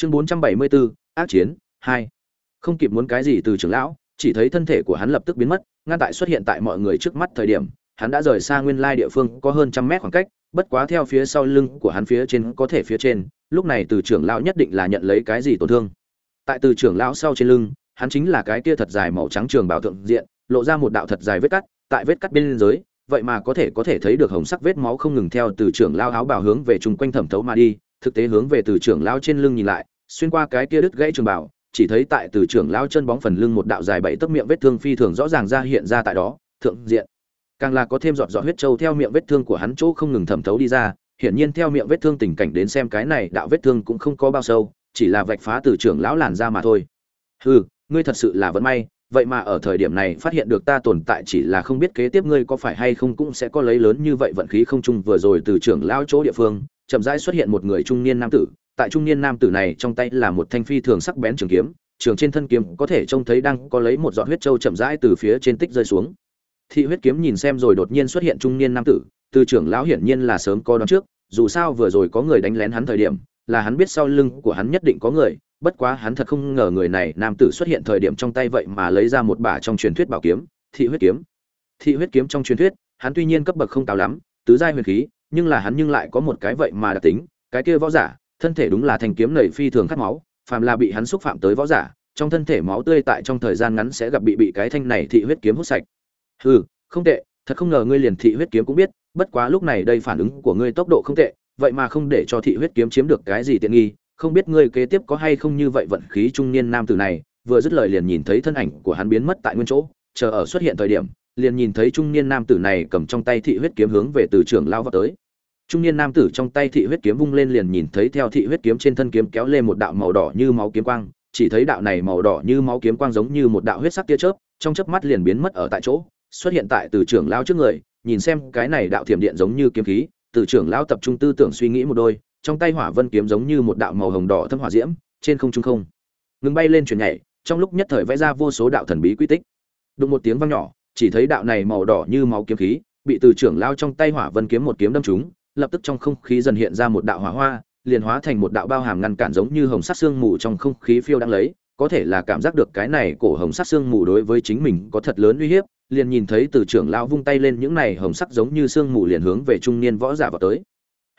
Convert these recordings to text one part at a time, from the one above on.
chương bốn trăm bảy mươi bốn ác chiến, hai. Không kịp muốn cái gì từ trưởng lão, chỉ thấy thân thể của hắn lập tức biến mất, ngăn tại xuất hiện tại mọi người trước mắt thời điểm, hắn đã rời xa nguyên lai địa phương có hơn trăm mét khoảng cách, bất quá theo phía sau lưng của hắn phía trên có thể phía trên, lúc này từ trưởng lão nhất định là nhận lấy cái gì tổn thương. Tại từ trưởng lão sau trên lưng, hắn chính là cái kia thật dài màu trắng trường bảo thượng diện, lộ ra một đạo thật dài vết cắt, tại vết cắt bên dưới, vậy mà có thể có thể thấy được hồng sắc vết máu không ngừng theo từ trưởng lão áo bào hướng về chung quanh thẩm thấu mà đi thực tế hướng về từ trưởng lão trên lưng nhìn lại, xuyên qua cái kia đứt gãy trường bảo chỉ thấy tại từ trưởng lão chân bóng phần lưng một đạo dài bảy tấc miệng vết thương phi thường rõ ràng ra hiện ra tại đó, thượng diện. Càng là có thêm giọt giọt huyết trâu theo miệng vết thương của hắn chỗ không ngừng thẩm thấu đi ra, hiển nhiên theo miệng vết thương tình cảnh đến xem cái này đạo vết thương cũng không có bao sâu, chỉ là vạch phá từ trưởng lão làn ra mà thôi. Hừ, ngươi thật sự là vẫn may, vậy mà ở thời điểm này phát hiện được ta tồn tại chỉ là không biết kế tiếp ngươi có phải hay không cũng sẽ có lấy lớn như vậy vận khí không chung vừa rồi từ trưởng lão chỗ địa phương chậm rãi xuất hiện một người trung niên nam tử. Tại trung niên nam tử này trong tay là một thanh phi thường sắc bén trường kiếm, trường trên thân kiếm có thể trông thấy đang có lấy một giọt huyết trâu chậm rãi từ phía trên tích rơi xuống. Thị huyết kiếm nhìn xem rồi đột nhiên xuất hiện trung niên nam tử, từ trưởng lão hiển nhiên là sớm có đón trước, dù sao vừa rồi có người đánh lén hắn thời điểm, là hắn biết sau lưng của hắn nhất định có người, bất quá hắn thật không ngờ người này nam tử xuất hiện thời điểm trong tay vậy mà lấy ra một bả trong truyền thuyết bảo kiếm, thị huyết kiếm. Thị huyết kiếm trong truyền thuyết, hắn tuy nhiên cấp bậc không cao lắm, tứ giai huyền khí nhưng là hắn nhưng lại có một cái vậy mà đặc tính, cái kia võ giả, thân thể đúng là thành kiếm nảy phi thường cắt máu, phàm là bị hắn xúc phạm tới võ giả, trong thân thể máu tươi tại trong thời gian ngắn sẽ gặp bị bị cái thanh này thị huyết kiếm hút sạch. Hừ, không tệ, thật không ngờ ngươi liền thị huyết kiếm cũng biết, bất quá lúc này đây phản ứng của ngươi tốc độ không tệ, vậy mà không để cho thị huyết kiếm chiếm được cái gì tiện nghi, không biết ngươi kế tiếp có hay không như vậy vận khí trung niên nam tử này, vừa dứt lời liền nhìn thấy thân ảnh của hắn biến mất tại nguyên chỗ, chờ ở xuất hiện thời điểm liền nhìn thấy trung niên nam tử này cầm trong tay thị huyết kiếm hướng về từ trưởng lao vào tới. Trung niên nam tử trong tay thị huyết kiếm vung lên liền nhìn thấy theo thị huyết kiếm trên thân kiếm kéo lên một đạo màu đỏ như máu kiếm quang, chỉ thấy đạo này màu đỏ như máu kiếm quang giống như một đạo huyết sắc tia chớp, trong chớp mắt liền biến mất ở tại chỗ, xuất hiện tại từ trưởng lao trước người, nhìn xem cái này đạo thiểm điện giống như kiếm khí, từ trưởng lao tập trung tư tưởng suy nghĩ một đôi, trong tay hỏa vân kiếm giống như một đạo màu hồng đỏ thâm hỏa diễm, trên không trung không. Ngừng bay lên chuyển nhảy, trong lúc nhất thời vẽ ra vô số đạo thần bí quy tích. Đụng một tiếng vang nhỏ chỉ thấy đạo này màu đỏ như máu kiếm khí, bị từ trưởng lao trong tay hỏa vân kiếm một kiếm đâm trúng, lập tức trong không khí dần hiện ra một đạo hỏa hoa, liền hóa thành một đạo bao hàm ngăn cản giống như hồng sắc xương mù trong không khí phiêu đang lấy, có thể là cảm giác được cái này cổ hồng sắc xương mù đối với chính mình có thật lớn uy hiếp, liền nhìn thấy từ trưởng lão vung tay lên những này hồng sắc giống như xương mù liền hướng về trung niên võ giả vào tới.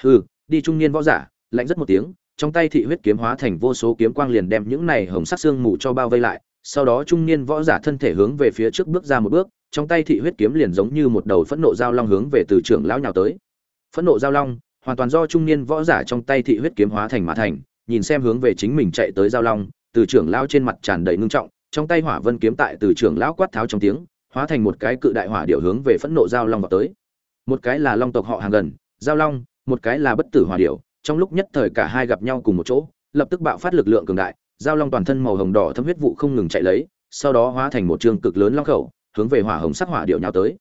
Hừ, đi trung niên võ giả, lạnh rất một tiếng, trong tay thị huyết kiếm hóa thành vô số kiếm quang liền đem những này hồng sắc xương mù cho bao vây lại, sau đó trung niên võ giả thân thể hướng về phía trước bước ra một bước trong tay thị huyết kiếm liền giống như một đầu phẫn nộ giao long hướng về từ trưởng lão nhào tới. Phẫn nộ giao long, hoàn toàn do trung niên võ giả trong tay thị huyết kiếm hóa thành mã thành, nhìn xem hướng về chính mình chạy tới giao long, từ trưởng lão trên mặt tràn đầy ngưng trọng, trong tay hỏa vân kiếm tại từ trưởng lão quát tháo trong tiếng, hóa thành một cái cự đại hỏa điểu hướng về phẫn nộ giao long vọt tới. Một cái là long tộc họ hàng gần, giao long, một cái là bất tử hỏa điểu, trong lúc nhất thời cả hai gặp nhau cùng một chỗ, lập tức bạo phát lực lượng cường đại, giao long toàn thân màu hồng đỏ thâm huyết vụ không ngừng chạy lấy, sau đó hóa thành một trường cực lớn long khẩu hướng về hỏa hồng sắc hỏa điệu nhào tới.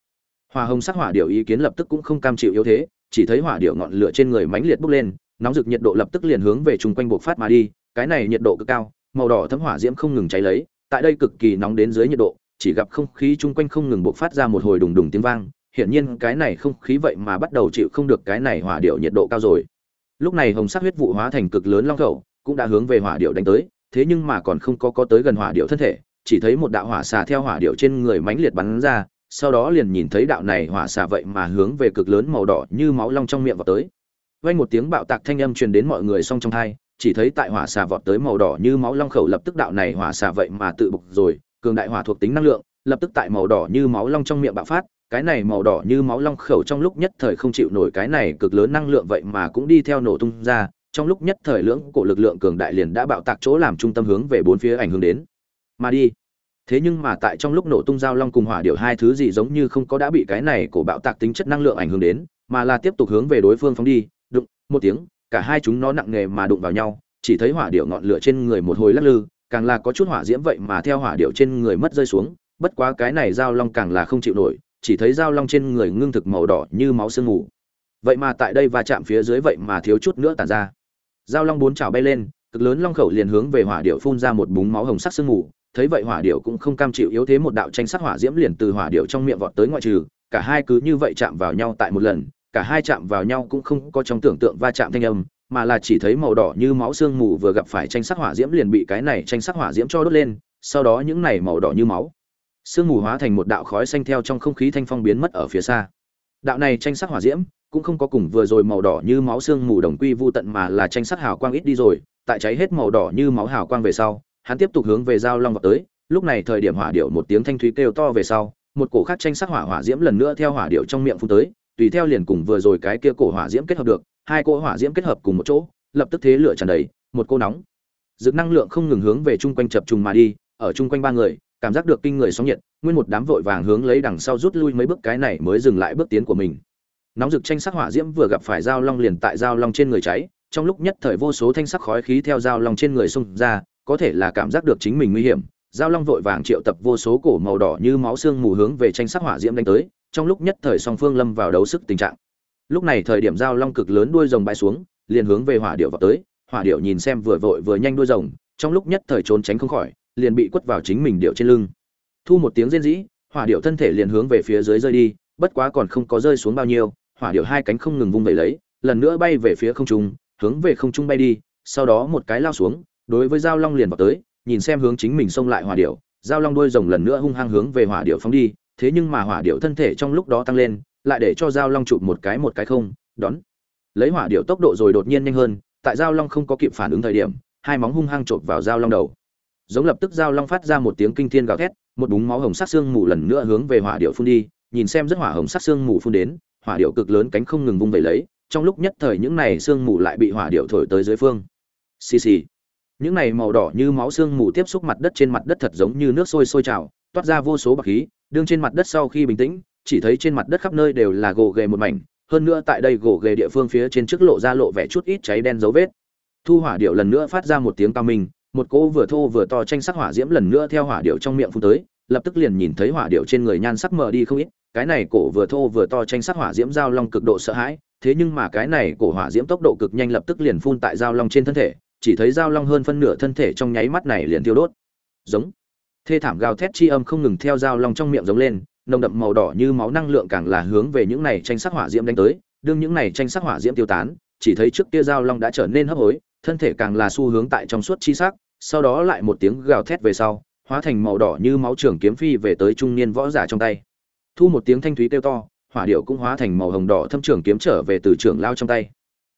Hỏa hồng sắc hỏa điệu ý kiến lập tức cũng không cam chịu yếu thế, chỉ thấy hỏa điệu ngọn lửa trên người mãnh liệt bốc lên, nóng rực nhiệt độ lập tức liền hướng về chung quanh bộc phát mà đi, cái này nhiệt độ cực cao, màu đỏ thấm hỏa diễm không ngừng cháy lấy, tại đây cực kỳ nóng đến dưới nhiệt độ, chỉ gặp không khí chung quanh không ngừng bộc phát ra một hồi đùng đùng tiếng vang, hiển nhiên cái này không khí vậy mà bắt đầu chịu không được cái này hỏa điệu nhiệt độ cao rồi. Lúc này hồng sắc huyết vụ hóa thành cực lớn long khẩu, cũng đã hướng về hỏa điệu đánh tới, thế nhưng mà còn không có có tới gần hỏa điệu thân thể chỉ thấy một đạo hỏa xà theo hỏa điệu trên người mãnh liệt bắn ra sau đó liền nhìn thấy đạo này hỏa xà vậy mà hướng về cực lớn màu đỏ như máu long trong miệng vào tới. Vang một tiếng bạo tạc thanh âm truyền đến mọi người song trong hai, chỉ thấy tại hỏa xà vọt tới màu đỏ như máu long khẩu lập tức đạo này hỏa xà vậy mà tự bục rồi cường đại hỏa thuộc tính năng lượng lập tức tại màu đỏ như máu long trong miệng bạo phát cái này màu đỏ như máu long khẩu trong lúc nhất thời không chịu nổi cái này cực lớn năng lượng vậy mà cũng đi theo nổ tung ra trong lúc nhất thời lưỡng cổ lực lượng cường đại liền đã bạo tạc chỗ làm trung tâm hướng về bốn phía ảnh hưởng đến mà đi. Thế nhưng mà tại trong lúc nổ tung giao long cùng hỏa điệu hai thứ gì giống như không có đã bị cái này của bạo tạc tính chất năng lượng ảnh hưởng đến, mà là tiếp tục hướng về đối phương phóng đi, đụng, một tiếng, cả hai chúng nó nặng nề mà đụng vào nhau, chỉ thấy hỏa điệu ngọn lửa trên người một hồi lắc lư, càng là có chút hỏa diễm vậy mà theo hỏa điệu trên người mất rơi xuống, bất quá cái này giao long càng là không chịu nổi, chỉ thấy giao long trên người ngưng thực màu đỏ như máu sương mù. Vậy mà tại đây va chạm phía dưới vậy mà thiếu chút nữa tàn ra. Giao long bốn chảo bay lên, cực lớn long khẩu liền hướng về hỏa điệu phun ra một búng máu hồng sắc sương mù thấy vậy hỏa điệu cũng không cam chịu yếu thế một đạo tranh sát hỏa diễm liền từ hỏa điệu trong miệng vọt tới ngoại trừ, cả hai cứ như vậy chạm vào nhau tại một lần, cả hai chạm vào nhau cũng không có trong tưởng tượng va chạm thanh âm, mà là chỉ thấy màu đỏ như máu xương mù vừa gặp phải tranh sắc hỏa diễm liền bị cái này tranh sắc hỏa diễm cho đốt lên, sau đó những này màu đỏ như máu xương mù hóa thành một đạo khói xanh theo trong không khí thanh phong biến mất ở phía xa. Đạo này tranh sắc hỏa diễm cũng không có cùng vừa rồi màu đỏ như máu xương mù đồng quy vu tận mà là tranh sắc hào quang ít đi rồi, tại cháy hết màu đỏ như máu hào quang về sau hắn tiếp tục hướng về giao long vào tới, lúc này thời điểm hỏa điệu một tiếng thanh thúy kêu to về sau, một cổ khác tranh sắc hỏa hỏa diễm lần nữa theo hỏa điệu trong miệng phun tới, tùy theo liền cùng vừa rồi cái kia cổ hỏa diễm kết hợp được, hai cỗ hỏa diễm kết hợp cùng một chỗ, lập tức thế lửa tràn đầy, một cô nóng. Dực năng lượng không ngừng hướng về chung quanh chập trùng mà đi, ở chung quanh ba người, cảm giác được kinh người sóng nhiệt, nguyên một đám vội vàng hướng lấy đằng sau rút lui mấy bước, cái này mới dừng lại bước tiến của mình. Nóng rực tranh sắc hỏa diễm vừa gặp phải dao long liền tại dao long trên người cháy, trong lúc nhất thời vô số thanh sắc khói khí theo dao long trên người xung ra có thể là cảm giác được chính mình nguy hiểm, giao long vội vàng triệu tập vô số cổ màu đỏ như máu xương mù hướng về tranh sắc hỏa diễm đánh tới, trong lúc nhất thời song phương lâm vào đấu sức tình trạng. Lúc này thời điểm giao long cực lớn đuôi rồng bay xuống, liền hướng về hỏa điệu vào tới, hỏa điệu nhìn xem vừa vội vừa nhanh đuôi rồng, trong lúc nhất thời trốn tránh không khỏi, liền bị quất vào chính mình điệu trên lưng. Thu một tiếng rên rỉ, hỏa điệu thân thể liền hướng về phía dưới rơi đi, bất quá còn không có rơi xuống bao nhiêu, hỏa điệu hai cánh không ngừng vung vẩy lấy, lần nữa bay về phía không trung, hướng về không trung bay đi, sau đó một cái lao xuống đối với Giao long liền vào tới, nhìn xem hướng chính mình xông lại hỏa điệu Giao long đuôi rồng lần nữa hung hăng hướng về hỏa điệu phóng đi, thế nhưng mà hỏa điệu thân thể trong lúc đó tăng lên, lại để cho Giao long chụp một cái một cái không, đón. Lấy hỏa điệu tốc độ rồi đột nhiên nhanh hơn, tại Giao long không có kịp phản ứng thời điểm, hai móng hung hăng chộp vào Giao long đầu. Giống lập tức Giao long phát ra một tiếng kinh thiên gào thét, một búng máu hồng sắc xương mù lần nữa hướng về hỏa điệu phun đi, nhìn xem rất hỏa hồng sắc xương mù phun đến, hỏa điệu cực lớn cánh không ngừng vung vẩy lấy, trong lúc nhất thời những này xương mù lại bị hỏa điệu thổi tới dưới phương. Xì xì những này màu đỏ như máu xương mù tiếp xúc mặt đất trên mặt đất thật giống như nước sôi sôi trào, toát ra vô số bạc khí, đương trên mặt đất sau khi bình tĩnh, chỉ thấy trên mặt đất khắp nơi đều là gồ ghề một mảnh, hơn nữa tại đây gồ ghề địa phương phía trên trước lộ ra lộ vẻ chút ít cháy đen dấu vết. Thu hỏa điệu lần nữa phát ra một tiếng cao minh, một cỗ vừa thô vừa to tranh sắc hỏa diễm lần nữa theo hỏa điệu trong miệng phun tới, lập tức liền nhìn thấy hỏa điệu trên người nhan sắc mờ đi không ít, cái này cổ vừa thô vừa to tranh sắc hỏa diễm giao long cực độ sợ hãi, thế nhưng mà cái này cổ hỏa diễm tốc độ cực nhanh lập tức liền phun tại giao long trên thân thể chỉ thấy dao long hơn phân nửa thân thể trong nháy mắt này liền tiêu đốt. Giống. Thê thảm gào thét chi âm không ngừng theo dao long trong miệng giống lên, nồng đậm màu đỏ như máu năng lượng càng là hướng về những này tranh sắc hỏa diễm đánh tới, đương những này tranh sắc hỏa diễm tiêu tán, chỉ thấy trước kia dao long đã trở nên hấp hối, thân thể càng là xu hướng tại trong suốt chi sắc, sau đó lại một tiếng gào thét về sau, hóa thành màu đỏ như máu trường kiếm phi về tới trung niên võ giả trong tay. Thu một tiếng thanh thúy kêu to, hỏa điệu cũng hóa thành màu hồng đỏ thâm trường kiếm trở về từ trưởng lao trong tay.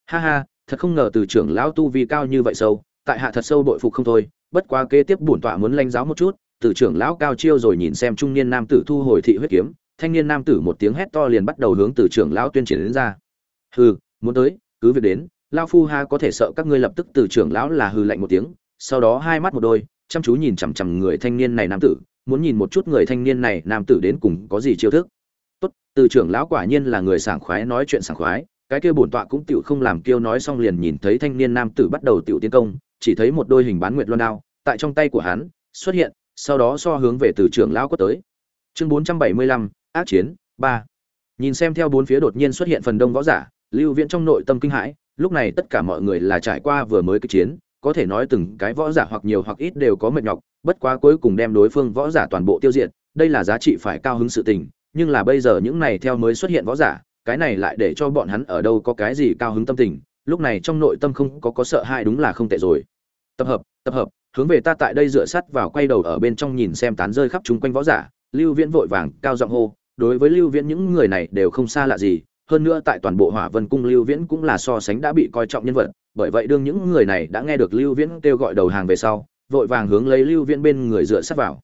Ha ha thật không ngờ từ trưởng lão tu vi cao như vậy sâu, tại hạ thật sâu bội phục không thôi, bất quá kế tiếp bổn tọa muốn lanh giáo một chút, từ trưởng lão cao chiêu rồi nhìn xem trung niên nam tử thu hồi thị huyết kiếm, thanh niên nam tử một tiếng hét to liền bắt đầu hướng từ trưởng lão tuyên triển đến ra. Hừ, muốn tới, cứ việc đến, lão phu ha có thể sợ các ngươi lập tức từ trưởng lão là hừ lạnh một tiếng, sau đó hai mắt một đôi, chăm chú nhìn chằm chằm người thanh niên này nam tử, muốn nhìn một chút người thanh niên này nam tử đến cùng có gì chiêu thức. Tốt, từ trưởng lão quả nhiên là người sảng khoái nói chuyện sảng khoái cái kia bổn tọa cũng tiểu không làm kiêu nói xong liền nhìn thấy thanh niên nam tử bắt đầu tiểu tiến công, chỉ thấy một đôi hình bán nguyệt loan đao tại trong tay của hắn xuất hiện, sau đó so hướng về từ trưởng lão quất tới. Chương bốn trăm bảy mươi lăm, ác chiến, ba. Nhìn xem theo bốn phía đột nhiên xuất hiện phần đông võ giả, lưu viễn trong nội tâm kinh hãi, lúc này tất cả mọi người là trải qua vừa mới cái chiến, có thể nói từng cái võ giả hoặc nhiều hoặc ít đều có mệt nhọc, bất quá cuối cùng đem đối phương võ giả toàn bộ tiêu diệt, đây là giá trị phải cao hứng sự tình, nhưng là bây giờ những này theo mới xuất hiện võ giả cái này lại để cho bọn hắn ở đâu có cái gì cao hứng tâm tình, lúc này trong nội tâm không có có sợ hãi đúng là không tệ rồi. Tập hợp tập hợp, hướng về ta tại đây dựa sắt vào quay đầu ở bên trong nhìn xem tán rơi khắp chúng quanh võ giả, lưu viễn vội vàng, cao giọng hô, đối với lưu viễn những người này đều không xa lạ gì, hơn nữa tại toàn bộ hỏa vân cung lưu viễn cũng là so sánh đã bị coi trọng nhân vật, bởi vậy đương những người này đã nghe được lưu viễn kêu gọi đầu hàng về sau, vội vàng hướng lấy lưu viễn bên người dựa sát vào.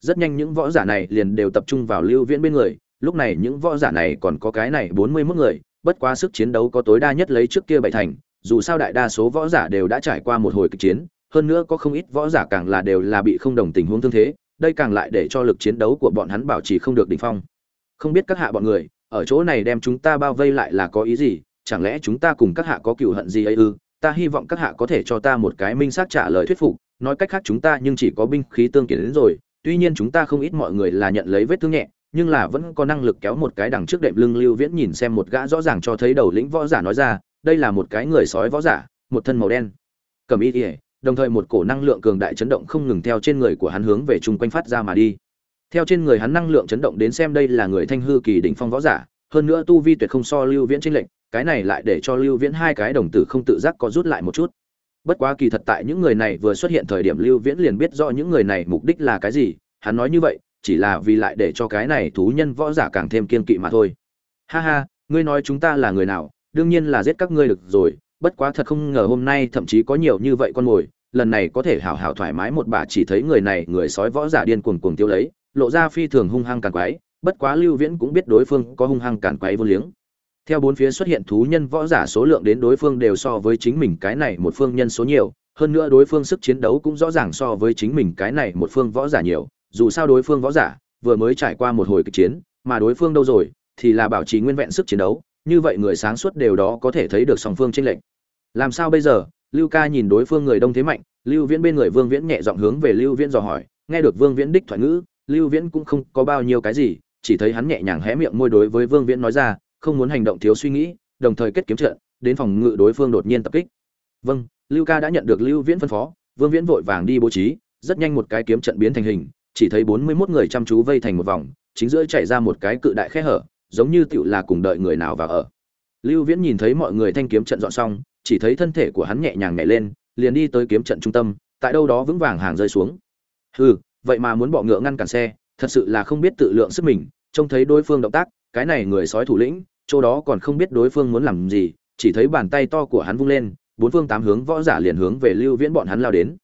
Rất nhanh những võ giả này liền đều tập trung vào lưu viễn bên người lúc này những võ giả này còn có cái này bốn mươi 41 người, bất quá sức chiến đấu có tối đa nhất lấy trước kia bảy thành, dù sao đại đa số võ giả đều đã trải qua một hồi kịch chiến, hơn nữa có không ít võ giả càng là đều là bị không đồng tình huống thương thế, đây càng lại để cho lực chiến đấu của bọn hắn bảo trì không được đỉnh phong. Không biết các hạ bọn người, ở chỗ này đem chúng ta bao vây lại là có ý gì, chẳng lẽ chúng ta cùng các hạ có cựu hận gì ấy ư? Ta hy vọng các hạ có thể cho ta một cái minh xác trả lời thuyết phục, nói cách khác chúng ta nhưng chỉ có binh khí tương kiến đến rồi, tuy nhiên chúng ta không ít mọi người là nhận lấy vết thương nhẹ nhưng là vẫn có năng lực kéo một cái đằng trước đệm lưng lưu viễn nhìn xem một gã rõ ràng cho thấy đầu lĩnh võ giả nói ra, đây là một cái người sói võ giả, một thân màu đen. Cầm y ỉa đồng thời một cổ năng lượng cường đại chấn động không ngừng theo trên người của hắn hướng về chung quanh phát ra mà đi. Theo trên người hắn năng lượng chấn động đến xem đây là người thanh hư kỳ đỉnh phong võ giả, hơn nữa tu vi tuyệt không so lưu viễn trinh lệnh cái này lại để cho lưu viễn hai cái đồng tử không tự giác có rút lại một chút. Bất quá kỳ thật tại những người này vừa xuất hiện thời điểm lưu viễn liền biết rõ những người này mục đích là cái gì, hắn nói như vậy chỉ là vì lại để cho cái này thú nhân võ giả càng thêm kiên kỵ mà thôi. Ha ha, ngươi nói chúng ta là người nào, đương nhiên là giết các ngươi được rồi, bất quá thật không ngờ hôm nay thậm chí có nhiều như vậy con mồi, lần này có thể hảo hảo thoải mái một bà chỉ thấy người này người sói võ giả điên cuồng cuồng tiêu lấy, lộ ra phi thường hung hăng càn quái bất quá lưu viễn cũng biết đối phương có hung hăng càn quái vô liếng. Theo bốn phía xuất hiện thú nhân võ giả số lượng đến đối phương đều so với chính mình cái này một phương nhân số nhiều, hơn nữa đối phương sức chiến đấu cũng rõ ràng so với chính mình cái này một phương võ giả nhiều dù sao đối phương võ giả vừa mới trải qua một hồi kịch chiến, mà đối phương đâu rồi, thì là bảo trì nguyên vẹn sức chiến đấu, như vậy người sáng suốt đều đó có thể thấy được song phương tranh lệch. Làm sao bây giờ? Lưu ca nhìn đối phương người đông thế mạnh, lưu viễn bên người vương viễn nhẹ giọng hướng về lưu viễn dò hỏi, nghe được vương viễn đích thoại ngữ, lưu viễn cũng không có bao nhiêu cái gì, chỉ thấy hắn nhẹ nhàng hé miệng môi đối với vương viễn nói ra, không muốn hành động thiếu suy nghĩ, đồng thời kết kiếm trận, đến phòng ngự đối phương đột nhiên tập kích. Vâng lưu ca đã nhận được lưu viễn phân phó, vương viễn vội vàng đi bố trí, rất nhanh một cái kiếm trận biến thành hình chỉ thấy bốn mươi 41 người chăm chú vây thành một vòng, chính giữa chạy ra một cái cự đại khe hở, giống như tiểu là cùng đợi người nào vào ở. Lưu viễn nhìn thấy mọi người thanh kiếm trận dọn xong, chỉ thấy thân thể của hắn nhẹ nhàng nhảy lên, liền đi tới kiếm trận trung tâm, tại đâu đó vững vàng hàng rơi xuống. Hừ, vậy mà muốn bỏ ngựa ngăn cản xe, thật sự là không biết tự lượng sức mình, trông thấy đối phương động tác, cái này người sói thủ lĩnh, chỗ đó còn không biết đối phương muốn làm gì, chỉ thấy bàn tay to của hắn vung lên, bốn phương tám hướng võ giả liền hướng về lưu viễn bọn hắn lao đến.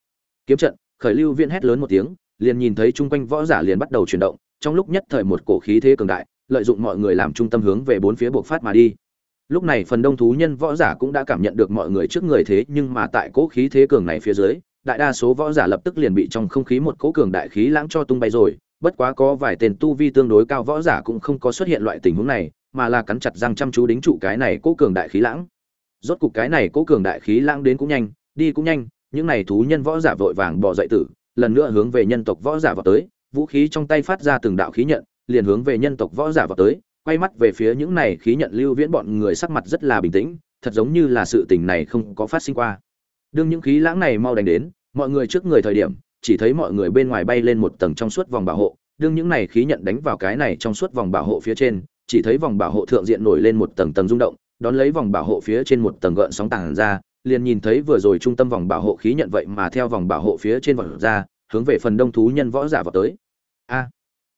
Kiếm trận, khởi lưu viễn hét lớn một tiếng liền nhìn thấy chung quanh võ giả liền bắt đầu chuyển động, trong lúc nhất thời một cổ khí thế cường đại, lợi dụng mọi người làm trung tâm hướng về bốn phía buộc phát mà đi. Lúc này phần đông thú nhân võ giả cũng đã cảm nhận được mọi người trước người thế, nhưng mà tại cỗ khí thế cường này phía dưới, đại đa số võ giả lập tức liền bị trong không khí một cỗ cường đại khí lãng cho tung bay rồi. Bất quá có vài tên tu vi tương đối cao võ giả cũng không có xuất hiện loại tình huống này, mà là cắn chặt răng chăm chú đính trụ cái này cỗ cường đại khí lãng. Rốt cục cái này cỗ cường đại khí lãng đến cũng nhanh, đi cũng nhanh, những này thú nhân võ giả vội vàng bỏ dậy tử lần nữa hướng về nhân tộc võ giả vào tới, vũ khí trong tay phát ra từng đạo khí nhận, liền hướng về nhân tộc võ giả vào tới, quay mắt về phía những này khí nhận lưu viễn bọn người sắc mặt rất là bình tĩnh, thật giống như là sự tình này không có phát sinh qua. Đương những khí lãng này mau đánh đến, mọi người trước người thời điểm, chỉ thấy mọi người bên ngoài bay lên một tầng trong suốt vòng bảo hộ, đương những này khí nhận đánh vào cái này trong suốt vòng bảo hộ phía trên, chỉ thấy vòng bảo hộ thượng diện nổi lên một tầng tầng rung động, đón lấy vòng bảo hộ phía trên một tầng gợn sóng tàng ra liền nhìn thấy vừa rồi trung tâm vòng bảo hộ khí nhận vậy mà theo vòng bảo hộ phía trên vòng ra, hướng về phần đông thú nhân võ giả vào tới. A!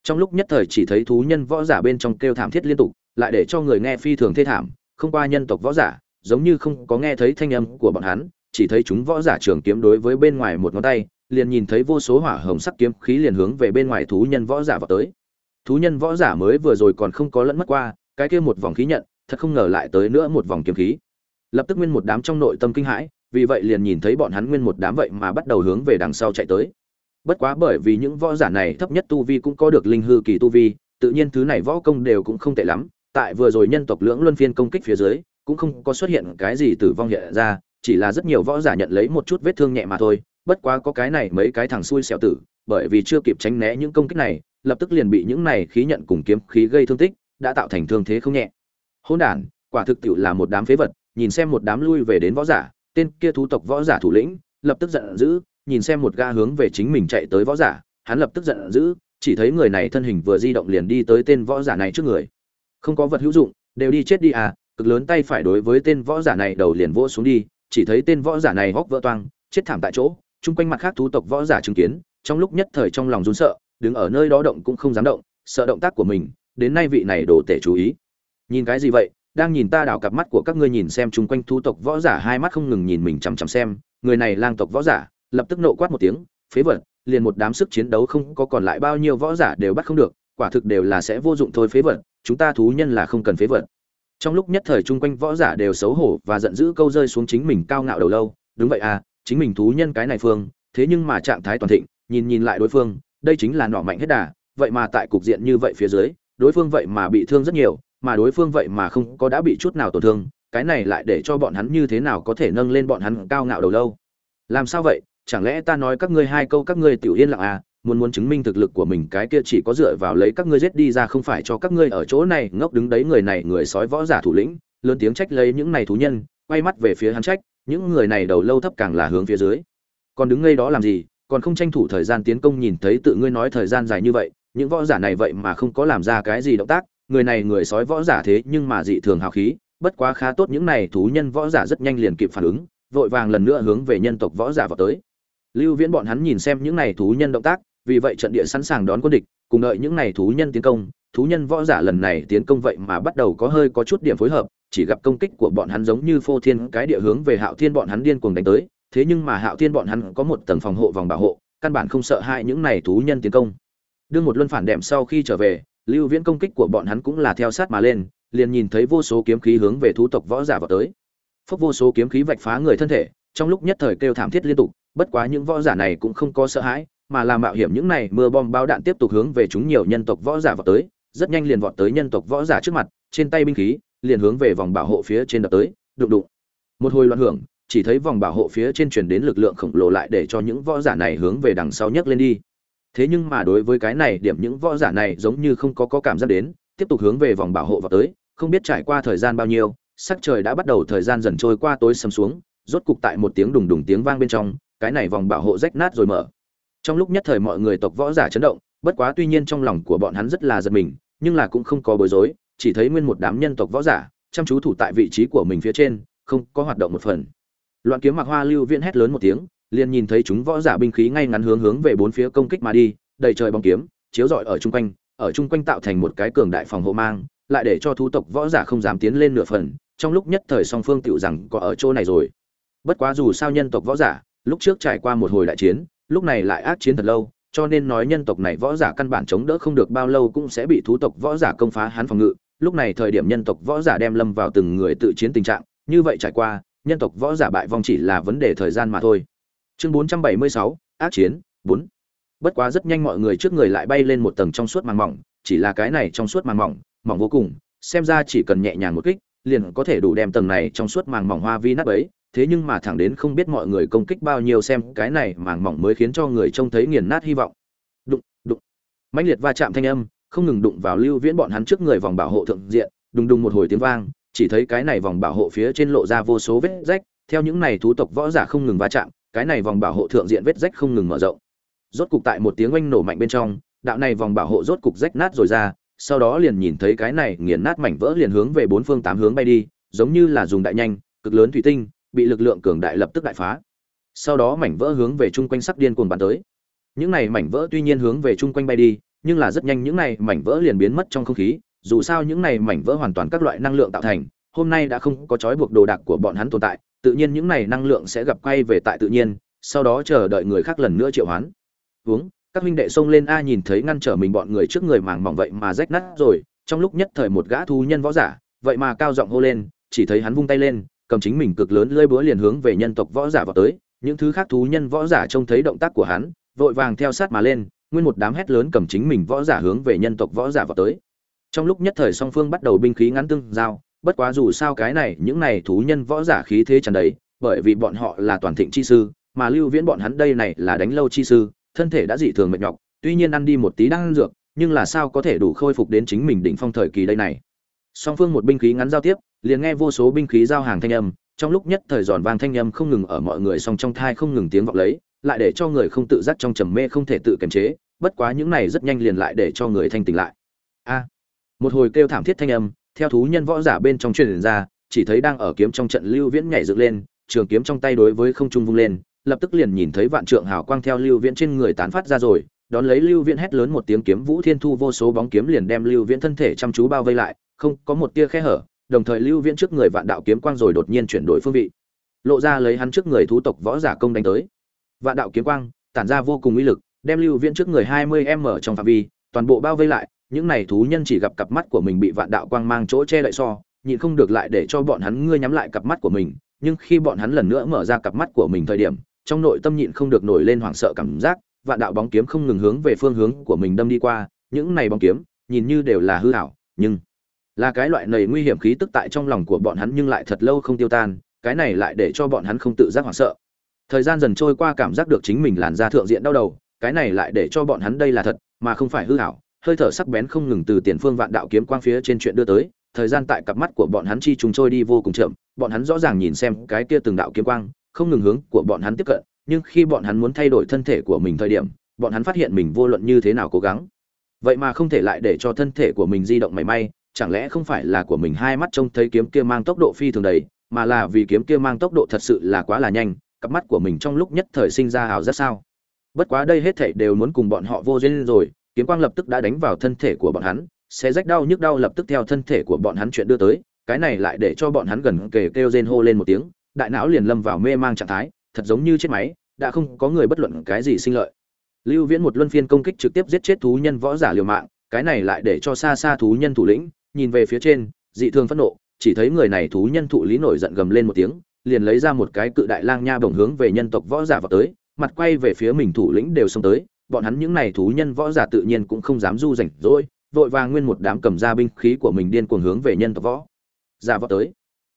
Trong lúc nhất thời chỉ thấy thú nhân võ giả bên trong kêu thảm thiết liên tục, lại để cho người nghe phi thường thê thảm, không qua nhân tộc võ giả, giống như không có nghe thấy thanh âm của bọn hắn, chỉ thấy chúng võ giả trường kiếm đối với bên ngoài một ngón tay, liền nhìn thấy vô số hỏa hồng sắc kiếm khí liền hướng về bên ngoài thú nhân võ giả vào tới. Thú nhân võ giả mới vừa rồi còn không có lẫn mất qua, cái kia một vòng khí nhận, thật không ngờ lại tới nữa một vòng kiếm khí lập tức nguyên một đám trong nội tâm kinh hãi, vì vậy liền nhìn thấy bọn hắn nguyên một đám vậy mà bắt đầu hướng về đằng sau chạy tới. Bất quá bởi vì những võ giả này thấp nhất tu vi cũng có được linh hư kỳ tu vi, tự nhiên thứ này võ công đều cũng không tệ lắm, tại vừa rồi nhân tộc lưỡng luân phiên công kích phía dưới, cũng không có xuất hiện cái gì tử vong hiện ra, chỉ là rất nhiều võ giả nhận lấy một chút vết thương nhẹ mà thôi, bất quá có cái này mấy cái thằng xui xẻo tử, bởi vì chưa kịp tránh né những công kích này, lập tức liền bị những này khí nhận cùng kiếm khí gây thương tích, đã tạo thành thương thế không nhẹ. Hôn đản, quả thực tiệu là một đám phế vật nhìn xem một đám lui về đến võ giả, tên kia thú tộc võ giả thủ lĩnh, lập tức giận dữ, nhìn xem một ga hướng về chính mình chạy tới võ giả, hắn lập tức giận dữ, chỉ thấy người này thân hình vừa di động liền đi tới tên võ giả này trước người. Không có vật hữu dụng, đều đi chết đi à cực lớn tay phải đối với tên võ giả này đầu liền vỗ xuống đi, chỉ thấy tên võ giả này hốc vỡ toang, chết thảm tại chỗ, chung quanh mặt khác thú tộc võ giả chứng kiến, trong lúc nhất thời trong lòng run sợ, đứng ở nơi đó động cũng không dám động, sợ động tác của mình, đến nay vị này đồ tể chú ý. Nhìn cái gì vậy? Đang nhìn ta đảo cặp mắt của các ngươi nhìn xem chung quanh thú tộc võ giả, hai mắt không ngừng nhìn mình chằm chằm xem, người này lang tộc võ giả, lập tức nộ quát một tiếng, phế vật, liền một đám sức chiến đấu không có còn lại bao nhiêu võ giả đều bắt không được, quả thực đều là sẽ vô dụng thôi phế vật, chúng ta thú nhân là không cần phế vật. Trong lúc nhất thời chung quanh võ giả đều xấu hổ và giận dữ câu rơi xuống chính mình cao ngạo đầu lâu, đúng vậy à chính mình thú nhân cái này phương, thế nhưng mà trạng thái toàn thịnh, nhìn nhìn lại đối phương, đây chính là nọ mạnh hết đà, vậy mà tại cục diện như vậy phía dưới, đối phương vậy mà bị thương rất nhiều mà đối phương vậy mà không có đã bị chút nào tổn thương, cái này lại để cho bọn hắn như thế nào có thể nâng lên bọn hắn cao ngạo đầu lâu? Làm sao vậy? Chẳng lẽ ta nói các ngươi hai câu các ngươi tiểu yên lặng à? Muốn muốn chứng minh thực lực của mình, cái kia chỉ có dựa vào lấy các ngươi giết đi ra không phải cho các ngươi ở chỗ này ngốc đứng đấy người này, người sói võ giả thủ lĩnh, lớn tiếng trách lấy những này thú nhân, quay mắt về phía hắn trách, những người này đầu lâu thấp càng là hướng phía dưới. Còn đứng ngay đó làm gì? Còn không tranh thủ thời gian tiến công nhìn thấy tự ngươi nói thời gian dài như vậy, những võ giả này vậy mà không có làm ra cái gì động tác người này người sói võ giả thế nhưng mà dị thường hào khí, bất quá khá tốt những này thú nhân võ giả rất nhanh liền kịp phản ứng, vội vàng lần nữa hướng về nhân tộc võ giả vào tới. Lưu viễn bọn hắn nhìn xem những này thú nhân động tác, vì vậy trận địa sẵn sàng đón quân địch, cùng đợi những này thú nhân tiến công, thú nhân võ giả lần này tiến công vậy mà bắt đầu có hơi có chút điểm phối hợp, chỉ gặp công kích của bọn hắn giống như phô thiên cái địa hướng về hạo thiên bọn hắn điên cuồng đánh tới, thế nhưng mà hạo thiên bọn hắn có một tầng phòng hộ vòng bảo hộ, căn bản không sợ hãi những này thú nhân tiến công. Đương một luân phản đệm sau khi trở về lưu viễn công kích của bọn hắn cũng là theo sát mà lên, liền nhìn thấy vô số kiếm khí hướng về thú tộc võ giả vào tới. Phốc vô số kiếm khí vạch phá người thân thể, trong lúc nhất thời kêu thảm thiết liên tục, bất quá những võ giả này cũng không có sợ hãi, mà làm mạo hiểm những này mưa bom bao đạn tiếp tục hướng về chúng nhiều nhân tộc võ giả vào tới, rất nhanh liền vọt tới nhân tộc võ giả trước mặt, trên tay binh khí, liền hướng về vòng bảo hộ phía trên đập tới, đụng đụng. Một hồi loạn hưởng, chỉ thấy vòng bảo hộ phía trên truyền đến lực lượng khổng lồ lại để cho những võ giả này hướng về đằng sau nhấc lên đi thế nhưng mà đối với cái này điểm những võ giả này giống như không có, có cảm giác đến tiếp tục hướng về vòng bảo hộ vào tới không biết trải qua thời gian bao nhiêu sắc trời đã bắt đầu thời gian dần trôi qua tối sầm xuống rốt cục tại một tiếng đùng đùng tiếng vang bên trong cái này vòng bảo hộ rách nát rồi mở. Trong lúc nhất thời mọi người tộc võ giả chấn động bất quá tuy nhiên trong lòng của bọn hắn rất là giật mình nhưng là cũng không có bối rối chỉ thấy nguyên một đám nhân tộc võ giả chăm chú thủ tại vị trí của mình phía trên không có hoạt động một phần. Loạn kiếm mặc hoa lưu viễn hét lớn một tiếng liền nhìn thấy chúng võ giả binh khí ngay ngắn hướng hướng về bốn phía công kích mà đi, đầy trời bóng kiếm, chiếu rọi ở chung quanh, ở chung quanh tạo thành một cái cường đại phòng hộ mang, lại để cho thú tộc võ giả không dám tiến lên nửa phần, trong lúc nhất thời song phương tiểu rằng có ở chỗ này rồi. Bất quá dù sao nhân tộc võ giả, lúc trước trải qua một hồi đại chiến, lúc này lại ác chiến thật lâu, cho nên nói nhân tộc này võ giả căn bản chống đỡ không được bao lâu cũng sẽ bị thú tộc võ giả công phá hắn phòng ngự. Lúc này thời điểm nhân tộc võ giả đem lâm vào từng người tự chiến tình trạng, như vậy trải qua, nhân tộc võ giả bại vong chỉ là vấn đề thời gian mà thôi chương 476, ác chiến 4. bất quá rất nhanh mọi người trước người lại bay lên một tầng trong suốt màng mỏng chỉ là cái này trong suốt màng mỏng mỏng vô cùng xem ra chỉ cần nhẹ nhàng một kích liền có thể đủ đem tầng này trong suốt màng mỏng hoa vi nát ấy thế nhưng mà thẳng đến không biết mọi người công kích bao nhiêu xem cái này màng mỏng mới khiến cho người trông thấy nghiền nát hy vọng đụng đụng mãnh liệt va chạm thanh âm không ngừng đụng vào lưu viễn bọn hắn trước người vòng bảo hộ thượng diện đùng đùng một hồi tiếng vang chỉ thấy cái này vòng bảo hộ phía trên lộ ra vô số vết rách theo những này thú tộc võ giả không ngừng va chạm cái này vòng bảo hộ thượng diện vết rách không ngừng mở rộng. Rốt cục tại một tiếng oanh nổ mạnh bên trong, đạo này vòng bảo hộ rốt cục rách nát rồi ra, sau đó liền nhìn thấy cái này nghiền nát mảnh vỡ liền hướng về bốn phương tám hướng bay đi, giống như là dùng đại nhanh, cực lớn thủy tinh, bị lực lượng cường đại lập tức đại phá. Sau đó mảnh vỡ hướng về chung quanh sắp điên cuồng bắn tới. Những này mảnh vỡ tuy nhiên hướng về chung quanh bay đi, nhưng là rất nhanh những này mảnh vỡ liền biến mất trong không khí, dù sao những này mảnh vỡ hoàn toàn các loại năng lượng tạo thành, hôm nay đã không có trói buộc đồ đạc của bọn hắn tồn tại tự nhiên những này năng lượng sẽ gặp quay về tại tự nhiên sau đó chờ đợi người khác lần nữa triệu hoán. Hướng, các huynh đệ xông lên a nhìn thấy ngăn trở mình bọn người trước người màng mỏng vậy mà rách nát rồi trong lúc nhất thời một gã thú nhân võ giả vậy mà cao giọng hô lên chỉ thấy hắn vung tay lên cầm chính mình cực lớn lưỡi búa liền hướng về nhân tộc võ giả vào tới những thứ khác thú nhân võ giả trông thấy động tác của hắn vội vàng theo sát mà lên nguyên một đám hét lớn cầm chính mình võ giả hướng về nhân tộc võ giả vào tới. Trong lúc nhất thời song phương bắt đầu binh khí ngắn tương giao bất quá dù sao cái này, những này thú nhân võ giả khí thế tràn đầy, bởi vì bọn họ là toàn thịnh chi sư, mà lưu viễn bọn hắn đây này là đánh lâu chi sư, thân thể đã dị thường mệt nhọc, tuy nhiên ăn đi một tí đang dược, nhưng là sao có thể đủ khôi phục đến chính mình đỉnh phong thời kỳ đây này. Song phương một binh khí ngắn giao tiếp, liền nghe vô số binh khí giao hàng thanh âm, trong lúc nhất thời giòn vang thanh âm không ngừng ở mọi người song trong thai không ngừng tiếng vọng lấy, lại để cho người không tự giác trong trầm mê không thể tự kiềm chế, bất quá những này rất nhanh liền lại để cho người thanh tỉnh lại. A! Một hồi kêu thảm thiết thanh âm theo thú nhân võ giả bên trong truyền ra, chỉ thấy đang ở kiếm trong trận lưu viễn nhảy dựng lên, trường kiếm trong tay đối với không trung vung lên, lập tức liền nhìn thấy vạn trượng hào quang theo lưu viễn trên người tán phát ra rồi, đón lấy lưu viễn hét lớn một tiếng kiếm vũ thiên thu vô số bóng kiếm liền đem lưu viễn thân thể chăm chú bao vây lại, không có một tia khe hở, đồng thời lưu viễn trước người vạn đạo kiếm quang rồi đột nhiên chuyển đổi phương vị. Lộ ra lấy hắn trước người thú tộc võ giả công đánh tới. Vạn đạo kiếm quang, tản ra vô cùng uy lực, đem lưu viễn trước người hai mươi m trong phạm vi, toàn bộ bao vây lại những này thú nhân chỉ gặp cặp mắt của mình bị vạn đạo quang mang chỗ che đậy so, nhịn không được lại để cho bọn hắn ngươi nhắm lại cặp mắt của mình. Nhưng khi bọn hắn lần nữa mở ra cặp mắt của mình thời điểm, trong nội tâm nhịn không được nổi lên hoảng sợ cảm giác, vạn đạo bóng kiếm không ngừng hướng về phương hướng của mình đâm đi qua. Những này bóng kiếm, nhìn như đều là hư ảo, nhưng là cái loại nầy nguy hiểm khí tức tại trong lòng của bọn hắn nhưng lại thật lâu không tiêu tan. Cái này lại để cho bọn hắn không tự giác hoảng sợ. Thời gian dần trôi qua cảm giác được chính mình làn da thượng diện đau đầu, cái này lại để cho bọn hắn đây là thật, mà không phải hư ảo hơi thở sắc bén không ngừng từ tiền phương vạn đạo kiếm quang phía trên chuyện đưa tới, thời gian tại cặp mắt của bọn hắn chi trùng trôi đi vô cùng chậm, bọn hắn rõ ràng nhìn xem cái kia từng đạo kiếm quang, không ngừng hướng của bọn hắn tiếp cận, nhưng khi bọn hắn muốn thay đổi thân thể của mình thời điểm, bọn hắn phát hiện mình vô luận như thế nào cố gắng. Vậy mà không thể lại để cho thân thể của mình di động mảy may, chẳng lẽ không phải là của mình hai mắt trông thấy kiếm kia mang tốc độ phi thường đầy, mà là vì kiếm kia mang tốc độ thật sự là quá là nhanh, cặp mắt của mình trong lúc nhất thời sinh ra hào rất sao? Bất quá đây hết thảy đều muốn cùng bọn họ vô duyên rồi kiếm quang lập tức đã đánh vào thân thể của bọn hắn sẽ rách đau nhức đau lập tức theo thân thể của bọn hắn chuyện đưa tới, cái này lại để cho bọn hắn gần kề kêu rên hô lên một tiếng, đại não liền lâm vào mê mang trạng thái, thật giống như chết máy, đã không có người bất luận cái gì sinh lợi. Lưu viễn một luân phiên công kích trực tiếp giết chết thú nhân võ giả liều mạng, cái này lại để cho xa xa thú nhân thủ lĩnh, nhìn về phía trên, dị thường phẫn nộ, chỉ thấy người này thú nhân thụ lý nổi giận gầm lên một tiếng, liền lấy ra một cái cự đại lang nha bổng hướng về nhân tộc võ giả vào tới, mặt quay về phía mình thủ lĩnh đều xông tới bọn hắn những này thú nhân võ giả tự nhiên cũng không dám du rảnh rỗi vội vàng nguyên một đám cầm ra binh khí của mình điên cuồng hướng về nhân tộc võ giả võ tới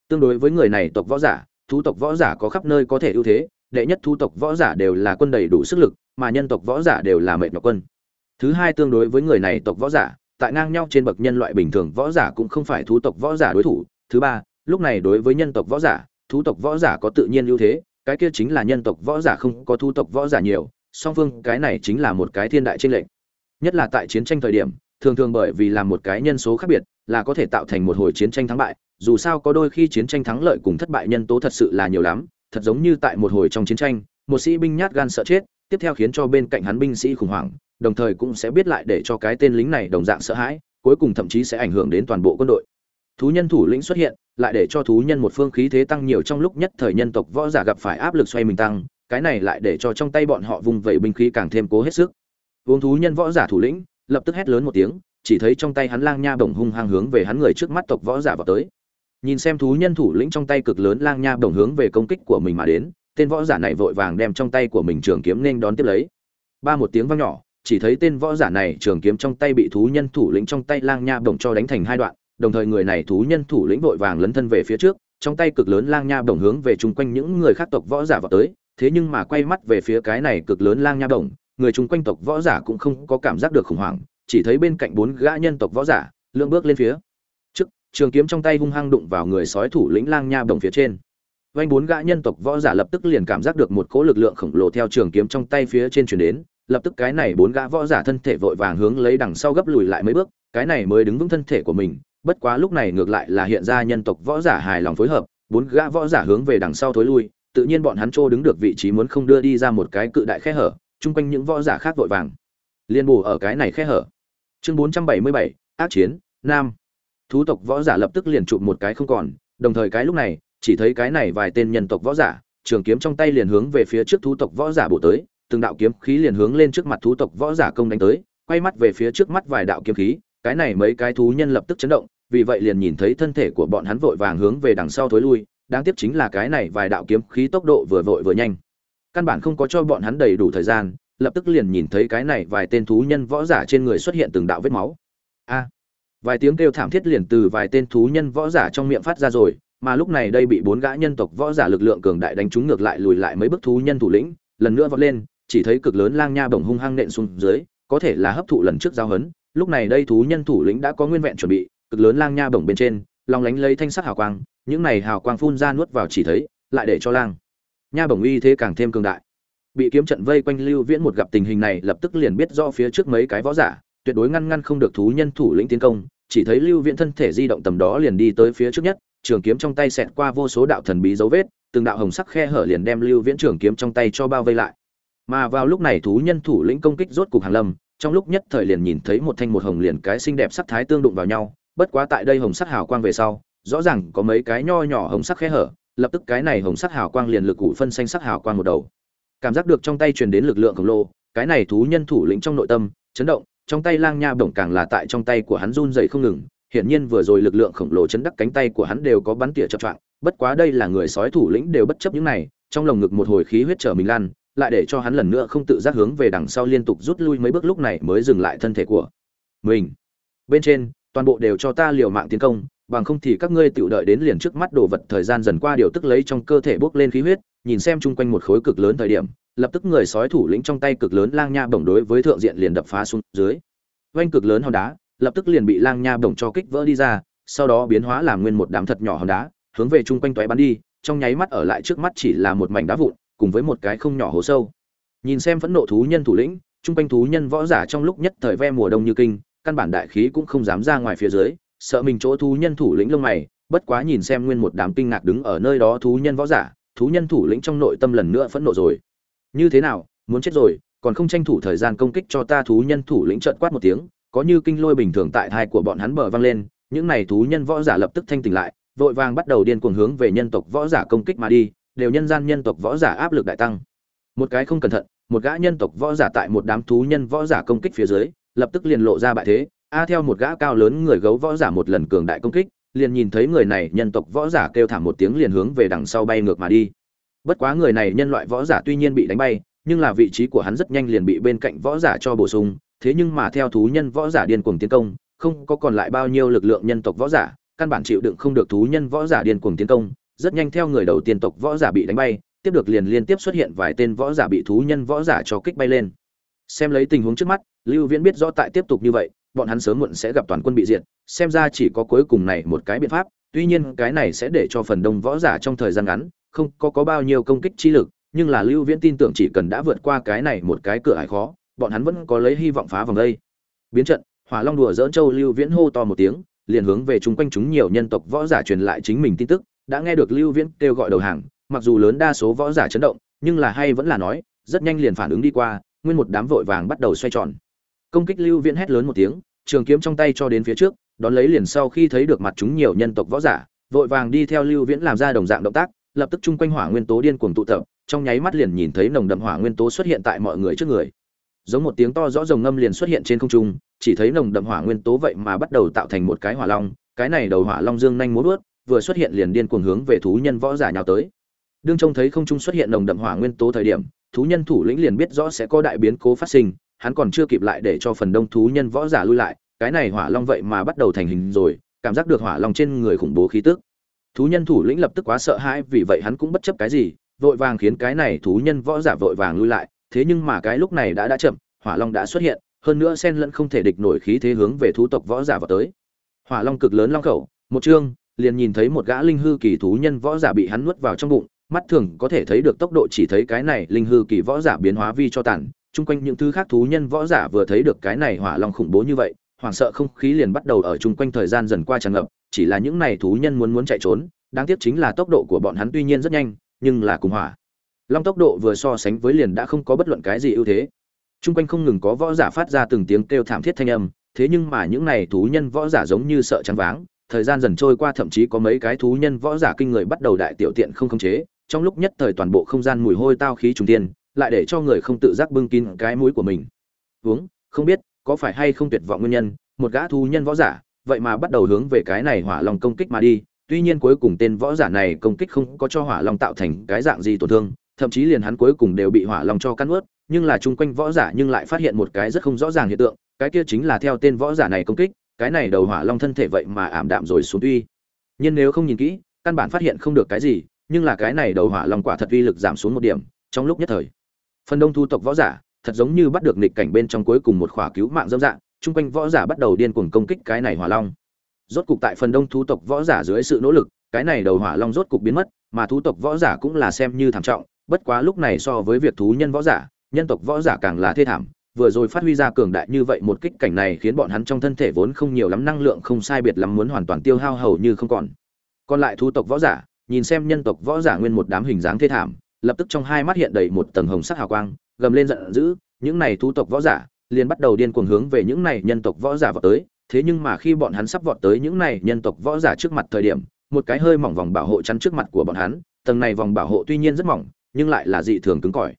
tương đối với người này tộc võ giả thú tộc võ giả có khắp nơi có thể ưu thế đệ nhất thú tộc võ giả đều là quân đầy đủ sức lực mà nhân tộc võ giả đều là mệnh nhọc quân thứ hai tương đối với người này tộc võ giả tại ngang nhau trên bậc nhân loại bình thường võ giả cũng không phải thú tộc võ giả đối thủ thứ ba lúc này đối với nhân tộc võ giả thú tộc võ giả có tự nhiên ưu thế cái kia chính là nhân tộc võ giả không có thú tộc võ giả nhiều song phương cái này chính là một cái thiên đại tranh lệch. Nhất là tại chiến tranh thời điểm, thường thường bởi vì làm một cái nhân số khác biệt, là có thể tạo thành một hồi chiến tranh thắng bại. Dù sao có đôi khi chiến tranh thắng lợi cùng thất bại nhân tố thật sự là nhiều lắm, thật giống như tại một hồi trong chiến tranh, một sĩ binh nhát gan sợ chết, tiếp theo khiến cho bên cạnh hắn binh sĩ khủng hoảng, đồng thời cũng sẽ biết lại để cho cái tên lính này đồng dạng sợ hãi, cuối cùng thậm chí sẽ ảnh hưởng đến toàn bộ quân đội. Thú nhân thủ lĩnh xuất hiện, lại để cho thú nhân một phương khí thế tăng nhiều trong lúc nhất thời nhân tộc võ giả gặp phải áp lực xoay mình tăng cái này lại để cho trong tay bọn họ vùng vẩy binh khí càng thêm cố hết sức. Uống thú nhân võ giả thủ lĩnh, lập tức hét lớn một tiếng, chỉ thấy trong tay hắn lang nha bổng hung hăng hướng về hắn người trước mắt tộc võ giả vào tới. Nhìn xem thú nhân thủ lĩnh trong tay cực lớn lang nha bổng hướng về công kích của mình mà đến, tên võ giả này vội vàng đem trong tay của mình trường kiếm nên đón tiếp lấy. Ba một tiếng vang nhỏ, chỉ thấy tên võ giả này trường kiếm trong tay bị thú nhân thủ lĩnh trong tay lang nha bổng cho đánh thành hai đoạn, đồng thời người này thú nhân thủ lĩnh vội vàng lấn thân về phía trước, trong tay cực lớn lang nha bổng hướng về chung quanh những người khác tộc võ giả vào tới thế nhưng mà quay mắt về phía cái này cực lớn lang nha Đồng người chung quanh tộc võ giả cũng không có cảm giác được khủng hoảng, chỉ thấy bên cạnh bốn gã nhân tộc võ giả, lưỡng bước lên phía. Trước, trường kiếm trong tay hung hăng đụng vào người sói thủ lĩnh lang nha Đồng phía trên. Vành bốn gã nhân tộc võ giả lập tức liền cảm giác được một cỗ lực lượng khổng lồ theo trường kiếm trong tay phía trên truyền đến, lập tức cái này bốn gã võ giả thân thể vội vàng hướng lấy đằng sau gấp lùi lại mấy bước, cái này mới đứng vững thân thể của mình, bất quá lúc này ngược lại là hiện ra nhân tộc võ giả hài lòng phối hợp, bốn gã võ giả hướng về đằng sau thối lui tự nhiên bọn hắn trô đứng được vị trí muốn không đưa đi ra một cái cự đại khe hở, chung quanh những võ giả khác vội vàng. Liên bù ở cái này khe hở. Chương bốn trăm bảy mươi bảy, ác chiến, nam. Thú tộc võ giả lập tức liền chụp một cái không còn, đồng thời cái lúc này, chỉ thấy cái này vài tên nhân tộc võ giả, trường kiếm trong tay liền hướng về phía trước thú tộc võ giả bổ tới, từng đạo kiếm khí liền hướng lên trước mặt thú tộc võ giả công đánh tới, quay mắt về phía trước mắt vài đạo kiếm khí, cái này mấy cái thú nhân lập tức chấn động, vì vậy liền nhìn thấy thân thể của bọn hắn vội vàng hướng về đằng sau thối lui đáng tiếc chính là cái này vài đạo kiếm khí tốc độ vừa vội vừa nhanh. Căn bản không có cho bọn hắn đầy đủ thời gian, lập tức liền nhìn thấy cái này vài tên thú nhân võ giả trên người xuất hiện từng đạo vết máu. A! Vài tiếng kêu thảm thiết liền từ vài tên thú nhân võ giả trong miệng phát ra rồi, mà lúc này đây bị bốn gã nhân tộc võ giả lực lượng cường đại đánh trúng ngược lại lùi lại mấy bức thú nhân thủ lĩnh, lần nữa vọt lên, chỉ thấy cực lớn lang nha bổng hung hăng nện xuống dưới, có thể là hấp thụ lần trước giao hấn. Lúc này đây thú nhân thủ lĩnh đã có nguyên vẹn chuẩn bị, cực lớn lang nha bổng bên trên lòng lánh lấy thanh sắc hào quang, những này hào quang phun ra nuốt vào chỉ thấy, lại để cho lang. Nha bổng uy thế càng thêm cường đại. Bị kiếm trận vây quanh lưu viễn một gặp tình hình này, lập tức liền biết do phía trước mấy cái võ giả, tuyệt đối ngăn ngăn không được thú nhân thủ lĩnh tiến công, chỉ thấy lưu viễn thân thể di động tầm đó liền đi tới phía trước nhất, trường kiếm trong tay xẹt qua vô số đạo thần bí dấu vết, từng đạo hồng sắc khe hở liền đem lưu viễn trường kiếm trong tay cho bao vây lại. Mà vào lúc này thú nhân thủ lĩnh công kích rốt cục hàng lâm, trong lúc nhất thời liền nhìn thấy một thanh một hồng liền cái xinh đẹp sắc thái tương đụng vào nhau bất quá tại đây hồng sắc hào quang về sau, rõ ràng có mấy cái nho nhỏ hồng sắc khe hở, lập tức cái này hồng sắc hào quang liền lực cụ phân xanh sắc hào quang một đầu. Cảm giác được trong tay truyền đến lực lượng khổng lồ, cái này thú nhân thủ lĩnh trong nội tâm, chấn động, trong tay lang nha bổng càng là tại trong tay của hắn run dậy không ngừng, hiển nhiên vừa rồi lực lượng khổng lồ chấn đắc cánh tay của hắn đều có bắn tỉa chập choạng, bất quá đây là người sói thủ lĩnh đều bất chấp những này, trong lồng ngực một hồi khí huyết trở mình lan, lại để cho hắn lần nữa không tự giác hướng về đằng sau liên tục rút lui mấy bước lúc này mới dừng lại thân thể của mình. Bên trên toàn bộ đều cho ta liều mạng tiến công, bằng không thì các ngươi tự đợi đến liền trước mắt đồ vật thời gian dần qua điều tức lấy trong cơ thể bốc lên khí huyết, nhìn xem chung quanh một khối cực lớn thời điểm, lập tức người sói thủ lĩnh trong tay cực lớn lang nha bổng đối với thượng diện liền đập phá xuống dưới. Oanh cực lớn hòn đá, lập tức liền bị lang nha bổng cho kích vỡ đi ra, sau đó biến hóa làm nguyên một đám thật nhỏ hòn đá, hướng về chung quanh toé bắn đi, trong nháy mắt ở lại trước mắt chỉ là một mảnh đá vụn, cùng với một cái không nhỏ hố sâu. Nhìn xem phẫn nộ thú nhân thủ lĩnh, chung quanh thú nhân võ giả trong lúc nhất thời ve mùa đông như kinh căn bản đại khí cũng không dám ra ngoài phía dưới, sợ mình chỗ thú nhân thủ lĩnh lông mày, bất quá nhìn xem nguyên một đám kinh ngạc đứng ở nơi đó thú nhân võ giả, thú nhân thủ lĩnh trong nội tâm lần nữa phẫn nộ rồi. Như thế nào, muốn chết rồi, còn không tranh thủ thời gian công kích cho ta thú nhân thủ lĩnh trợn quát một tiếng, có như kinh lôi bình thường tại thai của bọn hắn bờ vang lên, những này thú nhân võ giả lập tức thanh tỉnh lại, vội vàng bắt đầu điên cuồng hướng về nhân tộc võ giả công kích mà đi, đều nhân gian nhân tộc võ giả áp lực đại tăng. Một cái không cẩn thận, một gã nhân tộc võ giả tại một đám thú nhân võ giả công kích phía dưới lập tức liền lộ ra bại thế. A theo một gã cao lớn người gấu võ giả một lần cường đại công kích, liền nhìn thấy người này nhân tộc võ giả kêu thảm một tiếng liền hướng về đằng sau bay ngược mà đi. Bất quá người này nhân loại võ giả tuy nhiên bị đánh bay, nhưng là vị trí của hắn rất nhanh liền bị bên cạnh võ giả cho bổ sung. Thế nhưng mà theo thú nhân võ giả điên cuồng tiến công, không có còn lại bao nhiêu lực lượng nhân tộc võ giả, căn bản chịu đựng không được thú nhân võ giả điên cuồng tiến công. Rất nhanh theo người đầu tiên tộc võ giả bị đánh bay, tiếp được liền liên tiếp xuất hiện vài tên võ giả bị thú nhân võ giả cho kích bay lên. Xem lấy tình huống trước mắt lưu viễn biết rõ tại tiếp tục như vậy, bọn hắn sớm muộn sẽ gặp toàn quân bị diệt, xem ra chỉ có cuối cùng này một cái biện pháp, tuy nhiên cái này sẽ để cho phần đông võ giả trong thời gian ngắn, không có có bao nhiêu công kích chi lực, nhưng là lưu viễn tin tưởng chỉ cần đã vượt qua cái này một cái cửa ải khó, bọn hắn vẫn có lấy hy vọng phá vòng đây. Biến trận, hỏa long đùa dỡn châu lưu viễn hô to một tiếng, liền hướng về chúng quanh chúng nhiều nhân tộc võ giả truyền lại chính mình tin tức, đã nghe được lưu viễn kêu gọi đầu hàng, mặc dù lớn đa số võ giả chấn động, nhưng là hay vẫn là nói, rất nhanh liền phản ứng đi qua, nguyên một đám vội vàng bắt đầu xoay tròn công kích lưu viễn hét lớn một tiếng, trường kiếm trong tay cho đến phía trước, đón lấy liền sau khi thấy được mặt chúng nhiều nhân tộc võ giả, vội vàng đi theo lưu viễn làm ra đồng dạng động tác, lập tức chung quanh hỏa nguyên tố điên cuồng tụ tập, trong nháy mắt liền nhìn thấy nồng đậm hỏa nguyên tố xuất hiện tại mọi người trước người. Giống một tiếng to rõ rồng ngâm liền xuất hiện trên không trung, chỉ thấy nồng đậm hỏa nguyên tố vậy mà bắt đầu tạo thành một cái hỏa long, cái này đầu hỏa long dương nhanh múa vớt vừa xuất hiện liền điên cuồng hướng về thú nhân võ giả nhào tới. Đương trông thấy không trung xuất hiện nồng đậm hỏa nguyên tố thời điểm, thú nhân thủ lĩnh liền biết rõ sẽ có đại biến cố phát sinh hắn còn chưa kịp lại để cho phần đông thú nhân võ giả lui lại, cái này hỏa long vậy mà bắt đầu thành hình rồi, cảm giác được hỏa long trên người khủng bố khí tức. Thú nhân thủ lĩnh lập tức quá sợ hãi, vì vậy hắn cũng bất chấp cái gì, vội vàng khiến cái này thú nhân võ giả vội vàng lui lại. Thế nhưng mà cái lúc này đã đã chậm, hỏa long đã xuất hiện, hơn nữa sen lẫn không thể địch nổi khí thế hướng về thú tộc võ giả vào tới. Hỏa long cực lớn long khẩu, một chương liền nhìn thấy một gã linh hư kỳ thú nhân võ giả bị hắn nuốt vào trong bụng, mắt thường có thể thấy được tốc độ chỉ thấy cái này linh hư kỳ võ giả biến hóa vi cho tàn chung quanh những thứ khác thú nhân võ giả vừa thấy được cái này hỏa long khủng bố như vậy, hoảng sợ không khí liền bắt đầu ở chung quanh thời gian dần qua tràn ngập, chỉ là những này thú nhân muốn muốn chạy trốn, đáng tiếc chính là tốc độ của bọn hắn tuy nhiên rất nhanh, nhưng là cùng hỏa. Long tốc độ vừa so sánh với liền đã không có bất luận cái gì ưu thế. Chung quanh không ngừng có võ giả phát ra từng tiếng kêu thảm thiết thanh âm, thế nhưng mà những này thú nhân võ giả giống như sợ trắng váng, thời gian dần trôi qua thậm chí có mấy cái thú nhân võ giả kinh người bắt đầu đại tiểu tiện không khống chế, trong lúc nhất thời toàn bộ không gian mùi hôi tao khí trùng tiên lại để cho người không tự giác bưng kín cái mũi của mình. Uống, không biết, có phải hay không tuyệt vọng nguyên nhân, một gã thú nhân võ giả, vậy mà bắt đầu hướng về cái này hỏa long công kích mà đi, tuy nhiên cuối cùng tên võ giả này công kích không có cho hỏa long tạo thành cái dạng gì tổn thương, thậm chí liền hắn cuối cùng đều bị hỏa long cho cắn ướt, nhưng là chung quanh võ giả nhưng lại phát hiện một cái rất không rõ ràng hiện tượng, cái kia chính là theo tên võ giả này công kích, cái này đầu hỏa long thân thể vậy mà ảm đạm rồi xuống tuy. Nhiên nếu không nhìn kỹ, căn bản phát hiện không được cái gì, nhưng là cái này đầu hỏa long quả thật uy lực giảm xuống một điểm, trong lúc nhất thời phần đông thu tộc võ giả thật giống như bắt được nghịch cảnh bên trong cuối cùng một khỏa cứu mạng dâm dạng, chung quanh võ giả bắt đầu điên cuồng công kích cái này hỏa long. Rốt cục tại phần đông thu tộc võ giả dưới sự nỗ lực, cái này đầu hỏa long rốt cục biến mất, mà thu tộc võ giả cũng là xem như thảm trọng, bất quá lúc này so với việc thú nhân võ giả, nhân tộc võ giả càng là thê thảm, vừa rồi phát huy ra cường đại như vậy một kích cảnh này khiến bọn hắn trong thân thể vốn không nhiều lắm năng lượng không sai biệt lắm muốn hoàn toàn tiêu hao hầu như không còn. Còn lại thu tộc võ giả, nhìn xem nhân tộc võ giả nguyên một đám hình dáng thê thảm lập tức trong hai mắt hiện đầy một tầng hồng sắc hào quang, gầm lên giận dữ, những này thú tộc võ giả liền bắt đầu điên cuồng hướng về những này nhân tộc võ giả vọt tới. Thế nhưng mà khi bọn hắn sắp vọt tới những này nhân tộc võ giả trước mặt thời điểm, một cái hơi mỏng vòng bảo hộ chắn trước mặt của bọn hắn, tầng này vòng bảo hộ tuy nhiên rất mỏng, nhưng lại là dị thường cứng cỏi.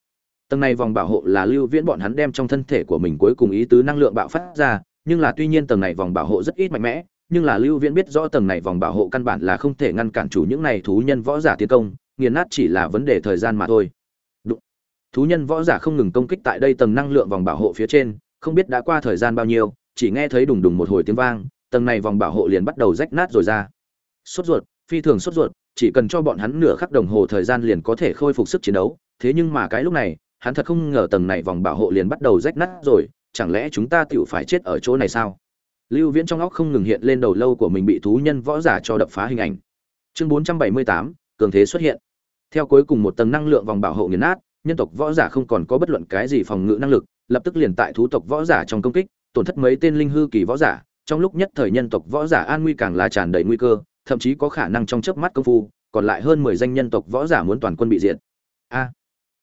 Tầng này vòng bảo hộ là lưu viễn bọn hắn đem trong thân thể của mình cuối cùng ý tứ năng lượng bạo phát ra, nhưng là tuy nhiên tầng này vòng bảo hộ rất ít mạnh mẽ, nhưng là lưu viễn biết rõ tầng này vòng bảo hộ căn bản là không thể ngăn cản chủ những này thú nhân võ giả tiến công nghiền nát chỉ là vấn đề thời gian mà thôi. Đúng. thú nhân võ giả không ngừng công kích tại đây tầng năng lượng vòng bảo hộ phía trên không biết đã qua thời gian bao nhiêu chỉ nghe thấy đùng đùng một hồi tiếng vang tầng này vòng bảo hộ liền bắt đầu rách nát rồi ra. Sốt ruột phi thường sốt ruột chỉ cần cho bọn hắn nửa khắc đồng hồ thời gian liền có thể khôi phục sức chiến đấu thế nhưng mà cái lúc này hắn thật không ngờ tầng này vòng bảo hộ liền bắt đầu rách nát rồi chẳng lẽ chúng ta tựu phải chết ở chỗ này sao? Lưu viễn trong óc không ngừng hiện lên đầu lâu của mình bị thú nhân võ giả cho đập phá hình ảnh. Chương 478, cường thế xuất hiện theo cuối cùng một tầng năng lượng vòng bảo hộ nghiền nát nhân tộc võ giả không còn có bất luận cái gì phòng ngự năng lực lập tức liền tại thú tộc võ giả trong công kích tổn thất mấy tên linh hư kỳ võ giả. Trong lúc nhất thời nhân tộc võ giả an nguy càng là tràn đầy nguy cơ thậm chí có khả năng trong chớp mắt công phu còn lại hơn mười danh nhân tộc võ giả muốn toàn quân bị diệt. A! À,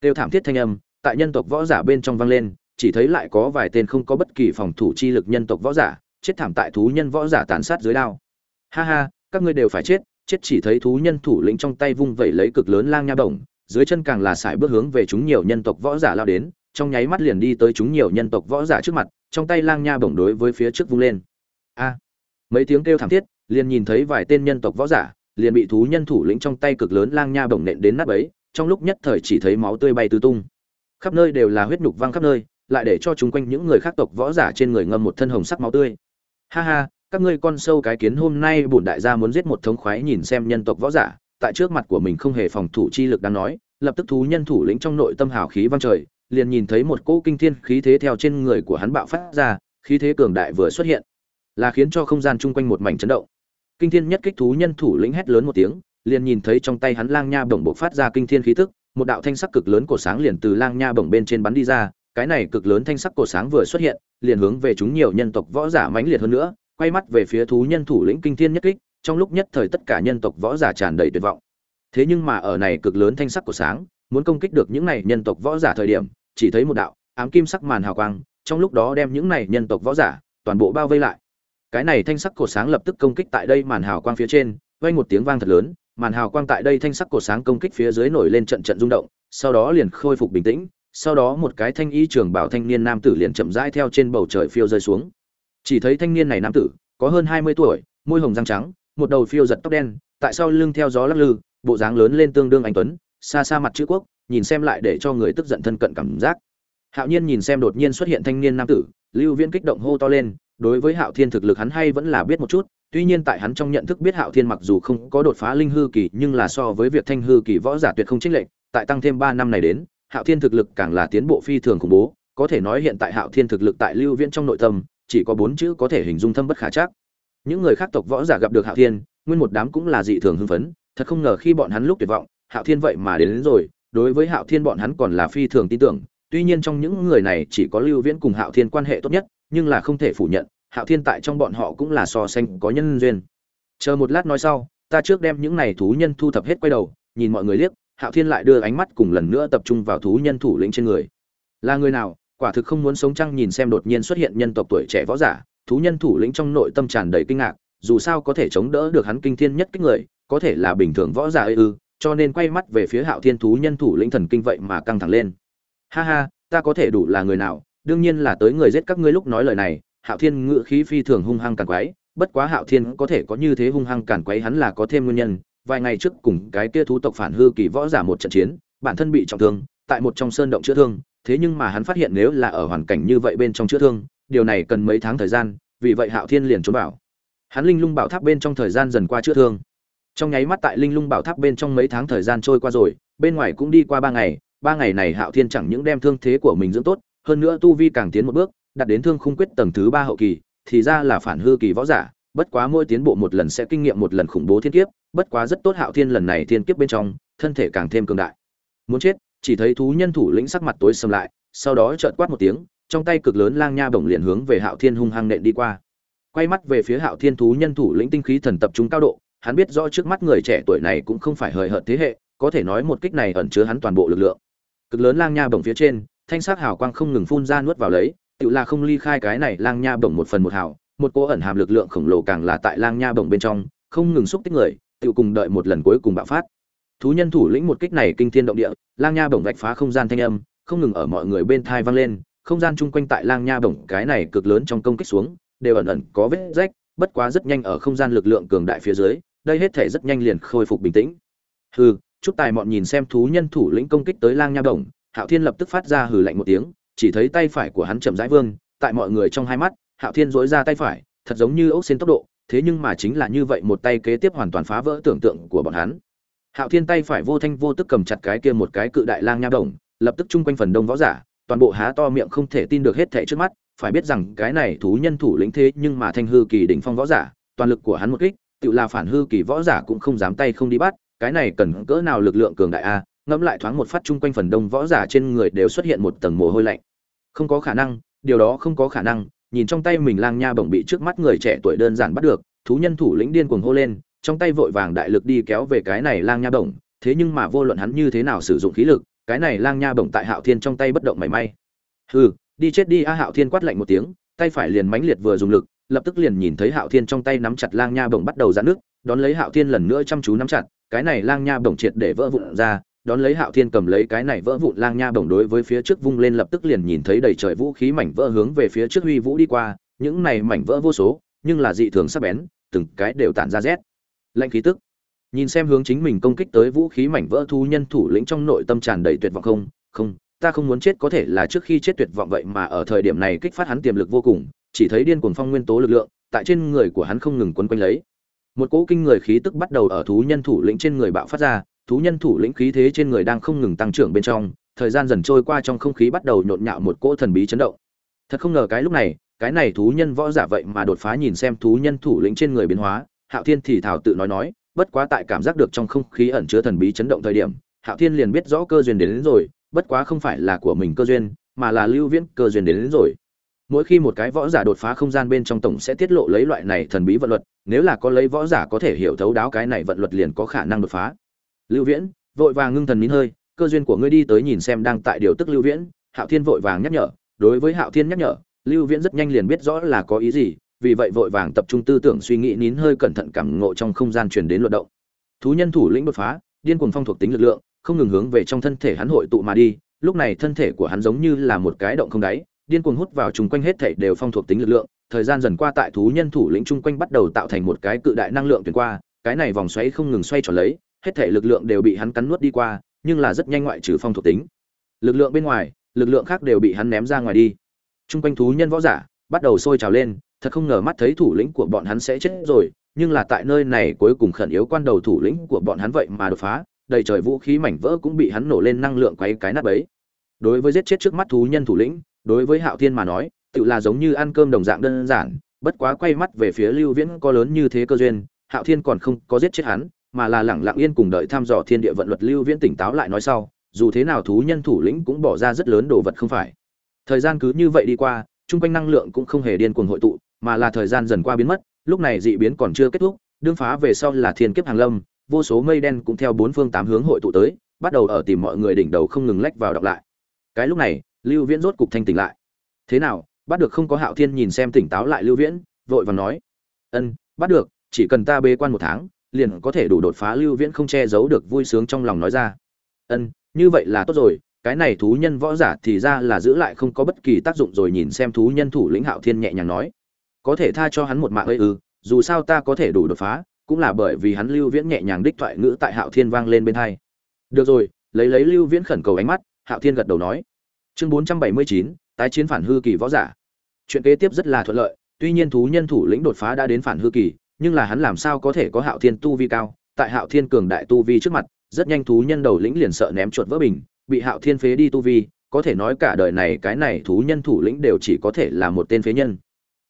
tiêu thảm thiết thanh âm tại nhân tộc võ giả bên trong vang lên chỉ thấy lại có vài tên không có bất kỳ phòng thủ chi lực nhân tộc võ giả chết thảm tại thú nhân võ giả tàn sát dưới đao. Ha ha các ngươi đều phải chết chết chỉ thấy thú nhân thủ lĩnh trong tay vung vẩy lấy cực lớn lang nha bổng, dưới chân càng là sải bước hướng về chúng nhiều nhân tộc võ giả lao đến, trong nháy mắt liền đi tới chúng nhiều nhân tộc võ giả trước mặt, trong tay lang nha bổng đối với phía trước vung lên. A! Mấy tiếng kêu thảm thiết, liền nhìn thấy vài tên nhân tộc võ giả, liền bị thú nhân thủ lĩnh trong tay cực lớn lang nha bổng nện đến nát bấy trong lúc nhất thời chỉ thấy máu tươi bay tứ tung. Khắp nơi đều là huyết nhục văng khắp nơi, lại để cho chúng quanh những người khác tộc võ giả trên người ngâm một thân hồng sắc máu tươi. Ha ha các ngươi con sâu cái kiến hôm nay bổn đại gia muốn giết một thống khoái nhìn xem nhân tộc võ giả, tại trước mặt của mình không hề phòng thủ chi lực đang nói, lập tức thú nhân thủ lĩnh trong nội tâm hào khí vang trời, liền nhìn thấy một cỗ kinh thiên khí thế theo trên người của hắn bạo phát ra, khí thế cường đại vừa xuất hiện, là khiến cho không gian chung quanh một mảnh chấn động. Kinh thiên nhất kích thú nhân thủ lĩnh hét lớn một tiếng, liền nhìn thấy trong tay hắn lang nha bổng bộc phát ra kinh thiên khí tức, một đạo thanh sắc cực lớn của sáng liền từ lang nha bổng bên trên bắn đi ra, cái này cực lớn thanh sắc cổ sáng vừa xuất hiện, liền hướng về chúng nhiều nhân tộc võ giả mãnh liệt hơn nữa quay mắt về phía thú nhân thủ lĩnh kinh thiên nhất kích, trong lúc nhất thời tất cả nhân tộc võ giả tràn đầy tuyệt vọng. Thế nhưng mà ở này cực lớn thanh sắc của sáng, muốn công kích được những này nhân tộc võ giả thời điểm, chỉ thấy một đạo ám kim sắc màn hào quang, trong lúc đó đem những này nhân tộc võ giả toàn bộ bao vây lại. Cái này thanh sắc cổ sáng lập tức công kích tại đây màn hào quang phía trên, vang một tiếng vang thật lớn, màn hào quang tại đây thanh sắc cổ sáng công kích phía dưới nổi lên trận trận rung động, sau đó liền khôi phục bình tĩnh, sau đó một cái thanh y trường bảo thanh niên nam tử liền chậm rãi theo trên bầu trời phiêu rơi xuống chỉ thấy thanh niên này nam tử, có hơn hai mươi tuổi, môi hồng răng trắng, một đầu phiêu giật tóc đen, tại sao lưng theo gió lắc lư, bộ dáng lớn lên tương đương anh tuấn, xa xa mặt chữ quốc, nhìn xem lại để cho người tức giận thân cận cảm giác. Hạo nhiên nhìn xem đột nhiên xuất hiện thanh niên nam tử, lưu viễn kích động hô to lên, đối với hạo thiên thực lực hắn hay vẫn là biết một chút, tuy nhiên tại hắn trong nhận thức biết hạo thiên mặc dù không có đột phá linh hư kỳ, nhưng là so với việc thanh hư kỳ võ giả tuyệt không trích lệch, tại tăng thêm ba năm này đến, hạo thiên thực lực càng là tiến bộ phi thường khủng bố, có thể nói hiện tại hạo thiên thực lực tại lưu viễn trong nội tâm chỉ có bốn chữ có thể hình dung thâm bất khả chắc. Những người khác tộc võ giả gặp được hạo thiên nguyên một đám cũng là dị thường hưng phấn thật không ngờ khi bọn hắn lúc tuyệt vọng hạo thiên vậy mà đến, đến rồi đối với hạo thiên bọn hắn còn là phi thường tin tưởng tuy nhiên trong những người này chỉ có lưu viễn cùng hạo thiên quan hệ tốt nhất nhưng là không thể phủ nhận hạo thiên tại trong bọn họ cũng là so sánh có nhân duyên. Chờ một lát nói sau ta trước đem những này thú nhân thu thập hết quay đầu nhìn mọi người liếc hạo thiên lại đưa ánh mắt cùng lần nữa tập trung vào thú nhân thủ lĩnh trên người. Là người nào? Quả thực không muốn sống chăng nhìn xem đột nhiên xuất hiện nhân tộc tuổi trẻ võ giả, thú nhân thủ lĩnh trong nội tâm tràn đầy kinh ngạc, dù sao có thể chống đỡ được hắn kinh thiên nhất kích người, có thể là bình thường võ giả ư, cho nên quay mắt về phía hạo thiên thú nhân thủ lĩnh thần kinh vậy mà căng thẳng lên. Ha ha, ta có thể đủ là người nào, đương nhiên là tới người giết các ngươi lúc nói lời này, hạo thiên ngựa khí phi thường hung hăng càn quái bất quá hạo thiên có thể có như thế hung hăng càn quấy hắn là có thêm nguyên nhân, vài ngày trước cùng cái kia thú tộc phản hư kỳ võ giả một trận chiến, bản thân bị trọng thương, tại một trong sơn động chữa thương thế nhưng mà hắn phát hiện nếu là ở hoàn cảnh như vậy bên trong chữa thương, điều này cần mấy tháng thời gian, vì vậy hạo thiên liền trốn bảo hắn linh lung bảo tháp bên trong thời gian dần qua chữa thương. Trong nháy mắt tại linh lung bảo tháp bên trong mấy tháng thời gian trôi qua rồi, bên ngoài cũng đi qua ba ngày ba ngày này hạo thiên chẳng những đem thương thế của mình dưỡng tốt, hơn nữa tu vi càng tiến một bước, đạt đến thương khung quyết tầng thứ ba hậu kỳ, thì ra là phản hư kỳ võ giả, bất quá mỗi tiến bộ một lần sẽ kinh nghiệm một lần khủng bố thiên kiếp, bất quá rất tốt hạo thiên lần này thiên kiếp bên trong, thân thể càng thêm cường đại. Muốn chết chỉ thấy thú nhân thủ lĩnh sắc mặt tối sầm lại, sau đó chợt quát một tiếng, trong tay cực lớn lang nha bổng liền hướng về hạo thiên hung hăng nện đi qua. Quay mắt về phía hạo thiên thú nhân thủ lĩnh tinh khí thần tập trung cao độ, hắn biết rõ trước mắt người trẻ tuổi này cũng không phải hời hợt thế hệ, có thể nói một kích này ẩn chứa hắn toàn bộ lực lượng. Cực lớn lang nha bổng phía trên, thanh sắc hào quang không ngừng phun ra nuốt vào lấy tựa là không ly khai cái này lang nha bổng một phần một hào, một cô ẩn hàm lực lượng khổng lồ càng là tại lang nha bổng bên trong, không ngừng xúc tích người, tựu cùng đợi một lần cuối cùng bạo phát thú nhân thủ lĩnh một kích này kinh thiên động địa, lang nha bổng vạch phá không gian thanh âm, không ngừng ở mọi người bên thai vang lên, không gian chung quanh tại lang nha bổng cái này cực lớn trong công kích xuống, đều ẩn ẩn có vết rách, bất quá rất nhanh ở không gian lực lượng cường đại phía dưới, đây hết thể rất nhanh liền khôi phục bình tĩnh. Hừ chút tài mọn nhìn xem thú nhân thủ lĩnh công kích tới lang nha bổng, hạo thiên lập tức phát ra hừ lạnh một tiếng, chỉ thấy tay phải của hắn chậm rãi vương tại mọi người trong hai mắt, hạo thiên dỗi ra tay phải, thật giống như ốc xên tốc độ, thế nhưng mà chính là như vậy một tay kế tiếp hoàn toàn phá vỡ tưởng tượng của bọn hắn hạo thiên tay phải vô thanh vô tức cầm chặt cái kia một cái cự đại lang nha đồng, lập tức chung quanh phần đông võ giả, toàn bộ há to miệng không thể tin được hết thảy trước mắt, phải biết rằng cái này thú nhân thủ lĩnh thế nhưng mà thanh hư kỳ đỉnh phong võ giả, toàn lực của hắn một kích, tự là phản hư kỳ võ giả cũng không dám tay không đi bắt, cái này cần cỡ nào lực lượng cường đại a, ngẫm lại thoáng một phát chung quanh phần đông võ giả trên người đều xuất hiện một tầng mồ hôi lạnh. Không có khả năng, điều đó không có khả năng, nhìn trong tay mình lang nha bổng bị trước mắt người trẻ tuổi đơn giản bắt được, thú nhân thủ lĩnh điên cuồng hô lên trong tay vội vàng đại lực đi kéo về cái này lang nha bổng, thế nhưng mà vô luận hắn như thế nào sử dụng khí lực, cái này lang nha bổng tại hạo thiên trong tay bất động mảy may. Hừ, đi chết đi a, hạo thiên quát lạnh một tiếng, tay phải liền mãnh liệt vừa dùng lực, lập tức liền nhìn thấy hạo thiên trong tay nắm chặt lang nha bổng bắt đầu giãn nước, đón lấy hạo thiên lần nữa chăm chú nắm chặt, cái này lang nha bổng triệt để vỡ vụn ra, đón lấy hạo thiên cầm lấy cái này vỡ vụn lang nha bổng đối với phía trước vung lên lập tức liền nhìn thấy đầy trời vũ khí mảnh vỡ hướng về phía trước huy vũ đi qua, những này mảnh vỡ vô số, nhưng là dị thường sắc bén, từng cái đều tản ra rét lạnh khí tức. Nhìn xem hướng chính mình công kích tới vũ khí mảnh vỡ thu nhân thủ lĩnh trong nội tâm tràn đầy tuyệt vọng không không, ta không muốn chết có thể là trước khi chết tuyệt vọng vậy mà ở thời điểm này kích phát hắn tiềm lực vô cùng, chỉ thấy điên cuồng phong nguyên tố lực lượng, tại trên người của hắn không ngừng quấn quanh lấy. Một cỗ kinh người khí tức bắt đầu ở thú nhân thủ lĩnh trên người bạo phát ra, thú nhân thủ lĩnh khí thế trên người đang không ngừng tăng trưởng bên trong, thời gian dần trôi qua trong không khí bắt đầu nhộn nhạo một cỗ thần bí chấn động. Thật không ngờ cái lúc này, cái này thú nhân võ giả vậy mà đột phá nhìn xem thú nhân thủ lĩnh trên người biến hóa hạo thiên thì thảo tự nói nói bất quá tại cảm giác được trong không khí ẩn chứa thần bí chấn động thời điểm hạo thiên liền biết rõ cơ duyên đến, đến rồi bất quá không phải là của mình cơ duyên mà là lưu viễn cơ duyên đến, đến rồi. Mỗi khi một cái võ giả đột phá không gian bên trong tổng sẽ tiết lộ lấy loại này thần bí vận luật nếu là có lấy võ giả có thể hiểu thấu đáo cái này vận luật liền có khả năng đột phá. Lưu viễn vội vàng ngưng thần nín hơi cơ duyên của ngươi đi tới nhìn xem đang tại điều tức lưu viễn hạo thiên vội vàng nhắc nhở đối với hạo thiên nhắc nhở lưu viễn rất nhanh liền biết rõ là có ý gì vì vậy vội vàng tập trung tư tưởng suy nghĩ nín hơi cẩn thận cảm ngộ trong không gian truyền đến luận động. Thú nhân thủ lĩnh đột phá, điên cuồng phong thuộc tính lực lượng, không ngừng hướng về trong thân thể hắn hội tụ mà đi. Lúc này thân thể của hắn giống như là một cái động không đáy, điên cuồng hút vào chung quanh hết thảy đều phong thuộc tính lực lượng. Thời gian dần qua tại thú nhân thủ lĩnh chung quanh bắt đầu tạo thành một cái cự đại năng lượng truyền qua, cái này vòng xoáy không ngừng xoay tròn lấy, hết thảy lực lượng đều bị hắn cắn nuốt đi qua, nhưng là rất nhanh ngoại trừ phong thuộc tính. Lực lượng bên ngoài, lực lượng khác đều bị hắn ném ra ngoài đi. Chung quanh thú nhân võ giả bắt đầu sôi trào lên thật không ngờ mắt thấy thủ lĩnh của bọn hắn sẽ chết rồi, nhưng là tại nơi này cuối cùng khẩn yếu quan đầu thủ lĩnh của bọn hắn vậy mà đột phá, đầy trời vũ khí mảnh vỡ cũng bị hắn nổ lên năng lượng quay cái nát bấy. Đối với giết chết trước mắt thú nhân thủ lĩnh, đối với hạo thiên mà nói, tự là giống như ăn cơm đồng dạng đơn giản, bất quá quay mắt về phía lưu viễn có lớn như thế cơ duyên, hạo thiên còn không có giết chết hắn, mà là lẳng lặng yên cùng đợi thăm dò thiên địa vận luật lưu viễn tỉnh táo lại nói sau, dù thế nào thú nhân thủ lĩnh cũng bỏ ra rất lớn đồ vật không phải. Thời gian cứ như vậy đi qua, chung quanh năng lượng cũng không hề điên cuồng hội tụ mà là thời gian dần qua biến mất, lúc này dị biến còn chưa kết thúc, đương phá về sau là thiên kiếp hàng lâm, vô số mây đen cũng theo bốn phương tám hướng hội tụ tới, bắt đầu ở tìm mọi người đỉnh đầu không ngừng lách vào đọc lại. Cái lúc này, lưu viễn rốt cục thanh tỉnh lại. Thế nào, bắt được không có hạo thiên nhìn xem tỉnh táo lại lưu viễn, vội vàng nói. Ân, bắt được, chỉ cần ta bê quan một tháng, liền có thể đủ đột phá. Lưu viễn không che giấu được vui sướng trong lòng nói ra. Ân, như vậy là tốt rồi, cái này thú nhân võ giả thì ra là giữ lại không có bất kỳ tác dụng rồi nhìn xem thú nhân thủ lĩnh hạo thiên nhẹ nhàng nói có thể tha cho hắn một mạng ấy ư, dù sao ta có thể đủ đột phá, cũng là bởi vì hắn lưu viễn nhẹ nhàng đích thoại ngữ tại hạo thiên vang lên bên hai. Được rồi, lấy lấy lưu viễn khẩn cầu ánh mắt, hạo thiên gật đầu nói. Chương bốn trăm bảy mươi chín, tái chiến phản hư kỳ võ giả. Chuyện kế tiếp rất là thuận lợi, tuy nhiên thú nhân thủ lĩnh đột phá đã đến phản hư kỳ, nhưng là hắn làm sao có thể có hạo thiên tu vi cao, tại hạo thiên cường đại tu vi trước mặt, rất nhanh thú nhân đầu lĩnh liền sợ ném chuột vỡ bình, bị hạo thiên phế đi tu vi, có thể nói cả đời này cái này thú nhân thủ lĩnh đều chỉ có thể là một tên phế nhân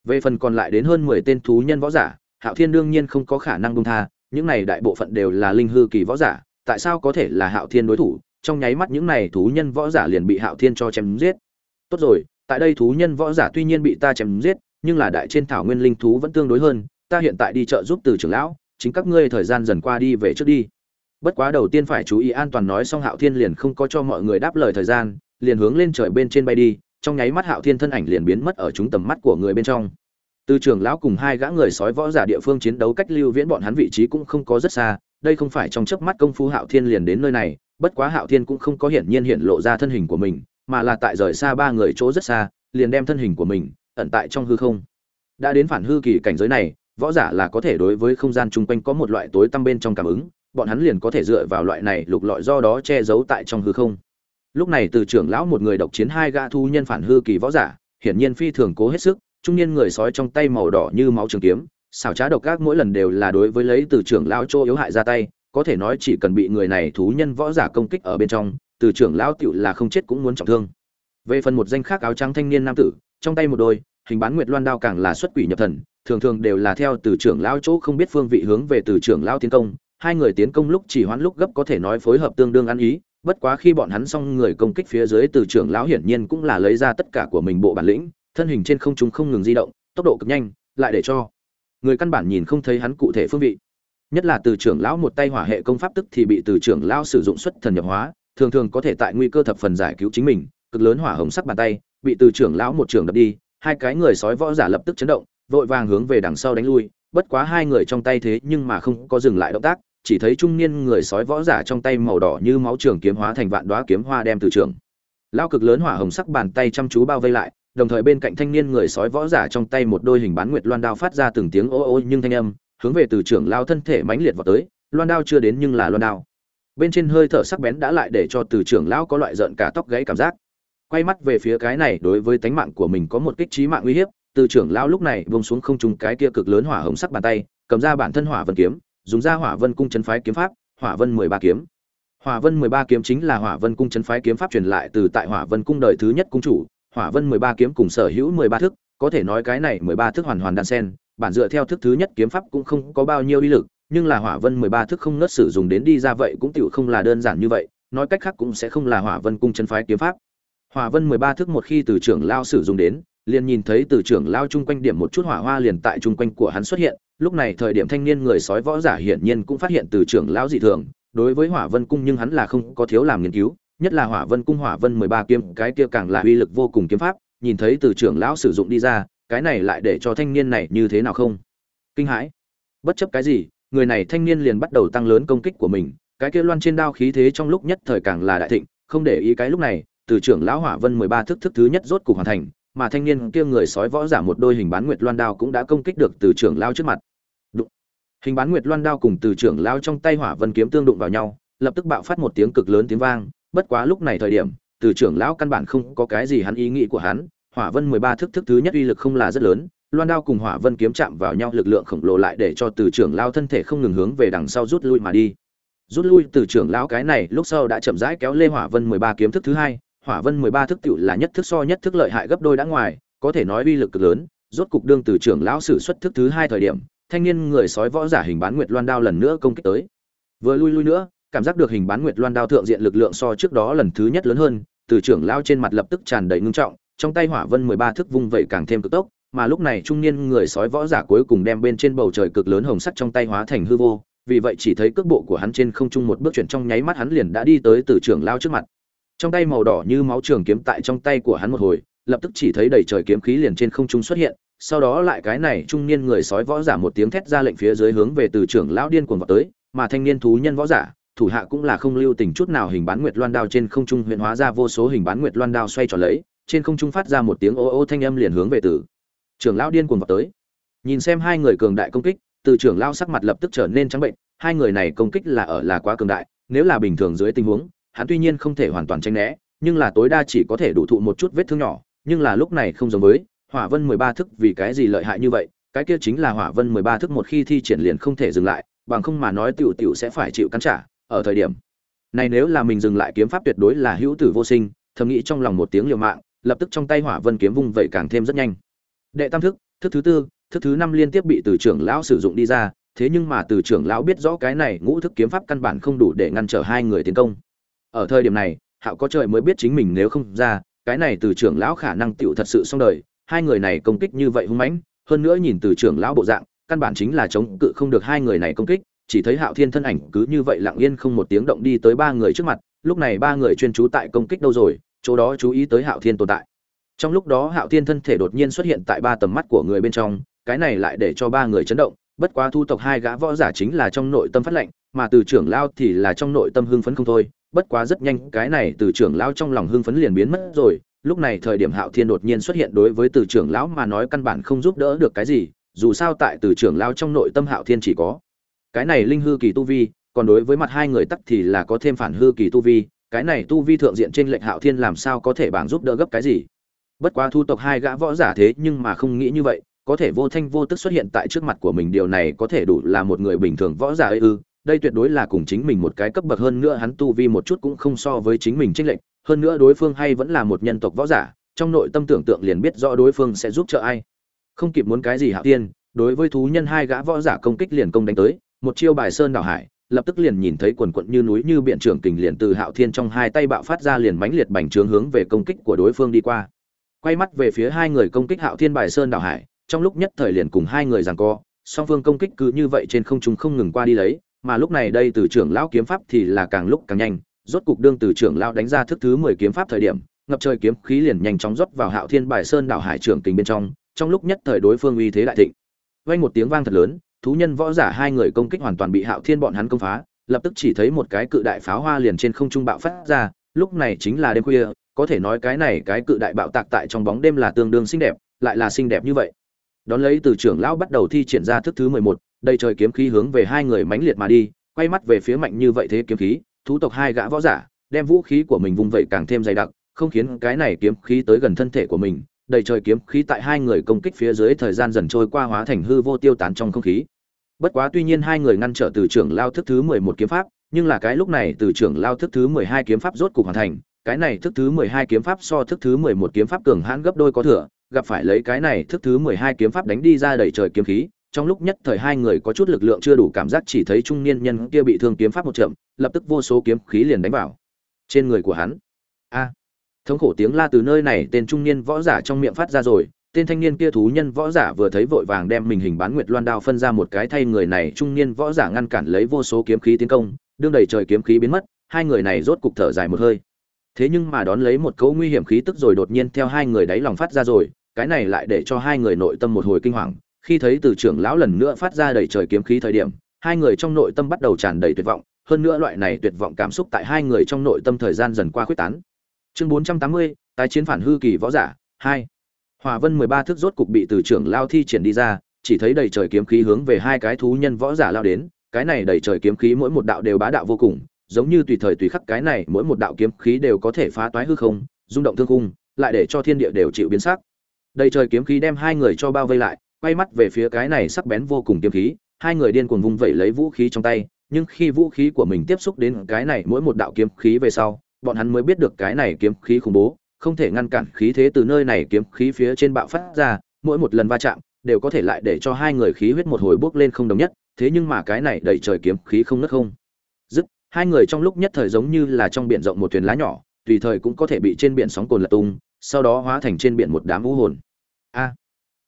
về phần còn lại đến hơn mười tên thú nhân võ giả, hạo thiên đương nhiên không có khả năng buông tha, những này đại bộ phận đều là linh hư kỳ võ giả, tại sao có thể là hạo thiên đối thủ? Trong nháy mắt những này thú nhân võ giả liền bị hạo thiên cho chém giết. Tốt rồi, tại đây thú nhân võ giả tuy nhiên bị ta chém giết, nhưng là đại trên thảo nguyên linh thú vẫn tương đối hơn, ta hiện tại đi chợ giúp từ trưởng lão, chính các ngươi thời gian dần qua đi về trước đi. Bất quá đầu tiên phải chú ý an toàn nói xong hạo thiên liền không có cho mọi người đáp lời thời gian, liền hướng lên trời bên trên bay đi trong nháy mắt hạo thiên thân ảnh liền biến mất ở chúng tầm mắt của người bên trong. Từ trưởng lão cùng hai gã người sói võ giả địa phương chiến đấu cách lưu viễn bọn hắn vị trí cũng không có rất xa, đây không phải trong chớp mắt công phu hạo thiên liền đến nơi này, bất quá hạo thiên cũng không có hiển nhiên hiện lộ ra thân hình của mình, mà là tại rời xa ba người chỗ rất xa, liền đem thân hình của mình ẩn tại trong hư không. Đã đến phản hư kỳ cảnh giới này, võ giả là có thể đối với không gian chung quanh có một loại tối tăm bên trong cảm ứng, bọn hắn liền có thể dựa vào loại này lục lọi do đó che giấu tại trong hư không lúc này từ trưởng lão một người độc chiến hai gã thu nhân phản hư kỳ võ giả, hiển nhiên phi thường cố hết sức, trung niên người sói trong tay màu đỏ như máu trường kiếm, xảo trá độc ác mỗi lần đều là đối với lấy từ trưởng lão chỗ yếu hại ra tay, có thể nói chỉ cần bị người này thú nhân võ giả công kích ở bên trong, từ trưởng lão tựu là không chết cũng muốn trọng thương. Về phần một danh khác áo trắng thanh niên nam tử, trong tay một đôi, hình bán nguyệt loan đao càng là xuất quỷ nhập thần, thường thường đều là theo từ trưởng lão chỗ không biết phương vị hướng về từ trưởng lão tiến công, hai người tiến công lúc chỉ hoãn lúc gấp có thể nói phối hợp tương đương ăn ý bất quá khi bọn hắn xong người công kích phía dưới, từ trưởng lão hiển nhiên cũng là lấy ra tất cả của mình bộ bản lĩnh, thân hình trên không trung không ngừng di động, tốc độ cực nhanh, lại để cho người căn bản nhìn không thấy hắn cụ thể phương vị. Nhất là từ trưởng lão một tay hỏa hệ công pháp tức thì bị từ trưởng lão sử dụng xuất thần nhập hóa, thường thường có thể tại nguy cơ thập phần giải cứu chính mình, cực lớn hỏa hồng sắc bàn tay, bị từ trưởng lão một trường đập đi, hai cái người sói võ giả lập tức chấn động, vội vàng hướng về đằng sau đánh lui, bất quá hai người trong tay thế nhưng mà không có dừng lại động tác chỉ thấy trung niên người sói võ giả trong tay màu đỏ như máu trường kiếm hóa thành vạn đóa kiếm hoa đem từ trường. Lao cực lớn hỏa hồng sắc bàn tay chăm chú bao vây lại, đồng thời bên cạnh thanh niên người sói võ giả trong tay một đôi hình bán nguyệt loan đao phát ra từng tiếng ô ô nhưng thanh âm, hướng về từ trưởng lao thân thể mãnh liệt vào tới, loan đao chưa đến nhưng là loan đao. Bên trên hơi thở sắc bén đã lại để cho từ trưởng lão có loại giận cả tóc gáy cảm giác. Quay mắt về phía cái này, đối với tánh mạng của mình có một kích trí mạng uy hiếp, từ trưởng lão lúc này vung xuống không trùng cái kia cực lớn hỏa hồng sắc bàn tay, cầm ra bản thân hỏa vân kiếm dùng ra hỏa vân cung chấn phái kiếm pháp, hỏa vân mười ba kiếm. Hỏa vân mười ba kiếm chính là hỏa vân cung chấn phái kiếm pháp truyền lại từ tại hỏa vân cung đời thứ nhất cung chủ, hỏa vân mười ba kiếm cùng sở hữu mười ba thức, có thể nói cái này mười ba thức hoàn hoàn đan sen, bản dựa theo thức thứ nhất kiếm pháp cũng không có bao nhiêu uy lực, nhưng là hỏa vân mười ba thức không ngớt sử dụng đến đi ra vậy cũng tựu không là đơn giản như vậy, nói cách khác cũng sẽ không là hỏa vân cung chân phái kiếm pháp. Hỏa vân mười ba thức một khi từ trưởng lao sử dụng đến, liền nhìn thấy từ trưởng lao chung quanh điểm một chút hỏa hoa liền tại chung quanh của hắn xuất hiện lúc này thời điểm thanh niên người sói võ giả hiển nhiên cũng phát hiện từ trưởng lão dị thường, đối với hỏa vân cung nhưng hắn là không có thiếu làm nghiên cứu, nhất là hỏa vân cung hỏa vân mười ba kiếm, cái kia càng là uy lực vô cùng kiếm pháp, nhìn thấy từ trưởng lão sử dụng đi ra, cái này lại để cho thanh niên này như thế nào không? Kinh hãi. Bất chấp cái gì, người này thanh niên liền bắt đầu tăng lớn công kích của mình, cái kia loan trên đao khí thế trong lúc nhất thời càng là đại thịnh, không để ý cái lúc này, từ trưởng lão hỏa vân mười ba thức thức thứ nhất rốt cục hoàn thành mà thanh niên kia người sói võ giả một đôi hình bán nguyệt loan đao cũng đã công kích được từ trưởng lão trước mặt. Đụng. Hình bán nguyệt loan đao cùng từ trưởng lão trong tay hỏa vân kiếm tương đụng vào nhau, lập tức bạo phát một tiếng cực lớn tiếng vang, bất quá lúc này thời điểm, từ trưởng lão căn bản không có cái gì hắn ý nghĩ của hắn, hỏa vân mười ba thức thức thứ nhất uy lực không là rất lớn, loan đao cùng hỏa vân kiếm chạm vào nhau lực lượng khổng lồ lại để cho từ trưởng lao thân thể không ngừng hướng về đằng sau rút lui mà đi. Rút lui từ trưởng lão cái này lúc sau đã chậm rãi kéo lê hỏa vân mười ba kiếm thức thứ hai hỏa vân mười ba thức tựu là nhất thức so nhất thức lợi hại gấp đôi đã ngoài, có thể nói uy lực cực lớn. Rốt cục đương từ trưởng lão sử xuất thức thứ hai thời điểm, thanh niên người sói võ giả hình bán nguyệt loan đao lần nữa công kích tới. Vừa lui lui nữa, cảm giác được hình bán nguyệt loan đao thượng diện lực lượng so trước đó lần thứ nhất lớn hơn, từ trưởng lão trên mặt lập tức tràn đầy ngưng trọng, trong tay hỏa vân mười ba thức vung vẩy càng thêm cực tốc, mà lúc này trung niên người sói võ giả cuối cùng đem bên trên bầu trời cực lớn hồng sắt trong tay hóa thành hư vô, vì vậy chỉ thấy cước bộ của hắn trên không trung một bước chuyển trong nháy mắt hắn liền đã đi tới từ trưởng lao trước mặt trong tay màu đỏ như máu trường kiếm tại trong tay của hắn một hồi, lập tức chỉ thấy đầy trời kiếm khí liền trên không trung xuất hiện, sau đó lại cái này trung niên người sói võ giả một tiếng thét ra lệnh phía dưới hướng về từ trưởng lão điên cuồng vào tới, mà thanh niên thú nhân võ giả, thủ hạ cũng là không lưu tình chút nào hình bán nguyệt loan đao trên không trung huyện hóa ra vô số hình bán nguyệt loan đao xoay tròn lấy, trên không trung phát ra một tiếng ô ô thanh âm liền hướng về từ trưởng lão điên cuồng vào tới. Nhìn xem hai người cường đại công kích, từ trưởng lão sắc mặt lập tức trở nên trắng bệnh, hai người này công kích là ở là quá cường đại, nếu là bình thường dưới tình huống hắn tuy nhiên không thể hoàn toàn tránh né, nhưng là tối đa chỉ có thể đủ thụ một chút vết thương nhỏ, nhưng là lúc này không giống với, hỏa vân mười ba thức vì cái gì lợi hại như vậy, cái kia chính là hỏa vân mười ba thức một khi thi triển liền không thể dừng lại, bằng không mà nói tiểu tiểu sẽ phải chịu cắn trả, ở thời điểm này nếu là mình dừng lại kiếm pháp tuyệt đối là hữu tử vô sinh, thầm nghĩ trong lòng một tiếng liều mạng, lập tức trong tay hỏa vân kiếm vung vậy càng thêm rất nhanh. Đệ tam thức thức thứ tư, thức thứ năm liên tiếp bị từ trưởng lão sử dụng đi ra, thế nhưng mà từ trưởng lão biết rõ cái này ngũ thức kiếm pháp căn bản không đủ để ngăn trở hai người tiến công ở thời điểm này, hạo có trời mới biết chính mình nếu không ra, cái này từ trưởng lão khả năng tựu thật sự xong đời, hai người này công kích như vậy hung mãnh, hơn nữa nhìn từ trưởng lão bộ dạng, căn bản chính là chống cự không được hai người này công kích, chỉ thấy hạo thiên thân ảnh cứ như vậy lặng yên không một tiếng động đi tới ba người trước mặt, lúc này ba người chuyên trú tại công kích đâu rồi, chỗ đó chú ý tới hạo thiên tồn tại. Trong lúc đó hạo thiên thân thể đột nhiên xuất hiện tại ba tầm mắt của người bên trong, cái này lại để cho ba người chấn động, bất quá thu tộc hai gã võ giả chính là trong nội tâm phát lệnh, mà từ trưởng lao thì là trong nội tâm hưng phấn không thôi bất quá rất nhanh, cái này từ trưởng lão trong lòng hưng phấn liền biến mất rồi. Lúc này thời điểm hạo thiên đột nhiên xuất hiện đối với từ trưởng lão mà nói căn bản không giúp đỡ được cái gì, dù sao tại từ trưởng lão trong nội tâm hạo thiên chỉ có cái này linh hư kỳ tu vi, còn đối với mặt hai người tắc thì là có thêm phản hư kỳ tu vi, cái này tu vi thượng diện trên lệnh hạo thiên làm sao có thể bảng giúp đỡ gấp cái gì? Bất quá thu tộc hai gã võ giả thế nhưng mà không nghĩ như vậy, có thể vô thanh vô tức xuất hiện tại trước mặt của mình, điều này có thể đủ là một người bình thường võ giả ấy ư? Đây tuyệt đối là cùng chính mình một cái cấp bậc hơn nữa hắn tu vi một chút cũng không so với chính mình chênh lệch, hơn nữa đối phương hay vẫn là một nhân tộc võ giả, trong nội tâm tưởng tượng liền biết rõ đối phương sẽ giúp trợ ai. Không kịp muốn cái gì hạo tiên, đối với thú nhân hai gã võ giả công kích liền công đánh tới, một chiêu bài sơn đảo hải, lập tức liền nhìn thấy quần quận như núi như biển trưởng kình liền từ hạo thiên trong hai tay bạo phát ra liền mãnh liệt bành trướng hướng về công kích của đối phương đi qua. Quay mắt về phía hai người công kích hạo thiên bài sơn đảo hải, trong lúc nhất thời liền cùng hai người giằng co, song phương công kích cứ như vậy trên không trung không ngừng qua đi lấy mà lúc này đây từ trưởng lão kiếm pháp thì là càng lúc càng nhanh, rốt cục đương từ trưởng lão đánh ra thức thứ mười kiếm pháp thời điểm, ngập trời kiếm khí liền nhanh chóng rót vào hạo thiên bài sơn đảo hải trưởng kình bên trong trong lúc nhất thời đối phương uy thế đại thịnh. Vang một tiếng vang thật lớn, thú nhân võ giả hai người công kích hoàn toàn bị hạo thiên bọn hắn công phá, lập tức chỉ thấy một cái cự đại pháo hoa liền trên không trung bạo phát ra, lúc này chính là đêm khuya, có thể nói cái này cái cự đại bạo tạc tại trong bóng đêm là tương đương xinh đẹp, lại là xinh đẹp như vậy. Đón lấy từ trưởng lão bắt đầu thi triển ra thức thứ mười một đầy trời kiếm khí hướng về hai người mãnh liệt mà đi, quay mắt về phía mạnh như vậy thế kiếm khí, thú tộc hai gã võ giả, đem vũ khí của mình vung vẩy càng thêm dày đặc, không khiến cái này kiếm khí tới gần thân thể của mình. Đầy trời kiếm khí tại hai người công kích phía dưới thời gian dần trôi qua hóa thành hư vô tiêu tán trong không khí. Bất quá tuy nhiên hai người ngăn trở từ trưởng lao thức thứ mười một kiếm pháp, nhưng là cái lúc này từ trưởng lao thức thứ mười hai kiếm pháp rốt cục hoàn thành. Cái này thức thứ mười hai kiếm pháp so thức thứ mười một kiếm pháp cường hãn gấp đôi có thừa, gặp phải lấy cái này thức thứ mười hai kiếm pháp đánh đi ra đầy trời kiếm khí trong lúc nhất thời hai người có chút lực lượng chưa đủ cảm giác chỉ thấy trung niên nhân kia bị thương kiếm pháp một chậm, lập tức vô số kiếm khí liền đánh vào trên người của hắn. A, thống khổ tiếng la từ nơi này, tên trung niên võ giả trong miệng phát ra rồi, tên thanh niên kia thú nhân võ giả vừa thấy vội vàng đem mình hình bán nguyệt loan đao phân ra một cái thay người này, trung niên võ giả ngăn cản lấy vô số kiếm khí tiến công, đương đầy trời kiếm khí biến mất, hai người này rốt cục thở dài một hơi. Thế nhưng mà đón lấy một cấu nguy hiểm khí tức rồi đột nhiên theo hai người đáy lòng phát ra rồi, cái này lại để cho hai người nội tâm một hồi kinh hoàng khi thấy từ trưởng lão lần nữa phát ra đầy trời kiếm khí thời điểm, hai người trong nội tâm bắt đầu tràn đầy tuyệt vọng, hơn nữa loại này tuyệt vọng cảm xúc tại hai người trong nội tâm thời gian dần qua khuyết tán. Chương bốn trăm tám mươi, tái chiến phản hư kỳ võ giả, hai. Hòa vân mười ba thước rốt cục bị từ trưởng lao thi triển đi ra, chỉ thấy đầy trời kiếm khí hướng về hai cái thú nhân võ giả lao đến, cái này đầy trời kiếm khí mỗi một đạo đều bá đạo vô cùng, giống như tùy thời tùy khắc cái này mỗi một đạo kiếm khí đều có thể phá toái hư không, rung động thương khung, lại để cho thiên địa đều chịu biến sắc. Đầy trời kiếm khí đem hai người cho bao vây lại quay mắt về phía cái này sắc bén vô cùng kiếm khí, hai người điên cuồng vung vẩy lấy vũ khí trong tay, nhưng khi vũ khí của mình tiếp xúc đến cái này mỗi một đạo kiếm khí về sau, bọn hắn mới biết được cái này kiếm khí khủng bố, không thể ngăn cản khí thế từ nơi này kiếm khí phía trên bạo phát ra, mỗi một lần va chạm đều có thể lại để cho hai người khí huyết một hồi bước lên không đồng nhất, thế nhưng mà cái này đẩy trời kiếm khí không nứt không. Dứt, hai người trong lúc nhất thời giống như là trong biển rộng một thuyền lá nhỏ, tùy thời cũng có thể bị trên biển sóng cồn lật tung, sau đó hóa thành trên biển một đám vũ hồn. A!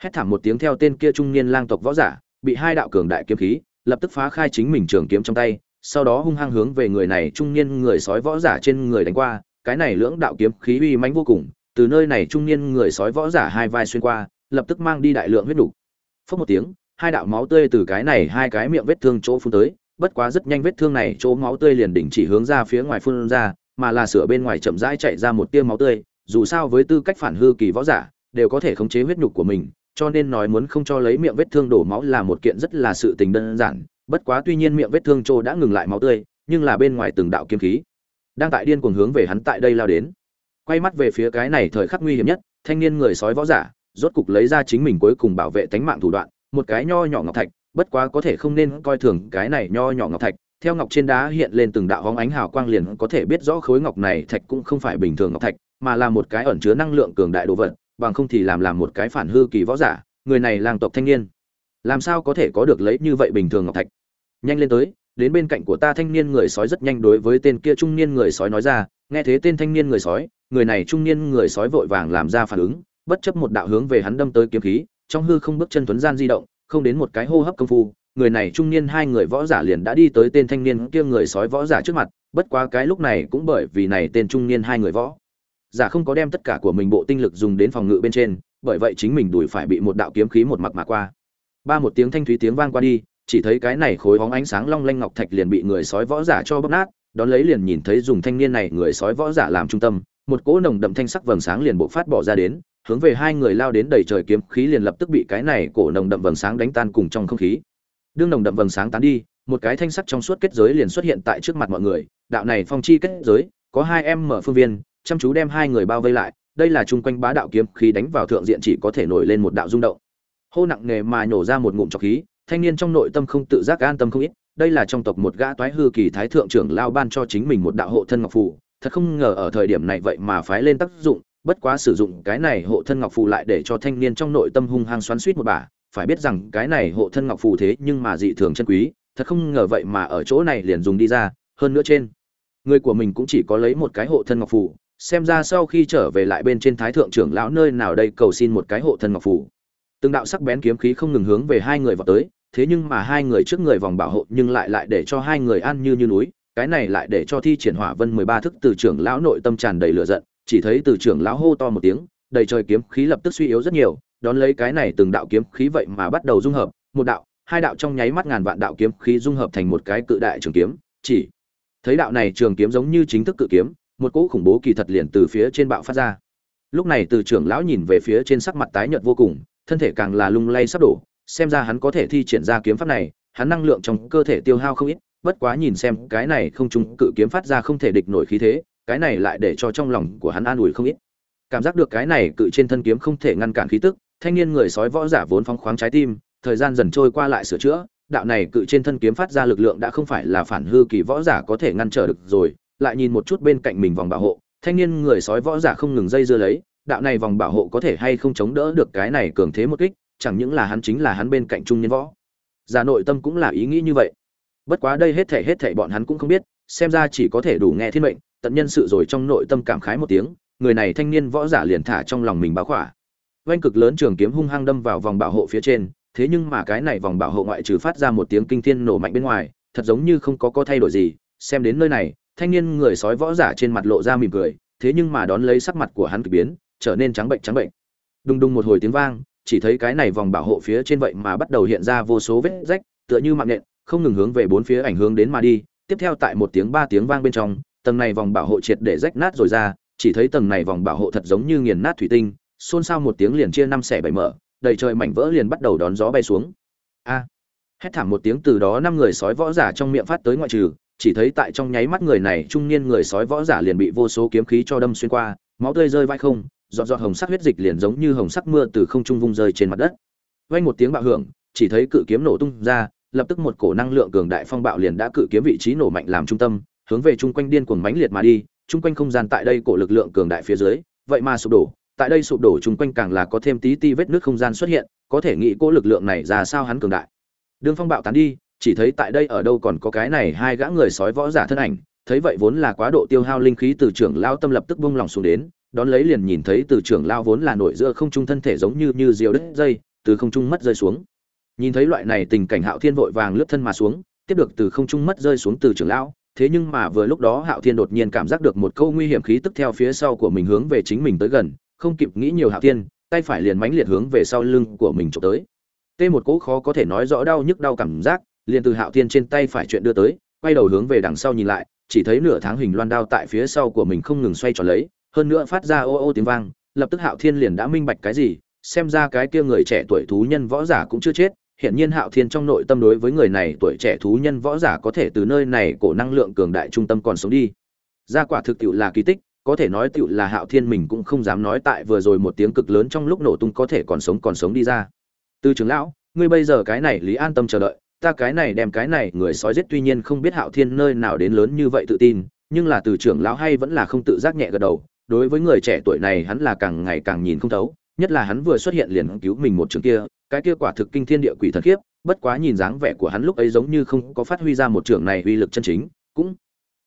Hét thảm một tiếng theo tên kia trung niên lang tộc võ giả, bị hai đạo cường đại kiếm khí, lập tức phá khai chính mình trường kiếm trong tay, sau đó hung hăng hướng về người này trung niên người sói võ giả trên người đánh qua, cái này lưỡng đạo kiếm khí uy mãnh vô cùng, từ nơi này trung niên người sói võ giả hai vai xuyên qua, lập tức mang đi đại lượng huyết đủ. phốc một tiếng, hai đạo máu tươi từ cái này hai cái miệng vết thương chỗ phun tới, bất quá rất nhanh vết thương này chỗ máu tươi liền đỉnh chỉ hướng ra phía ngoài phun ra, mà là sửa bên ngoài chậm rãi chạy ra một tia máu tươi, dù sao với tư cách phản hư kỳ võ giả, đều có thể khống chế huyết nhục của mình cho nên nói muốn không cho lấy miệng vết thương đổ máu là một kiện rất là sự tình đơn giản. Bất quá tuy nhiên miệng vết thương trô đã ngừng lại máu tươi, nhưng là bên ngoài từng đạo kiếm khí đang tại điên cuồng hướng về hắn tại đây lao đến. Quay mắt về phía cái này thời khắc nguy hiểm nhất, thanh niên người sói võ giả, rốt cục lấy ra chính mình cuối cùng bảo vệ tánh mạng thủ đoạn, một cái nho nhỏ ngọc thạch, bất quá có thể không nên coi thường cái này nho nhỏ ngọc thạch. Theo ngọc trên đá hiện lên từng đạo hóng ánh hào quang liền có thể biết rõ khối ngọc này thạch cũng không phải bình thường ngọc thạch, mà là một cái ẩn chứa năng lượng cường đại đồ vật bằng không thì làm làm một cái phản hư kỳ võ giả, người này làng tộc thanh niên. Làm sao có thể có được lấy như vậy bình thường ngọc thạch? Nhanh lên tới, đến bên cạnh của ta thanh niên người sói rất nhanh đối với tên kia trung niên người sói nói ra, nghe thế tên thanh niên người sói, người này trung niên người sói vội vàng làm ra phản ứng, bất chấp một đạo hướng về hắn đâm tới kiếm khí, trong hư không bước chân tuấn gian di động, không đến một cái hô hấp công phu, người này trung niên hai người võ giả liền đã đi tới tên thanh niên kia người sói võ giả trước mặt, bất quá cái lúc này cũng bởi vì này tên trung niên hai người võ giả không có đem tất cả của mình bộ tinh lực dùng đến phòng ngự bên trên, bởi vậy chính mình đuổi phải bị một đạo kiếm khí một mặc mà qua. Ba một tiếng thanh thúy tiếng vang qua đi, chỉ thấy cái này khối hóng ánh sáng long lanh ngọc thạch liền bị người sói võ giả cho bóp nát, đón lấy liền nhìn thấy dùng thanh niên này người sói võ giả làm trung tâm, một cỗ nồng đậm thanh sắc vầng sáng liền bộ phát bỏ ra đến, hướng về hai người lao đến đầy trời kiếm khí liền lập tức bị cái này cổ nồng đậm vầng sáng đánh tan cùng trong không khí. Đương nồng đậm vầng sáng tán đi, một cái thanh sắc trong suốt kết giới liền xuất hiện tại trước mặt mọi người, đạo này phong chi kết giới, có hai em mở phương viên chăm chú đem hai người bao vây lại, đây là chung quanh bá đạo kiếm khí đánh vào thượng diện chỉ có thể nổi lên một đạo rung động. Hô nặng nề mà nhổ ra một ngụm trọc khí, thanh niên trong nội tâm không tự giác an tâm không ít, đây là trong tộc một gã toái hư kỳ thái thượng trưởng lao ban cho chính mình một đạo hộ thân ngọc phù, thật không ngờ ở thời điểm này vậy mà phái lên tác dụng, bất quá sử dụng cái này hộ thân ngọc phù lại để cho thanh niên trong nội tâm hung hăng xoắn suýt một bà, phải biết rằng cái này hộ thân ngọc phù thế nhưng mà dị thường chân quý, thật không ngờ vậy mà ở chỗ này liền dùng đi ra, hơn nữa trên, người của mình cũng chỉ có lấy một cái hộ thân ngọc phù xem ra sau khi trở về lại bên trên thái thượng trưởng lão nơi nào đây cầu xin một cái hộ thân ngọc phủ. Từng đạo sắc bén kiếm khí không ngừng hướng về hai người vào tới, thế nhưng mà hai người trước người vòng bảo hộ nhưng lại lại để cho hai người an như như núi, cái này lại để cho thi triển hỏa vân mười ba thức từ trưởng lão nội tâm tràn đầy lửa giận, chỉ thấy từ trưởng lão hô to một tiếng, đầy trời kiếm khí lập tức suy yếu rất nhiều, đón lấy cái này từng đạo kiếm khí vậy mà bắt đầu dung hợp, một đạo, hai đạo trong nháy mắt ngàn vạn đạo kiếm khí dung hợp thành một cái cự đại trường kiếm, chỉ thấy đạo này trường kiếm giống như chính thức cự kiếm một cỗ khủng bố kỳ thật liền từ phía trên bạo phát ra. Lúc này từ trưởng lão nhìn về phía trên sắc mặt tái nhợt vô cùng, thân thể càng là lung lay sắp đổ, xem ra hắn có thể thi triển ra kiếm pháp này, hắn năng lượng trong cơ thể tiêu hao không ít, bất quá nhìn xem cái này không trúng cự kiếm phát ra không thể địch nổi khí thế, cái này lại để cho trong lòng của hắn an ủi không ít. Cảm giác được cái này cự trên thân kiếm không thể ngăn cản khí tức, thanh niên người sói võ giả vốn phóng khoáng trái tim, thời gian dần trôi qua lại sửa chữa, đạo này cự trên thân kiếm phát ra lực lượng đã không phải là phản hư kỳ võ giả có thể ngăn trở được rồi lại nhìn một chút bên cạnh mình vòng bảo hộ, thanh niên người sói võ giả không ngừng dây dưa lấy, đạo này vòng bảo hộ có thể hay không chống đỡ được cái này cường thế một kích, chẳng những là hắn chính là hắn bên cạnh trung niên võ. Giả nội tâm cũng là ý nghĩ như vậy. Bất quá đây hết thể hết thể bọn hắn cũng không biết, xem ra chỉ có thể đủ nghe thiên mệnh, tận nhân sự rồi trong nội tâm cảm khái một tiếng, người này thanh niên võ giả liền thả trong lòng mình báo khỏa. Oanh cực lớn trường kiếm hung hăng đâm vào vòng bảo hộ phía trên, thế nhưng mà cái này vòng bảo hộ ngoại trừ phát ra một tiếng kinh thiên nổ mạnh bên ngoài, thật giống như không có có thay đổi gì, xem đến nơi này thanh niên người sói võ giả trên mặt lộ ra mỉm cười, thế nhưng mà đón lấy sắc mặt của hắn kỳ biến, trở nên trắng bệnh trắng bệnh. Đùng đùng một hồi tiếng vang, chỉ thấy cái này vòng bảo hộ phía trên vậy mà bắt đầu hiện ra vô số vết rách, tựa như mạng nện không ngừng hướng về bốn phía ảnh hướng đến mà đi. Tiếp theo tại một tiếng ba tiếng vang bên trong, tầng này vòng bảo hộ triệt để rách nát rồi ra, chỉ thấy tầng này vòng bảo hộ thật giống như nghiền nát thủy tinh, xôn xao một tiếng liền chia năm xẻ bảy mở, đầy trời mảnh vỡ liền bắt đầu đón gió bay xuống. A! Hét thảm một tiếng, từ đó năm người sói võ giả trong miệng phát tới ngoại trừ chỉ thấy tại trong nháy mắt người này trung niên người sói võ giả liền bị vô số kiếm khí cho đâm xuyên qua, máu tươi rơi vai không, giọt giọt hồng sắc huyết dịch liền giống như hồng sắc mưa từ không trung vung rơi trên mặt đất. Vang một tiếng bạo hưởng, chỉ thấy cự kiếm nổ tung ra, lập tức một cổ năng lượng cường đại phong bạo liền đã cự kiếm vị trí nổ mạnh làm trung tâm, hướng về chung quanh điên cuồng mãnh liệt mà đi, chung quanh không gian tại đây cổ lực lượng cường đại phía dưới, vậy mà sụp đổ, tại đây sụp đổ chung quanh càng là có thêm tí ti vết nước không gian xuất hiện, có thể nghĩ cỗ lực lượng này ra sao hắn cường đại. Đường phong bạo tán đi chỉ thấy tại đây ở đâu còn có cái này hai gã người sói võ giả thân ảnh, thấy vậy vốn là quá độ tiêu hao linh khí từ trưởng lao tâm lập tức bung lòng xuống đến, đón lấy liền nhìn thấy từ trưởng lao vốn là nổi giữa không trung thân thể giống như như diều đứt dây, từ không trung mất rơi xuống. Nhìn thấy loại này tình cảnh hạo thiên vội vàng lướt thân mà xuống, tiếp được từ không trung mất rơi xuống từ trưởng lão thế nhưng mà vừa lúc đó hạo thiên đột nhiên cảm giác được một câu nguy hiểm khí tức theo phía sau của mình hướng về chính mình tới gần, không kịp nghĩ nhiều hạo thiên, tay phải liền mãnh liệt hướng về sau lưng của mình trộm tới. Tê một cỗ khó có thể nói rõ đau nhức đau cảm giác liền từ hạo thiên trên tay phải chuyện đưa tới, quay đầu hướng về đằng sau nhìn lại, chỉ thấy nửa tháng hình loan đao tại phía sau của mình không ngừng xoay tròn lấy, hơn nữa phát ra ô ô tiếng vang, lập tức hạo thiên liền đã minh bạch cái gì, xem ra cái kia người trẻ tuổi thú nhân võ giả cũng chưa chết hiện nhiên hạo thiên trong nội tâm đối với người này tuổi trẻ thú nhân võ giả có thể từ nơi này cổ năng lượng cường đại trung tâm còn sống đi. Ra quả thực tiệu là kỳ tích, có thể nói tiệu là hạo thiên mình cũng không dám nói tại vừa rồi một tiếng cực lớn trong lúc nổ tung có thể còn sống còn sống đi ra. Tư trưởng lão, ngươi bây giờ cái này lý an tâm chờ đợi ta cái này đem cái này, người sói giết tuy nhiên không biết hạo thiên nơi nào đến lớn như vậy tự tin, nhưng là từ trưởng lão hay vẫn là không tự giác nhẹ gật đầu, đối với người trẻ tuổi này hắn là càng ngày càng nhìn không thấu, nhất là hắn vừa xuất hiện liền cứu mình một trường kia, cái kia quả thực kinh thiên địa quỷ thần khiếp, bất quá nhìn dáng vẻ của hắn lúc ấy giống như không có phát huy ra một trường này uy lực chân chính, cũng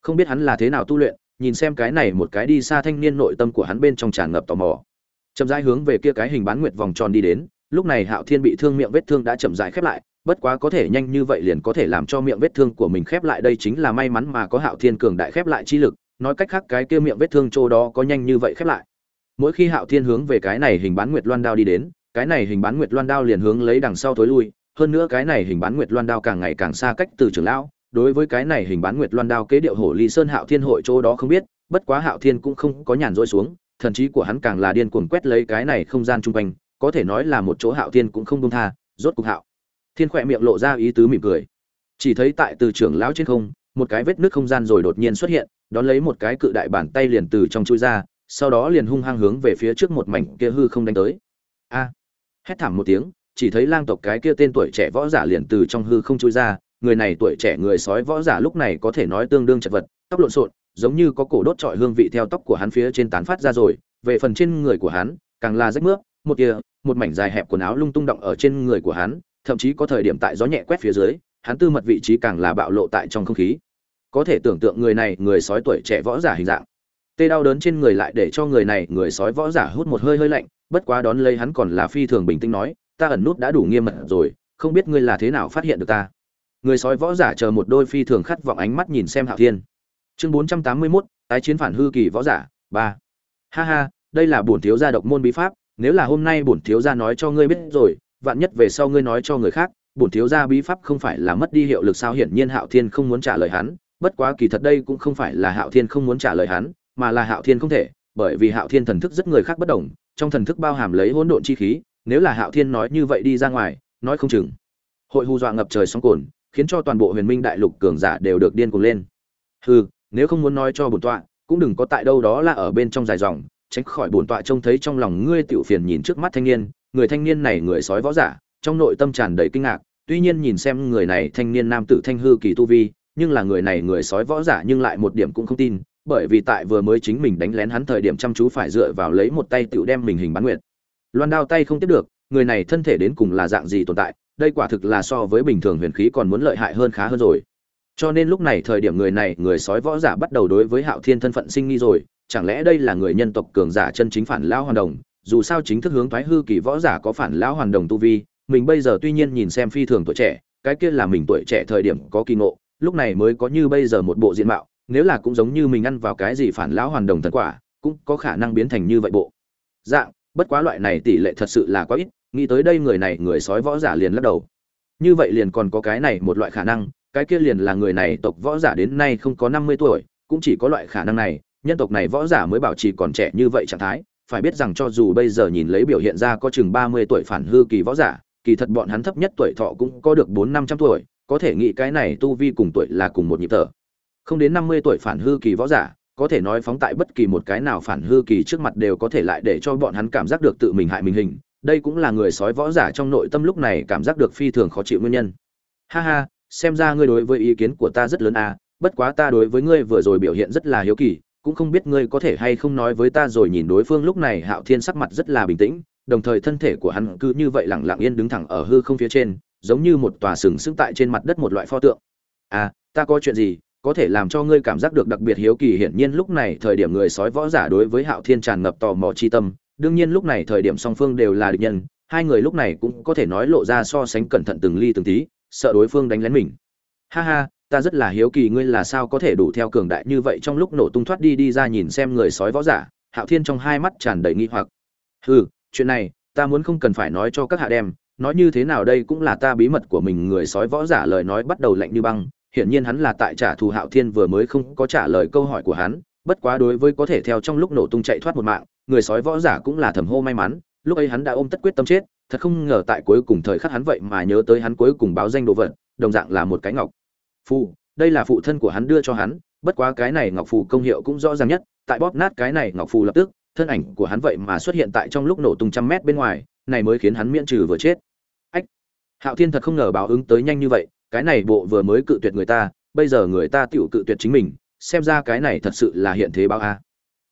không biết hắn là thế nào tu luyện, nhìn xem cái này một cái đi xa thanh niên nội tâm của hắn bên trong tràn ngập tò mò. Chậm rãi hướng về kia cái hình bán nguyệt vòng tròn đi đến, lúc này hạo thiên bị thương miệng vết thương đã chậm rãi khép lại bất quá có thể nhanh như vậy liền có thể làm cho miệng vết thương của mình khép lại, đây chính là may mắn mà có hạo thiên cường đại khép lại chi lực, nói cách khác cái kia miệng vết thương chỗ đó có nhanh như vậy khép lại. Mỗi khi hạo thiên hướng về cái này hình bán nguyệt loan đao đi đến, cái này hình bán nguyệt loan đao liền hướng lấy đằng sau tối lui, hơn nữa cái này hình bán nguyệt loan đao càng ngày càng xa cách từ trường lão, đối với cái này hình bán nguyệt loan đao kế điệu hổ ly sơn hạo thiên hội chỗ đó không biết, bất quá hạo thiên cũng không có nhàn rỗi xuống, thần trí của hắn càng là điên cuồng quét lấy cái này không gian chung quanh, có thể nói là một chỗ hạo thiên cũng không buông tha, rốt cục hạo thiên khỏe miệng lộ ra ý tứ mỉm cười. Chỉ thấy tại từ trưởng lão trên không, một cái vết nước không gian rồi đột nhiên xuất hiện, đón lấy một cái cự đại bàn tay liền từ trong chui ra, sau đó liền hung hăng hướng về phía trước một mảnh kia hư không đánh tới. A! Hét thảm một tiếng, chỉ thấy lang tộc cái kia tên tuổi trẻ võ giả liền từ trong hư không chui ra, người này tuổi trẻ người sói võ giả lúc này có thể nói tương đương chật vật, tóc lộn xộn, giống như có cổ đốt trọi hương vị theo tóc của hắn phía trên tán phát ra rồi, về phần trên người của hắn, càng là rách mướp, một kia, một mảnh dài hẹp quần áo lung tung động ở trên người của hắn thậm chí có thời điểm tại gió nhẹ quét phía dưới, hắn tư mật vị trí càng là bạo lộ tại trong không khí. Có thể tưởng tượng người này, người sói tuổi trẻ võ giả hình dạng. Tê đau đớn trên người lại để cho người này, người sói võ giả hút một hơi hơi lạnh, bất quá đón lấy hắn còn là phi thường bình tĩnh nói, ta ẩn nút đã đủ nghiêm mật rồi, không biết ngươi là thế nào phát hiện được ta. Người sói võ giả chờ một đôi phi thường khát vọng ánh mắt nhìn xem hạo thiên. Chương bốn trăm tám mươi mốt, tái chiến phản hư kỳ võ giả, ba. Ha ha, đây là bổn thiếu gia độc môn bí pháp, nếu là hôm nay bổn thiếu gia nói cho ngươi biết rồi vạn nhất về sau ngươi nói cho người khác, bổn thiếu gia bí pháp không phải là mất đi hiệu lực sao hiển nhiên hạo thiên không muốn trả lời hắn, bất quá kỳ thật đây cũng không phải là hạo thiên không muốn trả lời hắn, mà là hạo thiên không thể, bởi vì hạo thiên thần thức rất người khác bất đồng, trong thần thức bao hàm lấy hỗn độn chi khí, nếu là hạo thiên nói như vậy đi ra ngoài, nói không chừng, hội hù dọa ngập trời sóng cồn khiến cho toàn bộ huyền minh đại lục cường giả đều được điên cuồng lên. Hừ, nếu không muốn nói cho bổn tọa, cũng đừng có tại đâu đó là ở bên trong dài dòng, tránh khỏi bổn tọa trông thấy trong lòng ngươi tiểu phiền nhìn trước mắt thanh niên người thanh niên này người sói võ giả, trong nội tâm tràn đầy kinh ngạc, tuy nhiên nhìn xem người này thanh niên nam tử thanh hư kỳ tu vi, nhưng là người này người sói võ giả nhưng lại một điểm cũng không tin, bởi vì tại vừa mới chính mình đánh lén hắn thời điểm chăm chú phải dựa vào lấy một tay tiểu đem mình hình bán nguyệt. Loan đao tay không tiếp được, người này thân thể đến cùng là dạng gì tồn tại, đây quả thực là so với bình thường huyền khí còn muốn lợi hại hơn khá hơn rồi. Cho nên lúc này thời điểm người này người sói võ giả bắt đầu đối với hạo thiên thân phận sinh nghi rồi, chẳng lẽ đây là người nhân tộc cường giả chân chính phản lao hoàn đồng dù sao chính thức hướng thoái hư kỳ võ giả có phản lão hoàn đồng tu vi, mình bây giờ tuy nhiên nhìn xem phi thường tuổi trẻ, cái kia là mình tuổi trẻ thời điểm có kỳ ngộ, lúc này mới có như bây giờ một bộ diện mạo, nếu là cũng giống như mình ăn vào cái gì phản lão hoàn đồng thần quả, cũng có khả năng biến thành như vậy bộ. Dạng, bất quá loại này tỷ lệ thật sự là quá ít, nghĩ tới đây người này người sói võ giả liền lắc đầu. Như vậy liền còn có cái này một loại khả năng, cái kia liền là người này tộc võ giả đến nay không có năm mươi tuổi, cũng chỉ có loại khả năng này, nhân tộc này võ giả mới bảo trì còn trẻ như vậy trạng thái phải biết rằng cho dù bây giờ nhìn lấy biểu hiện ra có chừng ba mươi tuổi phản hư kỳ võ giả, kỳ thật bọn hắn thấp nhất tuổi thọ cũng có được bốn năm trăm tuổi, có thể nghĩ cái này tu vi cùng tuổi là cùng một nhịp thở. Không đến năm mươi tuổi phản hư kỳ võ giả, có thể nói phóng tại bất kỳ một cái nào phản hư kỳ trước mặt đều có thể lại để cho bọn hắn cảm giác được tự mình hại mình hình. Đây cũng là người sói võ giả trong nội tâm lúc này cảm giác được phi thường khó chịu nguyên nhân. Ha ha, xem ra ngươi đối với ý kiến của ta rất lớn à bất quá ta đối với ngươi vừa rồi biểu hiện rất là hiếu kỳ cũng không biết ngươi có thể hay không nói với ta rồi nhìn đối phương lúc này hạo thiên sắc mặt rất là bình tĩnh, đồng thời thân thể của hắn cứ như vậy lẳng lặng yên đứng thẳng ở hư không phía trên, giống như một tòa sừng sững tại trên mặt đất một loại pho tượng. À ta có chuyện gì, có thể làm cho ngươi cảm giác được đặc biệt hiếu kỳ hiển nhiên lúc này thời điểm người sói võ giả đối với hạo thiên tràn ngập tò mò chi tâm, đương nhiên lúc này thời điểm song phương đều là địch nhân, hai người lúc này cũng có thể nói lộ ra so sánh cẩn thận từng ly từng tí, sợ đối phương đánh lén mình. Ha ha ta rất là hiếu kỳ ngươi là sao có thể đủ theo cường đại như vậy trong lúc nổ tung thoát đi đi ra nhìn xem người sói võ giả, hạo thiên trong hai mắt tràn đầy nghi hoặc. Hừ, chuyện này, ta muốn không cần phải nói cho các hạ đem, nói như thế nào đây cũng là ta bí mật của mình, người sói võ giả lời nói bắt đầu lạnh như băng, hiển nhiên hắn là tại trả thù hạo thiên vừa mới không có trả lời câu hỏi của hắn, bất quá đối với có thể theo trong lúc nổ tung chạy thoát một mạng, người sói võ giả cũng là thầm hô may mắn, lúc ấy hắn đã ôm tất quyết tâm chết, thật không ngờ tại cuối cùng thời khắc hắn vậy mà nhớ tới hắn cuối cùng báo danh đồ vật, đồng dạng là một cái ngọc phù, đây là phụ thân của hắn đưa cho hắn, bất quá cái này ngọc phù công hiệu cũng rõ ràng nhất, tại bóp nát cái này ngọc phù lập tức, thân ảnh của hắn vậy mà xuất hiện tại trong lúc nổ tung trăm mét bên ngoài, này mới khiến hắn miễn trừ vừa chết. Ách, hạo thiên thật không ngờ báo ứng tới nhanh như vậy, cái này bộ vừa mới cự tuyệt người ta, bây giờ người ta tựu cự tuyệt chính mình, xem ra cái này thật sự là hiện thế báo a.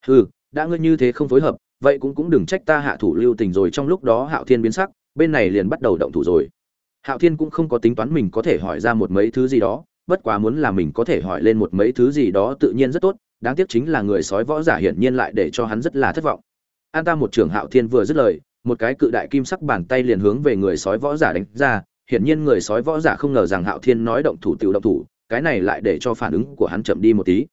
Hừ, đã ngươi như thế không phối hợp, vậy cũng cũng đừng trách ta hạ thủ lưu tình rồi, trong lúc đó hạo thiên biến sắc, bên này liền bắt đầu động thủ rồi. Hạo thiên cũng không có tính toán mình có thể hỏi ra một mấy thứ gì đó bất quá muốn là mình có thể hỏi lên một mấy thứ gì đó tự nhiên rất tốt, đáng tiếc chính là người sói võ giả hiển nhiên lại để cho hắn rất là thất vọng. An ta một trưởng hạo thiên vừa dứt lời, một cái cự đại kim sắc bàn tay liền hướng về người sói võ giả đánh ra, hiển nhiên người sói võ giả không ngờ rằng hạo thiên nói động thủ tiểu động thủ, cái này lại để cho phản ứng của hắn chậm đi một tí.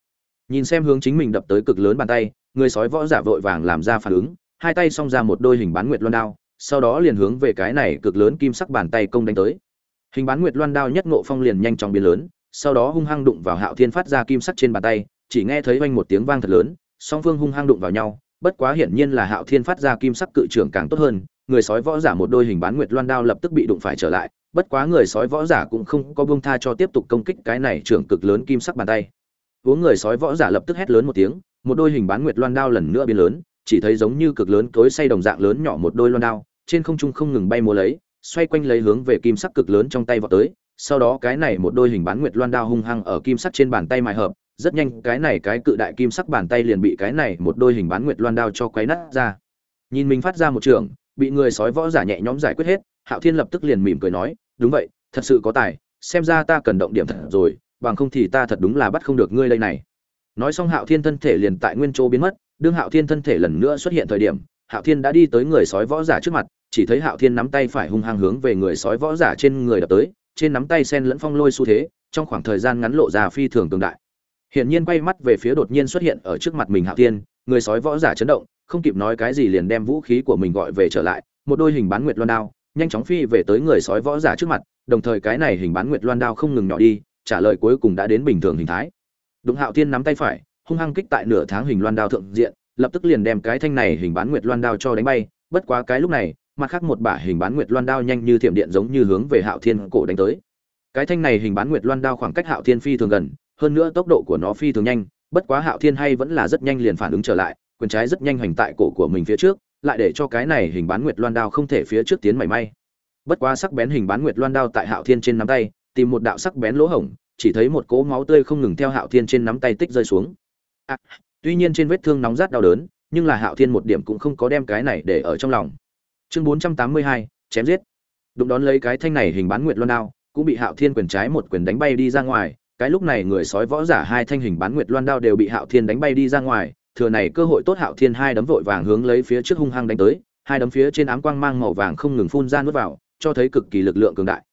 Nhìn xem hướng chính mình đập tới cực lớn bàn tay, người sói võ giả vội vàng làm ra phản ứng, hai tay xong ra một đôi hình bán nguyệt loan đao, sau đó liền hướng về cái này cực lớn kim sắc bàn tay công đánh tới. Hình bán nguyệt loan đao nhất ngộ phong liền nhanh chóng biến lớn sau đó hung hăng đụng vào hạo thiên phát ra kim sắc trên bàn tay, chỉ nghe thấy vang một tiếng vang thật lớn, song phương hung hăng đụng vào nhau, bất quá hiển nhiên là hạo thiên phát ra kim sắc cự trưởng càng tốt hơn, người sói võ giả một đôi hình bán nguyệt loan đao lập tức bị đụng phải trở lại, bất quá người sói võ giả cũng không có buông tha cho tiếp tục công kích cái này trưởng cực lớn kim sắc bàn tay. Uống người sói võ giả lập tức hét lớn một tiếng, một đôi hình bán nguyệt loan đao lần nữa biến lớn, chỉ thấy giống như cực lớn cối say đồng dạng lớn nhỏ một đôi loan đao, trên không trung không ngừng bay múa lấy, xoay quanh lấy hướng về kim sắc cực lớn trong tay vọt tới sau đó cái này một đôi hình bán nguyệt loan đao hung hăng ở kim sắc trên bàn tay mài hợp, rất nhanh cái này cái cự đại kim sắc bàn tay liền bị cái này một đôi hình bán nguyệt loan đao cho quấy nát ra. Nhìn mình phát ra một trường, bị người sói võ giả nhẹ nhõm giải quyết hết, hạo thiên lập tức liền mỉm cười nói, đúng vậy, thật sự có tài, xem ra ta cần động điểm thật rồi, bằng không thì ta thật đúng là bắt không được ngươi đây này. Nói xong hạo thiên thân thể liền tại nguyên chỗ biến mất, đương hạo thiên thân thể lần nữa xuất hiện thời điểm, hạo thiên đã đi tới người sói võ giả trước mặt, chỉ thấy hạo thiên nắm tay phải hung hăng hướng về người sói võ giả trên người đập tới trên nắm tay sen lẫn phong lôi xu thế, trong khoảng thời gian ngắn lộ ra phi thường tương đại. Hiển nhiên quay mắt về phía đột nhiên xuất hiện ở trước mặt mình hạo thiên, người sói võ giả chấn động, không kịp nói cái gì liền đem vũ khí của mình gọi về trở lại, một đôi hình bán nguyệt loan đao, nhanh chóng phi về tới người sói võ giả trước mặt, đồng thời cái này hình bán nguyệt loan đao không ngừng nhỏ đi, trả lời cuối cùng đã đến bình thường hình thái. Đụng hạo thiên nắm tay phải, hung hăng kích tại nửa tháng hình loan đao thượng diện, lập tức liền đem cái thanh này hình bán nguyệt loan đao cho đánh bay, bất quá cái lúc này mặt khác một bả hình bán nguyệt loan đao nhanh như thiểm điện giống như hướng về hạo thiên cổ đánh tới. Cái thanh này hình bán nguyệt loan đao khoảng cách hạo thiên phi thường gần hơn nữa tốc độ của nó phi thường nhanh bất quá hạo thiên hay vẫn là rất nhanh liền phản ứng trở lại quyền trái rất nhanh hoành tại cổ của mình phía trước lại để cho cái này hình bán nguyệt loan đao không thể phía trước tiến mảy may. Bất quá sắc bén hình bán nguyệt loan đao tại hạo thiên trên nắm tay tìm một đạo sắc bén lỗ hổng chỉ thấy một cỗ máu tươi không ngừng theo hạo thiên trên nắm tay tích rơi xuống. À, tuy nhiên trên vết thương nóng rát đau đớn nhưng là hạo thiên một điểm cũng không có đem cái này để ở trong lòng chương bốn trăm tám mươi hai, chém giết. Đụng đón lấy cái thanh này hình bán nguyệt loan đao, cũng bị hạo thiên quyền trái một quyền đánh bay đi ra ngoài. Cái lúc này người sói võ giả hai thanh hình bán nguyệt loan đao đều bị hạo thiên đánh bay đi ra ngoài. Thừa này cơ hội tốt hạo thiên hai đấm vội vàng hướng lấy phía trước hung hăng đánh tới. Hai đấm phía trên ám quang mang màu vàng không ngừng phun ra nuốt vào, cho thấy cực kỳ lực lượng cường đại.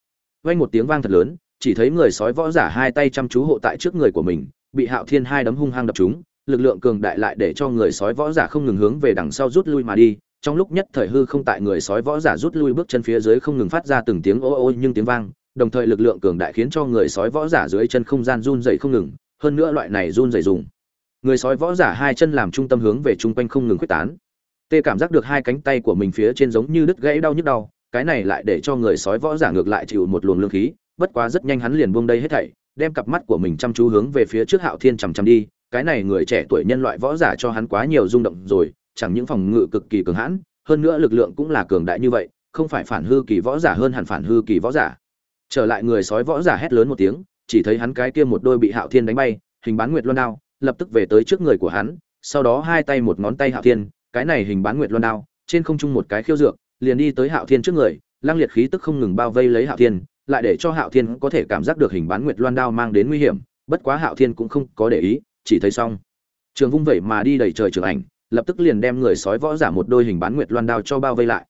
Vang một tiếng vang thật lớn, chỉ thấy người sói võ giả hai tay chăm chú hộ tại trước người của mình, bị hạo thiên hai đấm hung hăng đập chúng lực lượng cường đại lại để cho người sói võ giả không ngừng hướng về đằng sau rút lui mà đi trong lúc nhất thời hư không tại người sói võ giả rút lui bước chân phía dưới không ngừng phát ra từng tiếng ô ô nhưng tiếng vang, đồng thời lực lượng cường đại khiến cho người sói võ giả dưới chân không gian run dày không ngừng, hơn nữa loại này run dày dùng. Người sói võ giả hai chân làm trung tâm hướng về chung quanh không ngừng quyết tán. Tê cảm giác được hai cánh tay của mình phía trên giống như đứt gãy đau nhức đau, cái này lại để cho người sói võ giả ngược lại chịu một luồng lương khí, bất quá rất nhanh hắn liền buông đây hết thảy, đem cặp mắt của mình chăm chú hướng về phía trước hạo thiên chằm chằm đi, cái này người trẻ tuổi nhân loại võ giả cho hắn quá nhiều rung động rồi chẳng những phòng ngự cực kỳ cường hãn, hơn nữa lực lượng cũng là cường đại như vậy, không phải phản hư kỳ võ giả hơn hẳn phản hư kỳ võ giả. Trở lại người sói võ giả hét lớn một tiếng, chỉ thấy hắn cái kia một đôi bị hạo thiên đánh bay, hình bán nguyệt loan đao, lập tức về tới trước người của hắn, sau đó hai tay một ngón tay hạo thiên, cái này hình bán nguyệt loan đao, trên không trung một cái khiêu dược, liền đi tới hạo thiên trước người lang liệt khí tức không ngừng bao vây lấy hạo thiên, lại để cho hạo thiên có thể cảm giác được hình bán nguyệt loan đao mang đến nguy hiểm, bất quá hạo thiên cũng không có để ý, chỉ thấy xong. Trường vung vẩy mà đi đầy trời trường ảnh lập tức liền đem người sói võ giả một đôi hình bán nguyệt loan đao cho bao vây lại.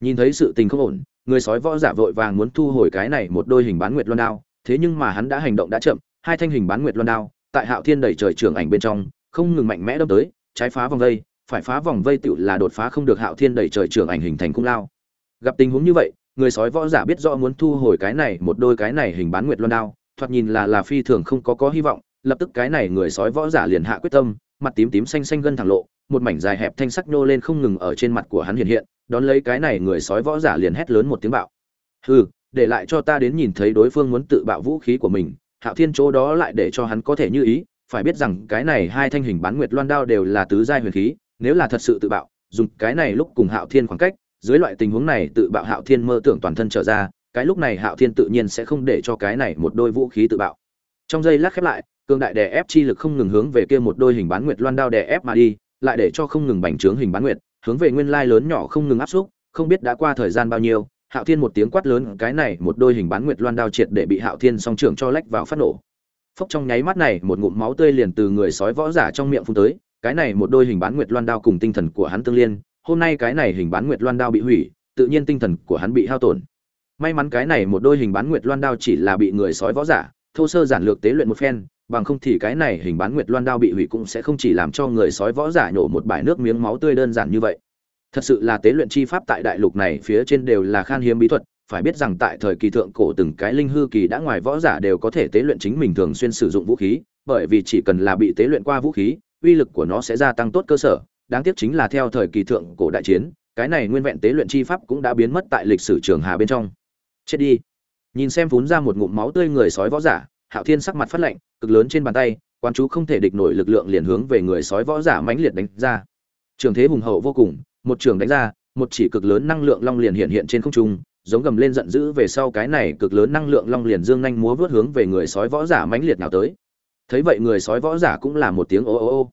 Nhìn thấy sự tình không ổn, người sói võ giả vội vàng muốn thu hồi cái này một đôi hình bán nguyệt loan đao, thế nhưng mà hắn đã hành động đã chậm, hai thanh hình bán nguyệt loan đao, tại hạo thiên đẩy trời trường ảnh bên trong, không ngừng mạnh mẽ đâm tới, trái phá vòng vây, phải phá vòng vây tựu là đột phá không được hạo thiên đẩy trời trường ảnh hình thành cung lao. Gặp tình huống như vậy, người sói võ giả biết rõ muốn thu hồi cái này một đôi cái này hình bán nguyệt loan đao, thoạt nhìn là là phi thường không có có hy vọng, lập tức cái này người sói võ giả liền hạ quyết tâm, mặt tím tím xanh xanh gân thẳng lộ một mảnh dài hẹp thanh sắc nhô lên không ngừng ở trên mặt của hắn hiện hiện, đón lấy cái này người sói võ giả liền hét lớn một tiếng bạo. Hừ, để lại cho ta đến nhìn thấy đối phương muốn tự bạo vũ khí của mình, hạo thiên chỗ đó lại để cho hắn có thể như ý, phải biết rằng cái này hai thanh hình bán nguyệt loan đao đều là tứ giai huyền khí, nếu là thật sự tự bạo, dùng cái này lúc cùng hạo thiên khoảng cách, dưới loại tình huống này tự bạo hạo thiên mơ tưởng toàn thân trở ra, cái lúc này hạo thiên tự nhiên sẽ không để cho cái này một đôi vũ khí tự bạo. Trong giây lát khép lại cương đại đè ép chi lực không ngừng hướng về kia một đôi hình bán nguyệt loan đao đè ép mà đi lại để cho không ngừng bành trướng hình bán nguyệt, hướng về nguyên lai lớn nhỏ không ngừng áp xúc, không biết đã qua thời gian bao nhiêu, hạo thiên một tiếng quát lớn, cái này một đôi hình bán nguyệt loan đao triệt để bị hạo thiên song trưởng cho lách vào phát nổ. Phốc trong nháy mắt này, một ngụm máu tươi liền từ người sói võ giả trong miệng phun tới, cái này một đôi hình bán nguyệt loan đao cùng tinh thần của hắn tương liên, hôm nay cái này hình bán nguyệt loan đao bị hủy, tự nhiên tinh thần của hắn bị hao tổn. May mắn cái này một đôi hình bán nguyệt loan đao chỉ là bị người sói võ giả, thô sơ giản lược tế luyện một phen bằng không thì cái này hình bán nguyệt loan đao bị hủy cũng sẽ không chỉ làm cho người sói võ giả nhổ một bãi nước miếng máu tươi đơn giản như vậy. Thật sự là tế luyện chi pháp tại đại lục này phía trên đều là khan hiếm bí thuật, phải biết rằng tại thời kỳ thượng cổ từng cái linh hư kỳ đã ngoài võ giả đều có thể tế luyện chính mình thường xuyên sử dụng vũ khí, bởi vì chỉ cần là bị tế luyện qua vũ khí, uy lực của nó sẽ gia tăng tốt cơ sở. Đáng tiếc chính là theo thời kỳ thượng cổ đại chiến, cái này nguyên vẹn tế luyện chi pháp cũng đã biến mất tại lịch sử trường hà bên trong. Chết đi. Nhìn xem phún ra một ngụm máu tươi người sói võ giả, hạo thiên sắc mặt phát lạnh cực lớn trên bàn tay quan chú không thể địch nổi lực lượng liền hướng về người sói võ giả mãnh liệt đánh ra. Trường thế hùng hậu vô cùng, một trường đánh ra, một chỉ cực lớn năng lượng long liền hiện hiện trên không trung, giống gầm lên giận dữ về sau cái này cực lớn năng lượng long liền dương nhanh múa vớt hướng về người sói võ giả mãnh liệt nào tới. Thấy vậy người sói võ giả cũng là một tiếng ô ô ô.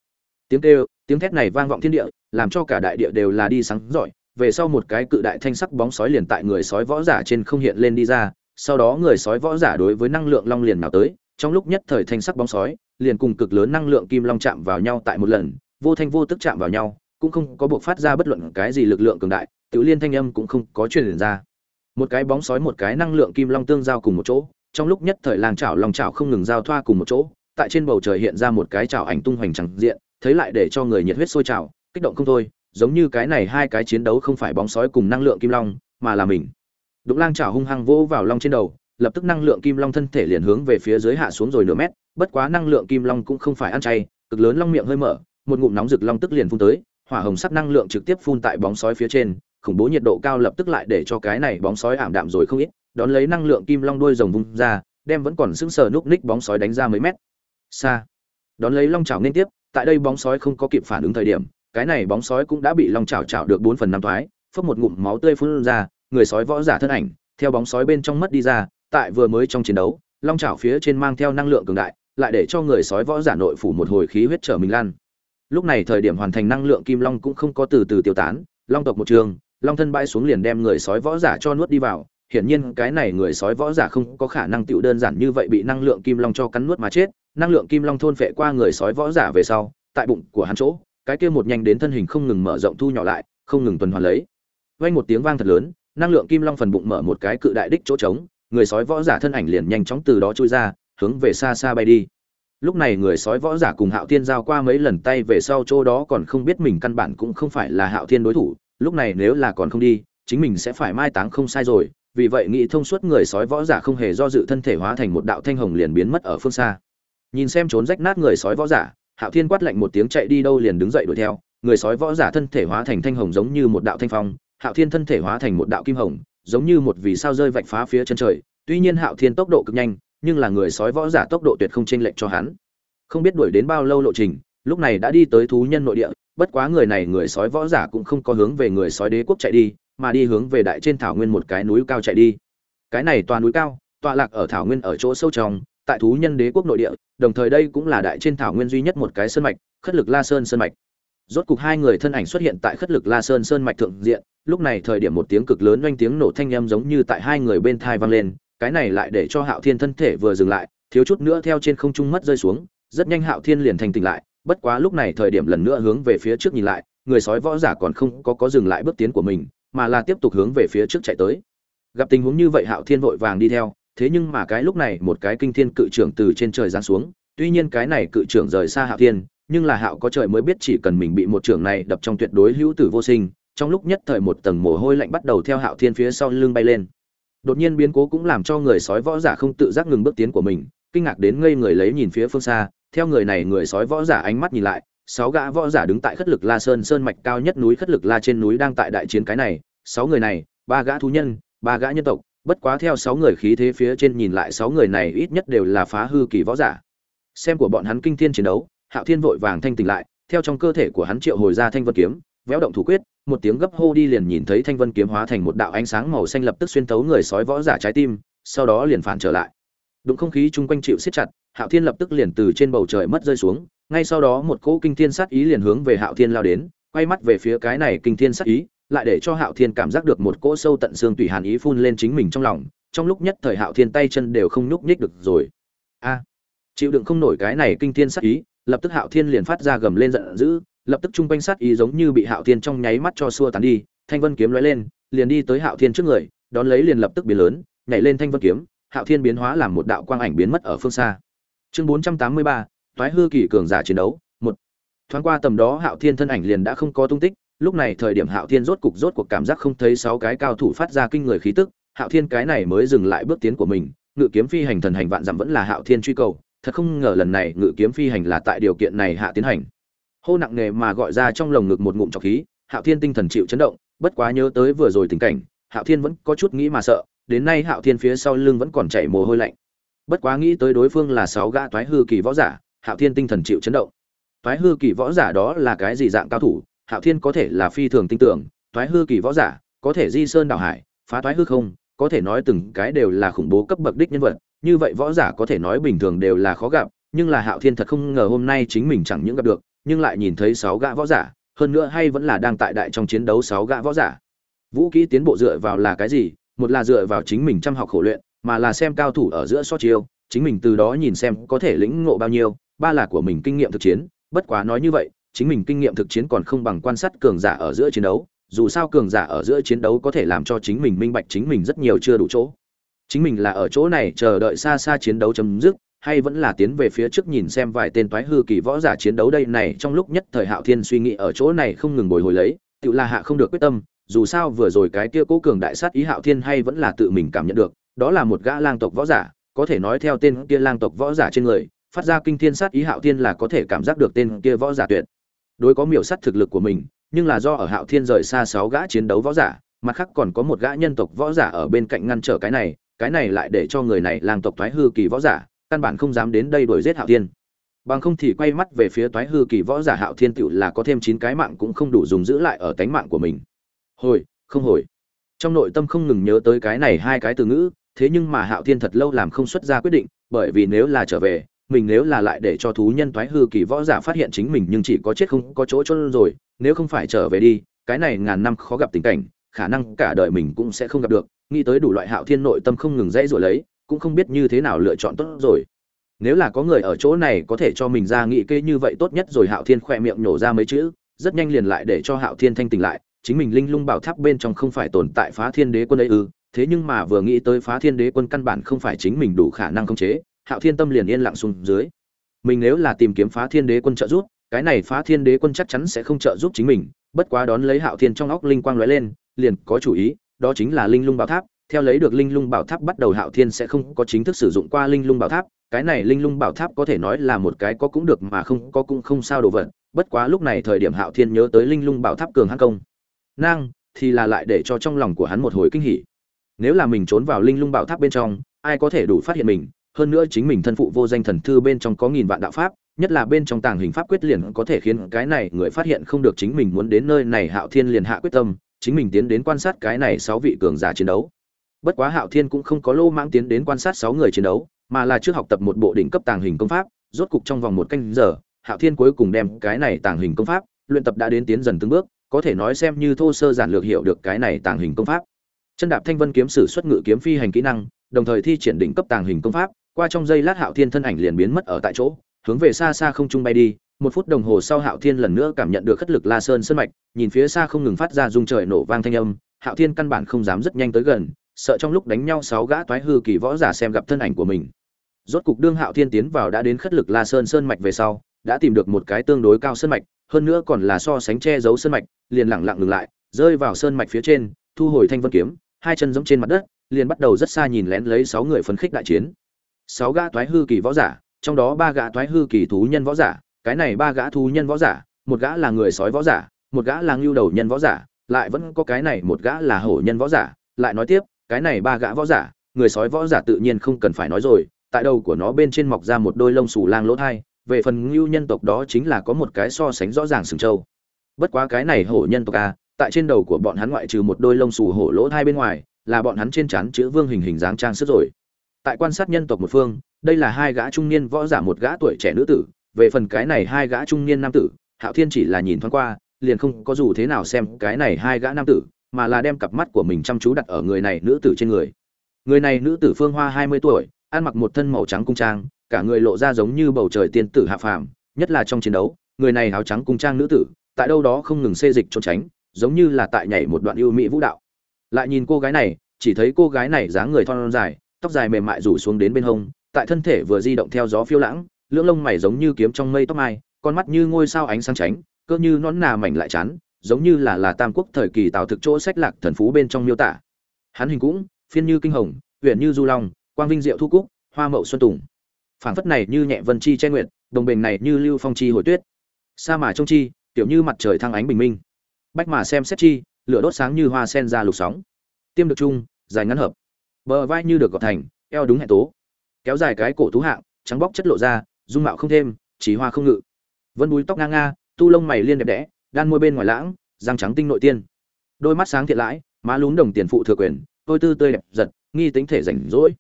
Tiếng kêu, tiếng thét này vang vọng thiên địa, làm cho cả đại địa đều là đi sáng giỏi. Về sau một cái cự đại thanh sắc bóng sói liền tại người sói võ giả trên không hiện lên đi ra, sau đó người sói võ giả đối với năng lượng long liền nào tới trong lúc nhất thời thanh sắc bóng sói, liền cùng cực lớn năng lượng kim long chạm vào nhau tại một lần, vô thanh vô tức chạm vào nhau, cũng không có buộc phát ra bất luận cái gì lực lượng cường đại tự liên thanh âm cũng không có truyền ra. Một cái bóng sói một cái năng lượng kim long tương giao cùng một chỗ, trong lúc nhất thời làng chảo lòng chảo không ngừng giao thoa cùng một chỗ, tại trên bầu trời hiện ra một cái chảo ảnh tung hoành chẳng diện, thấy lại để cho người nhiệt huyết sôi trào, kích động không thôi, giống như cái này hai cái chiến đấu không phải bóng sói cùng năng lượng kim long, mà là mình. Đụng lang chảo hung hăng vỗ vào long trên đầu lập tức năng lượng kim long thân thể liền hướng về phía dưới hạ xuống rồi nửa mét, bất quá năng lượng kim long cũng không phải ăn chay, cực lớn long miệng hơi mở, một ngụm nóng rực long tức liền phun tới, hỏa hồng sắc năng lượng trực tiếp phun tại bóng sói phía trên, khủng bố nhiệt độ cao lập tức lại để cho cái này bóng sói ảm đạm rồi không ít, đón lấy năng lượng kim long đuôi rồng vung ra, đem vẫn còn sững sờ núp ních bóng sói đánh ra mấy mét. Xa đón lấy long chảo liên tiếp, tại đây bóng sói không có kịp phản ứng thời điểm, cái này bóng sói cũng đã bị long chảo chảo được bốn phần năm thoái, phốc một ngụm máu tươi phun ra, người sói võ giả thân ảnh, theo bóng sói bên trong mất đi ra tại vừa mới trong chiến đấu, long chảo phía trên mang theo năng lượng cường đại, lại để cho người sói võ giả nội phủ một hồi khí huyết trở mình lan. Lúc này thời điểm hoàn thành năng lượng kim long cũng không có từ từ tiêu tán, long tộc một trường, long thân bãi xuống liền đem người sói võ giả cho nuốt đi vào. Hiển nhiên cái này người sói võ giả không có khả năng tựu đơn giản như vậy bị năng lượng kim long cho cắn nuốt mà chết. Năng lượng kim long thôn phệ qua người sói võ giả về sau, tại bụng của hắn chỗ, cái kia một nhanh đến thân hình không ngừng mở rộng thu nhỏ lại, không ngừng tuần hoàn lấy. Vang một tiếng vang thật lớn, năng lượng kim long phần bụng mở một cái cự đại đích chỗ trống người sói võ giả thân ảnh liền nhanh chóng từ đó trôi ra, hướng về xa xa bay đi. Lúc này người sói võ giả cùng hạo thiên giao qua mấy lần tay về sau chỗ đó còn không biết mình căn bản cũng không phải là hạo thiên đối thủ, lúc này nếu là còn không đi, chính mình sẽ phải mai táng không sai rồi, vì vậy nghĩ thông suốt người sói võ giả không hề do dự thân thể hóa thành một đạo thanh hồng liền biến mất ở phương xa. Nhìn xem trốn rách nát người sói võ giả, hạo thiên quát lạnh một tiếng chạy đi đâu liền đứng dậy đuổi theo. Người sói võ giả thân thể hóa thành thanh hồng giống như một đạo thanh phong, hạo thiên thân thể hóa thành một đạo kim hồng giống như một vì sao rơi vạch phá phía chân trời, tuy nhiên hạo thiên tốc độ cực nhanh, nhưng là người sói võ giả tốc độ tuyệt không chênh lệch cho hắn. Không biết đuổi đến bao lâu lộ trình, lúc này đã đi tới thú nhân nội địa, bất quá người này người sói võ giả cũng không có hướng về người sói đế quốc chạy đi, mà đi hướng về đại trên thảo nguyên một cái núi cao chạy đi. Cái này toàn núi cao, tọa lạc ở thảo nguyên ở chỗ sâu trong, tại thú nhân đế quốc nội địa, đồng thời đây cũng là đại trên thảo nguyên duy nhất một cái sơn mạch, khất lực la sơn sơn mạch rốt cục hai người thân ảnh xuất hiện tại khất lực la sơn sơn mạch thượng diện, lúc này thời điểm một tiếng cực lớn oanh tiếng nổ thanh âm giống như tại hai người bên thai vang lên, cái này lại để cho hạo thiên thân thể vừa dừng lại, thiếu chút nữa theo trên không trung mất rơi xuống, rất nhanh hạo thiên liền thành tỉnh lại, bất quá lúc này thời điểm lần nữa hướng về phía trước nhìn lại, người sói võ giả còn không có có dừng lại bước tiến của mình, mà là tiếp tục hướng về phía trước chạy tới. Gặp tình huống như vậy hạo thiên vội vàng đi theo, thế nhưng mà cái lúc này một cái kinh thiên cự trưởng từ trên trời giáng xuống, tuy nhiên cái này cự trưởng rời xa hạo thiên nhưng là hạo có trời mới biết chỉ cần mình bị một trưởng này đập trong tuyệt đối hữu tử vô sinh, trong lúc nhất thời một tầng mồ hôi lạnh bắt đầu theo hạo thiên phía sau lưng bay lên. Đột nhiên biến cố cũng làm cho người sói võ giả không tự giác ngừng bước tiến của mình, kinh ngạc đến ngây người lấy nhìn phía phương xa, theo người này người sói võ giả ánh mắt nhìn lại, sáu gã võ giả đứng tại khất lực la sơn sơn mạch cao nhất núi khất lực la trên núi đang tại đại chiến cái này, sáu người này, ba gã thú nhân, ba gã nhân tộc, bất quá theo sáu người khí thế phía trên nhìn lại, sáu người này ít nhất đều là phá hư kỳ võ giả. Xem của bọn hắn kinh thiên chiến đấu hạo thiên vội vàng thanh tỉnh lại, theo trong cơ thể của hắn triệu hồi ra thanh vân kiếm, véo động thủ quyết, một tiếng gấp hô đi liền nhìn thấy thanh vân kiếm hóa thành một đạo ánh sáng màu xanh lập tức xuyên tấu người sói võ giả trái tim, sau đó liền phản trở lại. Đụng không khí chung quanh chịu siết chặt, hạo thiên lập tức liền từ trên bầu trời mất rơi xuống, ngay sau đó một cỗ kinh thiên sát ý liền hướng về hạo thiên lao đến, quay mắt về phía cái này kinh thiên sát ý, lại để cho hạo thiên cảm giác được một cỗ sâu tận xương tủy hàn ý phun lên chính mình trong lòng, trong lúc nhất thời hạo thiên tay chân đều không nhúc nhích được rồi. A, chịu đựng không nổi cái này kinh thiên sát ý lập tức hạo thiên liền phát ra gầm lên giận dữ, lập tức trung quanh sát ý giống như bị hạo thiên trong nháy mắt cho xua tán đi, thanh vân kiếm lóe lên, liền đi tới hạo thiên trước người, đón lấy liền lập tức biến lớn, nhảy lên thanh vân kiếm, hạo thiên biến hóa làm một đạo quang ảnh biến mất ở phương xa. Chương bốn trăm tám mươi ba thoái hư kỳ cường giả chiến đấu, một. Thoáng qua tầm đó hạo thiên thân ảnh liền đã không có tung tích, lúc này thời điểm hạo thiên rốt cục rốt cuộc cảm giác không thấy sáu cái cao thủ phát ra kinh người khí tức, hạo thiên cái này mới dừng lại bước tiến của mình, ngự kiếm phi hành thần hành vạn dặm vẫn là hạo thiên truy cầu thật không ngờ lần này ngự kiếm phi hành là tại điều kiện này hạ tiến hành. Hô nặng nề mà gọi ra trong lồng ngực một ngụm trọc khí, hạo thiên tinh thần chịu chấn động, bất quá nhớ tới vừa rồi tình cảnh, hạo thiên vẫn có chút nghĩ mà sợ, đến nay hạo thiên phía sau lưng vẫn còn chảy mồ hôi lạnh. Bất quá nghĩ tới đối phương là sáu gã toái hư kỳ võ giả, hạo thiên tinh thần chịu chấn động. Toái hư kỳ võ giả đó là cái gì dạng cao thủ? Hạo thiên có thể là phi thường tinh tưởng, toái hư kỳ võ giả, có thể di sơn đảo hải, phá toái hư không, có thể nói từng cái đều là khủng bố cấp bậc đích nhân vật như vậy võ giả có thể nói bình thường đều là khó gặp, nhưng là hạo thiên thật không ngờ hôm nay chính mình chẳng những gặp được, nhưng lại nhìn thấy sáu gã võ giả, hơn nữa hay vẫn là đang tại đại trong chiến đấu sáu gã võ giả. Vũ kỹ tiến bộ dựa vào là cái gì? Một là dựa vào chính mình chăm học khổ luyện, mà là xem cao thủ ở giữa so chiêu, chính mình từ đó nhìn xem có thể lĩnh ngộ bao nhiêu, ba là của mình kinh nghiệm thực chiến. Bất quá nói như vậy, chính mình kinh nghiệm thực chiến còn không bằng quan sát cường giả ở giữa chiến đấu, dù sao cường giả ở giữa chiến đấu có thể làm cho chính mình minh bạch chính mình rất nhiều chưa đủ chỗ chính mình là ở chỗ này chờ đợi xa xa chiến đấu chấm dứt, hay vẫn là tiến về phía trước nhìn xem vài tên toái hư kỳ võ giả chiến đấu đây này trong lúc nhất thời hạo thiên suy nghĩ ở chỗ này không ngừng bồi hồi lấy, tự là hạ không được quyết tâm, dù sao vừa rồi cái kia cố cường đại sát ý hạo thiên hay vẫn là tự mình cảm nhận được, đó là một gã lang tộc võ giả, có thể nói theo tên kia lang tộc võ giả trên người, phát ra kinh thiên sát ý hạo thiên là có thể cảm giác được tên kia võ giả tuyệt. Đối có miểu sát thực lực của mình, nhưng là do ở hạo thiên rời xa sáu gã chiến đấu võ giả, mặt khác còn có một gã nhân tộc võ giả ở bên cạnh ngăn trở cái này cái này lại để cho người này làng tộc thoái hư kỳ võ giả, căn bản không dám đến đây đuổi giết hạo thiên. Bằng không thì quay mắt về phía toái hư kỳ võ giả hạo thiên tựu là có thêm chín cái mạng cũng không đủ dùng giữ lại ở tánh mạng của mình. Hồi, không hồi. Trong nội tâm không ngừng nhớ tới cái này hai cái từ ngữ, thế nhưng mà hạo thiên thật lâu làm không xuất ra quyết định, bởi vì nếu là trở về, mình nếu là lại để cho thú nhân toái hư kỳ võ giả phát hiện chính mình nhưng chỉ có chết không có chỗ chôn rồi, nếu không phải trở về đi, cái này ngàn năm khó gặp tình cảnh khả năng cả đời mình cũng sẽ không gặp được, nghĩ tới đủ loại hạo thiên nội tâm không ngừng dãy rồi lấy, cũng không biết như thế nào lựa chọn tốt rồi. Nếu là có người ở chỗ này có thể cho mình ra nghị kê như vậy tốt nhất rồi hạo thiên khoe miệng nhổ ra mấy chữ, rất nhanh liền lại để cho hạo thiên thanh tỉnh lại, chính mình linh lung bảo tháp bên trong không phải tồn tại phá thiên đế quân ấy ư, thế nhưng mà vừa nghĩ tới phá thiên đế quân căn bản không phải chính mình đủ khả năng khống chế, hạo thiên tâm liền yên lặng xuống dưới. Mình nếu là tìm kiếm phá thiên đế quân trợ giúp, cái này phá thiên đế quân chắc chắn sẽ không trợ giúp chính mình, bất quá đón lấy hạo thiên trong óc linh quang lóe lên liền có chủ ý, đó chính là linh lung bảo tháp. Theo lấy được linh lung bảo tháp bắt đầu hạo thiên sẽ không có chính thức sử dụng qua linh lung bảo tháp. Cái này linh lung bảo tháp có thể nói là một cái có cũng được mà không có cũng không sao đồ vật. Bất quá lúc này thời điểm hạo thiên nhớ tới linh lung bảo tháp cường hãn công. Năng thì là lại để cho trong lòng của hắn một hồi kinh hỉ. Nếu là mình trốn vào linh lung bảo tháp bên trong, ai có thể đủ phát hiện mình? Hơn nữa chính mình thân phụ vô danh thần thư bên trong có nghìn vạn đạo pháp, nhất là bên trong tàng hình pháp quyết liền có thể khiến cái này người phát hiện không được chính mình muốn đến nơi này. Hạo thiên liền hạ quyết tâm chính mình tiến đến quan sát cái này sáu vị cường giả chiến đấu. Bất quá hạo thiên cũng không có lô mãng tiến đến quan sát sáu người chiến đấu, mà là trước học tập một bộ đỉnh cấp tàng hình công pháp, rốt cục trong vòng một canh giờ, hạo thiên cuối cùng đem cái này tàng hình công pháp luyện tập đã đến tiến dần từng bước, có thể nói xem như thô sơ giản lược hiểu được cái này tàng hình công pháp. Chân đạp thanh vân kiếm sử xuất ngự kiếm phi hành kỹ năng, đồng thời thi triển đỉnh cấp tàng hình công pháp, qua trong giây lát hạo thiên thân ảnh liền biến mất ở tại chỗ, hướng về xa xa không trung bay đi một phút đồng hồ sau hạo thiên lần nữa cảm nhận được khất lực la sơn sơn mạch, nhìn phía xa không ngừng phát ra rung trời nổ vang thanh âm, hạo thiên căn bản không dám rất nhanh tới gần, sợ trong lúc đánh nhau sáu gã toái hư kỳ võ giả xem gặp thân ảnh của mình. Rốt cục đương hạo thiên tiến vào đã đến khất lực la sơn sơn mạch về sau, đã tìm được một cái tương đối cao sơn mạch, hơn nữa còn là so sánh che giấu sơn mạch, liền lặng lặng ngừng lại, rơi vào sơn mạch phía trên, thu hồi thanh vân kiếm, hai chân giống trên mặt đất, liền bắt đầu rất xa nhìn lén lấy sáu người phấn khích đại chiến. Sáu gã toái hư kỳ võ giả, trong đó ba gã toái hư kỳ thú nhân võ giả cái này ba gã thú nhân võ giả, một gã là người sói võ giả, một gã là ngưu đầu nhân võ giả, lại vẫn có cái này một gã là hổ nhân võ giả. Lại nói tiếp, cái này ba gã võ giả, người sói võ giả tự nhiên không cần phải nói rồi, tại đầu của nó bên trên mọc ra một đôi lông xù lang lỗ thai, về phần ngưu nhân tộc đó chính là có một cái so sánh rõ ràng sừng trâu. Bất quá cái này hổ nhân tộc a tại trên đầu của bọn hắn ngoại trừ một đôi lông xù hổ lỗ thai bên ngoài, là bọn hắn trên trán chữ vương hình hình dáng trang sức rồi. Tại quan sát nhân tộc một phương, đây là hai gã trung niên võ giả, một gã tuổi trẻ nữ tử về phần cái này hai gã trung niên nam tử, hạo thiên chỉ là nhìn thoáng qua, liền không có dù thế nào xem cái này hai gã nam tử, mà là đem cặp mắt của mình chăm chú đặt ở người này nữ tử trên người. Người này nữ tử phương hoa hai mươi tuổi, ăn mặc một thân màu trắng cung trang, cả người lộ ra giống như bầu trời tiên tử hạ phàm, nhất là trong chiến đấu, người này áo trắng cung trang nữ tử, tại đâu đó không ngừng xê dịch trốn tránh, giống như là tại nhảy một đoạn yêu mỹ vũ đạo. Lại nhìn cô gái này, chỉ thấy cô gái này dáng người thon dài, tóc dài mềm mại rủ xuống đến bên hông, tại thân thể vừa di động theo gió phiêu lãng lưỡng lông mày giống như kiếm trong mây tóc mai, con mắt như ngôi sao ánh sáng tránh, cơ như nón nà mảnh lại chán, giống như là là tam quốc thời kỳ tạo thực chỗ sách lạc thần phú bên trong miêu tả. Hắn hình cũng, phiên như kinh hồng huyện như du long, quang vinh diệu thu cúc, hoa mậu xuân tùng. Phảng phất này như nhẹ vân chi che nguyệt, đồng bền này như lưu phong chi hồi tuyết. Sa mà trông chi tiểu như mặt trời thăng ánh bình minh. Bách mà xem xét chi, lửa đốt sáng như hoa sen ra lục sóng. Tiêm được chung, dài ngắn hợp. Bờ vai như được gọt thành, eo đúng hẹn tố. Kéo dài cái cổ tú hạng, trắng bóc chất lộ ra dung mạo không thêm, chỉ hoa không ngự. Vân búi tóc ngang nga, tu lông mày liên đẹp đẽ, đan môi bên ngoài lãng, răng trắng tinh nội tiên. Đôi mắt sáng thiện lãi, má lún đồng tiền phụ thừa quyền, tôi tư tươi đẹp giật, nghi tính thể rảnh rỗi.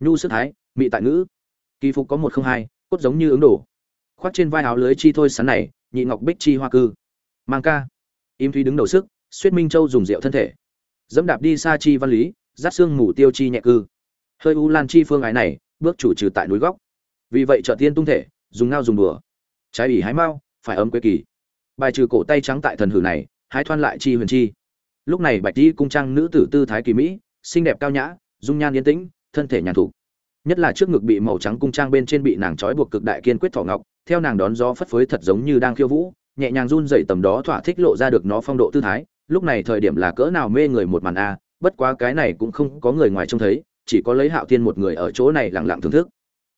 Nhu sức thái, mị tại ngữ. Kỳ phục có một không hai, cốt giống như ứng đổ khoác trên vai áo lưới chi thôi sắn này, nhị ngọc bích chi hoa cư. Mang ca. Im thúy đứng đầu sức suyết minh châu dùng rượu thân thể. Dẫm đạp đi xa chi văn lý rát xương mù tiêu chi nhẹ cư. Hơi u lan chi phương ái này, bước chủ trừ tại núi góc vì vậy trợ tiên tung thể, dùng ngao dùng đùa. Trái ủy hái mau, phải ấm quế kỳ. Bài trừ cổ tay trắng tại thần hử này, hái thoan lại chi huyền chi. Lúc này bạch di cung trang nữ tử tư thái kỳ mỹ, xinh đẹp cao nhã, dung nhan yên tĩnh, thân thể nhàn thục nhất là trước ngực bị màu trắng cung trang bên trên bị nàng trói buộc cực đại kiên quyết thỏ ngọc, theo nàng đón gió phất phới thật giống như đang khiêu vũ, nhẹ nhàng run dậy tầm đó thỏa thích lộ ra được nó phong độ tư thái. Lúc này thời điểm là cỡ nào mê người một màn a, bất quá cái này cũng không có người ngoài trông thấy, chỉ có lấy hạo thiên một người ở chỗ này lặng lặng thưởng thức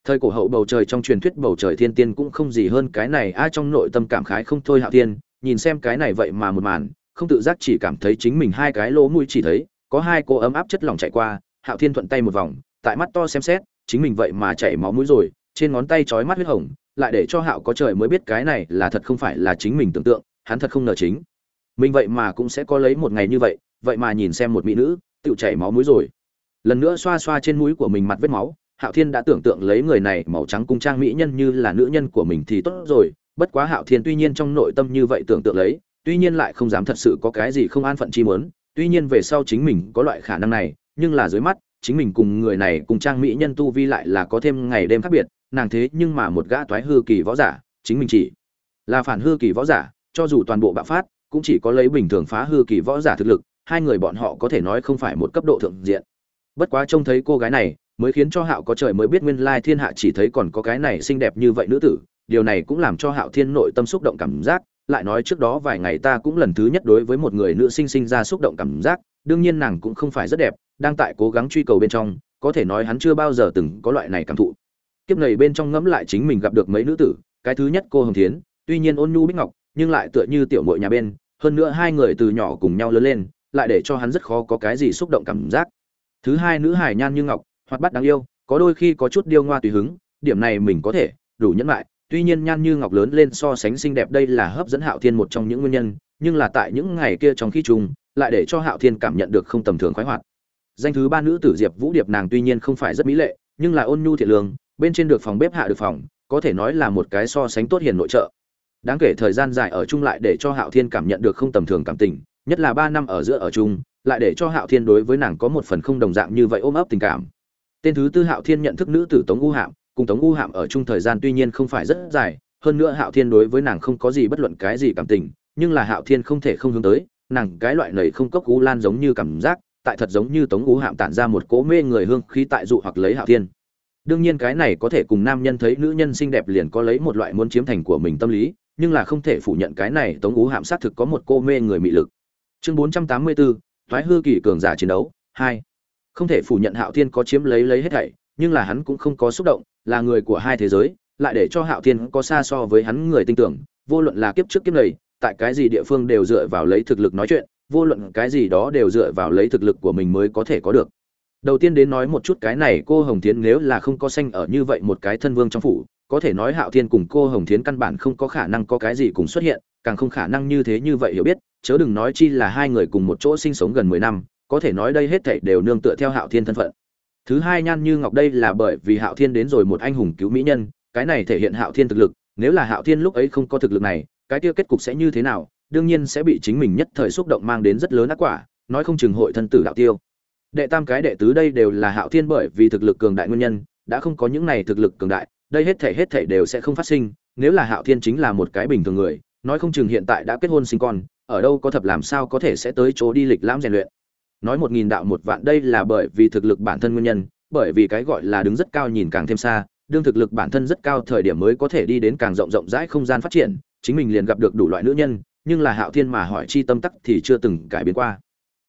thời cổ hậu bầu trời trong truyền thuyết bầu trời thiên tiên cũng không gì hơn cái này a trong nội tâm cảm khái không thôi hạo thiên, nhìn xem cái này vậy mà một màn, không tự giác chỉ cảm thấy chính mình hai cái lỗ mũi chỉ thấy, có hai cô ấm áp chất lỏng chạy qua, hạo thiên thuận tay một vòng, tại mắt to xem xét, chính mình vậy mà chảy máu mũi rồi, trên ngón tay trói mắt huyết hồng, lại để cho hạo có trời mới biết cái này là thật không phải là chính mình tưởng tượng, hắn thật không ngờ chính. Mình vậy mà cũng sẽ có lấy một ngày như vậy vậy mà nhìn xem một mỹ nữ, tự chảy máu mũi rồi. Lần nữa xoa xoa trên mũi của mình mặt vết máu hạo thiên đã tưởng tượng lấy người này màu trắng cung trang mỹ nhân như là nữ nhân của mình thì tốt rồi, bất quá hạo thiên tuy nhiên trong nội tâm như vậy tưởng tượng lấy, tuy nhiên lại không dám thật sự có cái gì không an phận chi muốn. tuy nhiên về sau chính mình có loại khả năng này, nhưng là dưới mắt, chính mình cùng người này cùng trang mỹ nhân tu vi lại là có thêm ngày đêm khác biệt, nàng thế nhưng mà một gã toái hư kỳ võ giả, chính mình chỉ là phản hư kỳ võ giả, cho dù toàn bộ bạo phát, cũng chỉ có lấy bình thường phá hư kỳ võ giả thực lực, hai người bọn họ có thể nói không phải một cấp độ thượng diện bất quá trông thấy cô gái này, mới khiến cho hạo có trời mới biết nguyên lai thiên hạ chỉ thấy còn có cái này xinh đẹp như vậy nữ tử. Điều này cũng làm cho hạo thiên nội tâm xúc động cảm giác. Lại nói trước đó vài ngày ta cũng lần thứ nhất đối với một người nữ sinh sinh ra xúc động cảm giác. Đương nhiên nàng cũng không phải rất đẹp, đang tại cố gắng truy cầu bên trong. Có thể nói hắn chưa bao giờ từng có loại này cảm thụ. Kiếp này bên trong ngẫm lại chính mình gặp được mấy nữ tử. Cái thứ nhất cô hồng thiến, tuy nhiên ôn nhu bích ngọc, nhưng lại tựa như tiểu mội nhà bên. Hơn nữa hai người từ nhỏ cùng nhau lớn lên, lại để cho hắn rất khó có cái gì xúc động cảm giác thứ hai nữ hải nhan như ngọc, hoạt bát đáng yêu, có đôi khi có chút điêu ngoa tùy hứng, điểm này mình có thể đủ nhẫn lại tuy nhiên nhan như ngọc lớn lên so sánh xinh đẹp đây là hấp dẫn hạo thiên một trong những nguyên nhân, nhưng là tại những ngày kia trong khi chung, lại để cho hạo thiên cảm nhận được không tầm thường khoái hoạt. Danh thứ ba nữ tử diệp vũ điệp nàng tuy nhiên không phải rất mỹ lệ, nhưng là ôn nhu thiện lương, bên trên được phòng bếp hạ được phòng, có thể nói là một cái so sánh tốt hiền nội trợ. Đáng kể thời gian dài ở chung lại để cho hạo thiên cảm nhận được không tầm thường cảm tình, nhất là ba năm ở giữa ở chung lại để cho hạo thiên đối với nàng có một phần không đồng dạng như vậy ôm ấp tình cảm. Tên thứ tư hạo thiên nhận thức nữ tử tống u hạm cùng tống u hạm ở chung thời gian tuy nhiên không phải rất dài hơn nữa hạo thiên đối với nàng không có gì bất luận cái gì cảm tình nhưng là hạo thiên không thể không hướng tới nàng cái loại này không cốc u lan giống như cảm giác tại thật giống như tống u hạm tản ra một cỗ mê người hương khí tại dụ hoặc lấy hạo thiên. Đương nhiên cái này có thể cùng nam nhân thấy nữ nhân xinh đẹp liền có lấy một loại muốn chiếm thành của mình tâm lý nhưng là không thể phủ nhận cái này tống U hạm sát thực có một cô mê người mị lực. Chương 484, thoái hư kỳ cường giả chiến đấu, hai. Không thể phủ nhận hạo thiên có chiếm lấy lấy hết thảy, nhưng là hắn cũng không có xúc động, là người của hai thế giới, lại để cho hạo thiên có xa so với hắn người tin tưởng, vô luận là kiếp trước kiếp này, tại cái gì địa phương đều dựa vào lấy thực lực nói chuyện, vô luận cái gì đó đều dựa vào lấy thực lực của mình mới có thể có được. Đầu tiên đến nói một chút cái này, cô hồng tiến nếu là không có xanh ở như vậy một cái thân vương trong phủ có thể nói hạo thiên cùng cô hồng thiến căn bản không có khả năng có cái gì cùng xuất hiện, càng không khả năng như thế như vậy hiểu biết, chớ đừng nói chi là hai người cùng một chỗ sinh sống gần mười năm, có thể nói đây hết thảy đều nương tựa theo hạo thiên thân phận. Thứ hai nhan như ngọc đây là bởi vì hạo thiên đến rồi một anh hùng cứu mỹ nhân, cái này thể hiện hạo thiên thực lực, nếu là hạo thiên lúc ấy không có thực lực này, cái kia kết cục sẽ như thế nào, đương nhiên sẽ bị chính mình nhất thời xúc động mang đến rất lớn ác quả, nói không chừng hội thân tử đạo tiêu. Đệ tam cái đệ tứ đây đều là hạo thiên bởi vì thực lực cường đại nguyên nhân, đã không có những này thực lực cường đại đây hết thể hết thể đều sẽ không phát sinh, nếu là hạo thiên chính là một cái bình thường người, nói không chừng hiện tại đã kết hôn sinh con, ở đâu có thập làm sao có thể sẽ tới chỗ đi lịch lãm rèn luyện. Nói một nghìn đạo một vạn đây là bởi vì thực lực bản thân nguyên nhân, bởi vì cái gọi là đứng rất cao nhìn càng thêm xa, đương thực lực bản thân rất cao thời điểm mới có thể đi đến càng rộng rộng rãi không gian phát triển, chính mình liền gặp được đủ loại nữ nhân, nhưng là hạo thiên mà hỏi chi tâm tắc thì chưa từng cải biến qua.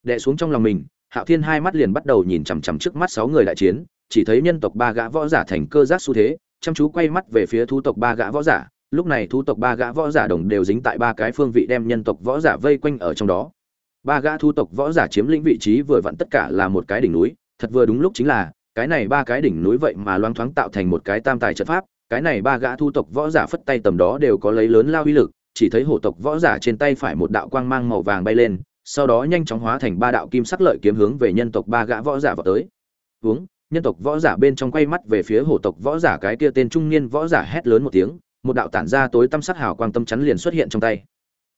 Đệ xuống trong lòng mình, hạo thiên hai mắt liền bắt đầu nhìn chằm chằm trước mắt sáu người đại chiến, chỉ thấy nhân tộc ba gã võ giả thành cơ giác xu thế chăm chú quay mắt về phía thú tộc ba gã võ giả lúc này thú tộc ba gã võ giả đồng đều dính tại ba cái phương vị đem nhân tộc võ giả vây quanh ở trong đó ba gã thú tộc võ giả chiếm lĩnh vị trí vừa vặn tất cả là một cái đỉnh núi thật vừa đúng lúc chính là cái này ba cái đỉnh núi vậy mà loáng thoáng tạo thành một cái tam tài trận pháp cái này ba gã thu tộc võ giả phất tay tầm đó đều có lấy lớn lao uy lực chỉ thấy hổ tộc võ giả trên tay phải một đạo quang mang màu vàng bay lên sau đó nhanh chóng hóa thành ba đạo kim sắc lợi kiếm hướng về nhân tộc ba gã võ giả vào tới. Hướng, nhân tộc võ giả bên trong quay mắt về phía hổ tộc võ giả cái kia tên trung niên võ giả hét lớn một tiếng, một đạo tản ra tối tăm sắc hào quang tâm chắn liền xuất hiện trong tay.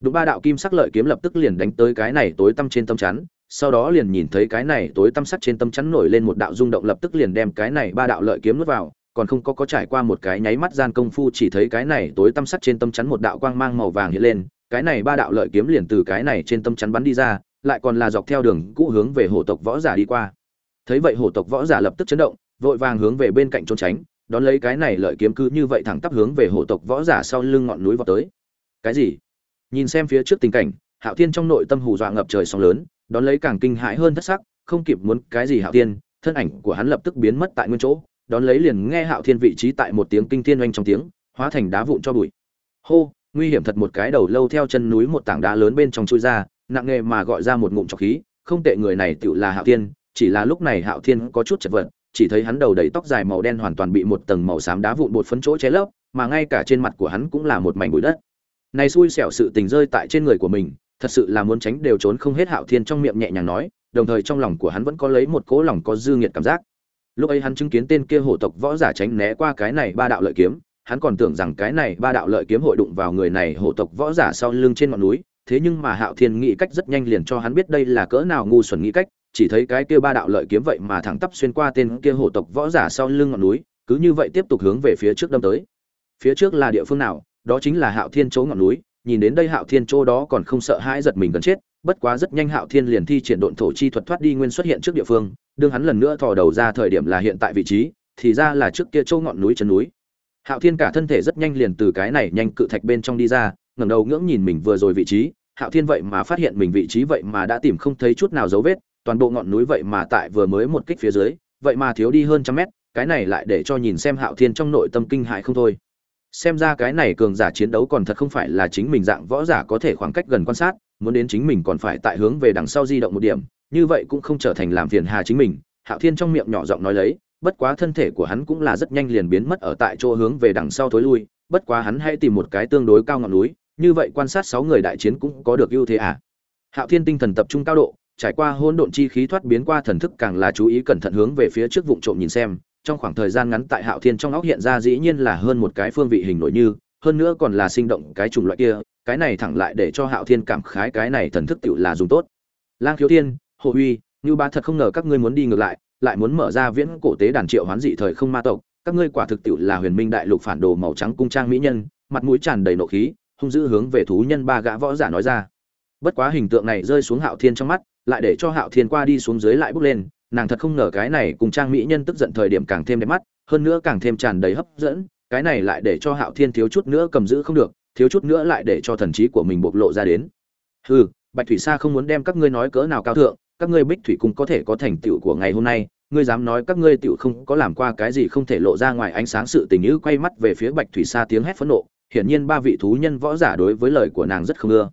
Đúng ba đạo kim sắc lợi kiếm lập tức liền đánh tới cái này tối tăm trên tâm chắn, sau đó liền nhìn thấy cái này tối tăm sắt trên tâm chắn nổi lên một đạo rung động lập tức liền đem cái này ba đạo lợi kiếm nuốt vào còn không có có trải qua một cái nháy mắt gian công phu chỉ thấy cái này tối tăm sắt trên tâm chắn một đạo quang mang màu vàng hiện lên cái này ba đạo lợi kiếm liền từ cái này trên tâm chắn bắn đi ra lại còn là dọc theo đường cũ hướng về hổ tộc võ giả đi qua thấy vậy hổ tộc võ giả lập tức chấn động, vội vàng hướng về bên cạnh trốn tránh, đón lấy cái này lợi kiếm cứ như vậy thẳng tắp hướng về hổ tộc võ giả sau lưng ngọn núi vào tới. Cái gì? Nhìn xem phía trước tình cảnh, hạo thiên trong nội tâm hù dọa ngập trời sóng lớn, đón lấy càng kinh hãi hơn thất sắc, không kịp muốn cái gì hạo thiên, thân ảnh của hắn lập tức biến mất tại nguyên chỗ, đón lấy liền nghe hạo thiên vị trí tại một tiếng kinh thiên oanh trong tiếng, hóa thành đá vụn cho bụi. Hô, nguy hiểm thật một cái đầu lâu theo chân núi một tảng đá lớn bên trong chui ra, nặng nghề mà gọi ra một ngụm trọc khí, không tệ người này tựu là hạo thiên chỉ là lúc này hạo thiên có chút chật vật, chỉ thấy hắn đầu đầy tóc dài màu đen hoàn toàn bị một tầng màu xám đá vụn bột phấn chỗ che lấp, mà ngay cả trên mặt của hắn cũng là một mảnh bụi đất. Này xui xẻo sự tình rơi tại trên người của mình, thật sự là muốn tránh đều trốn không hết hạo thiên trong miệng nhẹ nhàng nói, đồng thời trong lòng của hắn vẫn có lấy một cố lòng có dư nghiệt cảm giác. Lúc ấy hắn chứng kiến tên kia hộ tộc võ giả tránh né qua cái này ba đạo lợi kiếm, hắn còn tưởng rằng cái này ba đạo lợi kiếm hội đụng vào người này hộ tộc võ giả sau lưng trên ngọn núi, thế nhưng mà hạo thiên nghĩ cách rất nhanh liền cho hắn biết đây là cỡ nào ngu xuẩn nghĩ cách chỉ thấy cái kia ba đạo lợi kiếm vậy mà thẳng tắp xuyên qua tên kia hổ tộc võ giả sau lưng ngọn núi, cứ như vậy tiếp tục hướng về phía trước đâm tới. Phía trước là địa phương nào? Đó chính là hạo thiên chỗ ngọn núi, nhìn đến đây hạo thiên chỗ đó còn không sợ hãi giật mình gần chết, bất quá rất nhanh hạo thiên liền thi triển độn thổ chi thuật thoát đi nguyên xuất hiện trước địa phương, đương hắn lần nữa thò đầu ra thời điểm là hiện tại vị trí, thì ra là trước kia chỗ ngọn núi chân núi. Hạo thiên cả thân thể rất nhanh liền từ cái này nhanh cự thạch bên trong đi ra, ngẩng đầu ngưỡng nhìn mình vừa rồi vị trí, hạo thiên vậy mà phát hiện mình vị trí vậy mà đã tìm không thấy chút nào dấu vết toàn bộ ngọn núi vậy mà tại vừa mới một kích phía dưới, vậy mà thiếu đi hơn trăm mét, cái này lại để cho nhìn xem hạo thiên trong nội tâm kinh hại không thôi. Xem ra cái này cường giả chiến đấu còn thật không phải là chính mình dạng võ giả có thể khoảng cách gần quan sát, muốn đến chính mình còn phải tại hướng về đằng sau di động một điểm, như vậy cũng không trở thành làm phiền hà chính mình, hạo thiên trong miệng nhỏ giọng nói lấy, bất quá thân thể của hắn cũng là rất nhanh liền biến mất ở tại chỗ hướng về đằng sau thối lui, bất quá hắn hãy tìm một cái tương đối cao ngọn núi, như vậy quan sát sáu người đại chiến cũng có được ưu thế à. Hạo thiên tinh thần tập trung cao độ trải qua hỗn độn chi khí thoát biến qua thần thức càng là chú ý cẩn thận hướng về phía trước vụng trộm nhìn xem, trong khoảng thời gian ngắn tại hạo thiên trong óc hiện ra dĩ nhiên là hơn một cái phương vị hình nổi như, hơn nữa còn là sinh động cái chủng loại kia, cái này thẳng lại để cho hạo thiên cảm khái cái này thần thức tựu là dùng tốt. Lang khiếu thiên, hồ huy như ba thật không ngờ các ngươi muốn đi ngược lại lại muốn mở ra viễn cổ tế đàn triệu hoán dị thời không ma tộc, các ngươi quả thực tựu là huyền minh đại lục phản đồ màu trắng cung trang mỹ nhân, mặt mũi tràn đầy nộ khí, hung dữ hướng về thú nhân ba gã võ giả nói ra. Bất quá hình tượng này rơi xuống hạo thiên trong mắt lại để cho hạo thiên qua đi xuống dưới lại bước lên, nàng thật không ngờ cái này cùng trang mỹ nhân tức giận thời điểm càng thêm đẹp mắt, hơn nữa càng thêm tràn đầy hấp dẫn, cái này lại để cho hạo thiên thiếu chút nữa cầm giữ không được, thiếu chút nữa lại để cho thần trí của mình bộc lộ ra đến. Hừ, bạch thủy sa không muốn đem các ngươi nói cỡ nào cao thượng, các ngươi bích thủy cung có thể có thành tựu của ngày hôm nay, ngươi dám nói các ngươi tựu không có làm qua cái gì không thể lộ ra ngoài ánh sáng sự tình như quay mắt về phía bạch thủy sa tiếng hét phẫn nộ, hiển nhiên ba vị thú nhân võ giả đối với lời của nàng rất không ưa.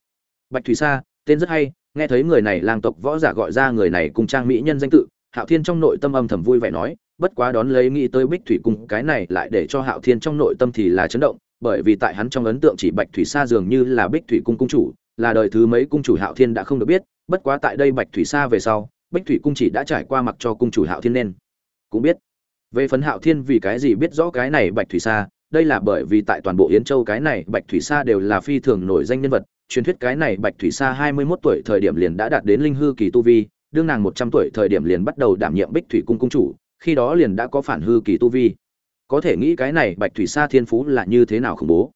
Bạch thủy sa, tên rất hay nghe thấy người này lang tộc võ giả gọi ra người này cùng trang mỹ nhân danh tự, hạo thiên trong nội tâm âm thầm vui vẻ nói, bất quá đón lấy nghĩ tới bích thủy cung cái này lại để cho hạo thiên trong nội tâm thì là chấn động, bởi vì tại hắn trong ấn tượng chỉ bạch thủy sa dường như là bích thủy cung cung chủ, là đời thứ mấy cung chủ hạo thiên đã không được biết, bất quá tại đây bạch thủy sa về sau, bích thủy cung chỉ đã trải qua mặc cho cung chủ hạo thiên nên. Cũng biết, về phấn hạo thiên vì cái gì biết rõ cái này bạch thủy sa, đây là bởi vì tại toàn bộ yến châu cái này bạch thủy sa đều là phi thường nổi danh nhân vật truyền thuyết cái này bạch thủy sa hai mươi 21 tuổi thời điểm liền đã đạt đến linh hư kỳ tu vi, đương nàng một trăm tuổi thời điểm liền bắt đầu đảm nhiệm bích thủy cung cung chủ, khi đó liền đã có phản hư kỳ tu vi. Có thể nghĩ cái này bạch thủy sa thiên phú là như thế nào khủng bố.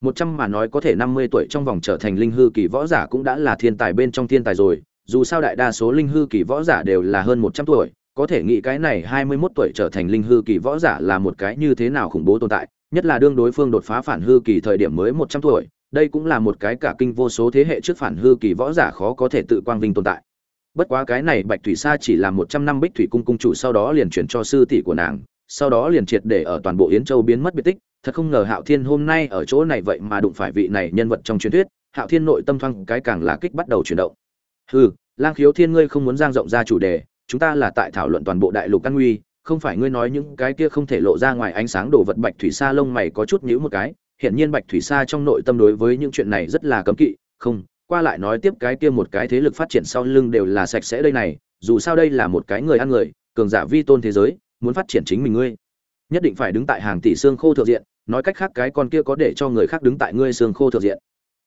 Một trăm mà nói có thể năm mươi tuổi trong vòng trở thành linh hư kỳ võ giả cũng đã là thiên tài bên trong thiên tài rồi, dù sao đại đa số linh hư kỳ võ giả đều là hơn một trăm tuổi, có thể nghĩ cái này hai mươi 21 tuổi trở thành linh hư kỳ võ giả là một cái như thế nào khủng bố tồn tại, nhất là đương đối phương đột phá phản hư kỳ thời điểm mới một trăm tuổi đây cũng là một cái cả kinh vô số thế hệ trước phản hư kỳ võ giả khó có thể tự quang vinh tồn tại. Bất quá cái này bạch thủy sa chỉ là một trăm năm bích thủy cung cung chủ sau đó liền chuyển cho sư tỷ của nàng, sau đó liền triệt để ở toàn bộ yến châu biến mất biệt tích. Thật không ngờ hạo thiên hôm nay ở chỗ này vậy mà đụng phải vị này nhân vật trong truyền thuyết, hạo thiên nội tâm thoang cái càng là kích bắt đầu chuyển động. Hừ, lang khiếu thiên ngươi không muốn giang rộng ra chủ đề, chúng ta là tại thảo luận toàn bộ đại lục căn nguy, không phải ngươi nói những cái kia không thể lộ ra ngoài ánh sáng đồ vật bạch thủy sa lông mày có chút nhíu một cái hiện nhiên bạch thủy sa trong nội tâm đối với những chuyện này rất là cấm kỵ, không, qua lại nói tiếp cái kia một cái thế lực phát triển sau lưng đều là sạch sẽ đây này, dù sao đây là một cái người ăn người, cường giả vi tôn thế giới, muốn phát triển chính mình ngươi. Nhất định phải đứng tại hàng tỷ xương khô thượng diện, nói cách khác cái con kia có để cho người khác đứng tại ngươi xương khô thượng diện.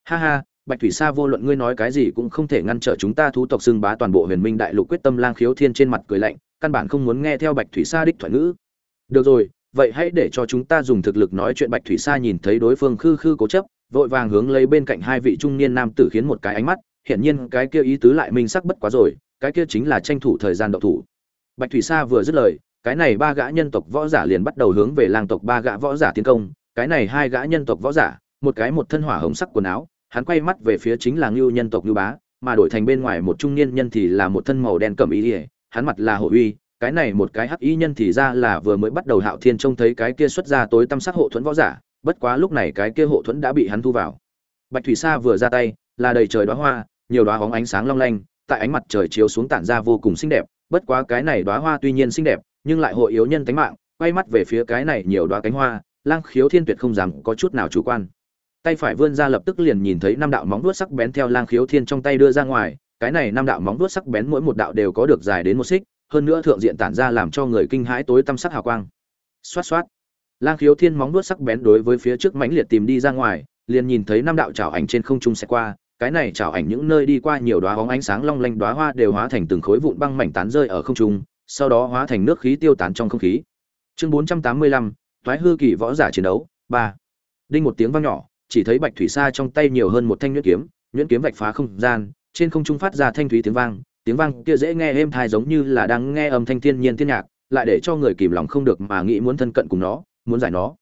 Ha ha, bạch thủy sa vô luận ngươi nói cái gì cũng không thể ngăn trở chúng ta thú tộc xưng bá toàn bộ huyền minh đại lục quyết tâm lang khiếu thiên trên mặt cười lạnh, căn bản không muốn nghe theo bạch thủy sa đích thoại ngữ. Được rồi vậy hãy để cho chúng ta dùng thực lực nói chuyện bạch thủy sa nhìn thấy đối phương khư khư cố chấp, vội vàng hướng lấy bên cạnh hai vị trung niên nam tử khiến một cái ánh mắt, hiển nhiên cái kia ý tứ lại minh sắc bất quá rồi, cái kia chính là tranh thủ thời gian độc thủ. Bạch thủy sa vừa dứt lời, cái này ba gã nhân tộc võ giả liền bắt đầu hướng về lang tộc ba gã võ giả tiến công, cái này hai gã nhân tộc võ giả, một cái một thân hỏa hồng sắc quần áo, hắn quay mắt về phía chính là ngưu nhân tộc ngưu bá, mà đổi thành bên ngoài một trung niên nhân thì là một thân màu đen cẩm ý ỉa hắn mặt là hổ uy cái này một cái hắc y nhân thì ra là vừa mới bắt đầu hạo thiên trông thấy cái kia xuất ra tối tâm sắc hộ thuẫn võ giả, bất quá lúc này cái kia hộ thuẫn đã bị hắn thu vào. Bạch thủy sa vừa ra tay, là đầy trời đoá hoa, nhiều đoá hóng ánh sáng long lanh, tại ánh mặt trời chiếu xuống tản ra vô cùng xinh đẹp, bất quá cái này đoá hoa tuy nhiên xinh đẹp, nhưng lại hội yếu nhân tánh mạng, quay mắt về phía cái này nhiều đoá cánh hoa, lang khiếu thiên tuyệt không dám có chút nào chủ quan. Tay phải vươn ra lập tức liền nhìn thấy năm đạo móng vuốt sắc bén theo lang khiếu thiên trong tay đưa ra ngoài, cái này năm đạo móng vuốt sắc bén mỗi một đạo đều có được dài đến một xích hơn nữa thượng diện tản ra làm cho người kinh hãi tối tăm sắc hào quang. Xoát xoát. Lang khiếu thiên móng vuốt sắc bén đối với phía trước mãnh liệt tìm đi ra ngoài liền nhìn thấy năm đạo chảo ảnh trên không trung sẽ qua cái này chảo ảnh những nơi đi qua nhiều đóa bóng ánh sáng long lanh đóa hoa đều hóa thành từng khối vụn băng mảnh tán rơi ở không trung sau đó hóa thành nước khí tiêu tán trong không khí. Chương 485, toái hư kỳ võ giả chiến đấu ba. Đinh một tiếng vang nhỏ chỉ thấy bạch thủy sa trong tay nhiều hơn một thanh nhuyễn kiếm nhuyễn kiếm vạch phá không gian trên không trung phát ra thanh thúy tiếng vang tiếng vang kia dễ nghe êm thai giống như là đang nghe âm thanh thiên nhiên thiên nhạc, lại để cho người kìm lòng không được mà nghĩ muốn thân cận cùng nó, muốn giải nó.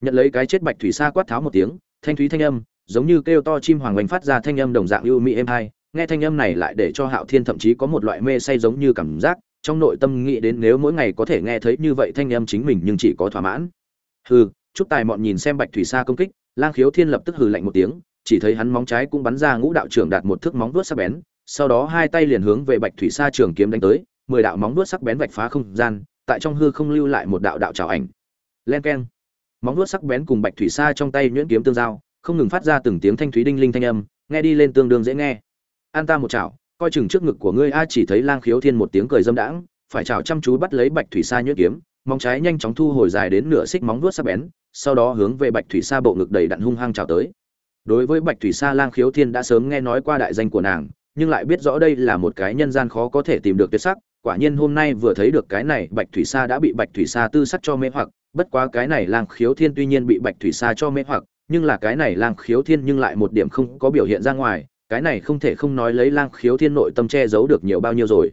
Nhận lấy cái chết bạch thủy sa quát tháo một tiếng, thanh thúy thanh âm, giống như kêu to chim hoàng oanh phát ra thanh âm đồng dạng ưu mỹ êm thai, nghe thanh âm này lại để cho hạo thiên thậm chí có một loại mê say giống như cảm giác, trong nội tâm nghĩ đến nếu mỗi ngày có thể nghe thấy như vậy thanh âm chính mình nhưng chỉ có thỏa mãn. Hừ chút tài mọn nhìn xem bạch thủy sa công kích, lang khiếu thiên lập tức hừ lạnh một tiếng, chỉ thấy hắn móng trái cũng bắn ra ngũ đạo trưởng đạt một thước móng vuốt sắc bén sau đó hai tay liền hướng về bạch thủy sa trường kiếm đánh tới, mười đạo móng vuốt sắc bén vạch phá không gian, tại trong hư không lưu lại một đạo đạo trào ảnh. Len keng. Móng vuốt sắc bén cùng bạch thủy sa trong tay nhuyễn kiếm tương giao, không ngừng phát ra từng tiếng thanh thúy đinh linh thanh âm, nghe đi lên tương đương dễ nghe. An ta một chảo, coi chừng trước ngực của ngươi a, chỉ thấy lang khiếu thiên một tiếng cười dâm đãng, phải chảo chăm chú bắt lấy bạch thủy sa nhuyễn kiếm, móng trái nhanh chóng thu hồi dài đến nửa xích móng vuốt sắc bén, sau đó hướng về bạch thủy sa bộ ngực đầy đặn hung hăng chảo tới. Đối với bạch thủy sa, lang khiếu thiên đã sớm nghe nói qua đại danh của nàng nhưng lại biết rõ đây là một cái nhân gian khó có thể tìm được tuyệt sắc. Quả nhiên hôm nay vừa thấy được cái này bạch thủy sa đã bị bạch thủy sa tư sắc cho mê hoặc. Bất quá cái này lang khiếu thiên tuy nhiên bị bạch thủy sa cho mê hoặc, nhưng là cái này lang khiếu thiên nhưng lại một điểm không có biểu hiện ra ngoài. Cái này không thể không nói lấy lang khiếu thiên nội tâm che giấu được nhiều bao nhiêu rồi.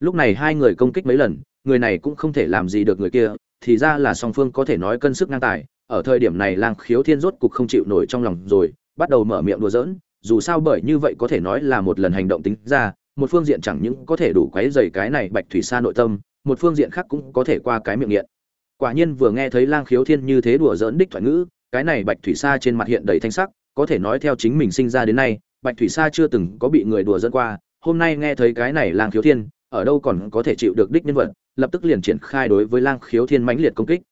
Lúc này hai người công kích mấy lần, người này cũng không thể làm gì được người kia, thì ra là song phương có thể nói cân sức ngang tài. Ở thời điểm này lang khiếu thiên rốt cục không chịu nổi trong lòng rồi, bắt đầu mở miệng đùa giỡn dù sao bởi như vậy có thể nói là một lần hành động tính ra, một phương diện chẳng những có thể đủ quấy dày cái này bạch thủy sa nội tâm, một phương diện khác cũng có thể qua cái miệng nghiện. Quả nhiên vừa nghe thấy lang khiếu thiên như thế đùa giỡn đích thoại ngữ, cái này bạch thủy sa trên mặt hiện đầy thanh sắc, có thể nói theo chính mình sinh ra đến nay, bạch thủy sa chưa từng có bị người đùa dẫn qua, hôm nay nghe thấy cái này lang khiếu thiên, ở đâu còn có thể chịu được đích nhân vật, lập tức liền triển khai đối với lang khiếu thiên mãnh liệt công kích.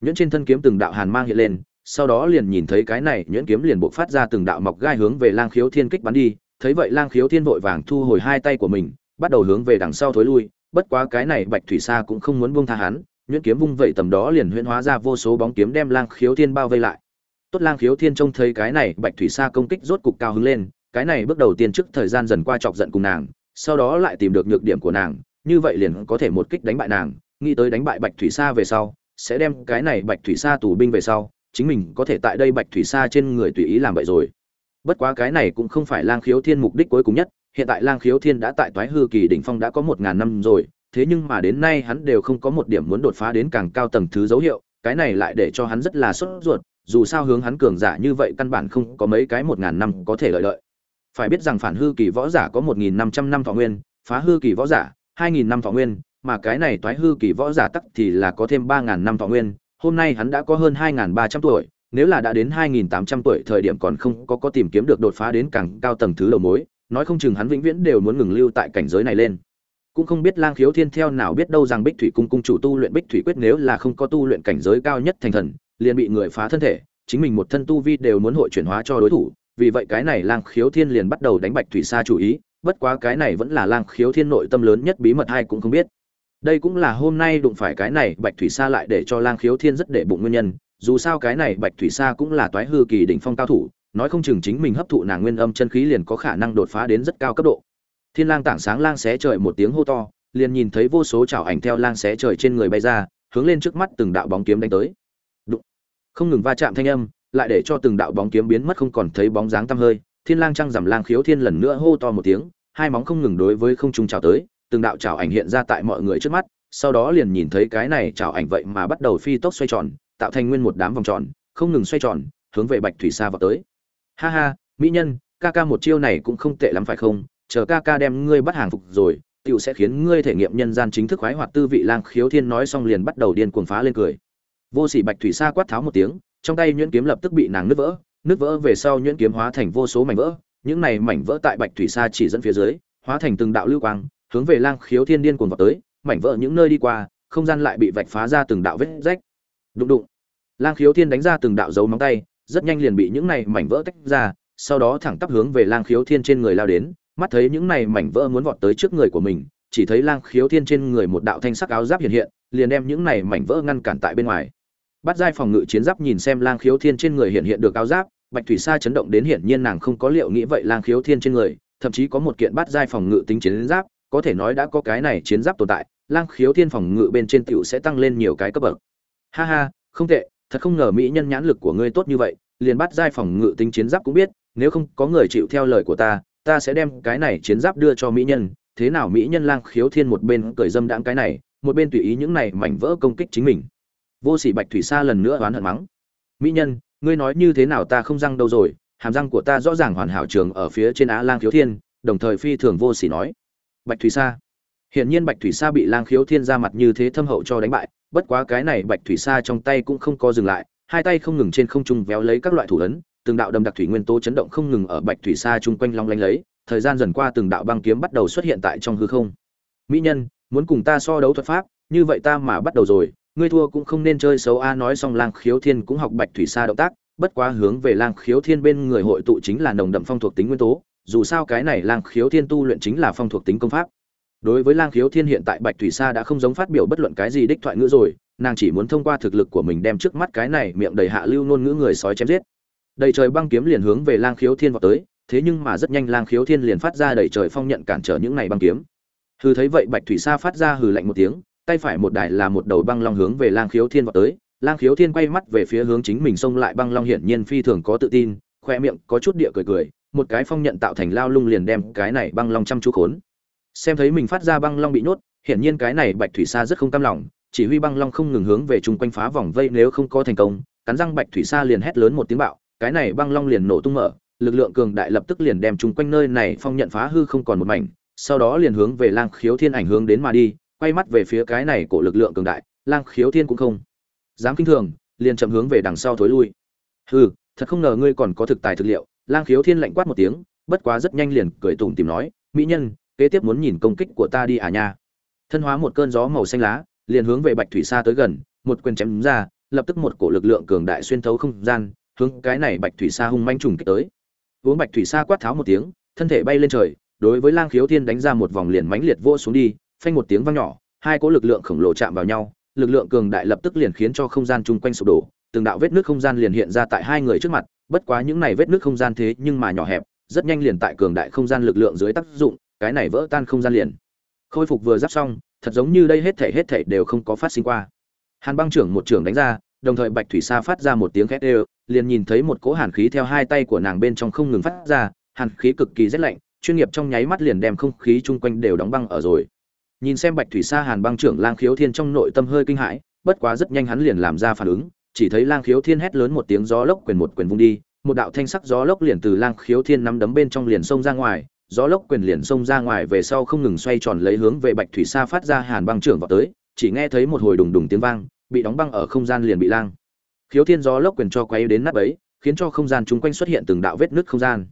Nhuyễn trên thân kiếm từng đạo hàn mang hiện lên sau đó liền nhìn thấy cái này nhuyễn kiếm liền buộc phát ra từng đạo mọc gai hướng về lang khiếu thiên kích bắn đi, thấy vậy lang khiếu thiên vội vàng thu hồi hai tay của mình, bắt đầu hướng về đằng sau thối lui, bất quá cái này bạch thủy sa cũng không muốn buông tha hắn, nhuyễn kiếm vung vậy tầm đó liền huyễn hóa ra vô số bóng kiếm đem lang khiếu thiên bao vây lại. Tốt lang khiếu thiên trông thấy cái này bạch thủy sa công kích rốt cục cao hứng lên, cái này bước đầu tiên trước thời gian dần qua chọc giận cùng nàng, sau đó lại tìm được nhược điểm của nàng, như vậy liền có thể một kích đánh bại nàng, nghĩ tới đánh bại bạch thủy sa về sau, sẽ đem cái này bạch thủy sa tù binh về sau chính mình có thể tại đây bạch thủy sa trên người tùy ý làm vậy rồi. Bất quá cái này cũng không phải lang khiếu thiên mục đích cuối cùng nhất, hiện tại lang khiếu thiên đã tại toái hư kỳ đỉnh phong đã có một ngàn năm rồi, thế nhưng mà đến nay hắn đều không có một điểm muốn đột phá đến càng cao tầng thứ dấu hiệu, cái này lại để cho hắn rất là sốt ruột, dù sao hướng hắn cường giả như vậy căn bản không có mấy cái một ngàn năm có thể lợi lợi. Phải biết rằng phản hư kỳ võ giả có một nghìn năm trăm năm thọ nguyên, phá hư kỳ võ giả, hai nghìn năm thọ nguyên, mà cái này toái hư kỳ võ giả tắc thì là có thêm ba ngàn năm thọ nguyên hôm nay hắn đã có hơn hai ngàn ba trăm tuổi, nếu là đã đến hai nghìn tám trăm tuổi thời điểm còn không có có tìm kiếm được đột phá đến càng cao tầng thứ đầu mối, nói không chừng hắn vĩnh viễn đều muốn ngừng lưu tại cảnh giới này lên. Cũng không biết lang khiếu thiên theo nào biết đâu rằng bích thủy cung cung chủ tu luyện bích thủy quyết nếu là không có tu luyện cảnh giới cao nhất thành thần, liền bị người phá thân thể, chính mình một thân tu vi đều muốn hội chuyển hóa cho đối thủ. Vì vậy cái này lang khiếu thiên liền bắt đầu đánh bạch thủy sa chủ ý, bất quá cái này vẫn là lang khiếu thiên nội tâm lớn nhất bí mật hay cũng không biết đây cũng là hôm nay đụng phải cái này, bạch thủy sa lại để cho lang khiếu thiên rất để bụng nguyên nhân. Dù sao cái này, bạch thủy sa cũng là toái hư kỳ đỉnh phong cao thủ, nói không chừng chính mình hấp thụ nàng nguyên âm chân khí liền có khả năng đột phá đến rất cao cấp độ. Thiên lang tảng sáng lang xé trời một tiếng hô to, liền nhìn thấy vô số chảo ảnh theo lang xé trời trên người bay ra, hướng lên trước mắt từng đạo bóng kiếm đánh tới. Đụng. không ngừng va chạm thanh âm, lại để cho từng đạo bóng kiếm biến mất không còn thấy bóng dáng tăm hơi. Thiên lang trăng rằm lang khiếu thiên lần nữa hô to một tiếng, hai móng không ngừng đối với không trung chào tới từng đạo chảo ảnh hiện ra tại mọi người trước mắt, sau đó liền nhìn thấy cái này chảo ảnh vậy mà bắt đầu phi tốc xoay tròn, tạo thành nguyên một đám vòng tròn, không ngừng xoay tròn, hướng về bạch thủy sa vào tới. Ha ha, mỹ nhân, ca ca một chiêu này cũng không tệ lắm phải không? Chờ ca ca đem ngươi bắt hàng phục rồi, tiểu sẽ khiến ngươi thể nghiệm nhân gian chính thức khoái hoạt tư vị lang khiếu thiên nói xong liền bắt đầu điên cuồng phá lên cười. Vô sỉ bạch thủy sa quát tháo một tiếng, trong tay nhuyễn kiếm lập tức bị nàng nứt vỡ nứt vỡ về sau nhuyễn kiếm hóa thành vô số mảnh vỡ, những này mảnh vỡ tại bạch thủy sa chỉ dẫn phía dưới, hóa thành từng đạo lưu quang hướng về lang khiếu thiên điên cuồng vào tới, mảnh vỡ những nơi đi qua, không gian lại bị vạch phá ra từng đạo vết rách. Đụng đụng. Lang khiếu thiên đánh ra từng đạo dấu móng tay, rất nhanh liền bị những này mảnh vỡ tách ra, sau đó thẳng tắp hướng về lang khiếu thiên trên người lao đến, mắt thấy những này mảnh vỡ muốn vọt tới trước người của mình, chỉ thấy lang khiếu thiên trên người một đạo thanh sắc áo giáp hiện hiện, liền đem những này mảnh vỡ ngăn cản tại bên ngoài. Bắt giai phòng ngự chiến giáp nhìn xem lang khiếu thiên trên người hiện hiện được áo giáp, bạch thủy sa chấn động đến hiển nhiên nàng không có liệu nghĩ vậy lang khiếu thiên trên người, thậm chí có một kiện bắt giai phòng ngự tính chiến giáp có thể nói đã có cái này chiến giáp tồn tại, lang khiếu thiên phòng ngự bên trên tiểu sẽ tăng lên nhiều cái cấp bậc. Ha ha, không tệ, thật không ngờ mỹ nhân nhãn lực của ngươi tốt như vậy, liền bắt giai phòng ngự tính chiến giáp cũng biết, nếu không có người chịu theo lời của ta ta sẽ đem cái này chiến giáp đưa cho mỹ nhân. Thế nào mỹ nhân lang khiếu thiên một bên cười dâm đãng cái này, một bên tùy ý những này mảnh vỡ công kích chính mình. Vô sỉ bạch thủy sa lần nữa oán hận mắng. Mỹ nhân, ngươi nói như thế nào ta không răng đâu rồi, hàm răng của ta rõ ràng hoàn hảo trường ở phía trên á lang khiếu thiên, đồng thời phi thường vô sỉ nói bạch thủy sa. Hiển nhiên bạch thủy sa bị lang khiếu thiên ra mặt như thế thâm hậu cho đánh bại, bất quá cái này bạch thủy sa trong tay cũng không có dừng lại, hai tay không ngừng trên không trung véo lấy các loại thủ ấn, từng đạo đầm đặc thủy nguyên tố chấn động không ngừng ở bạch thủy sa chung quanh long lanh lấy, thời gian dần qua từng đạo băng kiếm bắt đầu xuất hiện tại trong hư không. Mỹ nhân, muốn cùng ta so đấu thuật pháp, như vậy ta mà bắt đầu rồi, ngươi thua cũng không nên chơi xấu a, nói xong lang khiếu thiên cũng học bạch thủy sa động tác, bất quá hướng về lang khiếu thiên bên người hội tụ chính là nồng đậm phong thuộc tính nguyên tố dù sao cái này lang khiếu thiên tu luyện chính là phong thuộc tính công pháp. Đối với lang khiếu thiên hiện tại bạch thủy sa đã không giống phát biểu bất luận cái gì đích thoại ngữ rồi, nàng chỉ muốn thông qua thực lực của mình đem trước mắt cái này miệng đầy hạ lưu ngôn ngữ người sói chém giết. Đầy trời băng kiếm liền hướng về lang khiếu thiên vào tới, thế nhưng mà rất nhanh lang khiếu thiên liền phát ra đầy trời phong nhận cản trở những này băng kiếm. Hừ thấy vậy bạch thủy sa phát ra hừ lạnh một tiếng, tay phải một đài là một đầu băng long hướng về lang khiếu thiên vào tới. Lang khiếu thiên quay mắt về phía hướng chính mình xông lại băng long hiển nhiên phi thường có tự tin, khoe miệng có chút địa cười cười một cái phong nhận tạo thành lao lung liền đem cái này băng long chăm chú khốn. Xem thấy mình phát ra băng long bị nhốt, hiển nhiên cái này bạch thủy sa rất không cam lòng, chỉ huy băng long không ngừng hướng về chung quanh phá vòng vây nếu không có thành công, cắn răng bạch thủy sa liền hét lớn một tiếng bạo, cái này băng long liền nổ tung mở, lực lượng cường đại lập tức liền đem chung quanh nơi này phong nhận phá hư không còn một mảnh, sau đó liền hướng về lang khiếu thiên ảnh hướng đến mà đi, quay mắt về phía cái này của lực lượng cường đại, lang khiếu thiên cũng không dám kinh thường, liền chậm hướng về đằng sau thối lui. Hừ, thật không ngờ ngươi còn có thực tài thực liệu lang khiếu thiên lạnh quát một tiếng, bất quá rất nhanh liền cười tủm tìm nói, mỹ nhân, kế tiếp muốn nhìn công kích của ta đi à nha. Thân hóa một cơn gió màu xanh lá, liền hướng về bạch thủy sa tới gần, một quyền chém ra, lập tức một cổ lực lượng cường đại xuyên thấu không gian, hướng cái này bạch thủy sa hung manh trùng kích tới. Uống bạch thủy sa quát tháo một tiếng, thân thể bay lên trời, đối với lang khiếu thiên đánh ra một vòng liền mãnh liệt vô xuống đi, phanh một tiếng vang nhỏ, hai cỗ lực lượng khổng lồ chạm vào nhau, lực lượng cường đại lập tức liền khiến cho không gian chung quanh sụp đổ từng đạo vết nước không gian liền hiện ra tại hai người trước mặt bất quá những này vết nước không gian thế nhưng mà nhỏ hẹp rất nhanh liền tại cường đại không gian lực lượng dưới tác dụng cái này vỡ tan không gian liền. Khôi phục vừa giáp xong thật giống như đây hết thảy hết thảy đều không có phát sinh qua. Hàn băng trưởng một trưởng đánh ra đồng thời bạch thủy sa phát ra một tiếng khét đều, liền nhìn thấy một cỗ hàn khí theo hai tay của nàng bên trong không ngừng phát ra hàn khí cực kỳ rét lạnh chuyên nghiệp trong nháy mắt liền đem không khí chung quanh đều đóng băng ở rồi. Nhìn xem bạch thủy sa hàn băng trưởng lang khiếu thiên trong nội tâm hơi kinh hãi bất quá rất nhanh hắn liền làm ra phản ứng chỉ thấy lang khiếu thiên hét lớn một tiếng gió lốc quyền một quyền vung đi, một đạo thanh sắc gió lốc liền từ lang khiếu thiên nắm đấm bên trong liền xông ra ngoài, gió lốc quyền liền xông ra ngoài về sau không ngừng xoay tròn lấy hướng về bạch thủy sa phát ra hàn băng trưởng vào tới, chỉ nghe thấy một hồi đùng đùng tiếng vang, bị đóng băng ở không gian liền bị lang. Khiếu thiên gió lốc quyền cho quay đến nắp ấy khiến cho không gian chung quanh xuất hiện từng đạo vết nứt không gian.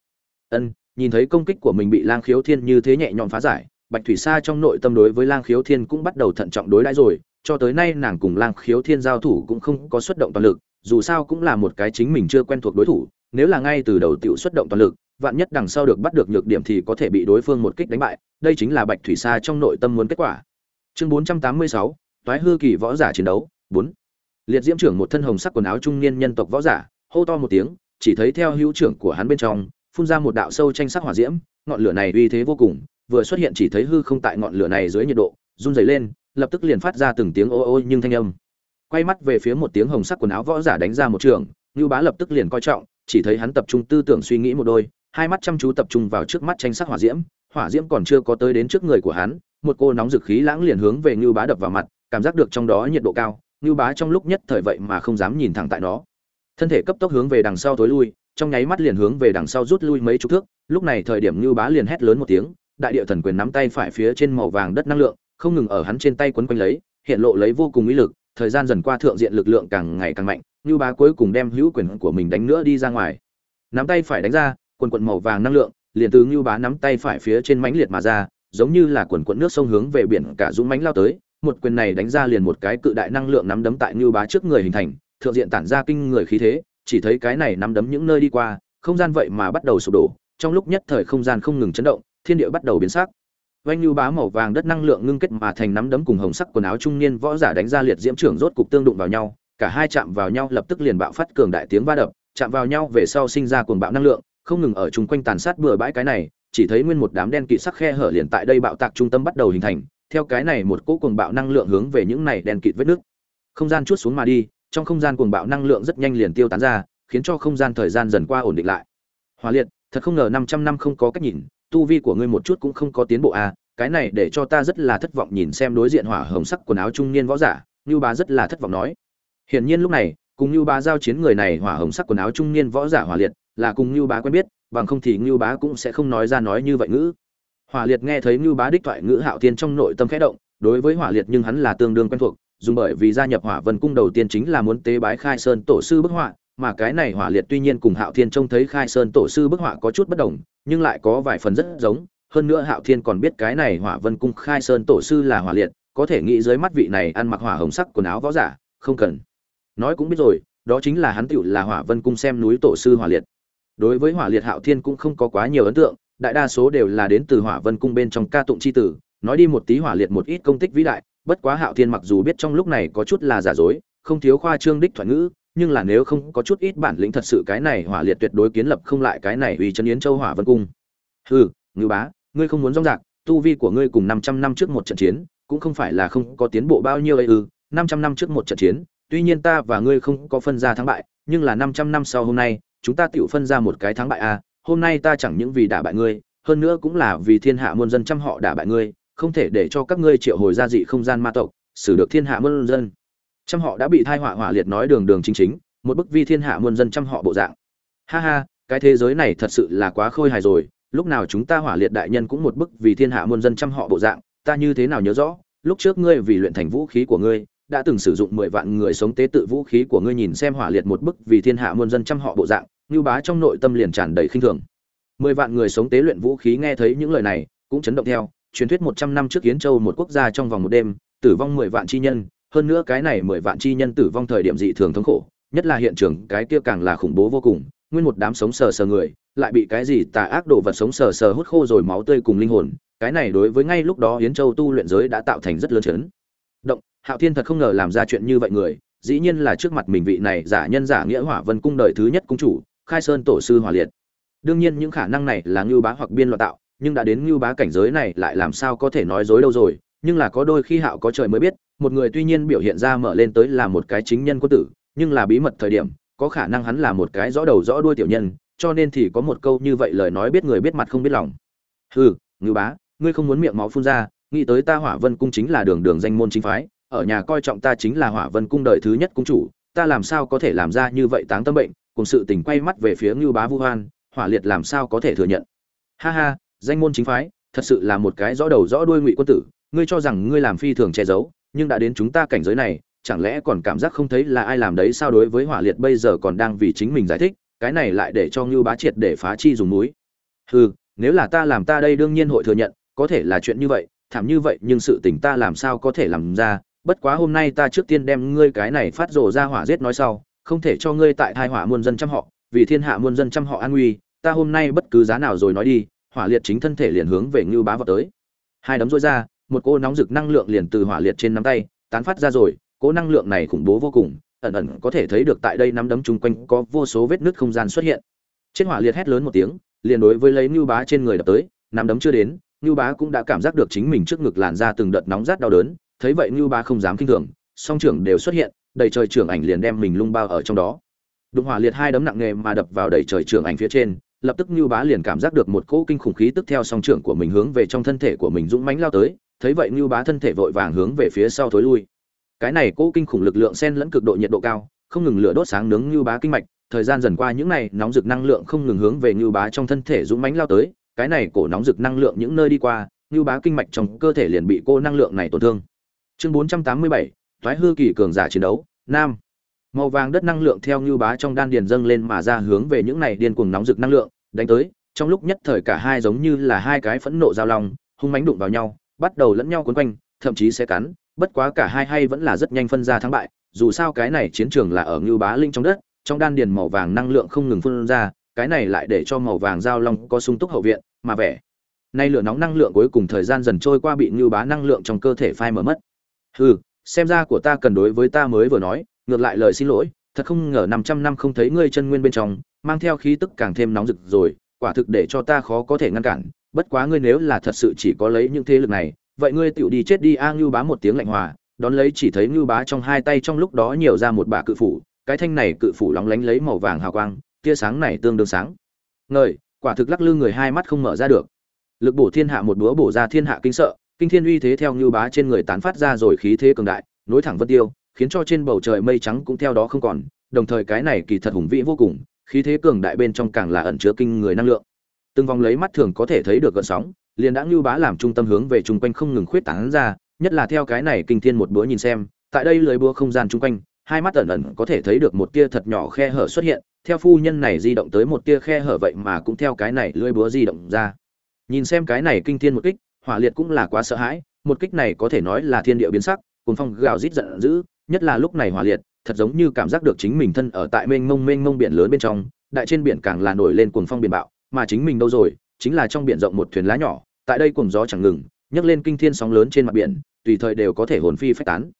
Ân, nhìn thấy công kích của mình bị lang khiếu thiên như thế nhẹ nhõm phá giải, bạch thủy sa trong nội tâm đối với lang khiếu thiên cũng bắt đầu thận trọng đối đãi rồi cho tới nay nàng cùng lang khiếu thiên giao thủ cũng không có xuất động toàn lực dù sao cũng là một cái chính mình chưa quen thuộc đối thủ nếu là ngay từ đầu tiểu xuất động toàn lực vạn nhất đằng sau được bắt được nhược điểm thì có thể bị đối phương một kích đánh bại đây chính là bạch thủy sa trong nội tâm muốn kết quả chương 486, toái hư kỳ võ giả chiến đấu 4. liệt diễm trưởng một thân hồng sắc quần áo trung niên nhân tộc võ giả hô to một tiếng chỉ thấy theo hữu trưởng của hắn bên trong phun ra một đạo sâu tranh sắc hỏa diễm ngọn lửa này uy thế vô cùng vừa xuất hiện chỉ thấy hư không tại ngọn lửa này dưới nhiệt độ run rẩy lên lập tức liền phát ra từng tiếng ô ô nhưng thanh âm. Quay mắt về phía một tiếng hồng sắc quần áo võ giả đánh ra một trường, ngưu bá lập tức liền coi trọng, chỉ thấy hắn tập trung tư tưởng suy nghĩ một đôi, hai mắt chăm chú tập trung vào trước mắt tranh sắc hỏa diễm hỏa diễm còn chưa có tới đến trước người của hắn, một cô nóng dực khí lãng liền hướng về ngưu bá đập vào mặt, cảm giác được trong đó nhiệt độ cao, ngưu bá trong lúc nhất thời vậy mà không dám nhìn thẳng tại nó. Thân thể cấp tốc hướng về đằng sau tối lui, trong nháy mắt liền hướng về đằng sau rút lui mấy chục thước, lúc này thời điểm ngưu bá liền hét lớn một tiếng, đại địa thần quyền nắm tay phải phía trên màu vàng đất năng lượng không ngừng ở hắn trên tay quấn quanh lấy, hiện lộ lấy vô cùng ý lực, thời gian dần qua thượng diện lực lượng càng ngày càng mạnh, Nưu bá cuối cùng đem hữu quyền của mình đánh nữa đi ra ngoài. Nắm tay phải đánh ra, quần quần màu vàng năng lượng, liền từ Nưu bá nắm tay phải phía trên mãnh liệt mà ra, giống như là quần quần nước sông hướng về biển cả dũng mãnh lao tới, một quyền này đánh ra liền một cái cự đại năng lượng nắm đấm tại Nưu bá trước người hình thành, thượng diện tản ra kinh người khí thế, chỉ thấy cái này nắm đấm những nơi đi qua, không gian vậy mà bắt đầu sụp đổ, trong lúc nhất thời không gian không ngừng chấn động, thiên địa bắt đầu biến sắc vanh lưu bá màu vàng đất năng lượng ngưng kết mà thành nắm đấm cùng hồng sắc quần áo trung niên võ giả đánh ra liệt diễm trưởng rốt cục tương đụng vào nhau, cả hai chạm vào nhau lập tức liền bạo phát cường đại tiếng va đập, chạm vào nhau về sau sinh ra cuồng bạo năng lượng, không ngừng ở chung quanh tàn sát bừa bãi cái này, chỉ thấy nguyên một đám đen kịt sắc khe hở liền tại đây bạo tạc trung tâm bắt đầu hình thành, theo cái này một cỗ cuồng bạo năng lượng hướng về những này đen kịt vết nước không gian chút xuống mà đi, trong không gian cuồng bạo năng lượng rất nhanh liền tiêu tán ra, khiến cho không gian thời gian dần qua ổn định lại. Hòa liệt, thật không ngờ 500 năm không có cách nhìn tu vi của ngươi một chút cũng không có tiến bộ à cái này để cho ta rất là thất vọng nhìn xem đối diện hỏa hồng sắc quần áo trung niên võ giả, Nưu bá rất là thất vọng nói. Hiển nhiên lúc này, cùng Nưu bá giao chiến người này hỏa hồng sắc quần áo trung niên võ giả hỏa liệt, là cùng Nưu bá quen biết, bằng không thì Nưu bá cũng sẽ không nói ra nói như vậy ngữ. Hỏa liệt nghe thấy Nưu bá đích thoại ngữ hạo tiên trong nội tâm khẽ động, đối với hỏa liệt nhưng hắn là tương đương quen thuộc, dùng bởi vì gia nhập hỏa vân cung đầu tiên chính là muốn tế bái khai sơn tổ sư bức họa mà cái này hỏa liệt tuy nhiên cùng hạo thiên trông thấy khai sơn tổ sư bức họa có chút bất đồng, nhưng lại có vài phần rất giống. Hơn nữa hạo thiên còn biết cái này hỏa vân cung khai sơn tổ sư là hỏa liệt, có thể nghĩ dưới mắt vị này ăn mặc hỏa hồng sắc quần áo võ giả, không cần. Nói cũng biết rồi, đó chính là hắn tựu là hỏa vân cung xem núi tổ sư hỏa liệt. Đối với hỏa liệt hạo thiên cũng không có quá nhiều ấn tượng, đại đa số đều là đến từ hỏa vân cung bên trong ca tụng c h i tử, nói đi một tí hỏa liệt một ít công tích vĩ đại, bất quá hạo thiên mặc dù biết trong lúc này có chút là giả dối, không thiếu khoa trương đích thoại ngữ nhưng là nếu không có chút ít bản lĩnh thật sự cái này hỏa liệt tuyệt đối kiến lập không lại cái này uy chân yến châu hỏa vân cung hừ ngư bá, ngươi không muốn rong rạc, tu vi của ngươi cùng 500 năm trước một trận chiến, cũng không phải là không có tiến bộ bao nhiêu ấy ư 500 năm trước một trận chiến, tuy nhiên ta và ngươi không có phân ra thắng bại, nhưng là 500 năm sau hôm nay, chúng ta tiểu phân ra một cái thắng bại a à. hôm nay ta chẳng những vì đả bại ngươi, hơn nữa cũng là vì thiên hạ muôn dân trăm họ đả bại ngươi, không thể để cho các ngươi triệu hồi ra dị không gian ma tộc, xử được thiên hạ muôn dân trăm họ đã bị thai họa hỏa liệt nói đường đường chính chính một bức vi thiên hạ muôn dân trăm họ bộ dạng. Ha ha cái thế giới này thật sự là quá khôi hài rồi lúc nào chúng ta hỏa liệt đại nhân cũng một bức vì thiên hạ muôn dân trăm họ bộ dạng ta như thế nào nhớ rõ lúc trước ngươi vì luyện thành vũ khí của ngươi đã từng sử dụng mười vạn người sống tế tự vũ khí của ngươi nhìn xem hỏa liệt một bức vì thiên hạ muôn dân trăm họ bộ dạng ngưu bá trong nội tâm liền tràn đầy khinh thường. Mười vạn người sống tế luyện vũ khí nghe thấy những lời này cũng chấn động theo truyền thuyết một trăm năm trước kiến Châu một quốc gia trong vòng một đêm, tử vong mười vạn chi nhân, hơn nữa cái này mười vạn chi nhân tử vong thời điểm dị thường thống khổ, nhất là hiện trường cái kia càng là khủng bố vô cùng, nguyên một đám sống sờ sờ người, lại bị cái gì tà ác đồ vật sống sờ sờ hút khô rồi máu tươi cùng linh hồn, cái này đối với ngay lúc đó Yến Châu tu luyện giới đã tạo thành rất lớn chấn. Động, Hạo Thiên thật không ngờ làm ra chuyện như vậy người, dĩ nhiên là trước mặt mình vị này giả nhân giả nghĩa Hỏa Vân cung đời thứ nhất cung chủ, Khai Sơn tổ sư Hỏa Liệt. Đương nhiên những khả năng này là Ngưu Bá hoặc biên loạn tạo, nhưng đã đến Ngưu Bá cảnh giới này lại làm sao có thể nói dối đâu rồi, nhưng là có đôi khi Hạo có trời mới biết, một người tuy nhiên biểu hiện ra mở lên tới là một cái chính nhân quân tử, nhưng là bí mật thời điểm, có khả năng hắn là một cái rõ đầu rõ đuôi tiểu nhân, cho nên thì có một câu như vậy lời nói biết người biết mặt không biết lòng. Hừ, Ngưu Bá, ngươi không muốn miệng máu phun ra, nghĩ tới ta Hỏa Vân cung chính là đường đường danh môn chính phái, ở nhà coi trọng ta chính là Hỏa Vân cung đời thứ nhất cung chủ, ta làm sao có thể làm ra như vậy táng tâm bệnh, cùng sự tình quay mắt về phía Ngưu Bá Vu Hoan, Hỏa Liệt làm sao có thể thừa nhận. Ha ha, danh môn chính phái, thật sự là một cái rõ đầu rõ đuôi ngụy quân tử, ngươi cho rằng ngươi làm phi thường che giấu, nhưng đã đến chúng ta cảnh giới này, chẳng lẽ còn cảm giác không thấy là ai làm đấy sao đối với Hỏa Liệt bây giờ còn đang vì chính mình giải thích, cái này lại để cho Ngưu Bá triệt để phá chi dùng núi. Hừ, nếu là ta làm ta đây đương nhiên hội thừa nhận, có thể là chuyện như vậy, thảm như vậy, nhưng sự tình ta làm sao có thể làm ra, bất quá hôm nay ta trước tiên đem ngươi cái này phát rồ ra hỏa giết nói sau, không thể cho ngươi tại thai hỏa muôn dân trăm họ, vì thiên hạ muôn dân trăm họ an nguy, ta hôm nay bất cứ giá nào rồi nói đi, hỏa liệt chính thân thể liền hướng về Ngưu Bá vào tới. Hai đấm rối ra, một cô nóng rực năng lượng liền từ hỏa liệt trên nắm tay tán phát ra rồi, cỗ năng lượng này khủng bố vô cùng, ẩn ẩn có thể thấy được tại đây nắm đấm chung quanh có vô số vết nứt không gian xuất hiện. Trên hỏa liệt hét lớn một tiếng liền đối với lấy ngưu bá trên người đập tới nắm đấm chưa đến ngưu bá cũng đã cảm giác được chính mình trước ngực làn ra từng đợt nóng rát đau đớn thấy vậy ngưu bá không dám kinh thường song trưởng đều xuất hiện đầy trời trưởng ảnh liền đem mình lung bao ở trong đó. Đụng hỏa liệt hai đấm nặng nề mà đập vào đầy trời trưởng ảnh phía trên lập tức ngưu bá liền cảm giác được một cỗ kinh khủng khí tức theo song trưởng của mình hướng về trong thân thể của mình dũng mãnh lao tới thấy vậy Nưu bá thân thể vội vàng hướng về phía sau thối lui. Cái này cố kinh khủng lực lượng xen lẫn cực độ nhiệt độ cao không ngừng lửa đốt sáng nướng Nưu bá kinh mạch. Thời gian dần qua những này nóng rực năng lượng không ngừng hướng về Nưu bá trong thân thể dũng mãnh lao tới cái này cổ nóng rực năng lượng những nơi đi qua Nưu bá kinh mạch trong cơ thể liền bị cô năng lượng này tổn thương. Chương 487, thoái hư kỳ cường giả chiến đấu nam. Màu vàng đất năng lượng theo Nưu bá trong đan điền dâng lên mà ra hướng về những này điên cuồng nóng rực năng lượng đánh tới trong lúc nhất thời cả hai giống như là hai cái phẫn nộ giao long hung mãnh đụng vào nhau bắt đầu lẫn nhau quấn quanh, thậm chí sẽ cắn, bất quá cả hai hay vẫn là rất nhanh phân ra thắng bại, dù sao cái này chiến trường là ở ngưu bá linh trong đất, trong đan điền màu vàng năng lượng không ngừng phun ra, cái này lại để cho màu vàng giao long có sung túc hậu viện, mà vẻ nay lửa nóng năng lượng cuối cùng thời gian dần trôi qua bị ngưu bá năng lượng trong cơ thể phai mờ mất. Hừ, xem ra của ta cần đối với ta mới vừa nói, ngược lại lời xin lỗi, thật không ngờ năm trăm năm không thấy ngươi chân nguyên bên trong, mang theo khí tức càng thêm nóng rực rồi, quả thực để cho ta khó có thể ngăn cản bất quá ngươi nếu là thật sự chỉ có lấy những thế lực này, vậy ngươi tựu đi chết đi a ngưu bá một tiếng lạnh hòa, đón lấy chỉ thấy ngưu bá trong hai tay trong lúc đó nhiều ra một bả cự phủ, cái thanh này cự phủ lóng lánh lấy màu vàng hào quang, tia sáng này tương đương sáng. Ngời, quả thực lắc lư người hai mắt không mở ra được. Lực bổ thiên hạ một búa bổ ra thiên hạ kinh sợ, kinh thiên uy thế theo ngưu bá trên người tán phát ra rồi khí thế cường đại, nối thẳng vân tiêu, khiến cho trên bầu trời mây trắng cũng theo đó không còn, đồng thời cái này kỳ thật hùng vĩ vô cùng, khí thế cường đại bên trong càng là ẩn chứa kinh người năng lượng từng vòng lấy mắt thường có thể thấy được gợn sóng, liền đã như bá làm trung tâm hướng về trung quanh không ngừng khuyết tán ra, nhất là theo cái này kinh thiên một bữa nhìn xem, tại đây lưới búa không gian trung quanh, hai mắt ẩn ẩn có thể thấy được một tia thật nhỏ khe hở xuất hiện, theo phu nhân này di động tới một tia khe hở vậy mà cũng theo cái này lưới búa di động ra. Nhìn xem cái này kinh thiên một kích, hỏa liệt cũng là quá sợ hãi, một kích này có thể nói là thiên địa biến sắc cùng phong gào rít giận dữ, nhất là lúc này hỏa liệt, thật giống như cảm giác được chính mình thân ở tại mênh mông mênh mông biển lớn bên trong, đại trên biển càng là nổi lên cuồng phong biển bạo mà chính mình đâu rồi, chính là trong biển rộng một thuyền lá nhỏ, tại đây cùng gió chẳng ngừng, nhấc lên kinh thiên sóng lớn trên mặt biển, tùy thời đều có thể hồn phi phách tán.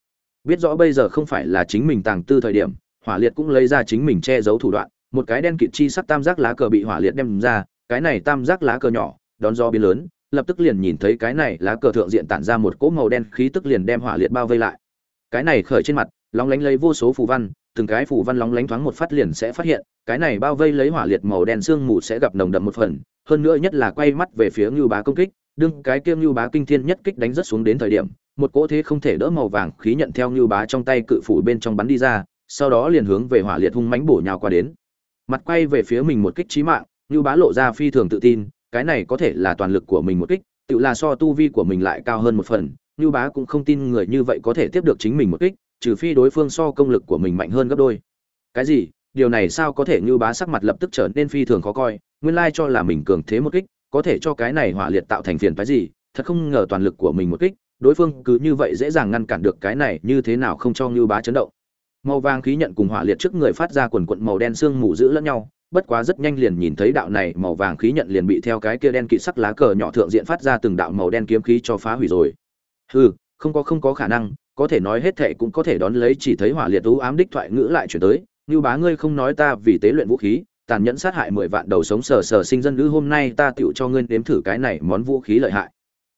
Biết rõ bây giờ không phải là chính mình tàng tư thời điểm, hỏa liệt cũng lấy ra chính mình che giấu thủ đoạn, một cái đen kịt chi sắc tam giác lá cờ bị hỏa liệt đem ra, cái này tam giác lá cờ nhỏ, đón gió biến lớn, lập tức liền nhìn thấy cái này lá cờ thượng diện tản ra một cỗ màu đen khí tức liền đem hỏa liệt bao vây lại. Cái này khởi trên mặt, lóng lánh lấy vô số phù văn từng cái phù văn lóng lánh thoáng một phát liền sẽ phát hiện, cái này bao vây lấy hỏa liệt màu đen sương mù sẽ gặp nồng đậm một phần, hơn nữa nhất là quay mắt về phía ngưu bá công kích, đương cái kiêm ngưu bá kinh thiên nhất kích đánh rất xuống đến thời điểm, một cỗ thế không thể đỡ màu vàng khí nhận theo ngưu bá trong tay cự phủ bên trong bắn đi ra, sau đó liền hướng về hỏa liệt hung mãnh bổ nhào qua đến. Mặt quay về phía mình một kích chí mạng, ngưu bá lộ ra phi thường tự tin, cái này có thể là toàn lực của mình một kích, tự là so tu vi của mình lại cao hơn một phần, ngưu bá cũng không tin người như vậy có thể tiếp được chính mình một kích trừ phi đối phương so công lực của mình mạnh hơn gấp đôi. Cái gì? Điều này sao có thể như bá sắc mặt lập tức trở nên phi thường khó coi, nguyên lai cho là mình cường thế một kích, có thể cho cái này hỏa liệt tạo thành phiền phái gì, thật không ngờ toàn lực của mình một kích, đối phương cứ như vậy dễ dàng ngăn cản được cái này, như thế nào không cho như bá chấn động. Màu vàng khí nhận cùng hỏa liệt trước người phát ra quần quận màu đen sương mù giữ lẫn nhau, bất quá rất nhanh liền nhìn thấy đạo này màu vàng khí nhận liền bị theo cái kia đen kỵ sắc lá cờ nhỏ thượng diện phát ra từng đạo màu đen kiếm khí cho phá hủy rồi. Hừ, không có không có khả năng có thể nói hết thệ cũng có thể đón lấy chỉ thấy hỏa liệt u ám đích thoại ngữ lại chuyển tới, như bá ngươi không nói ta vì tế luyện vũ khí, tàn nhẫn sát hại mười vạn đầu sống sờ sờ sinh dân nữ, hôm nay ta tựu cho ngươi nếm thử cái này món vũ khí lợi hại.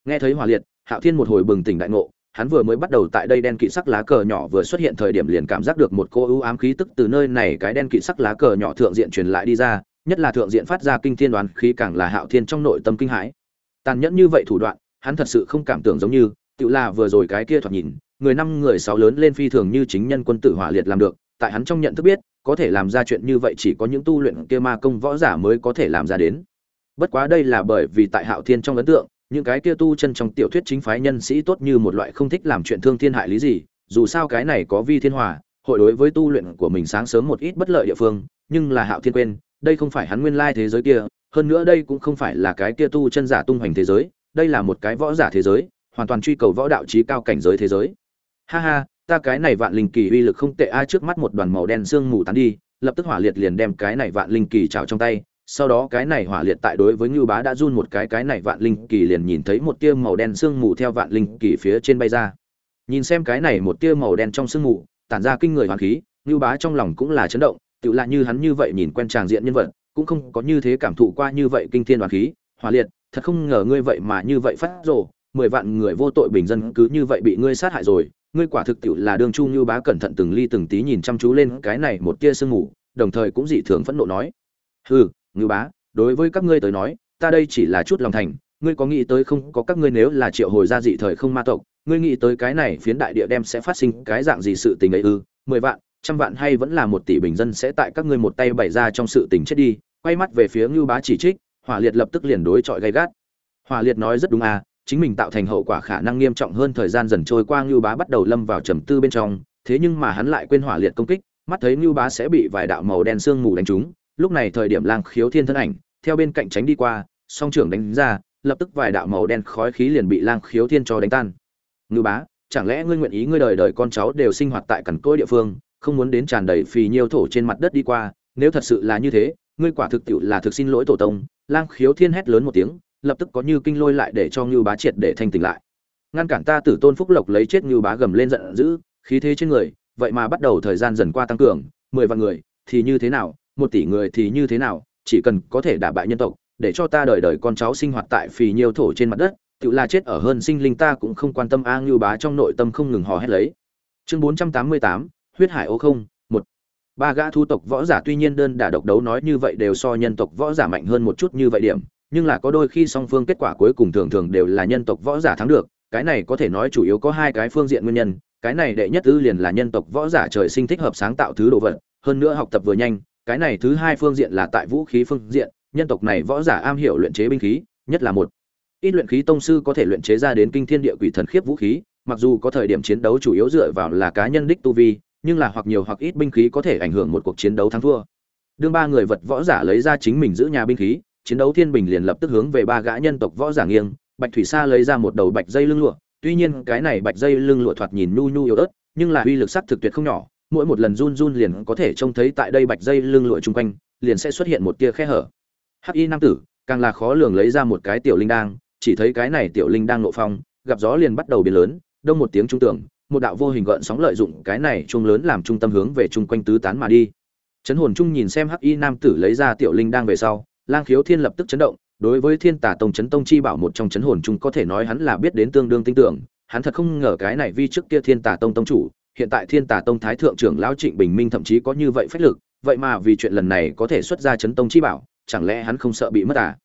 Nghe thấy hỏa liệt, hạo thiên một hồi bừng tỉnh đại ngộ, hắn vừa mới bắt đầu tại đây đen kỵ sắc lá cờ nhỏ vừa xuất hiện thời điểm liền cảm giác được một cô ưu ám khí tức từ nơi này cái đen kỵ sắc lá cờ nhỏ thượng diện truyền lại đi ra, nhất là thượng diện phát ra kinh thiên đoán khí càng là hạo thiên trong nội tâm kinh hãi. Tàn nhẫn như vậy thủ đoạn, hắn thật sự không cảm tưởng giống như tự là vừa rồi cái kia thoạt nhìn người năm người sáu lớn lên phi thường như chính nhân quân tử hỏa liệt làm được, tại hắn trong nhận thức biết, có thể làm ra chuyện như vậy chỉ có những tu luyện kia ma công võ giả mới có thể làm ra đến. Bất quá đây là bởi vì tại hạo thiên trong ấn tượng, những cái kia tu chân trong tiểu thuyết chính phái nhân sĩ tốt như một loại không thích làm chuyện thương thiên hại lý gì, dù sao cái này có vi thiên hòa, hội đối với tu luyện của mình sáng sớm một ít bất lợi địa phương, nhưng là hạo thiên quên, đây không phải hắn nguyên lai thế giới kia, hơn nữa đây cũng không phải là cái kia tu chân giả tung hoành thế giới, đây là một cái võ giả thế giới, hoàn toàn truy cầu võ đạo trí cao cảnh giới thế giới ha ha, ta cái này vạn linh kỳ uy lực không tệ ai trước mắt một đoàn màu đen sương mù tán đi, lập tức hỏa liệt liền đem cái này vạn linh kỳ trào trong tay. Sau đó cái này hỏa liệt tại đối với ngưu bá đã run một cái cái này vạn linh kỳ liền nhìn thấy một tia màu đen sương mù theo vạn linh kỳ phía trên bay ra. Nhìn xem cái này một tia màu đen trong sương mù, tản ra kinh người hoàn khí, ngưu bá trong lòng cũng là chấn động tự là như hắn như vậy nhìn quen tràng diện nhân vật, cũng không có như thế cảm thụ qua như vậy kinh thiên đoàn khí. Hỏa liệt, thật không ngờ ngươi vậy mà như vậy phát rồ, mười vạn người vô tội bình dân cứ như vậy bị ngươi sát hại rồi ngươi quả thực tiệu là đường chu như bá cẩn thận từng ly từng tí nhìn chăm chú lên cái này một tia sương mù, đồng thời cũng dị thường phẫn nộ nói. Hừ, như bá, đối với các ngươi tới nói, ta đây chỉ là chút lòng thành, ngươi có nghĩ tới không? Có các ngươi nếu là triệu hồi gia dị thời không ma tộc, ngươi nghĩ tới cái này phiến đại địa đem sẽ phát sinh cái dạng gì sự tình ấy ư? Mười vạn, trăm vạn hay vẫn là một tỷ bình dân sẽ tại các ngươi một tay bày ra trong sự tình chết đi. Quay mắt về phía ngưu bá chỉ trích, hỏa liệt lập tức liền đối chọi gay gắt. Hỏa liệt nói rất đúng à chính mình tạo thành hậu quả khả năng nghiêm trọng hơn thời gian dần trôi qua ngưu bá bắt đầu lâm vào trầm tư bên trong, thế nhưng mà hắn lại quên hỏa liệt công kích, mắt thấy ngưu bá sẽ bị vài đạo màu đen sương mù đánh trúng, lúc này thời điểm lang khiếu thiên thân ảnh, theo bên cạnh tránh đi qua, song trưởng đánh ra, lập tức vài đạo màu đen khói khí liền bị lang khiếu thiên cho đánh tan. Ngưu bá, chẳng lẽ ngươi nguyện ý ngươi đời đời con cháu đều sinh hoạt tại cằn cỗi địa phương, không muốn đến tràn đầy phì nhiêu thổ trên mặt đất đi qua? Nếu thật sự là như thế, ngươi quả thực tiệu là thực xin lỗi tổ tông. Lang khiếu thiên hét lớn một tiếng lập tức có như kinh lôi lại để cho ngưu bá triệt để thanh tỉnh lại. Ngăn cản ta tử tôn phúc lộc lấy chết ngưu bá gầm lên giận dữ, khí thế trên người, vậy mà bắt đầu thời gian dần qua tăng cường, mười vạn người thì như thế nào, một tỷ người thì như thế nào, chỉ cần có thể đả bại nhân tộc, để cho ta đời đời con cháu sinh hoạt tại phì nhiêu thổ trên mặt đất, tự là chết ở hơn sinh linh ta cũng không quan tâm a, ngưu bá trong nội tâm không ngừng hò hét lấy. Chương bốn trăm tám mươi tám, huyết hải ô không, một. Ba gã thu tộc võ giả tuy nhiên đơn đả độc đấu nói như vậy đều so nhân tộc võ giả mạnh hơn một chút như vậy điểm nhưng là có đôi khi song phương kết quả cuối cùng thường thường đều là nhân tộc võ giả thắng được, cái này có thể nói chủ yếu có hai cái phương diện nguyên nhân, cái này đệ nhất ư liền là nhân tộc võ giả trời sinh thích hợp sáng tạo thứ đồ vật, hơn nữa học tập vừa nhanh, cái này thứ hai phương diện là tại vũ khí phương diện, nhân tộc này võ giả am hiểu luyện chế binh khí, nhất là một ít luyện khí tông sư có thể luyện chế ra đến kinh thiên địa quỷ thần khiếp vũ khí, mặc dù có thời điểm chiến đấu chủ yếu dựa vào là cá nhân đích tu vi, nhưng là hoặc nhiều hoặc ít binh khí có thể ảnh hưởng một cuộc chiến đấu thắng thua. Đương ba người vật võ giả lấy ra chính mình giữ nhà binh khí chiến đấu thiên bình liền lập tức hướng về ba gã nhân tộc võ giả nghiêng, bạch thủy sa lấy ra một đầu bạch dây lưng lụa. Tuy nhiên cái này bạch dây lưng lụa thoạt nhìn nhu nhu yếu ớt, nhưng là uy lực sắc thực tuyệt không nhỏ. Mỗi một lần run run liền có thể trông thấy tại đây bạch dây lưng lụa chung quanh, liền sẽ xuất hiện một tia khe hở. Hắc y nam tử, càng là khó lường lấy ra một cái tiểu linh đang chỉ thấy cái này tiểu linh đang nộ phong, gặp gió liền bắt đầu biến lớn, đông một tiếng trung tưởng một đạo vô hình gợn sóng lợi dụng cái này chuông lớn làm trung tâm hướng về chung quanh tứ tán mà đi. Chấn hồn trung nhìn xem hắc y nam tử lấy ra tiểu linh đang về sau lang khiếu thiên lập tức chấn động, đối với thiên tả tông chấn tông chi bảo một trong chấn hồn trung có thể nói hắn là biết đến tương đương tin tưởng, hắn thật không ngờ cái này vi trước kia thiên tả tông tông chủ, hiện tại thiên tả tông thái thượng trưởng lão trịnh bình minh thậm chí có như vậy phách lực, vậy mà vì chuyện lần này có thể xuất ra chấn tông chi bảo, chẳng lẽ hắn không sợ bị mất à?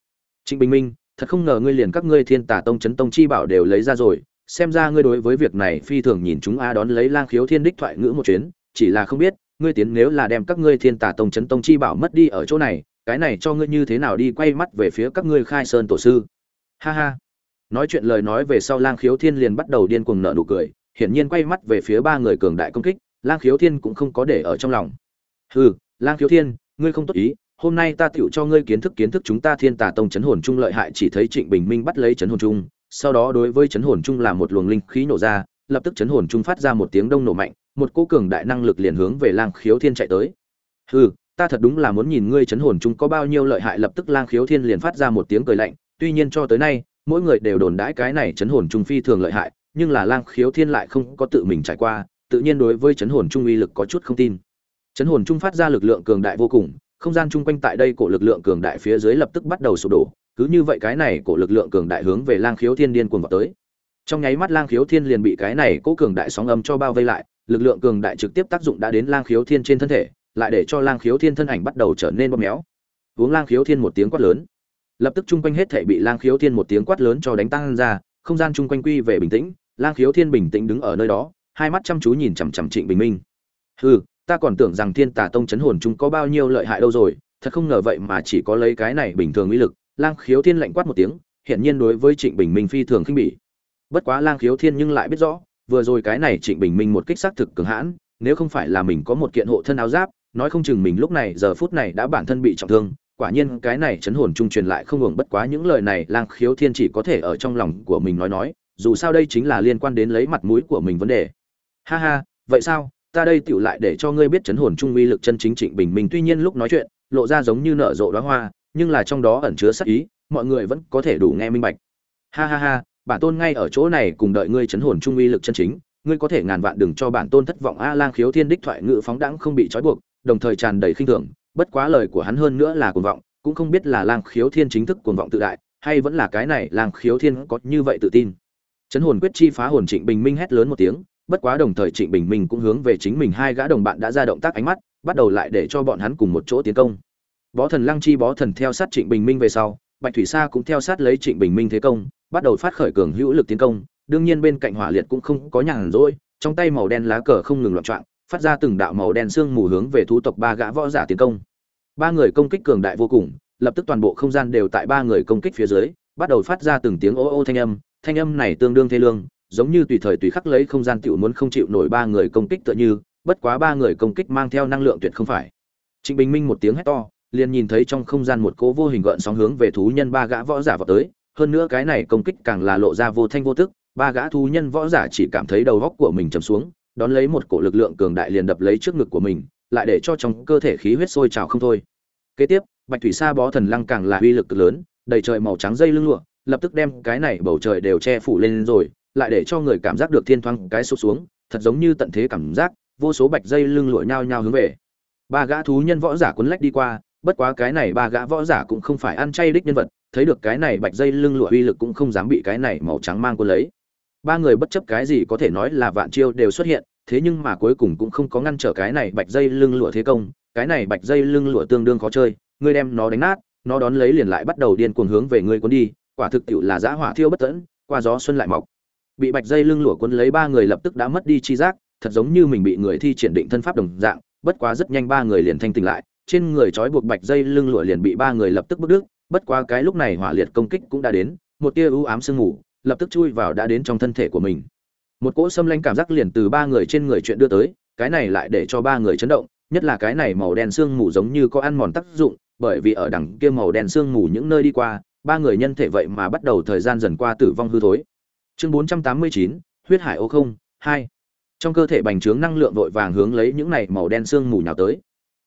Trịnh bình minh, thật không ngờ ngươi liền các ngươi thiên tả tông chấn tông chi bảo đều lấy ra rồi, xem ra ngươi đối với việc này phi thường nhìn chúng a đón lấy lang khiếu thiên đích thoại ngữ một chuyến, chỉ là không biết, ngươi tiến nếu là đem các ngươi thiên tả tông chấn tông chi bảo mất đi ở chỗ này cái này cho ngươi như thế nào đi quay mắt về phía các ngươi khai sơn tổ sư? Ha ha. Nói chuyện lời nói về sau lang khiếu thiên liền bắt đầu điên cuồng nợ nụ cười, hiển nhiên quay mắt về phía ba người cường đại công kích, lang khiếu thiên cũng không có để ở trong lòng. Hừ, lang khiếu thiên, ngươi không tốt ý, hôm nay ta tựu cho ngươi kiến thức kiến thức chúng ta thiên tà tông chấn hồn trung lợi hại chỉ thấy trịnh bình minh bắt lấy chấn hồn trung, sau đó đối với chấn hồn trung là một luồng linh khí nổ ra, lập tức chấn hồn trung phát ra một tiếng đông nổ mạnh, một cô cường đại năng lực liền hướng về lang khiếu thiên chạy tới. Hừ ta thật đúng là muốn nhìn ngươi chấn hồn chúng có bao nhiêu lợi hại, lập tức lang khiếu thiên liền phát ra một tiếng cười lạnh, tuy nhiên cho tới nay, mỗi người đều đồn đãi cái này chấn hồn trung phi thường lợi hại, nhưng là lang khiếu thiên lại không có tự mình trải qua, tự nhiên đối với chấn hồn trung uy lực có chút không tin. Chấn hồn trung phát ra lực lượng cường đại vô cùng, không gian chung quanh tại đây của lực lượng cường đại phía dưới lập tức bắt đầu sụp đổ, cứ như vậy cái này của lực lượng cường đại hướng về lang khiếu thiên điên cuồng vào tới. Trong nháy mắt lang khiếu thiên liền bị cái này cố cường đại sóng âm cho bao vây lại, lực lượng cường đại trực tiếp tác dụng đã đến lang khiếu thiên trên thân thể lại để cho lang khiếu thiên thân ảnh bắt đầu trở nên bóp méo. Uống lang khiếu thiên một tiếng quát lớn. Lập tức chung quanh hết thể bị lang khiếu thiên một tiếng quát lớn cho đánh tăng ra, không gian chung quanh quy về bình tĩnh, lang khiếu thiên bình tĩnh đứng ở nơi đó, hai mắt chăm chú nhìn chằm chằm trịnh bình minh. Hừ, ta còn tưởng rằng thiên tà tông chấn hồn chúng có bao nhiêu lợi hại đâu rồi, thật không ngờ vậy mà chỉ có lấy cái này bình thường uy lực. Lang khiếu thiên lạnh quát một tiếng hiện nhiên đối với trịnh bình minh phi thường khinh bỉ. Bất quá lang khiếu thiên nhưng lại biết rõ, vừa rồi cái này trịnh bình minh một kích xác thực cường hãn, nếu không phải là mình có một kiện hộ thân áo giáp nói không chừng mình lúc này, giờ phút này đã bản thân bị trọng thương, quả nhiên cái này chấn hồn trung truyền lại không hưởng bất quá những lời này, lang khiếu thiên chỉ có thể ở trong lòng của mình nói nói, dù sao đây chính là liên quan đến lấy mặt mũi của mình vấn đề. Ha ha, vậy sao? Ta đây tựu lại để cho ngươi biết chấn hồn trung uy lực chân chính trịnh bình minh tuy nhiên lúc nói chuyện, lộ ra giống như nở rộ đóa hoa, nhưng là trong đó ẩn chứa sắc ý, mọi người vẫn có thể đủ nghe minh bạch. Ha ha ha, bản tôn ngay ở chỗ này cùng đợi ngươi chấn hồn trung uy lực chân chính, ngươi có thể ngàn vạn đừng cho bản tôn thất vọng. A, lang khiếu thiên đích thoại ngự phóng đãng không bị trói buộc đồng thời tràn đầy khinh thường bất quá lời của hắn hơn nữa là cuồng vọng cũng không biết là lang khiếu thiên chính thức cuồng vọng tự đại hay vẫn là cái này lang khiếu thiên có như vậy tự tin. Chấn hồn quyết chi phá hồn trịnh bình minh hét lớn một tiếng bất quá đồng thời trịnh bình minh cũng hướng về chính mình hai gã đồng bạn đã ra động tác ánh mắt bắt đầu lại để cho bọn hắn cùng một chỗ tiến công. Bó thần lăng chi bó thần theo sát trịnh bình minh về sau bạch thủy sa cũng theo sát lấy trịnh bình minh thế công bắt đầu phát khởi cường hữu lực tiến công đương nhiên bên cạnh hỏa liệt cũng không có nhàn rỗi trong tay màu đen lá cờ không ngừng loạn choạng, phát ra từng đạo màu đen sương mù hướng về thú tộc ba gã võ giả tiến công. Ba người công kích cường đại vô cùng, lập tức toàn bộ không gian đều tại ba người công kích phía dưới, bắt đầu phát ra từng tiếng ô ô thanh âm. Thanh âm này tương đương thê lương, giống như tùy thời tùy khắc lấy không gian tiểu muốn không chịu nổi ba người công kích tựa như, bất quá ba người công kích mang theo năng lượng tuyệt không phải. Trịnh bình minh một tiếng hét to, liền nhìn thấy trong không gian một cỗ vô hình gợn sóng hướng về thú nhân ba gã võ giả vào tới. Hơn nữa cái này công kích càng là lộ ra vô thanh vô tức, ba gã thú nhân võ giả chỉ cảm thấy đầu góc của mình chầm xuống đón lấy một cổ lực lượng cường đại liền đập lấy trước ngực của mình, lại để cho trong cơ thể khí huyết sôi trào không thôi. Kế tiếp, bạch thủy sa bó thần lăng càng là uy lực cực lớn, đầy trời màu trắng dây lưng lụa, lập tức đem cái này bầu trời đều che phủ lên rồi, lại để cho người cảm giác được thiên thoáng cái sụp xuống, thật giống như tận thế cảm giác, vô số bạch dây lưng lụa nhao nhao hướng về. Ba gã thú nhân võ giả cuốn lách đi qua, bất quá cái này ba gã võ giả cũng không phải ăn chay đích nhân vật, thấy được cái này bạch dây lưng lụa uy lực cũng không dám bị cái này màu trắng mang cuốn lấy ba người bất chấp cái gì có thể nói là vạn chiêu đều xuất hiện, thế nhưng mà cuối cùng cũng không có ngăn trở cái này bạch dây lưng lụa thế công, cái này bạch dây lưng lụa tương đương khó chơi, ngươi đem nó đánh nát, nó đón lấy liền lại bắt đầu điên cuồng hướng về ngươi cuốn đi, quả thực tiệu là giã hỏa thiêu bất tẫn, qua gió xuân lại mọc. Bị bạch dây lưng lụa cuốn lấy ba người lập tức đã mất đi chi giác, thật giống như mình bị người thi triển định thân pháp đồng dạng, bất quá rất nhanh ba người liền thanh tỉnh lại, trên người trói buộc bạch dây lưng lụa liền bị ba người lập tức bức đứt, bất quá cái lúc này hỏa liệt công kích cũng đã đến, một tia ưu ám sương mù lập tức chui vào đã đến trong thân thể của mình. Một cỗ xâm lanh cảm giác liền từ ba người trên người chuyện đưa tới, cái này lại để cho ba người chấn động, nhất là cái này màu đen sương mù giống như có ăn mòn tác dụng, bởi vì ở đằng kia màu đen sương mù những nơi đi qua, ba người nhân thể vậy mà bắt đầu thời gian dần qua tử vong hư thối. Chương bốn trăm tám mươi chín, huyết hải ô không, hai. Trong cơ thể bành trướng năng lượng vội vàng hướng lấy những này màu đen sương mù nhào tới.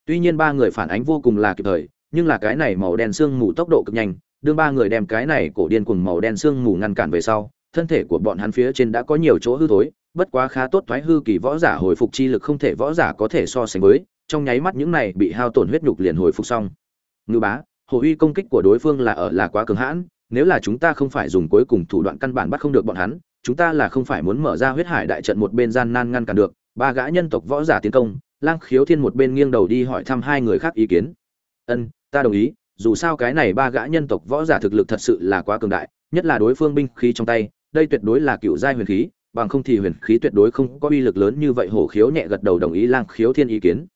Tuy nhiên ba người phản ánh vô cùng là kịp thời, nhưng là cái này màu đen sương mù tốc độ cực nhanh đương ba người đem cái này cổ điên cuồng màu đen sương mù ngăn cản về sau, thân thể của bọn hắn phía trên đã có nhiều chỗ hư thối, bất quá khá tốt thoái hư kỳ võ giả hồi phục chi lực không thể võ giả có thể so sánh với, trong nháy mắt những này bị hao tổn huyết nhục liền hồi phục xong. Ngư bá, hồ uy công kích của đối phương là ở là quá cường hãn, nếu là chúng ta không phải dùng cuối cùng thủ đoạn căn bản bắt không được bọn hắn, chúng ta là không phải muốn mở ra huyết hải đại trận một bên gian nan ngăn cản được. Ba gã nhân tộc võ giả tiến công, lang khiếu thiên một bên nghiêng đầu đi hỏi thăm hai người khác ý kiến. Ân, ta đồng ý dù sao cái này ba gã nhân tộc võ giả thực lực thật sự là quá cường đại, nhất là đối phương binh khí trong tay, đây tuyệt đối là cựu giai huyền khí, bằng không thì huyền khí tuyệt đối không có uy lực lớn như vậy, hổ khiếu nhẹ gật đầu đồng ý lang khiếu thiên ý kiến.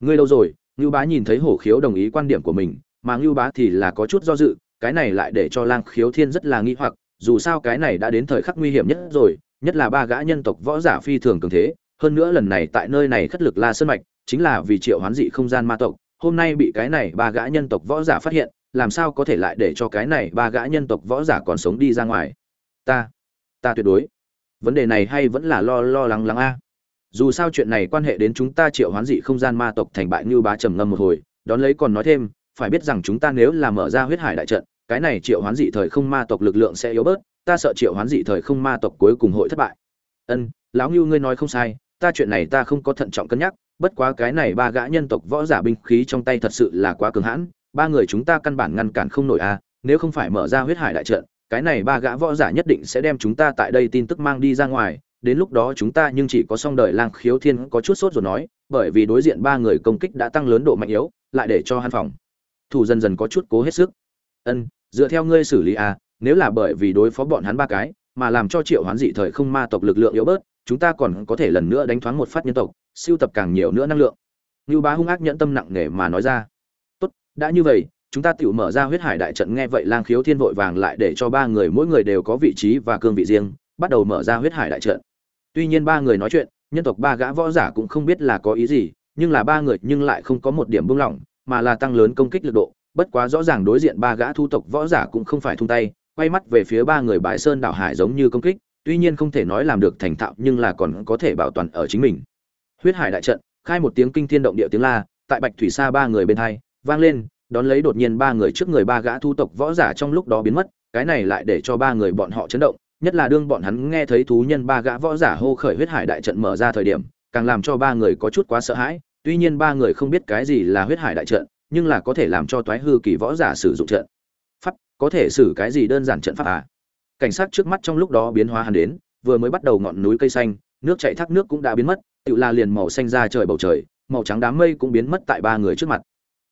Ngươi đâu rồi Nưu bá nhìn thấy hổ khiếu đồng ý quan điểm của mình, mà Nưu bá thì là có chút do dự, cái này lại để cho lang khiếu thiên rất là nghi hoặc, dù sao cái này đã đến thời khắc nguy hiểm nhất rồi, nhất là ba gã nhân tộc võ giả phi thường cường thế, hơn nữa lần này tại nơi này khất lực la sơn mạch, chính là vì triệu hoán dị không gian ma tộc hôm nay bị cái này ba gã nhân tộc võ giả phát hiện, làm sao có thể lại để cho cái này ba gã nhân tộc võ giả còn sống đi ra ngoài? Ta ta tuyệt đối. Vấn đề này hay vẫn là lo lo lắng lắng a. Dù sao chuyện này quan hệ đến chúng ta triệu hoán dị không gian ma tộc thành bại như bá trầm ngâm một hồi, đón lấy còn nói thêm, phải biết rằng chúng ta nếu là mở ra huyết hải đại trận, cái này triệu hoán dị thời không ma tộc lực lượng sẽ yếu bớt, ta sợ triệu hoán dị thời không ma tộc cuối cùng hội thất bại. Ân, lão ngưu ngươi nói không sai, ta chuyện này ta không có thận trọng cân nhắc bất quá cái này ba gã nhân tộc võ giả binh khí trong tay thật sự là quá cường hãn, ba người chúng ta căn bản ngăn cản không nổi a nếu không phải mở ra huyết hải đại trận, cái này ba gã võ giả nhất định sẽ đem chúng ta tại đây tin tức mang đi ra ngoài, đến lúc đó chúng ta nhưng chỉ có song đời lang khiếu thiên có chút sốt rồi nói, bởi vì đối diện ba người công kích đã tăng lớn độ mạnh yếu, lại để cho hắn phòng. Thủ dần dần có chút cố hết sức. Ân, dựa theo ngươi xử lý a nếu là bởi vì đối phó bọn hắn ba cái, mà làm cho triệu hoán dị thời không ma tộc lực lượng yếu bớt, chúng ta còn có thể lần nữa đánh thoáng một phát nhân tộc siêu tập càng nhiều nữa năng lượng. Như bá hung ác nhẫn tâm nặng nề mà nói ra. Tốt, đã như vậy, chúng ta tự mở ra huyết hải đại trận nghe vậy lang khiếu thiên vội vàng lại để cho ba người mỗi người đều có vị trí và cương vị riêng, bắt đầu mở ra huyết hải đại trận. Tuy nhiên ba người nói chuyện, nhân tộc ba gã võ giả cũng không biết là có ý gì, nhưng là ba người nhưng lại không có một điểm buông lỏng, mà là tăng lớn công kích lực độ. Bất quá rõ ràng đối diện ba gã thu tộc võ giả cũng không phải thung tay, quay mắt về phía ba người bãi sơn đảo hải giống như công kích, tuy nhiên không thể nói làm được thành thạo nhưng là còn có thể bảo toàn ở chính mình huyết hải đại trận, khai một tiếng kinh thiên động địa tiếng la, tại bạch thủy xa ba người bên hai, vang lên, đón lấy đột nhiên ba người trước người ba gã thu tộc võ giả trong lúc đó biến mất, cái này lại để cho ba người bọn họ chấn động, nhất là đương bọn hắn nghe thấy thú nhân ba gã võ giả hô khởi huyết hải đại trận mở ra thời điểm, càng làm cho ba người có chút quá sợ hãi, tuy nhiên ba người không biết cái gì là huyết hải đại trận, nhưng là có thể làm cho toái hư kỳ võ giả sử dụng trận. Pháp, có thể xử cái gì đơn giản trận pháp à? Cảnh sát trước mắt trong lúc đó biến hóa hẳn đến, vừa mới bắt đầu ngọn núi cây xanh, nước chảy thác nước cũng đã biến mất tự là liền màu xanh ra trời bầu trời, màu trắng đám mây cũng biến mất tại ba người trước mặt.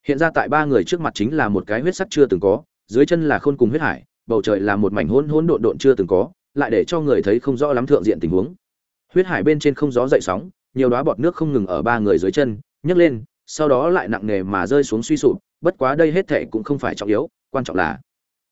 Hiện ra tại ba người trước mặt chính là một cái huyết sắc chưa từng có, dưới chân là khôn cùng huyết hải, bầu trời là một mảnh hỗn hỗn độn độn chưa từng có, lại để cho người thấy không rõ lắm thượng diện tình huống. Huyết hải bên trên không gió dậy sóng, nhiều đóa bọt nước không ngừng ở ba người dưới chân, nhấc lên, sau đó lại nặng nề mà rơi xuống suy sụp, bất quá đây hết thệ cũng không phải trọng yếu, quan trọng là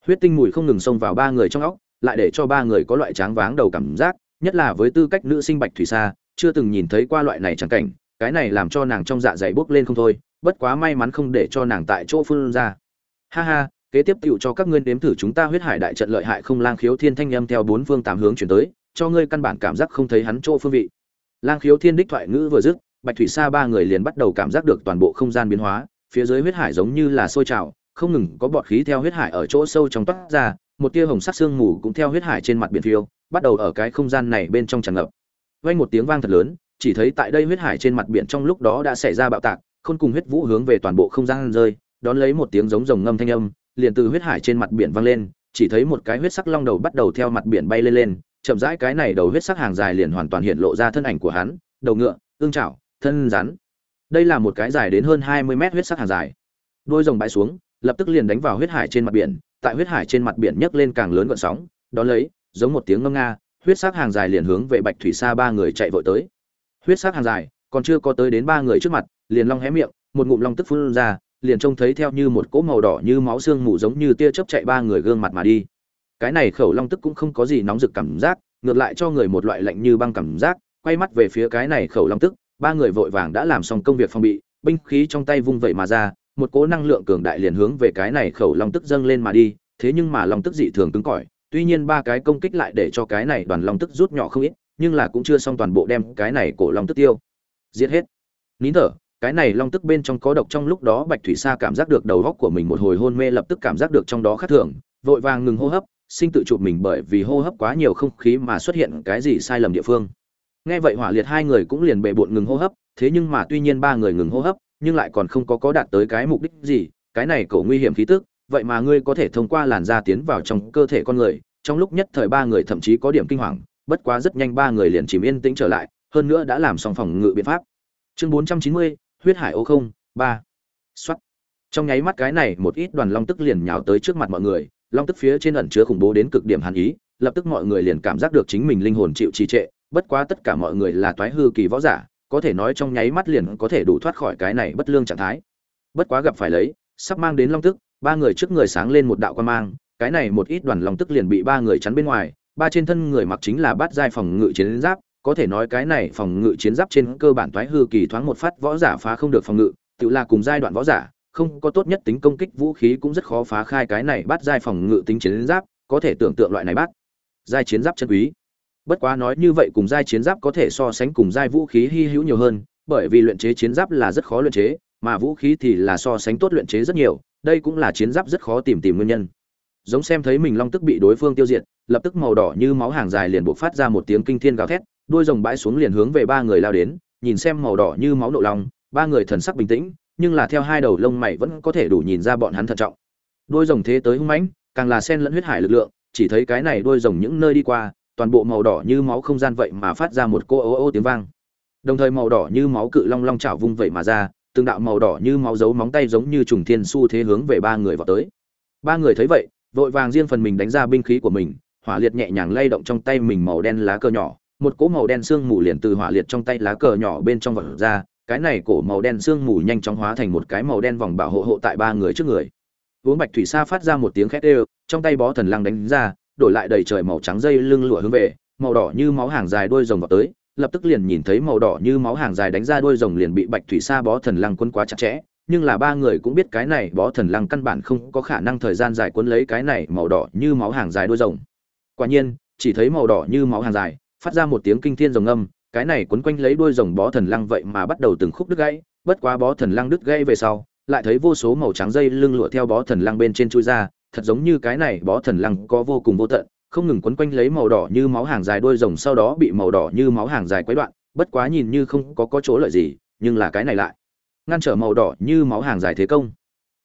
huyết tinh mùi không ngừng xông vào ba người trong óc, lại để cho ba người có loại tráng váng đầu cảm giác, nhất là với tư cách nữ sinh bạch thủy sa chưa từng nhìn thấy qua loại này chẳng cảnh, cái này làm cho nàng trong dạ dày bốc lên không thôi, bất quá may mắn không để cho nàng tại chỗ phun ra. Ha ha, kế tiếp tựu cho các ngươi đếm thử chúng ta huyết hải đại trận lợi hại không lang khiếu thiên thanh âm theo bốn phương tám hướng chuyển tới, cho ngươi căn bản cảm giác không thấy hắn chỗ phương vị. Lang khiếu thiên đích thoại ngữ vừa dứt, bạch thủy sa ba người liền bắt đầu cảm giác được toàn bộ không gian biến hóa, phía dưới huyết hải giống như là sôi trào, không ngừng có bọt khí theo huyết hải ở chỗ sâu trong toát ra, một tia hồng sắc sương mù cũng theo huyết hải trên mặt biển phiêu, bắt đầu ở cái không gian này bên trong tràn ngập vang một tiếng vang thật lớn, chỉ thấy tại đây huyết hải trên mặt biển trong lúc đó đã xảy ra bạo tạc, khôn cùng huyết vũ hướng về toàn bộ không gian rơi, đón lấy một tiếng giống rồng ngâm thanh âm, liền từ huyết hải trên mặt biển vang lên, chỉ thấy một cái huyết sắc long đầu bắt đầu theo mặt biển bay lên lên, chậm rãi cái này đầu huyết sắc hàng dài liền hoàn toàn hiện lộ ra thân ảnh của hắn, đầu ngựa, ương chảo, thân rắn. Đây là một cái dài đến hơn hai mươi mét huyết sắc hàng dài. Đôi rồng bãi xuống, lập tức liền đánh vào huyết hải trên mặt biển, tại huyết hải trên mặt biển nhấc lên càng lớn gợn sóng, đón lấy, giống một tiếng ngâm nga huyết sắc hàng dài liền hướng về bạch thủy sa ba người chạy vội tới. Huyết sắc hàng dài, còn chưa có tới đến ba người trước mặt, liền long hé miệng, một ngụm long tức phun ra, liền trông thấy theo như một cỗ màu đỏ như máu xương mù giống như tia chớp chạy ba người gương mặt mà đi. Cái này khẩu long tức cũng không có gì nóng rực cảm giác, ngược lại cho người một loại lạnh như băng cảm giác, quay mắt về phía cái này khẩu long tức, ba người vội vàng đã làm xong công việc phòng bị, binh khí trong tay vung vẩy mà ra, một cỗ năng lượng cường đại liền hướng về cái này khẩu long tức dâng lên mà đi, thế nhưng mà long tức dị thường cứng cỏi tuy nhiên ba cái công kích lại để cho cái này đoàn long tức rút nhỏ không ít, nhưng là cũng chưa xong toàn bộ đem cái này cổ long tức tiêu. Giết hết. Nín thở, cái này long tức bên trong có độc trong lúc đó bạch thủy sa cảm giác được đầu góc của mình một hồi hôn mê lập tức cảm giác được trong đó khác thường, vội vàng ngừng hô hấp, sinh tự chụp mình bởi vì hô hấp quá nhiều không khí mà xuất hiện cái gì sai lầm địa phương. Nghe vậy hỏa liệt hai người cũng liền bệ bộn ngừng hô hấp, thế nhưng mà tuy nhiên ba người ngừng hô hấp, nhưng lại còn không có có đạt tới cái mục đích gì, cái này cổ nguy hiểm khí tức vậy mà ngươi có thể thông qua làn da tiến vào trong cơ thể con người, trong lúc nhất thời ba người thậm chí có điểm kinh hoàng, bất quá rất nhanh ba người liền chìm yên tĩnh trở lại, hơn nữa đã làm xong phòng ngự biện pháp. Chương bốn trăm chín mươi, huyết hải ô không, ba. Xuất trong nháy mắt cái này, một ít đoàn long tức liền nhào tới trước mặt mọi người, long tức phía trên ẩn chứa khủng bố đến cực điểm hàn ý, lập tức mọi người liền cảm giác được chính mình linh hồn chịu trì trệ, bất quá tất cả mọi người là toái hư kỳ võ giả, có thể nói trong nháy mắt liền có thể đủ thoát khỏi cái này bất lương trạng thái. Bất quá gặp phải lấy, sắp mang đến long tức ba người trước người sáng lên một đạo quan mang, cái này một ít đoàn long tức liền bị ba người chắn bên ngoài, ba trên thân người mặc chính là bát giai phòng ngự chiến giáp, có thể nói cái này phòng ngự chiến giáp trên cơ bản toái hư kỳ thoáng một phát võ giả phá không được phòng ngự, tự là cùng giai đoạn võ giả, không có tốt nhất tính công kích vũ khí cũng rất khó phá khai cái này bát giai phòng ngự tính chiến giáp, có thể tưởng tượng loại này bát giai chiến giáp chân quý. Bất quá nói như vậy cùng giai chiến giáp có thể so sánh cùng giai vũ khí hy hữu nhiều hơn, bởi vì luyện chế chiến giáp là rất khó luyện chế, mà vũ khí thì là so sánh tốt luyện chế rất nhiều đây cũng là chiến giáp rất khó tìm tìm nguyên nhân. Giống xem thấy mình long tức bị đối phương tiêu diệt, lập tức màu đỏ như máu hàng dài liền buộc phát ra một tiếng kinh thiên gào thét đuôi rồng bãi xuống liền hướng về ba người lao đến, nhìn xem màu đỏ như máu nộ lòng ba người thần sắc bình tĩnh, nhưng là theo hai đầu lông mày vẫn có thể đủ nhìn ra bọn hắn thận trọng. Đuôi rồng thế tới hung mãnh, càng là sen lẫn huyết hải lực lượng, chỉ thấy cái này đuôi rồng những nơi đi qua, toàn bộ màu đỏ như máu không gian vậy mà phát ra một cô ô ô tiếng vang. Đồng thời màu đỏ như máu cự long long chảo vung vậy mà ra từng đạo màu đỏ như máu dấu móng tay giống như trùng thiên su thế hướng về ba người vào tới. Ba người thấy vậy vội vàng riêng phần mình đánh ra binh khí của mình hỏa liệt nhẹ nhàng lay động trong tay mình màu đen lá cờ nhỏ. Một cỗ màu đen xương mù liền từ hỏa liệt trong tay lá cờ nhỏ bên trong vọt ra cái này cổ màu đen xương mù nhanh chóng hóa thành một cái màu đen vòng bảo hộ hộ tại ba người trước người. Uống bạch thủy sa phát ra một tiếng khét đều, trong tay bó thần lăng đánh ra đổi lại đầy trời màu trắng dây lưng lụa hướng về màu đỏ như máu hàng dài đuôi rồng vọt tới lập tức liền nhìn thấy màu đỏ như máu hàng dài đánh ra đuôi rồng liền bị bạch thủy sa bó thần lăng quân quá chặt chẽ, nhưng là ba người cũng biết cái này bó thần lăng căn bản không có khả năng thời gian dài cuốn lấy cái này màu đỏ như máu hàng dài đuôi rồng. Quả nhiên, chỉ thấy màu đỏ như máu hàng dài, phát ra một tiếng kinh thiên rồng âm, cái này quấn quanh lấy đuôi rồng bó thần lăng vậy mà bắt đầu từng khúc đứt gãy, bất quá bó thần lăng đứt gãy về sau, lại thấy vô số màu trắng dây lưng lụa theo bó thần lăng bên trên chui ra, thật giống như cái này bó thần lăng có vô cùng vô tận không ngừng quấn quanh lấy màu đỏ như máu hàng dài đôi rồng sau đó bị màu đỏ như máu hàng dài quấy đoạn, bất quá nhìn như không có có chỗ lợi gì, nhưng là cái này lại. Ngăn trở màu đỏ như máu hàng dài thế công.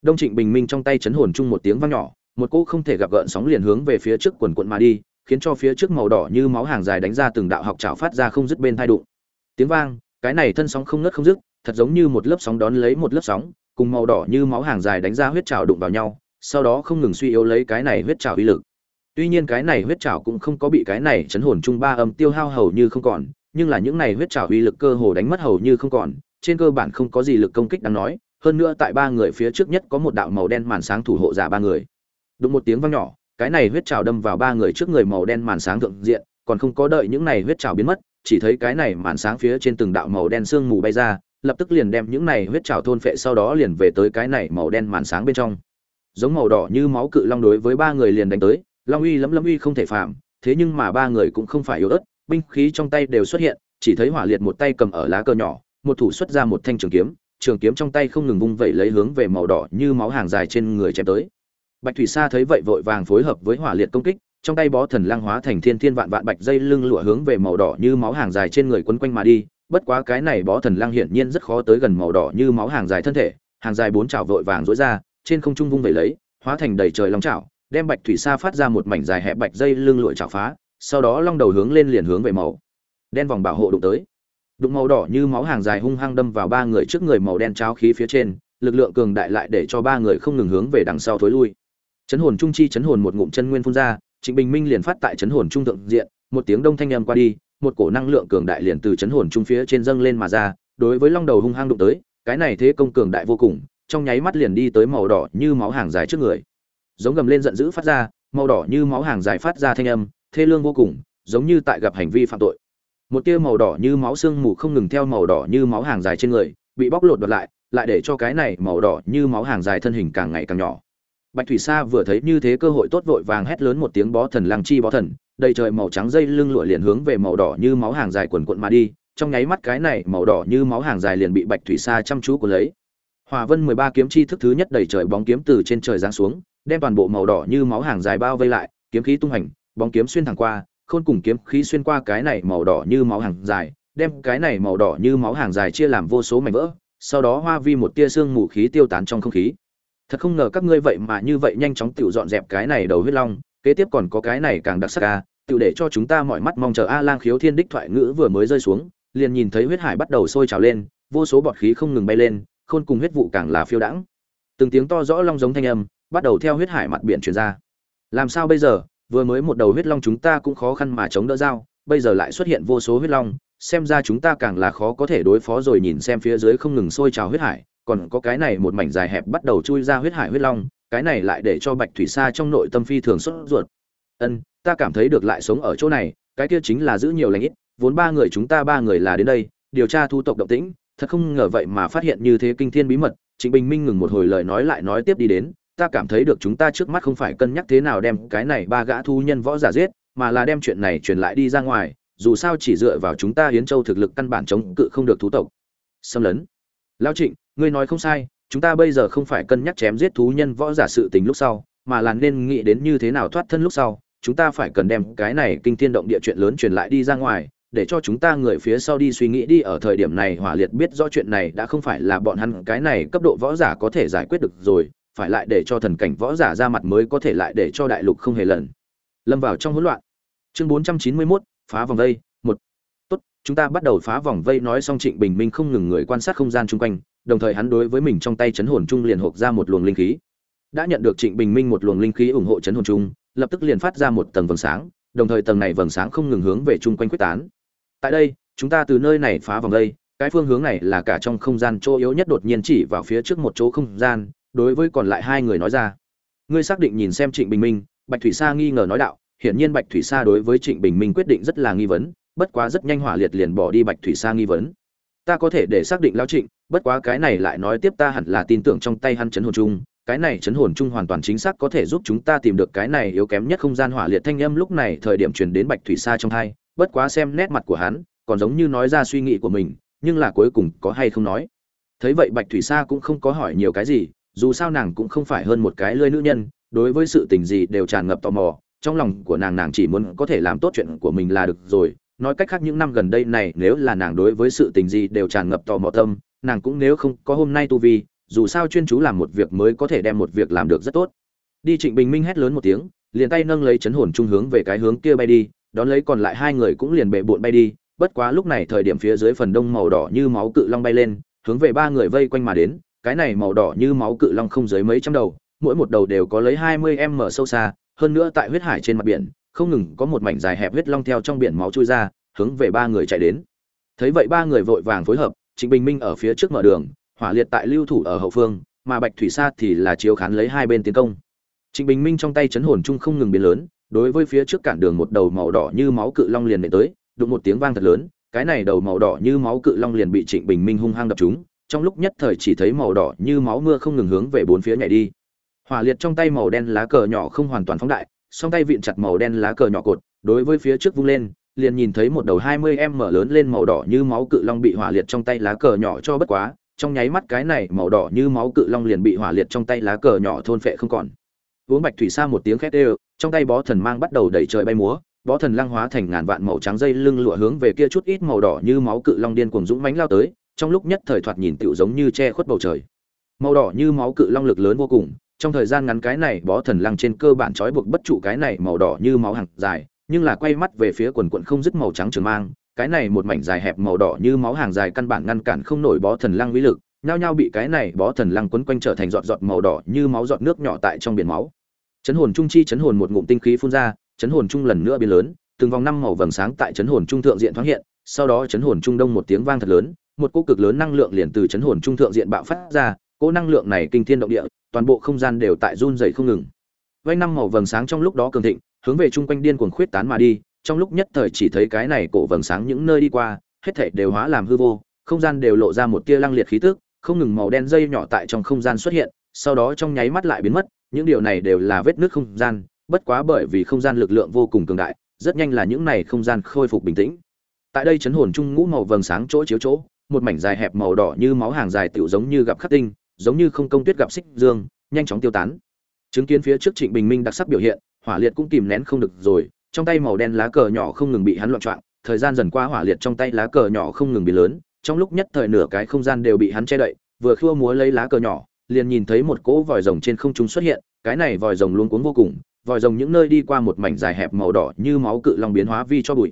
Đông trịnh bình minh trong tay chấn hồn chung một tiếng vang nhỏ, một cỗ không thể gặp gợn sóng liền hướng về phía trước quần quần mà đi, khiến cho phía trước màu đỏ như máu hàng dài đánh ra từng đạo học trảo phát ra không dứt bên thai đụng. Tiếng vang, cái này thân sóng không ngớt không dứt, thật giống như một lớp sóng đón lấy một lớp sóng, cùng màu đỏ như máu hàng dài đánh ra huyết trảo đụng vào nhau, sau đó không ngừng suy yếu lấy cái này huyết trảo uy lực tuy nhiên cái này huyết trảo cũng không có bị cái này chấn hồn chung ba âm tiêu hao hầu như không còn, nhưng là những này huyết trảo uy lực cơ hồ đánh mất hầu như không còn, trên cơ bản không có gì lực công kích đáng nói. Hơn nữa tại ba người phía trước nhất có một đạo màu đen màn sáng thủ hộ giả ba người. Đụng một tiếng vang nhỏ, cái này huyết trào đâm vào ba người trước người màu đen màn sáng thượng diện, còn không có đợi những này huyết trào biến mất, chỉ thấy cái này màn sáng phía trên từng đạo màu đen sương mù bay ra, lập tức liền đem những này huyết trào thôn phệ sau đó liền về tới cái này màu đen màn sáng bên trong. Giống màu đỏ như máu cự long đối với ba người liền đánh tới long uy lấm lấm uy không thể phạm, thế nhưng mà ba người cũng không phải yếu ớt, binh khí trong tay đều xuất hiện, chỉ thấy hỏa liệt một tay cầm ở lá cờ nhỏ, một thủ xuất ra một thanh trường kiếm trường kiếm trong tay không ngừng vung vẩy lấy hướng về màu đỏ như máu hàng dài trên người chém tới. Bạch thủy sa thấy vậy vội vàng phối hợp với hỏa liệt công kích, trong tay bó thần lang hóa thành thiên thiên vạn vạn bạch dây lưng lụa hướng về màu đỏ như máu hàng dài trên người quấn quanh mà đi, bất quá cái này bó thần lang hiển nhiên rất khó tới gần màu đỏ như máu hàng dài thân thể, hàng dài bốn chảo vội vàng rối ra, trên không trung vung vẩy lấy, hóa thành đầy trời long chảo đem bạch thủy sa phát ra một mảnh dài hẹp bạch dây lưng lụi chảo phá, sau đó long đầu hướng lên liền hướng về màu đen vòng bảo hộ đụng tới. Đụng màu đỏ như máu hàng dài hung hăng đâm vào ba người trước người màu đen cháo khí phía trên, lực lượng cường đại lại để cho ba người không ngừng hướng về đằng sau thối lui. Chấn hồn trung chi chấn hồn một ngụm chân nguyên phun ra, trịnh bình minh liền phát tại chấn hồn trung thượng diện, một tiếng đông thanh âm qua đi, một cổ năng lượng cường đại liền từ chấn hồn trung phía trên dâng lên mà ra, đối với long đầu hung hăng đụng tới, cái này thế công cường đại vô cùng, trong nháy mắt liền đi tới màu đỏ như máu hàng dài trước người giống gầm lên giận dữ phát ra, màu đỏ như máu hàng dài phát ra thanh âm, thê lương vô cùng, giống như tại gặp hành vi phạm tội. Một tia màu đỏ như máu xương mù không ngừng theo màu đỏ như máu hàng dài trên người, bị bóc lột đoạt lại lại để cho cái này màu đỏ như máu hàng dài thân hình càng ngày càng nhỏ. Bạch thủy sa vừa thấy như thế cơ hội tốt vội vàng hét lớn một tiếng bó thần lăng chi bó thần, đầy trời màu trắng dây lưng lụa liền hướng về màu đỏ như máu hàng dài quần quận mà đi, trong nháy mắt cái này màu đỏ như máu hàng dài liền bị bạch thủy sa chăm chú của lấy. Hòa vân mười ba kiếm chi thức thứ nhất đầy trời bóng kiếm từ trên trời giáng xuống đem toàn bộ màu đỏ như máu hàng dài bao vây lại, kiếm khí tung hành bóng kiếm xuyên thẳng qua, khôn cùng kiếm khí xuyên qua cái này màu đỏ như máu hàng dài, đem cái này màu đỏ như máu hàng dài chia làm vô số mảnh vỡ, sau đó hoa vi một tia sương mù khí tiêu tán trong không khí. Thật không ngờ các ngươi vậy mà như vậy nhanh chóng tự dọn dẹp cái này đầu huyết long, kế tiếp còn có cái này càng đặc sắc a tự để cho chúng ta mọi mắt mong chờ a lang khiếu thiên đích thoại ngữ vừa mới rơi xuống, liền nhìn thấy huyết hải bắt đầu sôi trào lên, vô số bọt khí không ngừng bay lên, khôn cùng huyết vụ càng là phiêu đãng. Từng tiếng to rõ long giống thanh âm bắt đầu theo huyết hải mặt biển truyền ra. Làm sao bây giờ? Vừa mới một đầu huyết long chúng ta cũng khó khăn mà chống đỡ dao, bây giờ lại xuất hiện vô số huyết long, xem ra chúng ta càng là khó có thể đối phó rồi nhìn xem phía dưới không ngừng sôi trào huyết hải, còn có cái này một mảnh dài hẹp bắt đầu chui ra huyết hải huyết long, cái này lại để cho bạch thủy sa trong nội tâm phi thường sốt ruột. Ân, ta cảm thấy được lại sống ở chỗ này, cái kia chính là giữ nhiều lãnh ít, vốn ba người chúng ta ba người là đến đây, điều tra thu tộc động tĩnh, thật không ngờ vậy mà phát hiện như thế kinh thiên bí mật, trịnh bình minh ngừng một hồi lời nói lại nói tiếp đi đến ta cảm thấy được chúng ta trước mắt không phải cân nhắc thế nào đem cái này ba gã thu nhân võ giả giết, mà là đem chuyện này truyền lại đi ra ngoài, dù sao chỉ dựa vào chúng ta hiến châu thực lực căn bản chống cự không được thú tộc. Xâm lấn. Lão trịnh, ngươi nói không sai, chúng ta bây giờ không phải cân nhắc chém giết thú nhân võ giả sự tình lúc sau, mà là nên nghĩ đến như thế nào thoát thân lúc sau, chúng ta phải cần đem cái này kinh thiên động địa chuyện lớn truyền lại đi ra ngoài, để cho chúng ta người phía sau đi suy nghĩ đi, ở thời điểm này hỏa liệt biết rõ chuyện này đã không phải là bọn hắn, cái này cấp độ võ giả có thể giải quyết được rồi phải lại để cho thần cảnh võ giả ra mặt mới có thể lại để cho đại lục không hề lần. Lâm vào trong hỗn loạn. Chương bốn trăm chín mươi 491, phá vòng vây một. Tốt chúng ta bắt đầu phá vòng vây nói xong trịnh bình minh không ngừng người quan sát không gian chung quanh đồng thời hắn đối với mình trong tay chấn hồn chung liền hộp ra một luồng linh khí. Đã nhận được trịnh bình minh một luồng linh khí ủng hộ chấn hồn chung lập tức liền phát ra một tầng vầng sáng đồng thời tầng này vầng sáng không ngừng hướng về chung quanh quyết tán. Tại đây chúng ta từ nơi này phá vòng vây cái phương hướng này là cả trong không gian chỗ yếu nhất đột nhiên chỉ vào phía trước một chỗ không gian đối với còn lại hai người nói ra. Ngươi xác định nhìn xem trịnh bình minh, bạch thủy sa nghi ngờ nói đạo, hiển nhiên bạch thủy sa đối với trịnh bình minh quyết định rất là nghi vấn, bất quá rất nhanh hỏa liệt liền bỏ đi bạch thủy sa nghi vấn. Ta có thể để xác định lao trịnh, bất quá cái này lại nói tiếp ta hẳn là tin tưởng trong tay hắn chấn hồn chung, cái này chấn hồn chung hoàn toàn chính xác có thể giúp chúng ta tìm được cái này yếu kém nhất không gian hỏa liệt thanh âm lúc này thời điểm truyền đến bạch thủy sa trong thai bất quá xem nét mặt của hắn, còn giống như nói ra suy nghĩ của mình, nhưng là cuối cùng có hay không nói. Thấy vậy bạch thủy sa cũng không có hỏi nhiều cái gì dù sao nàng cũng không phải hơn một cái lơi nữ nhân, đối với sự tình gì đều tràn ngập tò mò, trong lòng của nàng nàng chỉ muốn có thể làm tốt chuyện của mình là được rồi. Nói cách khác những năm gần đây này, nếu là nàng đối với sự tình gì đều tràn ngập tò mò tâm, nàng cũng nếu không có hôm nay tu vi, dù sao chuyên chú làm một việc mới có thể đem một việc làm được rất tốt. Đi trịnh bình minh hét lớn một tiếng, liền tay nâng lấy chấn hồn trung hướng về cái hướng kia bay đi, đón lấy còn lại hai người cũng liền bệ bộn bay đi, bất quá lúc này thời điểm phía dưới phần đông màu đỏ như máu cự long bay lên, hướng về ba người vây quanh mà đến cái này màu đỏ như máu cự long không dưới mấy trăm đầu, mỗi một đầu đều có lấy hai mươi m sâu xa, hơn nữa tại huyết hải trên mặt biển, không ngừng có một mảnh dài hẹp huyết long theo trong biển máu trôi ra, hướng về ba người chạy đến. Thấy vậy ba người vội vàng phối hợp, trịnh bình minh ở phía trước mở đường, hỏa liệt tại lưu thủ ở hậu phương, mà bạch thủy sa thì là chiếu khán lấy hai bên tiến công. Trịnh bình minh trong tay chấn hồn trung không ngừng biến lớn, đối với phía trước cản đường một đầu màu đỏ như máu cự long liền nện tới, đụng một tiếng vang thật lớn, cái này đầu màu đỏ như máu cự long liền bị trịnh bình minh hung hăng đập trúng trong lúc nhất thời chỉ thấy màu đỏ như máu mưa không ngừng hướng về bốn phía nhảy đi. Hỏa liệt trong tay màu đen lá cờ nhỏ không hoàn toàn phóng đại, song tay vịn chặt màu đen lá cờ nhỏ cột, đối với phía trước vung lên, liền nhìn thấy một đầu hai mươi em mở lớn lên màu đỏ như máu cự long bị hỏa liệt trong tay lá cờ nhỏ cho bất quá, trong nháy mắt cái này màu đỏ như máu cự long liền bị hỏa liệt trong tay lá cờ nhỏ thôn phệ không còn. Uống bạch thủy sa một tiếng khét đều, trong tay bó thần mang bắt đầu đẩy trời bay múa, bó thần lăng hóa thành ngàn vạn màu trắng dây lưng lụa hướng về kia chút ít màu đỏ như máu cự long điên cuồng dũng mãnh lao tới trong lúc nhất thời thoạt nhìn tựu giống như che khuất bầu trời. Màu đỏ như máu cự long lực lớn vô cùng, trong thời gian ngắn cái này bó thần lăng trên cơ bản trói buộc bất trụ cái này màu đỏ như máu hàng dài, nhưng là quay mắt về phía quần quận không dứt màu trắng trường mang, cái này một mảnh dài hẹp màu đỏ như máu hàng dài căn bản ngăn cản không nổi bó thần lăng uy lực, nhao nhao bị cái này bó thần lăng quấn quanh trở thành giọt giọt màu đỏ như máu giọt nước nhỏ tại trong biển máu. Chấn hồn trung chi chấn hồn một ngụm tinh khí phun ra, chấn hồn trung lần nữa biến lớn, từng vòng năm màu vầng sáng tại chấn hồn trung thượng diện thoáng hiện, sau đó chấn hồn trung đông một tiếng vang thật lớn một cô cực lớn năng lượng liền từ chấn hồn trung thượng diện bạo phát ra, cỗ năng lượng này kinh thiên động địa, toàn bộ không gian đều tại run rẩy không ngừng. Vây năm màu vầng sáng trong lúc đó cường thịnh, hướng về chung quanh điên cuồng khuyết tán mà đi, trong lúc nhất thời chỉ thấy cái này cổ vầng sáng những nơi đi qua, hết thảy đều hóa làm hư vô, không gian đều lộ ra một tia lăng liệt khí tức, không ngừng màu đen dây nhỏ tại trong không gian xuất hiện, sau đó trong nháy mắt lại biến mất, những điều này đều là vết nứt không gian, bất quá bởi vì không gian lực lượng vô cùng cường đại, rất nhanh là những này không gian khôi phục bình tĩnh. Tại đây chấn hồn trung ngũ màu vầng sáng chỗ chiếu chỗ một mảnh dài hẹp màu đỏ như máu hàng dài tiểu giống như gặp khắc tinh giống như không công tuyết gặp xích dương nhanh chóng tiêu tán. Chứng kiến phía trước trịnh bình minh đặc sắc biểu hiện hỏa liệt cũng kìm nén không được rồi trong tay màu đen lá cờ nhỏ không ngừng bị hắn loạn choạng, thời gian dần qua hỏa liệt trong tay lá cờ nhỏ không ngừng bị lớn trong lúc nhất thời nửa cái không gian đều bị hắn che đậy vừa khua múa lấy lá cờ nhỏ liền nhìn thấy một cỗ vòi rồng trên không trung xuất hiện cái này vòi rồng luôn cuốn vô cùng vòi rồng những nơi đi qua một mảnh dài hẹp màu đỏ như máu cự long biến hóa vi cho bụi.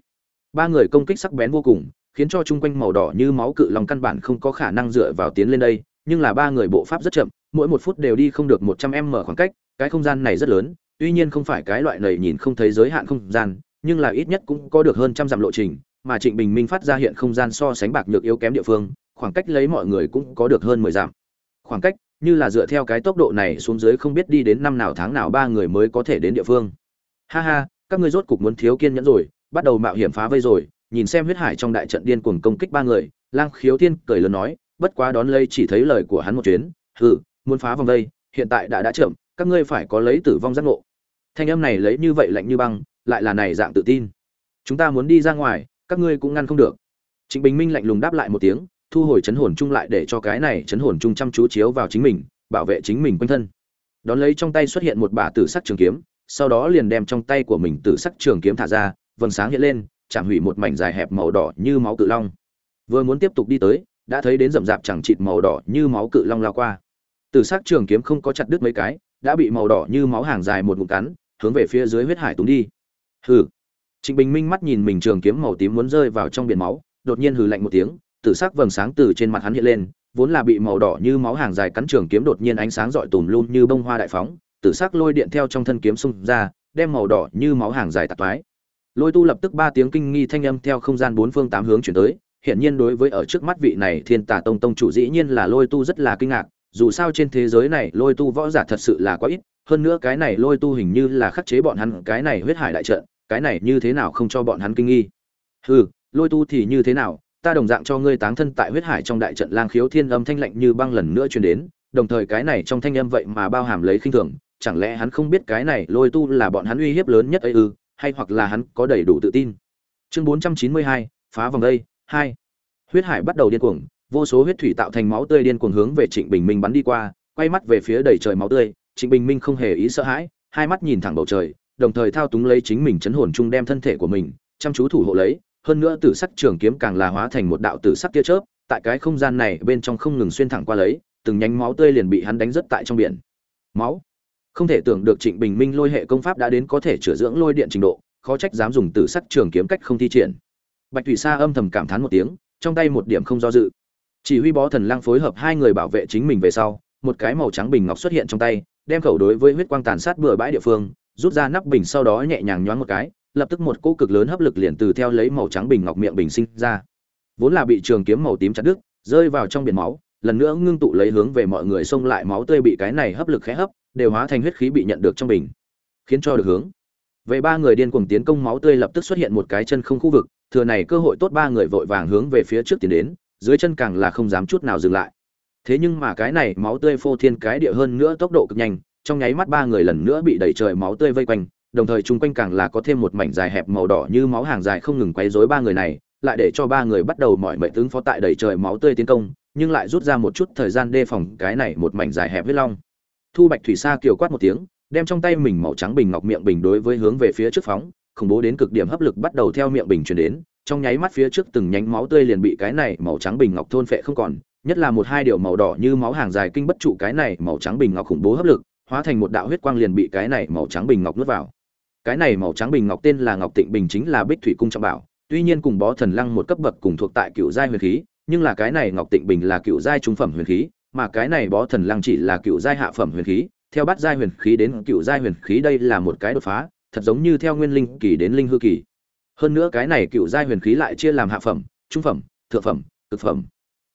Ba người công kích sắc bén vô cùng khiến cho chung quanh màu đỏ như máu cự long căn bản không có khả năng dựa vào tiến lên đây, nhưng là ba người bộ pháp rất chậm, mỗi một phút đều đi không được một trăm m khoảng cách, cái không gian này rất lớn, tuy nhiên không phải cái loại này nhìn không thấy giới hạn không gian, nhưng là ít nhất cũng có được hơn trăm dặm lộ trình, mà trịnh bình minh phát ra hiện không gian so sánh bạc nhược yếu kém địa phương, khoảng cách lấy mọi người cũng có được hơn mười dặm. Khoảng cách, như là dựa theo cái tốc độ này xuống dưới không biết đi đến năm nào tháng nào ba người mới có thể đến địa phương. Ha ha, các ngươi rốt cục muốn thiếu kiên nhẫn rồi, bắt đầu mạo hiểm phá vây rồi nhìn xem huyết hải trong đại trận điên cuồng công kích ba người, lang khiếu thiên cười lớn nói, bất quá đón lây chỉ thấy lời của hắn một chuyến, hừ, muốn phá vòng đây, hiện tại đã đã chậm, các ngươi phải có lấy tử vong giác ngộ. Thanh âm này lấy như vậy lạnh như băng, lại là này dạng tự tin. Chúng ta muốn đi ra ngoài, các ngươi cũng ngăn không được. Trịnh bình minh lạnh lùng đáp lại một tiếng, thu hồi chấn hồn chung lại để cho cái này chấn hồn chung chăm chú chiếu vào chính mình, bảo vệ chính mình quanh thân. Đón lấy trong tay xuất hiện một bả tử sắc trường kiếm, sau đó liền đem trong tay của mình tử sắc trường kiếm thả ra, vầng sáng hiện lên chạm hủy một mảnh dài hẹp màu đỏ như máu cự long. Vừa muốn tiếp tục đi tới, đã thấy đến rậm rạp chẳng chịt màu đỏ như máu cự long lao qua. Tử sắc trường kiếm không có chặt đứt mấy cái, đã bị màu đỏ như máu hàng dài một ngụm cắn, hướng về phía dưới huyết hải túng đi. Hừ. Trịnh bình minh mắt nhìn mình trường kiếm màu tím muốn rơi vào trong biển máu, đột nhiên hừ lạnh một tiếng, tử sắc vầng sáng từ trên mặt hắn hiện lên, vốn là bị màu đỏ như máu hàng dài cắn trường kiếm đột nhiên ánh sáng rọi tùm luôn như bông hoa đại phóng, tử sắc lôi điện theo trong thân kiếm xung ra, đem màu đỏ như máu hàng dài tạt toái lôi tu lập tức ba tiếng kinh nghi thanh âm theo không gian bốn phương tám hướng chuyển tới. Hiện nhiên đối với ở trước mắt vị này thiên tà tông tông chủ dĩ nhiên là lôi tu rất là kinh ngạc. Dù sao trên thế giới này lôi tu võ giả thật sự là quá ít. Hơn nữa cái này lôi tu hình như là khắc chế bọn hắn cái này huyết hải đại trận. Cái này như thế nào không cho bọn hắn kinh nghi? Hừ, lôi tu thì như thế nào? Ta đồng dạng cho ngươi táng thân tại huyết hải trong đại trận lang khiếu thiên âm thanh lạnh như băng lần nữa truyền đến. Đồng thời cái này trong thanh âm vậy mà bao hàm lấy khinh thường. Chẳng lẽ hắn không biết cái này lôi tu là bọn hắn uy hiếp lớn nhất ấy ư? Hay hoặc là hắn có đầy đủ tự tin. Chương bốn trăm chín mươi hai, phá vòng đây, hai. Huyết hải bắt đầu điên cuồng, vô số huyết thủy tạo thành máu tươi điên cuồng hướng về trịnh bình minh bắn đi qua, quay mắt về phía đầy trời máu tươi, trịnh bình minh không hề ý sợ hãi, hai mắt nhìn thẳng bầu trời, đồng thời thao túng lấy chính mình chấn hồn trung đem thân thể của mình, chăm chú thủ hộ lấy, hơn nữa tử sắc trường kiếm càng là hóa thành một đạo tử sắc tia chớp, tại cái không gian này bên trong không ngừng xuyên thẳng qua lấy, từng nhánh máu tươi liền bị hắn đánh rất tại trong biển. Máu không thể tưởng được trịnh bình minh lôi hệ công pháp đã đến có thể chữa dưỡng lôi điện trình độ, khó trách dám dùng tử sắc trường kiếm cách không thi triển. Bạch thủy sa âm thầm cảm thán một tiếng, trong tay một điểm không do dự. Chỉ huy bó thần lang phối hợp hai người bảo vệ chính mình về sau, một cái màu trắng bình ngọc xuất hiện trong tay, đem khẩu đối với huyết quang tàn sát bừa bãi địa phương, rút ra nắp bình sau đó nhẹ nhàng nhoáng một cái, lập tức một cỗ cực lớn hấp lực liền từ theo lấy màu trắng bình ngọc miệng bình sinh ra. Vốn là bị trường kiếm màu tím chặt đứt, rơi vào trong biển máu, lần nữa ngưng tụ lấy hướng về mọi người xông lại máu tươi bị cái này hấp lực khẽ hấp đều hóa thành huyết khí bị nhận được trong bình, khiến cho được hướng. Về ba người điên cuồng tiến công máu tươi lập tức xuất hiện một cái chân không khu vực, thừa này cơ hội tốt ba người vội vàng hướng về phía trước tiến đến, dưới chân càng là không dám chút nào dừng lại. Thế nhưng mà cái này máu tươi phô thiên cái địa hơn nữa tốc độ cực nhanh, trong nháy mắt ba người lần nữa bị đẩy trời máu tươi vây quanh, đồng thời chung quanh càng là có thêm một mảnh dài hẹp màu đỏ như máu hàng dài không ngừng quấy rối ba người này, lại để cho ba người bắt đầu mọi mệnh tướng phó tại đẩy trời máu tươi tiến công, nhưng lại rút ra một chút thời gian đề phòng cái này một mảnh dài hẹp huyết long thu bạch thủy sa kiều quát một tiếng, đem trong tay mình màu trắng bình ngọc miệng bình đối với hướng về phía trước phóng, khủng bố đến cực điểm hấp lực bắt đầu theo miệng bình truyền đến, trong nháy mắt phía trước từng nhánh máu tươi liền bị cái này màu trắng bình ngọc thôn phệ không còn, nhất là một hai điều màu đỏ như máu hàng dài kinh bất trụ cái này màu trắng bình ngọc khủng bố hấp lực, hóa thành một đạo huyết quang liền bị cái này màu trắng bình ngọc nuốt vào. Cái này màu trắng bình ngọc tên là ngọc tịnh bình chính là bích thủy cung trọng bảo, tuy nhiên cùng bó thần lăng một cấp bậc cùng thuộc tại cựu giai huyền khí, nhưng là cái này ngọc tịnh bình là cựu giai trung phẩm huyền khí mà cái này bó thần lăng chỉ là cựu giai hạ phẩm huyền khí, theo bát giai huyền khí đến cựu giai huyền khí đây là một cái đột phá, thật giống như theo nguyên linh kỳ đến linh hư kỳ. Hơn nữa cái này cựu giai huyền khí lại chia làm hạ phẩm, trung phẩm, thượng phẩm, cực phẩm.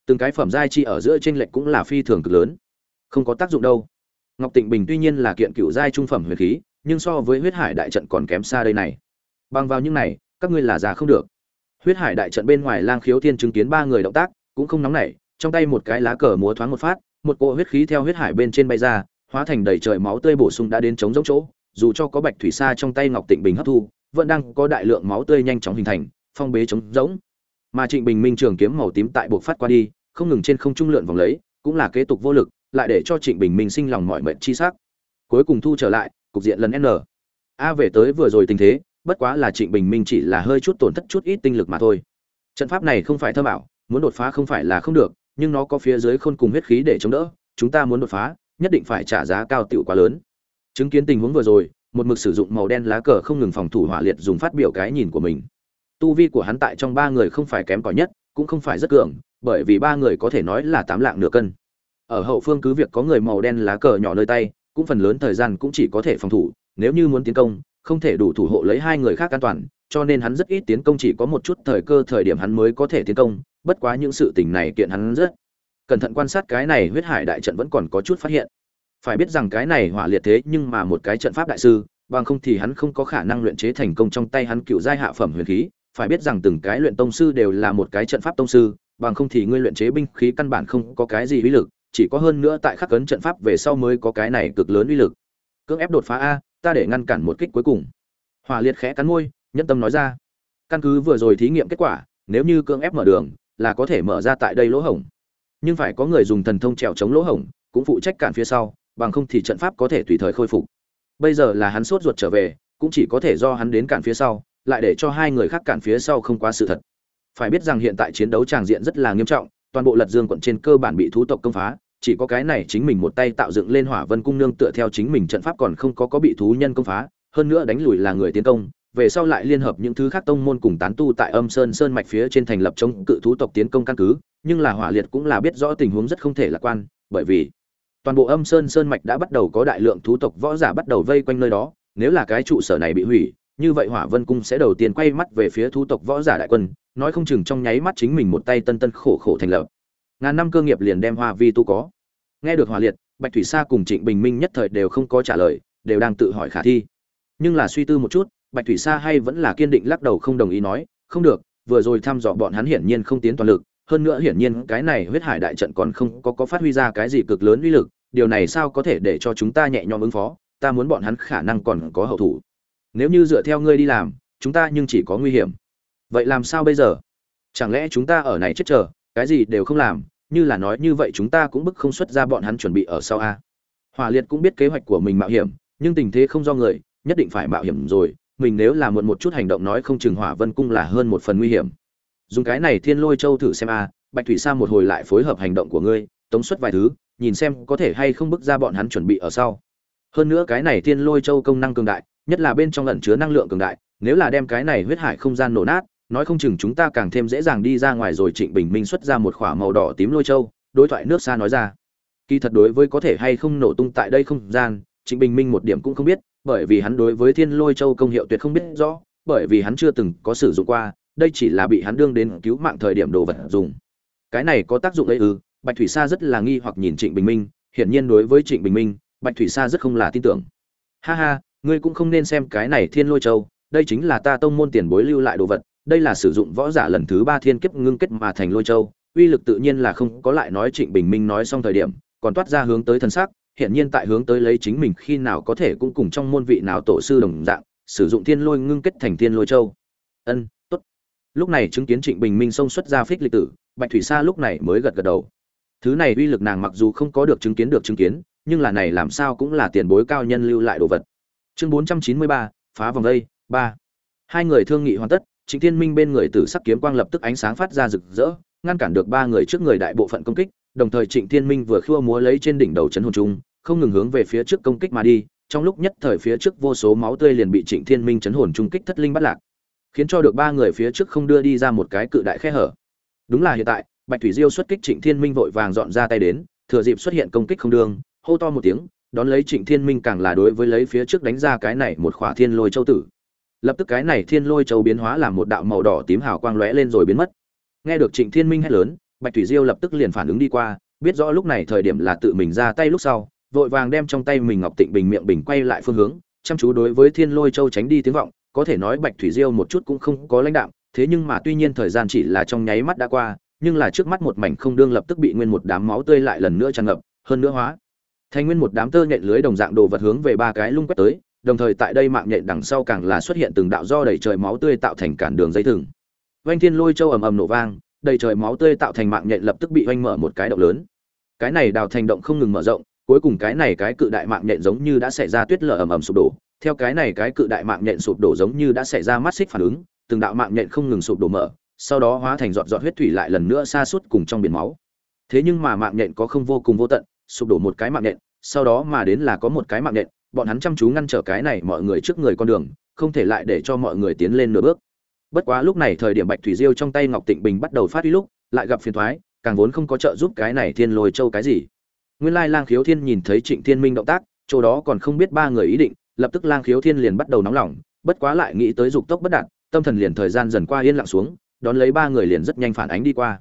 Từng cái phẩm giai chi ở giữa trên lệch cũng là phi thường cực lớn. Không có tác dụng đâu. Ngọc tịnh bình tuy nhiên là kiện cựu giai trung phẩm huyền khí, nhưng so với huyết hải đại trận còn kém xa đây này. Bằng vào những này, các ngươi là già không được. Huyết hải đại trận bên ngoài lang khiếu thiên chứng kiến ba người động tác, cũng không nóng nảy trong tay một cái lá cờ múa thoáng một phát, một cỗ huyết khí theo huyết hải bên trên bay ra, hóa thành đầy trời máu tươi bổ sung đã đến chống giống chỗ, dù cho có bạch thủy sa trong tay ngọc tịnh bình hấp thu, vẫn đang có đại lượng máu tươi nhanh chóng hình thành, phong bế chống giống mà trịnh bình minh trường kiếm màu tím tại buộc phát qua đi, không ngừng trên không trung lượn vòng lấy, cũng là kế tục vô lực, lại để cho trịnh bình minh sinh lòng mọi mệnh chi sắc. Cuối cùng thu trở lại, cục diện lần n. A về tới vừa rồi tình thế, bất quá là trịnh bình minh chỉ là hơi chút tổn thất chút ít tinh lực mà thôi. Trận pháp này không phải thơ bảo muốn đột phá không phải là không được nhưng nó có phía dưới khôn cùng huyết khí để chống đỡ, chúng ta muốn đột phá, nhất định phải trả giá cao tiểu quá lớn. Chứng kiến tình huống vừa rồi, một mực sử dụng màu đen lá cờ không ngừng phòng thủ hỏa liệt dùng phát biểu cái nhìn của mình. Tu vi của hắn tại trong ba người không phải kém cỏi nhất, cũng không phải rất cường, bởi vì ba người có thể nói là tám lạng nửa cân. Ở hậu phương cứ việc có người màu đen lá cờ nhỏ nơi tay, cũng phần lớn thời gian cũng chỉ có thể phòng thủ, nếu như muốn tiến công, không thể đủ thủ hộ lấy hai người khác an toàn, cho nên hắn rất ít tiến công chỉ có một chút thời cơ thời điểm hắn mới có thể tiến công bất quá những sự tình này kiện hắn rất cẩn thận quan sát cái này huyết hải đại trận vẫn còn có chút phát hiện. Phải biết rằng cái này hỏa liệt thế nhưng mà một cái trận pháp đại sư, bằng không thì hắn không có khả năng luyện chế thành công trong tay hắn cựu giai hạ phẩm huyền khí. Phải biết rằng từng cái luyện tông sư đều là một cái trận pháp tông sư, bằng không thì ngươi luyện chế binh khí căn bản không có cái gì uy lực, chỉ có hơn nữa tại khắc cấn trận pháp về sau mới có cái này cực lớn uy lực. Cưỡng ép đột phá a, ta để ngăn cản một kích cuối cùng. Hỏa liệt khẽ cắn môi nhân tâm nói ra. Căn cứ vừa rồi thí nghiệm kết quả, nếu như cưỡng ép mở đường là có thể mở ra tại đây lỗ hổng. Nhưng phải có người dùng thần thông trèo chống lỗ hổng, cũng phụ trách cản phía sau, bằng không thì trận pháp có thể tùy thời khôi phục. Bây giờ là hắn sốt ruột trở về, cũng chỉ có thể do hắn đến cản phía sau, lại để cho hai người khác cản phía sau không quá sự thật. Phải biết rằng hiện tại chiến đấu tràng diện rất là nghiêm trọng, toàn bộ lật dương quận trên cơ bản bị thú tộc công phá, chỉ có cái này chính mình một tay tạo dựng lên hỏa vân cung nương tựa theo chính mình trận pháp còn không có có bị thú nhân công phá, hơn nữa đánh lùi là người tiến công về sau lại liên hợp những thứ khác tông môn cùng tán tu tại âm sơn sơn mạch phía trên thành lập chống cự thú tộc tiến công căn cứ, nhưng là hỏa liệt cũng là biết rõ tình huống rất không thể lạc quan, bởi vì toàn bộ âm sơn sơn mạch đã bắt đầu có đại lượng thú tộc võ giả bắt đầu vây quanh nơi đó, nếu là cái trụ sở này bị hủy, như vậy hỏa vân cung sẽ đầu tiên quay mắt về phía thú tộc võ giả đại quân, nói không chừng trong nháy mắt chính mình một tay tân tân khổ khổ thành lập. Ngàn năm cơ nghiệp liền đem hoa vi tu có. Nghe được hỏa liệt, bạch thủy sa cùng trịnh bình minh nhất thời đều không có trả lời, đều đang tự hỏi khả thi. Nhưng là suy tư một chút bạch thủy sa hay vẫn là kiên định lắc đầu không đồng ý nói, không được, vừa rồi thăm dò bọn hắn hiển nhiên không tiến toàn lực, hơn nữa hiển nhiên cái này huyết hải đại trận còn không có có phát huy ra cái gì cực lớn uy lực, điều này sao có thể để cho chúng ta nhẹ nhõm ứng phó, ta muốn bọn hắn khả năng còn có hậu thủ. Nếu như dựa theo ngươi đi làm, chúng ta nhưng chỉ có nguy hiểm. Vậy làm sao bây giờ? Chẳng lẽ chúng ta ở này chết chờ, cái gì đều không làm, như là nói như vậy chúng ta cũng bức không xuất ra bọn hắn chuẩn bị ở sau a. Hỏa liệt cũng biết kế hoạch của mình mạo hiểm, nhưng tình thế không do người, nhất định phải mạo hiểm rồi mình nếu là muộn một chút hành động nói không chừng hỏa vân cung là hơn một phần nguy hiểm. Dùng cái này thiên lôi châu thử xem a, bạch thủy sa một hồi lại phối hợp hành động của ngươi, tống xuất vài thứ, nhìn xem có thể hay không bước ra bọn hắn chuẩn bị ở sau. Hơn nữa cái này thiên lôi châu công năng cường đại, nhất là bên trong lẩn chứa năng lượng cường đại, nếu là đem cái này huyết hải không gian nổ nát, nói không chừng chúng ta càng thêm dễ dàng đi ra ngoài rồi trịnh bình minh xuất ra một khỏa màu đỏ tím lôi châu, đối thoại nước xa nói ra. Kỳ thật đối với có thể hay không nổ tung tại đây không gian, trịnh bình minh một điểm cũng không biết bởi vì hắn đối với thiên lôi châu công hiệu tuyệt không biết rõ, bởi vì hắn chưa từng có sử dụng qua, đây chỉ là bị hắn đương đến cứu mạng thời điểm đồ vật dùng. Cái này có tác dụng ấy ư? Bạch thủy sa rất là nghi hoặc nhìn trịnh bình minh, hiển nhiên đối với trịnh bình minh, bạch thủy sa rất không là tin tưởng. Ha ha, ngươi cũng không nên xem cái này thiên lôi châu, đây chính là ta tông môn tiền bối lưu lại đồ vật, đây là sử dụng võ giả lần thứ ba thiên kiếp ngưng kết mà thành lôi châu, uy lực tự nhiên là không có lại nói trịnh bình minh nói xong thời điểm, còn toát ra hướng tới thân xác hiện nhiên tại hướng tới lấy chính mình khi nào có thể cũng cùng trong môn vị nào tổ sư đồng dạng, sử dụng thiên lôi ngưng kết thành thiên lôi châu. Ân, tốt. Lúc này chứng kiến trịnh bình minh xông xuất ra phích lịch tử, bạch thủy sa lúc này mới gật gật đầu. Thứ này uy lực nàng mặc dù không có được chứng kiến được chứng kiến, nhưng là này làm sao cũng là tiền bối cao nhân lưu lại đồ vật. Chương bốn trăm chín mươi ba, phá vòng đây, ba. Hai người thương nghị hoàn tất, trịnh thiên minh bên người tử sắc kiếm quang lập tức ánh sáng phát ra rực rỡ, ngăn cản được ba người trước người đại bộ phận công kích, đồng thời trịnh thiên minh vừa khua múa lấy trên đỉnh đầu chấn hồn trung không ngừng hướng về phía trước công kích mà đi, trong lúc nhất thời phía trước vô số máu tươi liền bị trịnh thiên minh chấn hồn trung kích thất linh bắt lạc, khiến cho được ba người phía trước không đưa đi ra một cái cự đại khe hở. Đúng là hiện tại, bạch thủy diêu xuất kích trịnh thiên minh vội vàng dọn ra tay đến, thừa dịp xuất hiện công kích không đương hô to một tiếng, đón lấy trịnh thiên minh càng là đối với lấy phía trước đánh ra cái này một khỏa thiên lôi châu tử. Lập tức cái này thiên lôi châu biến hóa làm một đạo màu đỏ tím hào quang lóe lên rồi biến mất. Nghe được trịnh thiên minh hét lớn, bạch thủy diêu lập tức liền phản ứng đi qua, biết rõ lúc này thời điểm là tự mình ra tay lúc sau vội vàng đem trong tay mình ngọc tịnh bình miệng bình quay lại phương hướng, chăm chú đối với thiên lôi châu tránh đi tiếng vọng, có thể nói bạch thủy diêu một chút cũng không có lãnh đạm, thế nhưng mà tuy nhiên thời gian chỉ là trong nháy mắt đã qua, nhưng là trước mắt một mảnh không đương lập tức bị nguyên một đám máu tươi lại lần nữa tràn ngập, hơn nữa hóa. Thành nguyên một đám tơ nhện lưới đồng dạng đồ vật hướng về ba cái lung quét tới, đồng thời tại đây mạng nhện đằng sau càng là xuất hiện từng đạo do đầy trời máu tươi tạo thành cản đường dây thừng. Vanh thiên lôi châu ầm ầm nổ vang, đầy trời máu tươi tạo thành mạng nhện lập tức bị vanh mở một cái động lớn. Cái này đào thành động không ngừng mở rộng cuối cùng cái này cái cự đại mạng nhện giống như đã xảy ra tuyết lở ầm ầm sụp đổ. Theo cái này cái cự đại mạng nhện sụp đổ giống như đã xảy ra mắt xích phản ứng, từng đạo mạng nhện không ngừng sụp đổ mở, sau đó hóa thành giọt giọt huyết thủy lại lần nữa xa suốt cùng trong biển máu. Thế nhưng mà mạng nhện có không vô cùng vô tận, sụp đổ một cái mạng nhện, sau đó mà đến là có một cái mạng nhện, bọn hắn chăm chú ngăn trở cái này mọi người trước người con đường, không thể lại để cho mọi người tiến lên nửa bước. Bất quá lúc này thời điểm bạch thủy diêu trong tay ngọc tịnh bình bắt đầu phát huy lúc, lại gặp phiền thoái càng vốn không có trợ giúp cái này thiên lôi châu cái gì nguyên lai lang khiếu thiên nhìn thấy trịnh thiên minh động tác, chỗ đó còn không biết ba người ý định, lập tức lang khiếu thiên liền bắt đầu nóng lòng, bất quá lại nghĩ tới dục tốc bất đạt, tâm thần liền thời gian dần qua yên lặng xuống, đón lấy ba người liền rất nhanh phản ánh đi qua.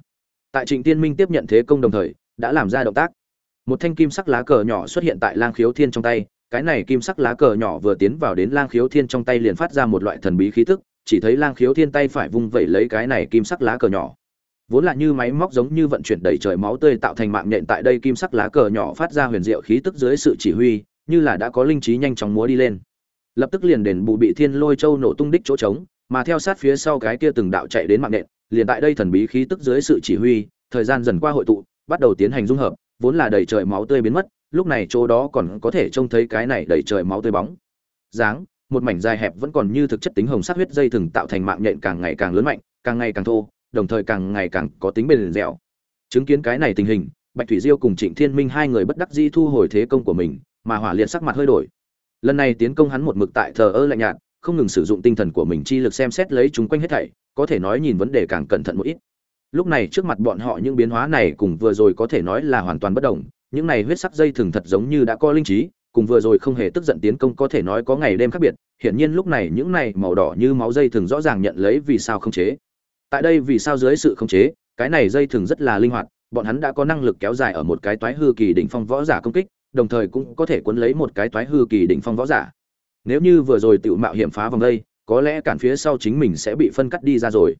Tại trịnh thiên minh tiếp nhận thế công đồng thời, đã làm ra động tác. Một thanh kim sắc lá cờ nhỏ xuất hiện tại lang khiếu thiên trong tay, cái này kim sắc lá cờ nhỏ vừa tiến vào đến lang khiếu thiên trong tay liền phát ra một loại thần bí khí tức, chỉ thấy lang khiếu thiên tay phải vung vẩy lấy cái này kim sắc lá cờ nhỏ vốn là như máy móc giống như vận chuyển đầy trời máu tươi tạo thành mạng nhện tại đây kim sắc lá cờ nhỏ phát ra huyền diệu khí tức dưới sự chỉ huy, như là đã có linh trí nhanh chóng múa đi lên. Lập tức liền đền bù bị thiên lôi châu nổ tung đích chỗ trống, mà theo sát phía sau cái kia từng đạo chạy đến mạng nhện, liền tại đây thần bí khí tức dưới sự chỉ huy, thời gian dần qua hội tụ, bắt đầu tiến hành dung hợp, vốn là đầy trời máu tươi biến mất, lúc này chỗ đó còn có thể trông thấy cái này đầy trời máu tươi bóng. Dáng, một mảnh dài hẹp vẫn còn như thực chất tính hồng sắc huyết dây thừng tạo thành mạng nhện càng ngày càng lớn mạnh, càng ngày càng thô đồng thời càng ngày càng có tính bền dẻo. Chứng kiến cái này tình hình, bạch thủy diêu cùng trịnh thiên minh hai người bất đắc dĩ thu hồi thế công của mình, mà hỏa liệt sắc mặt hơi đổi. Lần này tiến công hắn một mực tại thờ ơ lạnh nhạt, không ngừng sử dụng tinh thần của mình chi lực xem xét lấy chúng quanh hết thảy, có thể nói nhìn vấn đề càng cẩn thận một ít. Lúc này trước mặt bọn họ những biến hóa này cùng vừa rồi có thể nói là hoàn toàn bất đồng, những này huyết sắc dây thường thật giống như đã có linh trí, cùng vừa rồi không hề tức giận tiến công có thể nói có ngày đêm khác biệt, hiển nhiên lúc này những này màu đỏ như máu dây thường rõ ràng nhận lấy vì sao không chế tại đây vì sao dưới sự không chế, cái này dây thường rất là linh hoạt, bọn hắn đã có năng lực kéo dài ở một cái toái hư kỳ đỉnh phong võ giả công kích, đồng thời cũng có thể cuốn lấy một cái toái hư kỳ đỉnh phong võ giả. Nếu như vừa rồi tự mạo hiểm phá vòng đây, có lẽ cản phía sau chính mình sẽ bị phân cắt đi ra rồi.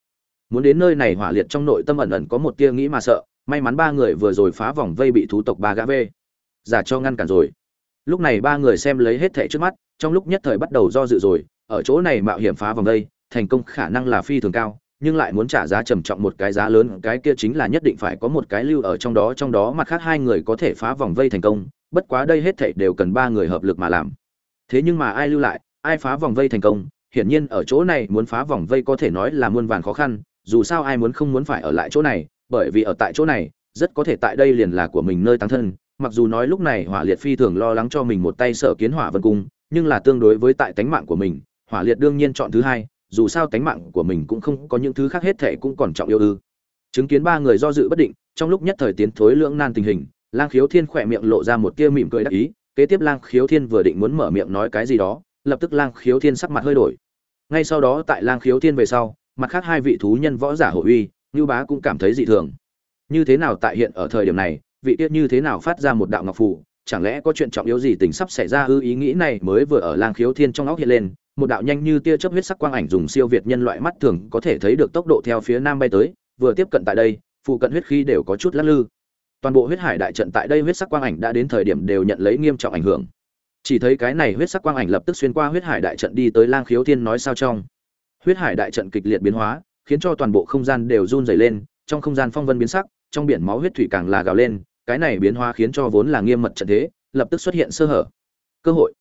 Muốn đến nơi này hỏa liệt trong nội tâm ẩn ẩn có một tia nghĩ mà sợ, may mắn ba người vừa rồi phá vòng vây bị thú tộc ba gã vê. Giả cho ngăn cản rồi. Lúc này ba người xem lấy hết thẻ trước mắt, trong lúc nhất thời bắt đầu do dự rồi, ở chỗ này mạo hiểm phá vòng vây thành công khả năng là phi thường cao nhưng lại muốn trả giá trầm trọng một cái giá lớn, cái kia chính là nhất định phải có một cái lưu ở trong đó trong đó mặt khác hai người có thể phá vòng vây thành công, bất quá đây hết thảy đều cần ba người hợp lực mà làm. Thế nhưng mà ai lưu lại, ai phá vòng vây thành công, hiển nhiên ở chỗ này muốn phá vòng vây có thể nói là muôn vàn khó khăn, dù sao ai muốn không muốn phải ở lại chỗ này, bởi vì ở tại chỗ này, rất có thể tại đây liền là của mình nơi tăng thân, mặc dù nói lúc này hỏa liệt phi thường lo lắng cho mình một tay sở kiến hỏa vân cung, nhưng là tương đối với tại tánh mạng của mình, hỏa liệt đương nhiên chọn thứ hai dù sao tánh mạng của mình cũng không có những thứ khác hết thệ cũng còn trọng yêu ư. Chứng kiến ba người do dự bất định, trong lúc nhất thời tiến thối lưỡng nan tình hình, lang khiếu thiên khỏe miệng lộ ra một tia mỉm cười đắc ý, kế tiếp lang khiếu thiên vừa định muốn mở miệng nói cái gì đó, lập tức lang khiếu thiên sắc mặt hơi đổi. Ngay sau đó tại lang khiếu thiên về sau, mặt khác hai vị thú nhân võ giả hội uy, ngưu bá cũng cảm thấy dị thường. Như thế nào tại hiện ở thời điểm này, vị tiết như thế nào phát ra một đạo ngọc phù, chẳng lẽ có chuyện trọng yếu gì tình sắp xảy ra ư? Ý nghĩ này mới vừa ở lang khiếu thiên trong óc hiện lên một đạo nhanh như tia chớp huyết sắc quang ảnh dùng siêu việt nhân loại mắt thường có thể thấy được tốc độ theo phía nam bay tới, vừa tiếp cận tại đây, phụ cận huyết khí đều có chút lắc lư. Toàn bộ huyết hải đại trận tại đây huyết sắc quang ảnh đã đến thời điểm đều nhận lấy nghiêm trọng ảnh hưởng. Chỉ thấy cái này huyết sắc quang ảnh lập tức xuyên qua huyết hải đại trận đi tới lang khiếu thiên nói sao trong. Huyết hải đại trận kịch liệt biến hóa, khiến cho toàn bộ không gian đều run rẩy lên, trong không gian phong vân biến sắc, trong biển máu huyết thủy càng là gào lên, cái này biến hóa khiến cho vốn là nghiêm mật trận thế, lập tức xuất hiện sơ hở. Cơ hội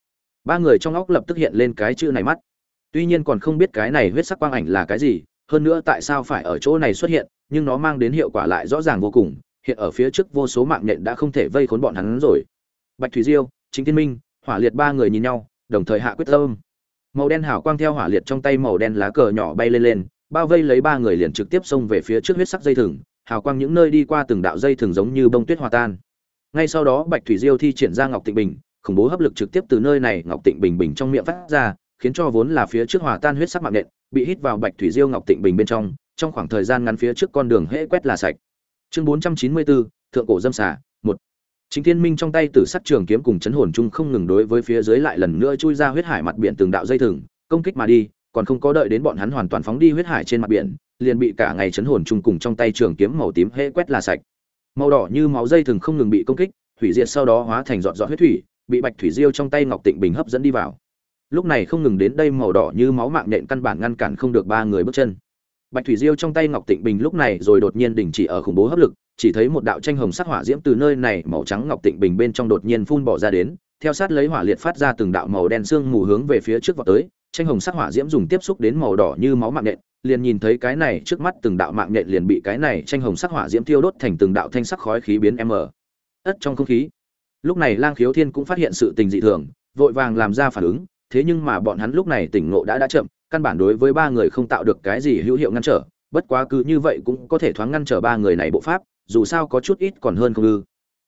ba người trong óc lập tức hiện lên cái chữ này mắt. Tuy nhiên còn không biết cái này huyết sắc quang ảnh là cái gì, hơn nữa tại sao phải ở chỗ này xuất hiện, nhưng nó mang đến hiệu quả lại rõ ràng vô cùng, hiện ở phía trước vô số mạng nhện đã không thể vây khốn bọn hắn rồi. Bạch thủy diêu, chính thiên minh, hỏa liệt ba người nhìn nhau, đồng thời hạ quyết tâm. Màu đen hảo quang theo hỏa liệt trong tay màu đen lá cờ nhỏ bay lên lên, bao vây lấy ba người liền trực tiếp xông về phía trước huyết sắc dây thừng, hào quang những nơi đi qua từng đạo dây thừng giống như bông tuyết hòa tan. Ngay sau đó bạch thủy diêu thi triển ra ngọc tịnh bình khủng bố hấp lực trực tiếp từ nơi này ngọc tịnh bình bình trong miệng phát ra, khiến cho vốn là phía trước hòa tan huyết sắc mạng nện, bị hít vào bạch thủy diêu ngọc tịnh bình bên trong trong khoảng thời gian ngắn phía trước con đường hễ quét là sạch. Chương bốn trăm chín mươi bốn thượng cổ dâm xà, một. Chính thiên minh trong tay tử sắc trường kiếm cùng chấn hồn chung không ngừng đối với phía dưới lại lần nữa chui ra huyết hải mặt biển từng đạo dây thừng, công kích mà đi, còn không có đợi đến bọn hắn hoàn toàn phóng đi huyết hải trên mặt biển, liền bị cả ngày chấn hồn chung cùng trong tay trường kiếm màu tím hễ quét là sạch. Màu đỏ như máu dây thừng không ngừng bị công kích, hủy diệt sau đó hóa thành dọn dọn huyết thủy bị bạch thủy diêu trong tay ngọc tịnh bình hấp dẫn đi vào. Lúc này không ngừng đến đây màu đỏ như máu mạng nện căn bản ngăn cản không được ba người bước chân. Bạch thủy diêu trong tay ngọc tịnh bình lúc này rồi đột nhiên đình chỉ ở khủng bố hấp lực, chỉ thấy một đạo tranh hồng sắc hỏa diễm từ nơi này màu trắng ngọc tịnh bình bên trong đột nhiên phun bỏ ra đến, theo sát lấy hỏa liệt phát ra từng đạo màu đen xương mù hướng về phía trước vọt tới, tranh hồng sắc hỏa diễm dùng tiếp xúc đến màu đỏ như máu mạng nện liền nhìn thấy cái này trước mắt từng đạo mạng nện liền bị cái này tranh hồng sắc hỏa diễm thiêu đốt thành từng đạo thanh sắc khói khí biến m ất trong không khí lúc này lang khiếu thiên cũng phát hiện sự tình dị thường, vội vàng làm ra phản ứng, thế nhưng mà bọn hắn lúc này tỉnh ngộ đã đã chậm, căn bản đối với ba người không tạo được cái gì hữu hiệu ngăn trở, bất quá cứ như vậy cũng có thể thoáng ngăn trở ba người này bộ pháp, dù sao có chút ít còn hơn không ư.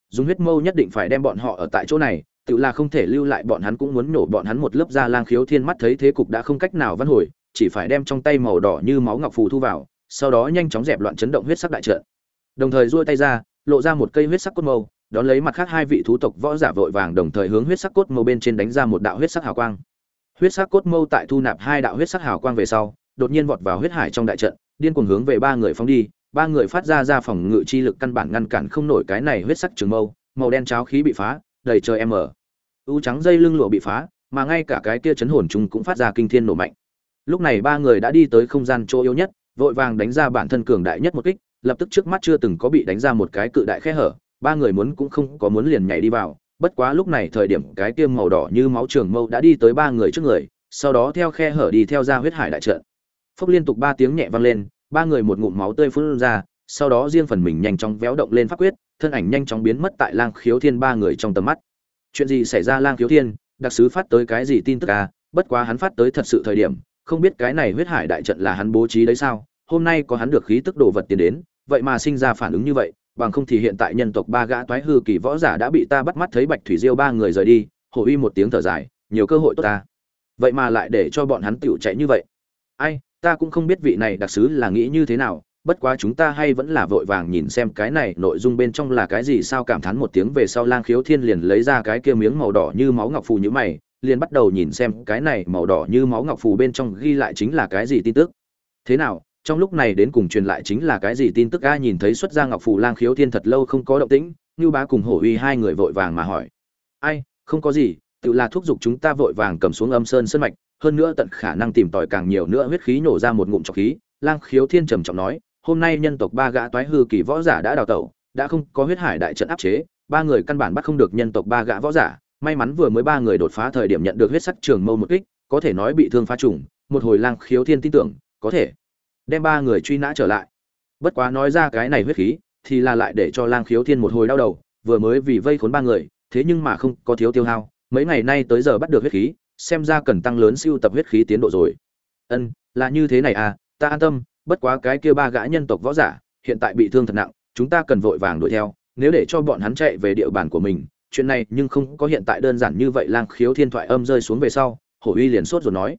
Dùng huyết mâu nhất định phải đem bọn họ ở tại chỗ này, tự là không thể lưu lại bọn hắn cũng muốn nổ bọn hắn một lớp da lang khiếu thiên mắt thấy thế cục đã không cách nào văn hồi, chỉ phải đem trong tay màu đỏ như máu ngọc phù thu vào, sau đó nhanh chóng dẹp loạn chấn động huyết sắc đại trận. Đồng thời duỗi tay ra, lộ ra một cây huyết sắc cốt mâu đón lấy mặt khác hai vị thú tộc võ giả vội vàng đồng thời hướng huyết sắc cốt mâu bên trên đánh ra một đạo huyết sắc hào quang. Huyết sắc cốt mâu tại thu nạp hai đạo huyết sắc hào quang về sau, đột nhiên vọt vào huyết hải trong đại trận, điên cuồng hướng về ba người phóng đi, ba người phát ra ra phòng ngự chi lực căn bản ngăn cản không nổi cái này huyết sắc trường mâu, màu đen cháo khí bị phá, đầy trời em ở. U trắng dây lưng lụa bị phá, mà ngay cả cái kia chấn hồn chúng cũng phát ra kinh thiên nổ mạnh. Lúc này ba người đã đi tới không gian chỗ yếu nhất, vội vàng đánh ra bản thân cường đại nhất một kích, lập tức trước mắt chưa từng có bị đánh ra một cái cự đại khe hở ba người muốn cũng không có muốn liền nhảy đi vào, bất quá lúc này thời điểm cái tiêm màu đỏ như máu trường mâu đã đi tới ba người trước người, sau đó theo khe hở đi theo ra huyết hải đại trận. Phốc liên tục ba tiếng nhẹ vang lên, ba người một ngụm máu tươi phun ra, sau đó riêng phần mình nhanh chóng véo động lên pháp quyết, thân ảnh nhanh chóng biến mất tại lang khiếu thiên ba người trong tầm mắt. Chuyện gì xảy ra lang khiếu thiên? Đặc sứ phát tới cái gì tin tức à? Bất quá hắn phát tới thật sự thời điểm, không biết cái này huyết hải đại trận là hắn bố trí đấy sao? Hôm nay có hắn được khí tức đồ vật tiền đến, vậy mà sinh ra phản ứng như vậy bằng không thì hiện tại nhân tộc ba gã toái hư kỳ võ giả đã bị ta bắt mắt thấy bạch thủy diêu ba người rời đi, hổ uy một tiếng thở dài, nhiều cơ hội tốt ta. Vậy mà lại để cho bọn hắn tựu chạy như vậy. Ai, ta cũng không biết vị này đặc sứ là nghĩ như thế nào, bất quá chúng ta hay vẫn là vội vàng nhìn xem cái này, nội dung bên trong là cái gì, sao cảm thán một tiếng về sau lang khiếu thiên liền lấy ra cái kia miếng màu đỏ như máu ngọc phù như mày, liền bắt đầu nhìn xem cái này màu đỏ như máu ngọc phù bên trong ghi lại chính là cái gì tin tức. Thế nào trong lúc này đến cùng truyền lại chính là cái gì tin tức a nhìn thấy xuất gia ngọc phù lang khiếu thiên thật lâu không có động tĩnh, như bá cùng hổ uy hai người vội vàng mà hỏi. Ai, không có gì, tự là thúc giục chúng ta vội vàng cầm xuống âm sơn sân mạch, hơn nữa tận khả năng tìm tòi càng nhiều nữa huyết khí nổ ra một ngụm trọc khí. Lang khiếu thiên trầm trọng nói, hôm nay nhân tộc ba gã toái hư kỳ võ giả đã đào tẩu, đã không có huyết hải đại trận áp chế, ba người căn bản bắt không được nhân tộc ba gã võ giả. May mắn vừa mới ba người đột phá thời điểm nhận được huyết sắc trường mâu một kích, có thể nói bị thương phá trùng một hồi lang khiếu thiên tin tưởng, có thể đem ba người truy nã trở lại. Bất quá nói ra cái này huyết khí, thì là lại để cho lang khiếu thiên một hồi đau đầu, vừa mới vì vây khốn ba người, thế nhưng mà không có thiếu tiêu hao, mấy ngày nay tới giờ bắt được huyết khí, xem ra cần tăng lớn siêu tập huyết khí tiến độ rồi. Ân, là như thế này à ta an tâm, bất quá cái kia ba gã nhân tộc võ giả, hiện tại bị thương thật nặng, chúng ta cần vội vàng đuổi theo, nếu để cho bọn hắn chạy về địa bàn của mình, chuyện này nhưng không có hiện tại đơn giản như vậy, lang khiếu thiên thoại âm rơi xuống về sau, hổ uy liền sốt rồi nói.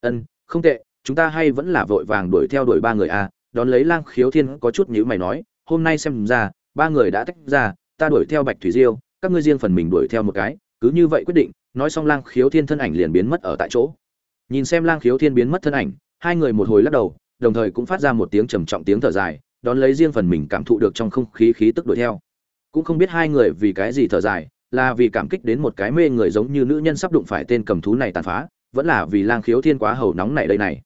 Ân, không tệ chúng ta hay vẫn là vội vàng đuổi theo đuổi ba người à? Đón lấy lang khiếu thiên có chút nhữ mày nói, hôm nay xem ra, ba người đã tách ra, ta đuổi theo bạch thủy diêu, các ngươi riêng phần mình đuổi theo một cái, cứ như vậy quyết định, nói xong lang khiếu thiên thân ảnh liền biến mất ở tại chỗ. Nhìn xem lang khiếu thiên biến mất thân ảnh, hai người một hồi lắc đầu, đồng thời cũng phát ra một tiếng trầm trọng tiếng thở dài, đón lấy riêng phần mình cảm thụ được trong không khí khí tức đuổi theo. Cũng không biết hai người vì cái gì thở dài, là vì cảm kích đến một cái mê người giống như nữ nhân sắp đụng phải tên cầm thú này tàn phá, vẫn là vì lang khiếu thiên quá hầu nóng này đây này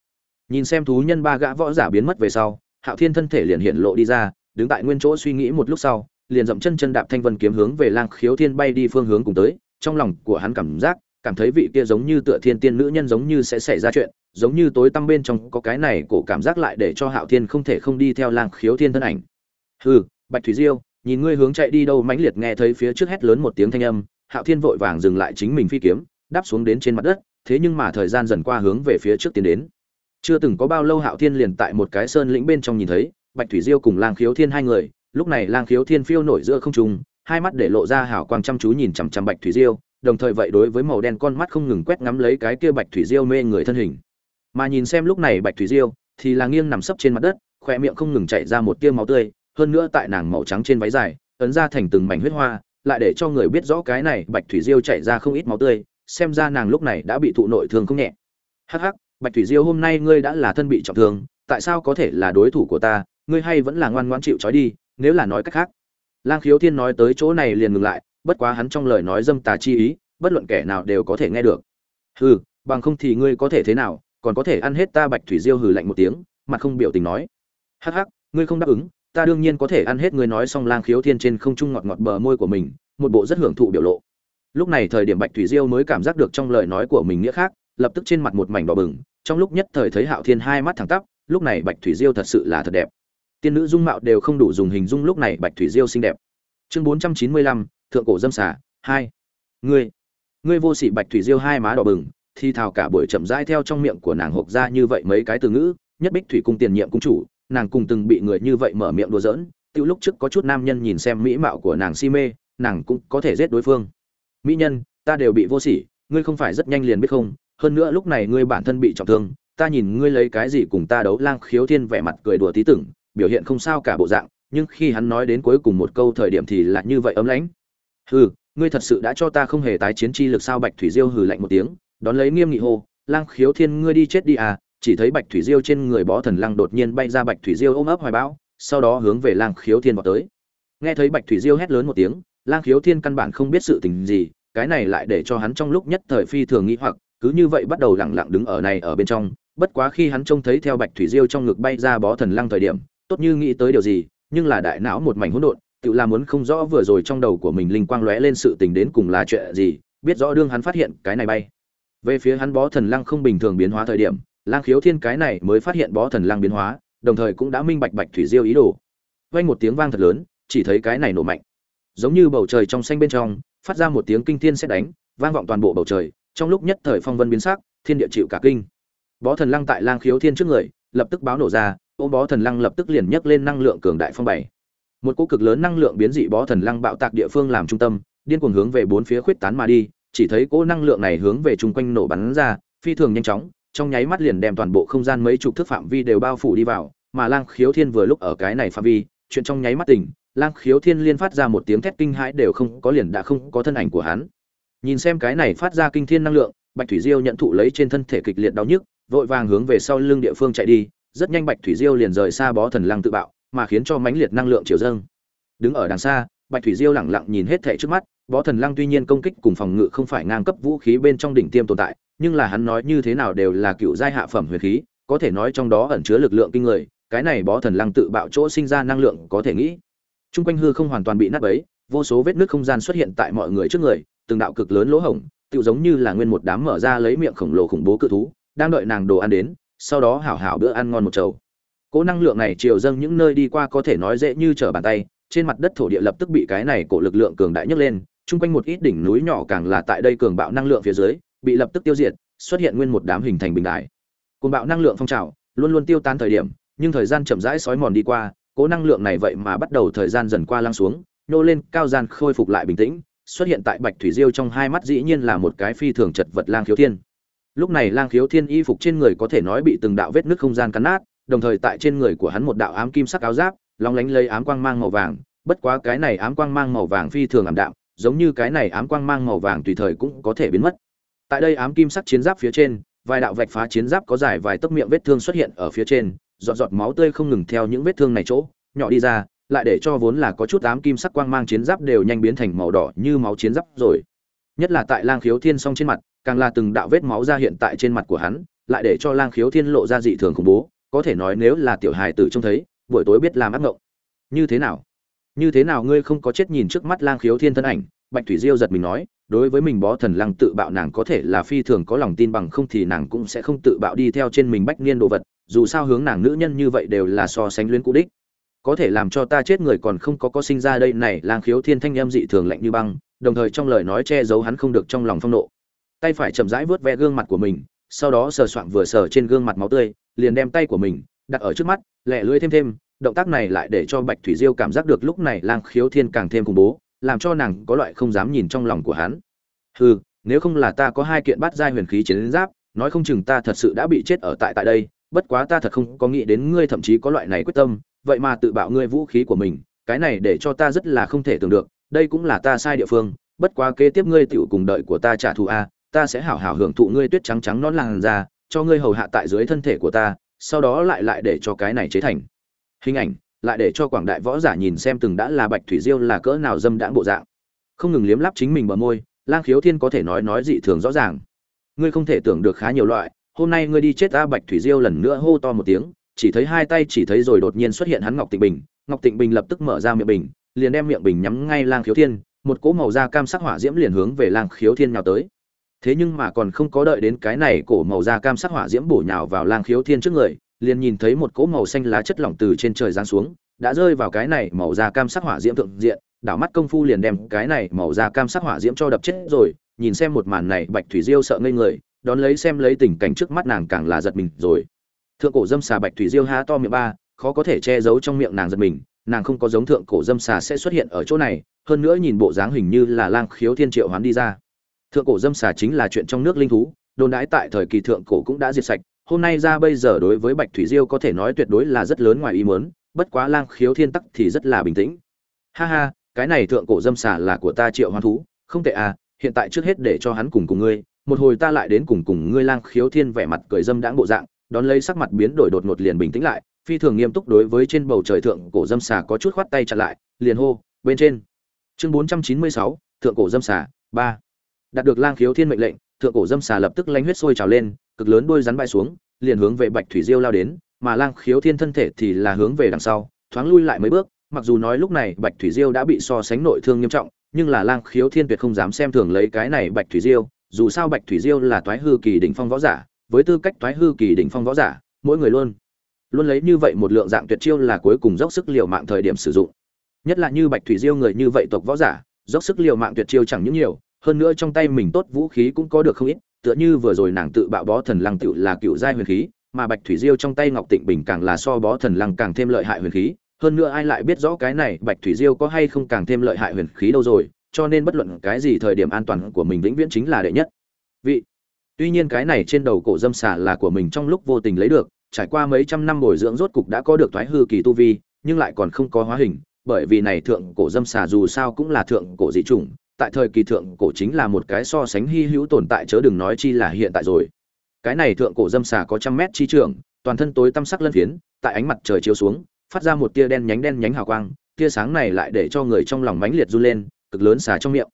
nhìn xem thú nhân ba gã võ giả biến mất về sau, hạo thiên thân thể liền hiện lộ đi ra, đứng tại nguyên chỗ suy nghĩ một lúc sau, liền dậm chân chân đạp thanh vân kiếm hướng về lang khiếu thiên bay đi phương hướng cùng tới. Trong lòng của hắn cảm giác, cảm thấy vị kia giống như tựa thiên tiên nữ nhân giống như sẽ xảy ra chuyện, giống như tối tăm bên trong có cái này cổ cảm giác lại để cho hạo thiên không thể không đi theo lang khiếu thiên thân ảnh. Hừ, bạch thủy diêu, nhìn ngươi hướng chạy đi đâu mãnh liệt nghe thấy phía trước hét lớn một tiếng thanh âm, hạo thiên vội vàng dừng lại chính mình phi kiếm, đáp xuống đến trên mặt đất, thế nhưng mà thời gian dần qua hướng về phía trước tiến đến chưa từng có bao lâu hạo thiên liền tại một cái sơn lĩnh bên trong nhìn thấy, bạch thủy diêu cùng lang khiếu thiên hai người, lúc này lang khiếu thiên phiêu nổi giữa không trung, hai mắt để lộ ra hào quang chăm chú nhìn chằm chằm bạch thủy diêu, đồng thời vậy đối với màu đen con mắt không ngừng quét ngắm lấy cái kia bạch thủy diêu mê người thân hình. Mà nhìn xem lúc này bạch thủy diêu, thì là nghiêng nằm sấp trên mặt đất khoe miệng không ngừng chảy ra một tia máu tươi, hơn nữa tại nàng màu trắng trên váy dài, ấn ra thành từng mảnh huyết hoa, lại để cho người biết rõ cái này bạch thủy diêu chảy ra không ít máu tươi, xem ra nàng lúc này đã bị thụ nội thương không nhẹ. Hắc hắc bạch thủy diêu, hôm nay ngươi đã là thân bị trọng thương, tại sao có thể là đối thủ của ta? Ngươi hay vẫn là ngoan ngoãn chịu trói đi, nếu là nói cách khác. Lang khiếu thiên nói tới chỗ này liền ngừng lại, bất quá hắn trong lời nói dâm tà chi ý, bất luận kẻ nào đều có thể nghe được. Hừ, bằng không thì ngươi có thể thế nào, còn có thể ăn hết ta? Bạch thủy diêu hừ lạnh một tiếng, mặt không biểu tình nói. Hắc hắc, ngươi không đáp ứng, ta đương nhiên có thể ăn hết ngươi nói xong. Lang khiếu thiên trên không trung ngọt ngọt bờ môi của mình, một bộ rất hưởng thụ biểu lộ. Lúc này thời điểm bạch thủy diêu mới cảm giác được trong lời nói của mình nghĩa khác lập tức trên mặt một mảnh đỏ bừng, trong lúc nhất thời thấy hạo thiên hai mắt thẳng tắp, lúc này bạch thủy diêu thật sự là thật đẹp. Tiên nữ dung mạo đều không đủ dùng hình dung lúc này bạch thủy diêu xinh đẹp. Chương bốn trăm chín mươi lăm, thượng cổ dâm xà, hai. Ngươi ngươi vô sỉ bạch thủy diêu hai má đỏ bừng, thì thào cả buổi chậm rãi theo trong miệng của nàng hộp ra như vậy mấy cái từ ngữ, nhất bích thủy cung tiền nhiệm cung chủ, nàng cùng từng bị người như vậy mở miệng đùa giỡn tiêu lúc trước có chút nam nhân nhìn xem mỹ mạo của nàng si mê, nàng cũng có thể giết đối phương. Mỹ nhân, ta đều bị vô sỉ, ngươi không phải rất nhanh liền biết không hơn nữa lúc này ngươi bản thân bị trọng thương, ta nhìn ngươi lấy cái gì cùng ta đấu lang khiếu thiên vẻ mặt cười đùa tí tưởng, biểu hiện không sao cả bộ dạng, nhưng khi hắn nói đến cuối cùng một câu thời điểm thì lại như vậy ấm lãnh. Hừ, ngươi thật sự đã cho ta không hề tái chiến chi lực sao? Bạch thủy diêu hừ lạnh một tiếng, đón lấy nghiêm nghị hô, lang khiếu thiên, ngươi đi chết đi à? Chỉ thấy bạch thủy diêu trên người bó thần lăng đột nhiên bay ra, bạch thủy diêu ôm ấp hoài bão, sau đó hướng về lang khiếu thiên vào tới. Nghe thấy bạch thủy diêu hét lớn một tiếng, lang khiếu thiên căn bản không biết sự tình gì, cái này lại để cho hắn trong lúc nhất thời phi thường nghĩ hoặc cứ như vậy bắt đầu lẳng lặng đứng ở này ở bên trong, bất quá khi hắn trông thấy theo bạch thủy diêu trong ngực bay ra bó thần lăng thời điểm, tốt như nghĩ tới điều gì, nhưng là đại não một mảnh hỗn độn, tự là muốn không rõ vừa rồi trong đầu của mình linh quang lóe lên sự tình đến cùng là chuyện gì, biết rõ đương hắn phát hiện cái này bay. Về phía hắn bó thần lăng không bình thường biến hóa thời điểm, lang khiếu thiên cái này mới phát hiện bó thần lăng biến hóa, đồng thời cũng đã minh bạch bạch thủy diêu ý đồ. Vang một tiếng vang thật lớn, chỉ thấy cái này nổ mạnh. Giống như bầu trời trong xanh bên trong, phát ra một tiếng kinh thiên sét đánh, vang vọng toàn bộ bầu trời trong lúc nhất thời phong vân biến sắc, thiên địa chịu cả kinh. Bó thần lăng tại lang khiếu thiên trước người, lập tức báo nổ ra, ôm bó thần lăng lập tức liền nhấc lên năng lượng cường đại phong bảy một cỗ cực lớn năng lượng biến dị bó thần lăng bạo tạc địa phương làm trung tâm, điên cuồng hướng về bốn phía khuyết tán mà đi, chỉ thấy cỗ năng lượng này hướng về chung quanh nổ bắn ra, phi thường nhanh chóng, trong nháy mắt liền đem toàn bộ không gian mấy chục thước phạm vi đều bao phủ đi vào, mà lang khiếu thiên vừa lúc ở cái này phạm vi, chuyện trong nháy mắt tỉnh, lang khiếu thiên liên phát ra một tiếng thét kinh hãi đều không có liền đã không có thân ảnh của hắn nhìn xem cái này phát ra kinh thiên năng lượng bạch thủy diêu nhận thụ lấy trên thân thể kịch liệt đau nhức vội vàng hướng về sau lưng địa phương chạy đi rất nhanh bạch thủy diêu liền rời xa bó thần lăng tự bạo mà khiến cho mãnh liệt năng lượng chiều dâng. Đứng ở đằng xa bạch thủy diêu lẳng lặng nhìn hết thảy trước mắt bó thần lăng tuy nhiên công kích cùng phòng ngự không phải ngang cấp vũ khí bên trong đỉnh tiêm tồn tại nhưng là hắn nói như thế nào đều là cựu giai hạ phẩm huyền khí có thể nói trong đó ẩn chứa lực lượng kinh người cái này bó thần lăng tự bạo chỗ sinh ra năng lượng có thể nghĩ. Trung quanh hư không hoàn toàn bị nát ấy, vô số vết nứt không gian xuất hiện tại mọi người trước người từng đạo cực lớn lỗ hổng, tựu giống như là nguyên một đám mở ra lấy miệng khổng lồ khủng bố cự thú, đang đợi nàng đồ ăn đến, sau đó hảo hảo bữa ăn ngon một chầu. Cỗ năng lượng này chiều dâng những nơi đi qua có thể nói dễ như trở bàn tay, trên mặt đất thổ địa lập tức bị cái này cổ lực lượng cường đại nhấc lên, chung quanh một ít đỉnh núi nhỏ càng là tại đây cường bạo năng lượng phía dưới, bị lập tức tiêu diệt, xuất hiện nguyên một đám hình thành bình đại cuồng bạo năng lượng phong trào luôn luôn tiêu tan thời điểm, nhưng thời gian chậm rãi sói mòn đi qua, cố năng lượng này vậy mà bắt đầu thời gian dần qua lăng xuống, nô lên, cao gian khôi phục lại bình tĩnh xuất hiện tại bạch thủy diêu trong hai mắt dĩ nhiên là một cái phi thường chật vật lang khiếu thiên. Lúc này lang khiếu thiên y phục trên người có thể nói bị từng đạo vết nứt không gian cắn nát, đồng thời tại trên người của hắn một đạo ám kim sắc áo giáp long lánh lấy ám quang mang màu vàng, bất quá cái này ám quang mang màu vàng phi thường ảm đạm, giống như cái này ám quang mang màu vàng tùy thời cũng có thể biến mất. Tại đây ám kim sắc chiến giáp phía trên, vài đạo vạch phá chiến giáp có dài vài tấc miệng vết thương xuất hiện ở phía trên, giọt giọt máu tươi không ngừng theo những vết thương này chỗ, nhỏ đi ra lại để cho vốn là có chút ám kim sắc quang mang chiến giáp đều nhanh biến thành màu đỏ như máu chiến giáp rồi. Nhất là tại lang khiếu thiên song trên mặt, càng là từng đạo vết máu ra hiện tại trên mặt của hắn, lại để cho lang khiếu thiên lộ ra dị thường khủng bố, có thể nói nếu là tiểu hài tử trông thấy, buổi tối biết làm ác ngộng. Như thế nào? Như thế nào ngươi không có chết nhìn trước mắt lang khiếu thiên thân ảnh? Bạch thủy diêu giật mình nói, đối với mình bó thần lăng tự bạo nàng có thể là phi thường có lòng tin bằng không thì nàng cũng sẽ không tự bạo đi theo trên mình bách niên đồ vật, dù sao hướng nàng nữ nhân như vậy đều là so sánh luyến cũ đích có thể làm cho ta chết người còn không có có sinh ra đây này, lang khiếu thiên thanh em dị thường lạnh như băng, đồng thời trong lời nói che giấu hắn không được trong lòng phong nộ. Tay phải chậm rãi vớt ve gương mặt của mình, sau đó sờ soạng vừa sờ trên gương mặt máu tươi, liền đem tay của mình đặt ở trước mắt lẹ lưỡi thêm thêm, động tác này lại để cho bạch thủy diêu cảm giác được lúc này lang khiếu thiên càng thêm khủng bố, làm cho nàng có loại không dám nhìn trong lòng của hắn. Hừ, nếu không là ta có hai kiện bắt giai huyền khí chiến giáp, nói không chừng ta thật sự đã bị chết ở tại tại đây, bất quá ta thật không có nghĩ đến ngươi thậm chí có loại này quyết tâm vậy mà tự bạo ngươi vũ khí của mình, cái này để cho ta rất là không thể tưởng được, đây cũng là ta sai địa phương, bất quá kế tiếp ngươi tựu cùng đợi của ta trả thù a, ta sẽ hảo hảo hưởng thụ ngươi tuyết trắng trắng non làn ra cho ngươi hầu hạ tại dưới thân thể của ta, sau đó lại lại để cho cái này chế thành. Hình ảnh, lại để cho quảng đại võ giả nhìn xem từng đã là bạch thủy diêu là cỡ nào dâm đãng bộ dạng. Không ngừng liếm lắp chính mình bờ môi, lang khiếu thiên có thể nói nói dị thường rõ ràng. Ngươi không thể tưởng được khá nhiều loại, hôm nay ngươi đi chết ta bạch thủy diêu lần nữa hô to một tiếng chỉ thấy hai tay chỉ thấy rồi đột nhiên xuất hiện hắn ngọc tịnh bình. Ngọc tịnh bình lập tức mở ra miệng bình, liền đem miệng bình nhắm ngay lang khiếu thiên, một cỗ màu da cam sắc hỏa diễm liền hướng về lang khiếu thiên nhào tới. Thế nhưng mà còn không có đợi đến cái này cổ màu da cam sắc hỏa diễm bổ nhào vào lang khiếu thiên trước người, liền nhìn thấy một cỗ màu xanh lá chất lỏng từ trên trời giáng xuống, đã rơi vào cái này màu da cam sắc hỏa diễm thượng diện, đảo mắt công phu liền đem cái này màu da cam sắc hỏa diễm cho đập chết rồi, nhìn xem một màn này bạch thủy diêu sợ ngây người, đón lấy xem lấy tình cảnh trước mắt nàng càng là giật mình rồi thượng cổ dâm xà bạch thủy diêu há to miệng ba, khó có thể che giấu trong miệng nàng giật mình, nàng không có giống thượng cổ dâm xà sẽ xuất hiện ở chỗ này, hơn nữa nhìn bộ dáng hình như là lang khiếu thiên triệu hoán đi ra. Thượng cổ dâm xà chính là chuyện trong nước linh thú, đồn đãi tại thời kỳ thượng cổ cũng đã diệt sạch, hôm nay ra bây giờ đối với bạch thủy diêu có thể nói tuyệt đối là rất lớn ngoài ý muốn, bất quá lang khiếu thiên tắc thì rất là bình tĩnh. Ha ha, cái này thượng cổ dâm xà là của ta triệu hoán thú, không tệ à hiện tại trước hết để cho hắn cùng cùng ngươi, một hồi ta lại đến cùng cùng ngươi lang khiếu thiên vẻ mặt cười dâm đãng bộ dạng đón lấy sắc mặt biến đổi đột ngột liền bình tĩnh lại, phi thường nghiêm túc đối với trên bầu trời thượng cổ dâm xà có chút khoát tay chặn lại, liền hô, bên trên. Chương bốn trăm chín mươi sáu, thượng cổ dâm xà, ba. Đạt được lang khiếu thiên mệnh lệnh, thượng cổ dâm xà lập tức lanh huyết sôi trào lên, cực lớn đôi rắn bay xuống, liền hướng về bạch thủy diêu lao đến, mà lang khiếu thiên thân thể thì là hướng về đằng sau, thoáng lui lại mấy bước, mặc dù nói lúc này bạch thủy diêu đã bị so sánh nội thương nghiêm trọng, nhưng là lang khiếu thiên tuyệt không dám xem thường lấy cái này bạch thủy diêu, dù sao bạch thủy diêu là toái hư kỳ đỉnh phong võ giả với tư cách thoái hư kỳ đỉnh phong võ giả, mỗi người luôn luôn lấy như vậy một lượng dạng tuyệt chiêu là cuối cùng dốc sức liều mạng thời điểm sử dụng. Nhất là như bạch thủy diêu người như vậy tộc võ giả, dốc sức liều mạng tuyệt chiêu chẳng những nhiều, hơn nữa trong tay mình tốt vũ khí cũng có được không ít, tựa như vừa rồi nàng tự bạo bó thần lăng tựu là cựu giai huyền khí, mà bạch thủy diêu trong tay ngọc tịnh bình càng là so bó thần lăng càng thêm lợi hại huyền khí, hơn nữa ai lại biết rõ cái này, bạch thủy diêu có hay không càng thêm lợi hại huyền khí đâu rồi, cho nên bất luận cái gì thời điểm an toàn của mình vĩnh viễn chính là đệ nhất. Vị tuy nhiên cái này trên đầu cổ dâm xà là của mình trong lúc vô tình lấy được, trải qua mấy trăm năm bồi dưỡng rốt cục đã có được thoái hư kỳ tu vi, nhưng lại còn không có hóa hình, bởi vì này thượng cổ dâm xà dù sao cũng là thượng cổ dị chủng, tại thời kỳ thượng cổ chính là một cái so sánh hy hữu tồn tại chớ đừng nói chi là hiện tại rồi. Cái này thượng cổ dâm xà có trăm mét chi trường, toàn thân tối tăm sắc lân phiến, tại ánh mặt trời chiếu xuống, phát ra một tia đen nhánh đen nhánh hào quang, tia sáng này lại để cho người trong lòng mãnh liệt run lên, cực lớn xà trong miệng.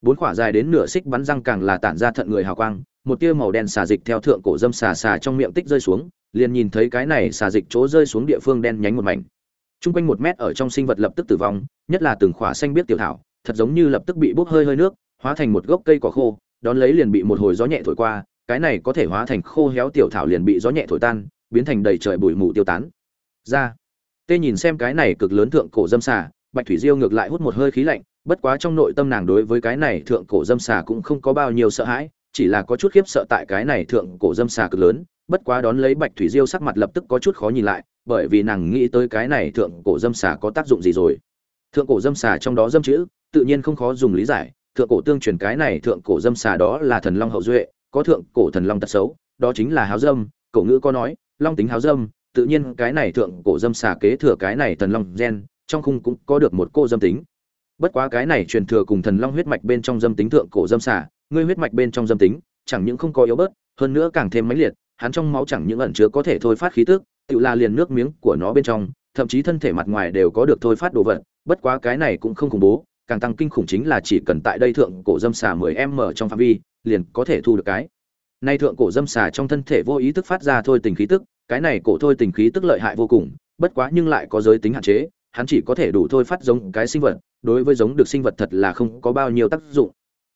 Bốn quả dài đến nửa xích bắn răng càng là tản ra thận người hào quang một tia màu đen xà dịch theo thượng cổ dâm xà xà trong miệng tích rơi xuống liền nhìn thấy cái này xà dịch chỗ rơi xuống địa phương đen nhánh một mảnh. Trung quanh một mét ở trong sinh vật lập tức tử vong, nhất là từng khỏa xanh biết tiểu thảo, thật giống như lập tức bị bốc hơi hơi nước, hóa thành một gốc cây cỏ khô, đón lấy liền bị một hồi gió nhẹ thổi qua cái này có thể hóa thành khô héo tiểu thảo liền bị gió nhẹ thổi tan biến thành đầy trời bụi mù tiêu tán. Ra tê nhìn xem cái này cực lớn thượng cổ dâm xà bạch thủy diêu ngược lại hút một hơi khí lạnh bất quá trong nội tâm nàng đối với cái này thượng cổ dâm xà cũng không có bao nhiêu sợ hãi chỉ là có chút khiếp sợ tại cái này thượng cổ dâm xà cực lớn, bất quá đón lấy bạch thủy diêu sắc mặt lập tức có chút khó nhìn lại, bởi vì nàng nghĩ tới cái này thượng cổ dâm xà có tác dụng gì rồi. Thượng cổ dâm xà trong đó dâm chữ, tự nhiên không khó dùng lý giải, thượng cổ tương truyền cái này thượng cổ dâm xà đó là thần long hậu duệ, có thượng cổ thần long tật xấu, đó chính là háo dâm, cổ ngữ có nói, long tính háo dâm, tự nhiên cái này thượng cổ dâm xà kế thừa cái này thần long gen, trong khung cũng có được một cô dâm tính. Bất quá cái này truyền thừa cùng thần long huyết mạch bên trong dâm tính thượng cổ dâm xà ngươi huyết mạch bên trong dâm tính, chẳng những không có yếu bớt, hơn nữa càng thêm mãnh liệt, hắn trong máu chẳng những ẩn chứa có thể thôi phát khí tức tựa là liền nước miếng của nó bên trong, thậm chí thân thể mặt ngoài đều có được thôi phát đồ vật, bất quá cái này cũng không khủng bố, càng tăng kinh khủng chính là chỉ cần tại đây thượng cổ dâm xà 10 m trong phạm vi, liền có thể thu được cái. Nay thượng cổ dâm xà trong thân thể vô ý thức phát ra thôi tình khí tức, cái này cổ thôi tình khí tức lợi hại vô cùng, bất quá nhưng lại có giới tính hạn chế, hắn chỉ có thể đủ thôi phát giống cái sinh vật, đối với giống được sinh vật thật là không có bao nhiêu tác dụng.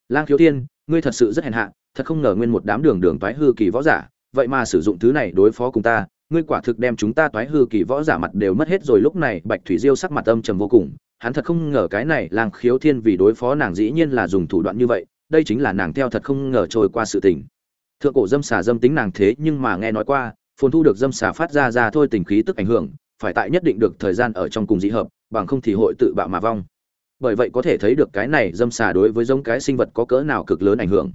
Lang thiếu thiên ngươi thật sự rất hèn hạ, thật không ngờ nguyên một đám đường đường toái hư kỳ võ giả, vậy mà sử dụng thứ này đối phó cùng ta, ngươi quả thực đem chúng ta toái hư kỳ võ giả mặt đều mất hết rồi, lúc này bạch thủy diêu sắc mặt âm trầm vô cùng, hắn thật không ngờ cái này lang khiếu thiên vì đối phó nàng dĩ nhiên là dùng thủ đoạn như vậy, đây chính là nàng theo thật không ngờ trôi qua sự tình. Thượng cổ dâm xà dâm tính nàng thế nhưng mà nghe nói qua, phồn thu được dâm xà phát ra ra thôi tình khí tức ảnh hưởng, phải tại nhất định được thời gian ở trong cùng dị hợp, bằng không thì hội tự bạo mà vong bởi vậy có thể thấy được cái này dâm xà đối với giống cái sinh vật có cỡ nào cực lớn ảnh hưởng.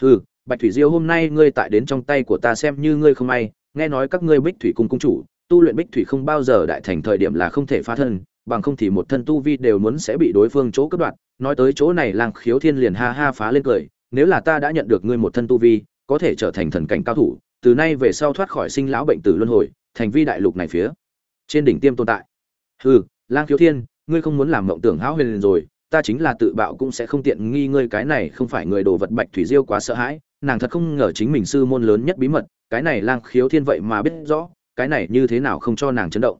Hừ, bạch thủy diêu, hôm nay ngươi tại đến trong tay của ta xem như ngươi không may, nghe nói các ngươi bích thủy cung cung chủ, tu luyện bích thủy không bao giờ đại thành thời điểm là không thể phá thân, bằng không thì một thân tu vi đều muốn sẽ bị đối phương chỗ cướp đoạt. Nói tới chỗ này, lang khiếu thiên liền ha ha phá lên cười, nếu là ta đã nhận được ngươi một thân tu vi, có thể trở thành thần cảnh cao thủ, từ nay về sau thoát khỏi sinh lão bệnh tử luân hồi, thành vi đại lục này phía trên đỉnh tiêm tồn tại. Hừ, lang khiếu thiên ngươi không muốn làm mộng tưởng hão huyền rồi, ta chính là tự bạo cũng sẽ không tiện nghi ngươi, cái này không phải người đồ vật bạch thủy diêu quá sợ hãi, nàng thật không ngờ chính mình sư môn lớn nhất bí mật, cái này lang khiếu thiên vậy mà biết rõ, cái này như thế nào không cho nàng chấn động.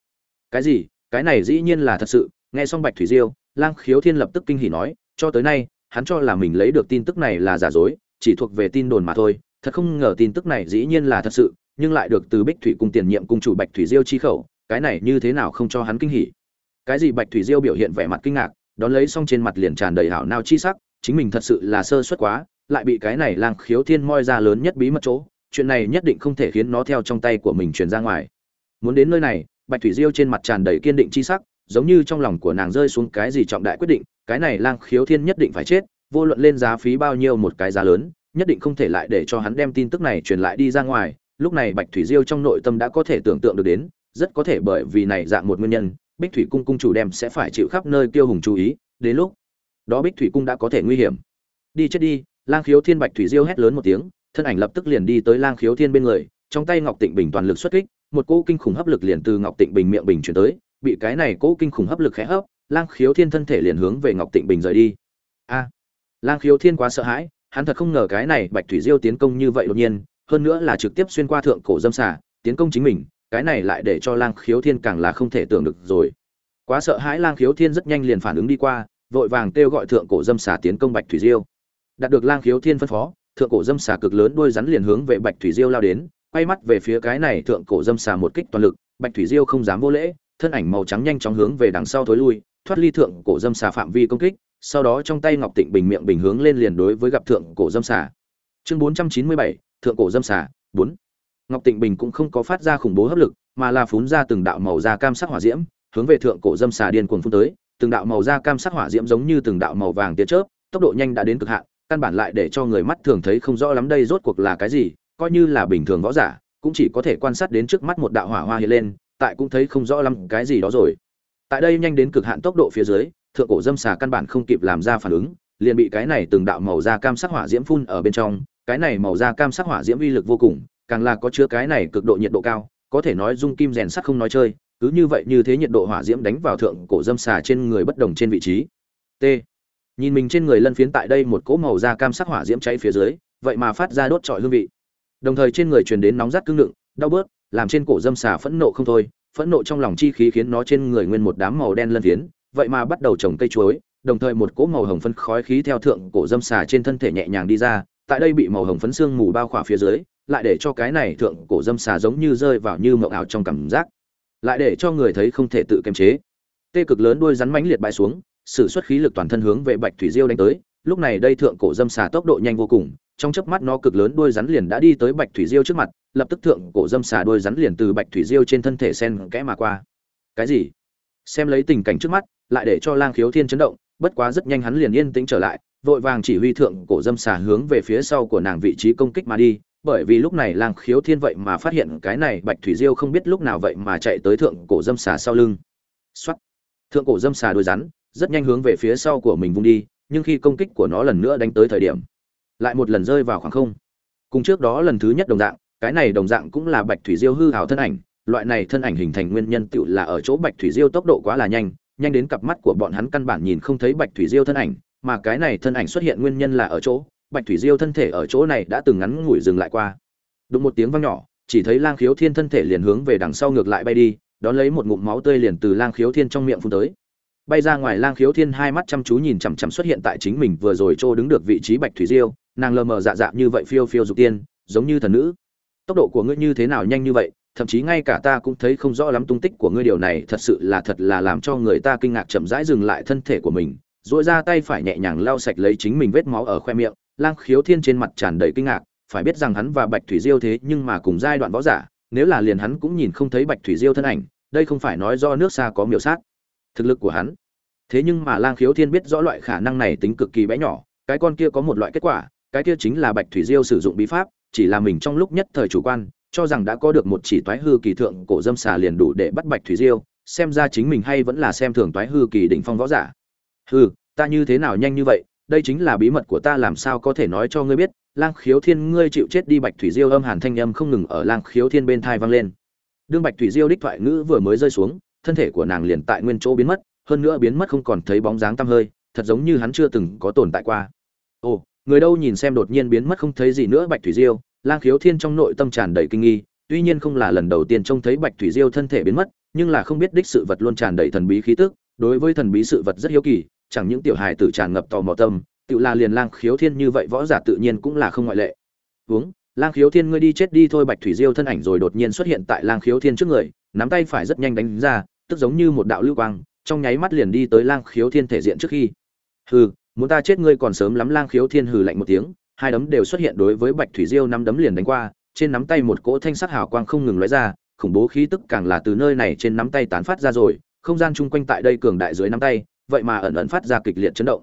Cái gì? Cái này dĩ nhiên là thật sự. Nghe xong bạch thủy diêu, lang khiếu thiên lập tức kinh hỉ nói, cho tới nay, hắn cho là mình lấy được tin tức này là giả dối, chỉ thuộc về tin đồn mà thôi, thật không ngờ tin tức này dĩ nhiên là thật sự, nhưng lại được từ bích thủy cung tiền nhiệm cung chủ bạch thủy diêu chi khẩu, cái này như thế nào không cho hắn kinh hỉ? Cái gì bạch thủy diêu biểu hiện vẻ mặt kinh ngạc, đón lấy xong trên mặt liền tràn đầy hảo nao chi sắc, chính mình thật sự là sơ suất quá, lại bị cái này lang khiếu thiên moi ra lớn nhất bí mật chỗ, chuyện này nhất định không thể khiến nó theo trong tay của mình truyền ra ngoài. Muốn đến nơi này, bạch thủy diêu trên mặt tràn đầy kiên định chi sắc, giống như trong lòng của nàng rơi xuống cái gì trọng đại quyết định, cái này lang khiếu thiên nhất định phải chết, vô luận lên giá phí bao nhiêu một cái giá lớn, nhất định không thể lại để cho hắn đem tin tức này truyền lại đi ra ngoài, lúc này bạch thủy diêu trong nội tâm đã có thể tưởng tượng được đến, rất có thể bởi vì này dạng một nguyên nhân bích thủy cung cung chủ đem sẽ phải chịu khắp nơi kêu hùng chú ý, đến lúc đó bích thủy cung đã có thể nguy hiểm. Đi chết đi, lang khiếu thiên bạch thủy diêu hét lớn một tiếng, thân ảnh lập tức liền đi tới lang khiếu thiên bên người, trong tay ngọc tịnh bình toàn lực xuất kích, một cỗ kinh khủng hấp lực liền từ ngọc tịnh bình miệng bình chuyển tới, bị cái này cỗ kinh khủng hấp lực khẽ hấp, lang khiếu thiên thân thể liền hướng về ngọc tịnh bình rời đi. A! Lang khiếu thiên quá sợ hãi, hắn thật không ngờ cái này bạch thủy diêu tiến công như vậy đột nhiên, hơn nữa là trực tiếp xuyên qua thượng cổ dâm xà, tiến công chính mình cái này lại để cho lang khiếu thiên càng là không thể tưởng được rồi. Quá sợ hãi lang khiếu thiên rất nhanh liền phản ứng đi qua, vội vàng kêu gọi thượng cổ dâm xà tiến công bạch thủy diêu. Đạt được lang khiếu thiên phân phó, thượng cổ dâm xà cực lớn đuôi rắn liền hướng về bạch thủy diêu lao đến, quay mắt về phía cái này thượng cổ dâm xà một kích toàn lực, bạch thủy diêu không dám vô lễ, thân ảnh màu trắng nhanh chóng hướng về đằng sau thối lui, thoát ly thượng cổ dâm xà phạm vi công kích, sau đó trong tay ngọc tịnh bình miệng bình hướng lên liền đối với gặp thượng cổ dâm xà. Chương bốn trăm chín mươi bảy, thượng cổ dâm xà bốn ngọc tịnh bình cũng không có phát ra khủng bố hấp lực, mà là phún ra từng đạo màu da cam sắc hỏa diễm, hướng về thượng cổ dâm xà điên cuồng phun tới. Từng đạo màu da cam sắc hỏa diễm giống như từng đạo màu vàng tia chớp, tốc độ nhanh đã đến cực hạn, căn bản lại để cho người mắt thường thấy không rõ lắm đây rốt cuộc là cái gì, coi như là bình thường võ giả, cũng chỉ có thể quan sát đến trước mắt một đạo hỏa hoa hiện lên, tại cũng thấy không rõ lắm cái gì đó rồi. Tại đây nhanh đến cực hạn tốc độ phía dưới, thượng cổ dâm xà căn bản không kịp làm ra phản ứng, liền bị cái này từng đạo màu da cam sắc hỏa diễm phun ở bên trong. Cái này màu da cam sắc hỏa diễm uy lực vô cùng càng là có chứa cái này cực độ nhiệt độ cao, có thể nói dung kim rèn sắt không nói chơi, cứ như vậy như thế nhiệt độ hỏa diễm đánh vào thượng cổ dâm xà trên người bất đồng trên vị trí. T. Nhìn mình trên người lân phiến tại đây một cỗ màu da cam sắc hỏa diễm cháy phía dưới, vậy mà phát ra đốt trọi hương vị. Đồng thời trên người truyền đến nóng rát cứng đựng, đau bớt, làm trên cổ dâm xà phẫn nộ không thôi, phẫn nộ trong lòng chi khí khiến nó trên người nguyên một đám màu đen lân phiến, vậy mà bắt đầu trồng cây chuối, đồng thời một cỗ màu hồng phân khói khí theo thượng cổ dâm xà trên thân thể nhẹ nhàng đi ra tại đây bị màu hồng phấn xương mù bao khỏa phía dưới, lại để cho cái này thượng cổ dâm xà giống như rơi vào như mộng ảo trong cảm giác. Lại để cho người thấy không thể tự kiềm chế. Tê cực lớn đuôi rắn mãnh liệt bãi xuống, sử xuất khí lực toàn thân hướng về bạch thủy diêu đánh tới. Lúc này đây thượng cổ dâm xà tốc độ nhanh vô cùng, trong chớp mắt nó cực lớn đuôi rắn liền đã đi tới bạch thủy diêu trước mặt, lập tức thượng cổ dâm xà đuôi rắn liền từ bạch thủy diêu trên thân thể sen kẽ mà qua. Cái gì? Xem lấy tình cảnh trước mắt, lại để cho lang khiếu thiên chấn động, bất quá rất nhanh hắn liền yên tĩnh trở lại vội vàng chỉ huy thượng cổ dâm xà hướng về phía sau của nàng vị trí công kích mà đi, bởi vì lúc này lang khiếu thiên vậy mà phát hiện cái này bạch thủy diêu không biết lúc nào vậy mà chạy tới thượng cổ dâm xà sau lưng. Xuất thượng cổ dâm xà đuôi rắn, rất nhanh hướng về phía sau của mình vung đi, nhưng khi công kích của nó lần nữa đánh tới thời điểm, lại một lần rơi vào khoảng không. Cùng trước đó lần thứ nhất đồng dạng, cái này đồng dạng cũng là bạch thủy diêu hư hào thân ảnh, loại này thân ảnh hình thành nguyên nhân tựu là ở chỗ bạch thủy diêu tốc độ quá là nhanh nhanh đến cặp mắt của bọn hắn căn bản nhìn không thấy bạch thủy diêu thân ảnh mà cái này thân ảnh xuất hiện nguyên nhân là ở chỗ, bạch thủy diêu thân thể ở chỗ này đã từng ngắn ngủi dừng lại qua. Đụng một tiếng vang nhỏ, chỉ thấy lang khiếu thiên thân thể liền hướng về đằng sau ngược lại bay đi, đón lấy một ngụm máu tươi liền từ lang khiếu thiên trong miệng phun tới. Bay ra ngoài, lang khiếu thiên hai mắt chăm chú nhìn chằm chằm xuất hiện tại chính mình vừa rồi trô đứng được vị trí bạch thủy diêu, nàng lờ mờ dạ dạ như vậy phiêu phiêu dục tiên, giống như thần nữ. Tốc độ của ngươi như thế nào nhanh như vậy, thậm chí ngay cả ta cũng thấy không rõ lắm tung tích của ngươi, điều này thật sự là thật là làm cho người ta kinh ngạc chậm rãi dừng lại thân thể của mình dội ra tay phải nhẹ nhàng lau sạch lấy chính mình vết máu ở khoe miệng, lang khiếu thiên trên mặt tràn đầy kinh ngạc, phải biết rằng hắn và bạch thủy diêu thế nhưng mà cùng giai đoạn võ giả, nếu là liền hắn cũng nhìn không thấy bạch thủy diêu thân ảnh, đây không phải nói do nước xa có miểu sát. Thực lực của hắn. Thế nhưng mà lang khiếu thiên biết rõ loại khả năng này tính cực kỳ bé nhỏ, cái con kia có một loại kết quả, cái kia chính là bạch thủy diêu sử dụng bí pháp, chỉ là mình trong lúc nhất thời chủ quan, cho rằng đã có được một chỉ toái hư kỳ thượng cổ dâm xà liền đủ để bắt bạch thủy diêu, xem ra chính mình hay vẫn là xem thường toái hư kỳ đỉnh phong võ giả hừ, ta như thế nào nhanh như vậy, đây chính là bí mật của ta, làm sao có thể nói cho ngươi biết, lang khiếu thiên, ngươi chịu chết đi bạch thủy diêu âm hàn thanh âm không ngừng ở lang khiếu thiên bên tai vang lên. Đương bạch thủy diêu đích thoại ngữ vừa mới rơi xuống, thân thể của nàng liền tại nguyên chỗ biến mất, hơn nữa biến mất không còn thấy bóng dáng tăm hơi, thật giống như hắn chưa từng có tồn tại qua. Ồ, người đâu nhìn xem đột nhiên biến mất không thấy gì nữa bạch thủy diêu, lang khiếu thiên trong nội tâm tràn đầy kinh nghi, tuy nhiên không là lần đầu tiên trông thấy bạch thủy diêu thân thể biến mất, nhưng là không biết đích sự vật luôn tràn đầy thần bí khí tức, đối với thần bí sự vật rất hiếu kỳ chẳng những tiểu hài tử tràn ngập tò mò tâm, tự là liền lang khiếu thiên như vậy võ giả tự nhiên cũng là không ngoại lệ. Uống, lang khiếu thiên ngươi đi chết đi thôi, bạch thủy diêu thân ảnh rồi đột nhiên xuất hiện tại lang khiếu thiên trước người, nắm tay phải rất nhanh đánh ra, tức giống như một đạo lưu quang, trong nháy mắt liền đi tới lang khiếu thiên thể diện trước khi. Hừ, muốn ta chết ngươi còn sớm lắm, lang khiếu thiên hừ lạnh một tiếng, hai đấm đều xuất hiện đối với bạch thủy diêu năm đấm liền đánh qua, trên nắm tay một cỗ thanh sắc hào quang không ngừng lóe ra, khủng bố khí tức càng là từ nơi này trên nắm tay tán phát ra rồi, không gian chung quanh tại đây cường đại dưới nắm tay vậy mà ẩn ẩn phát ra kịch liệt chấn động.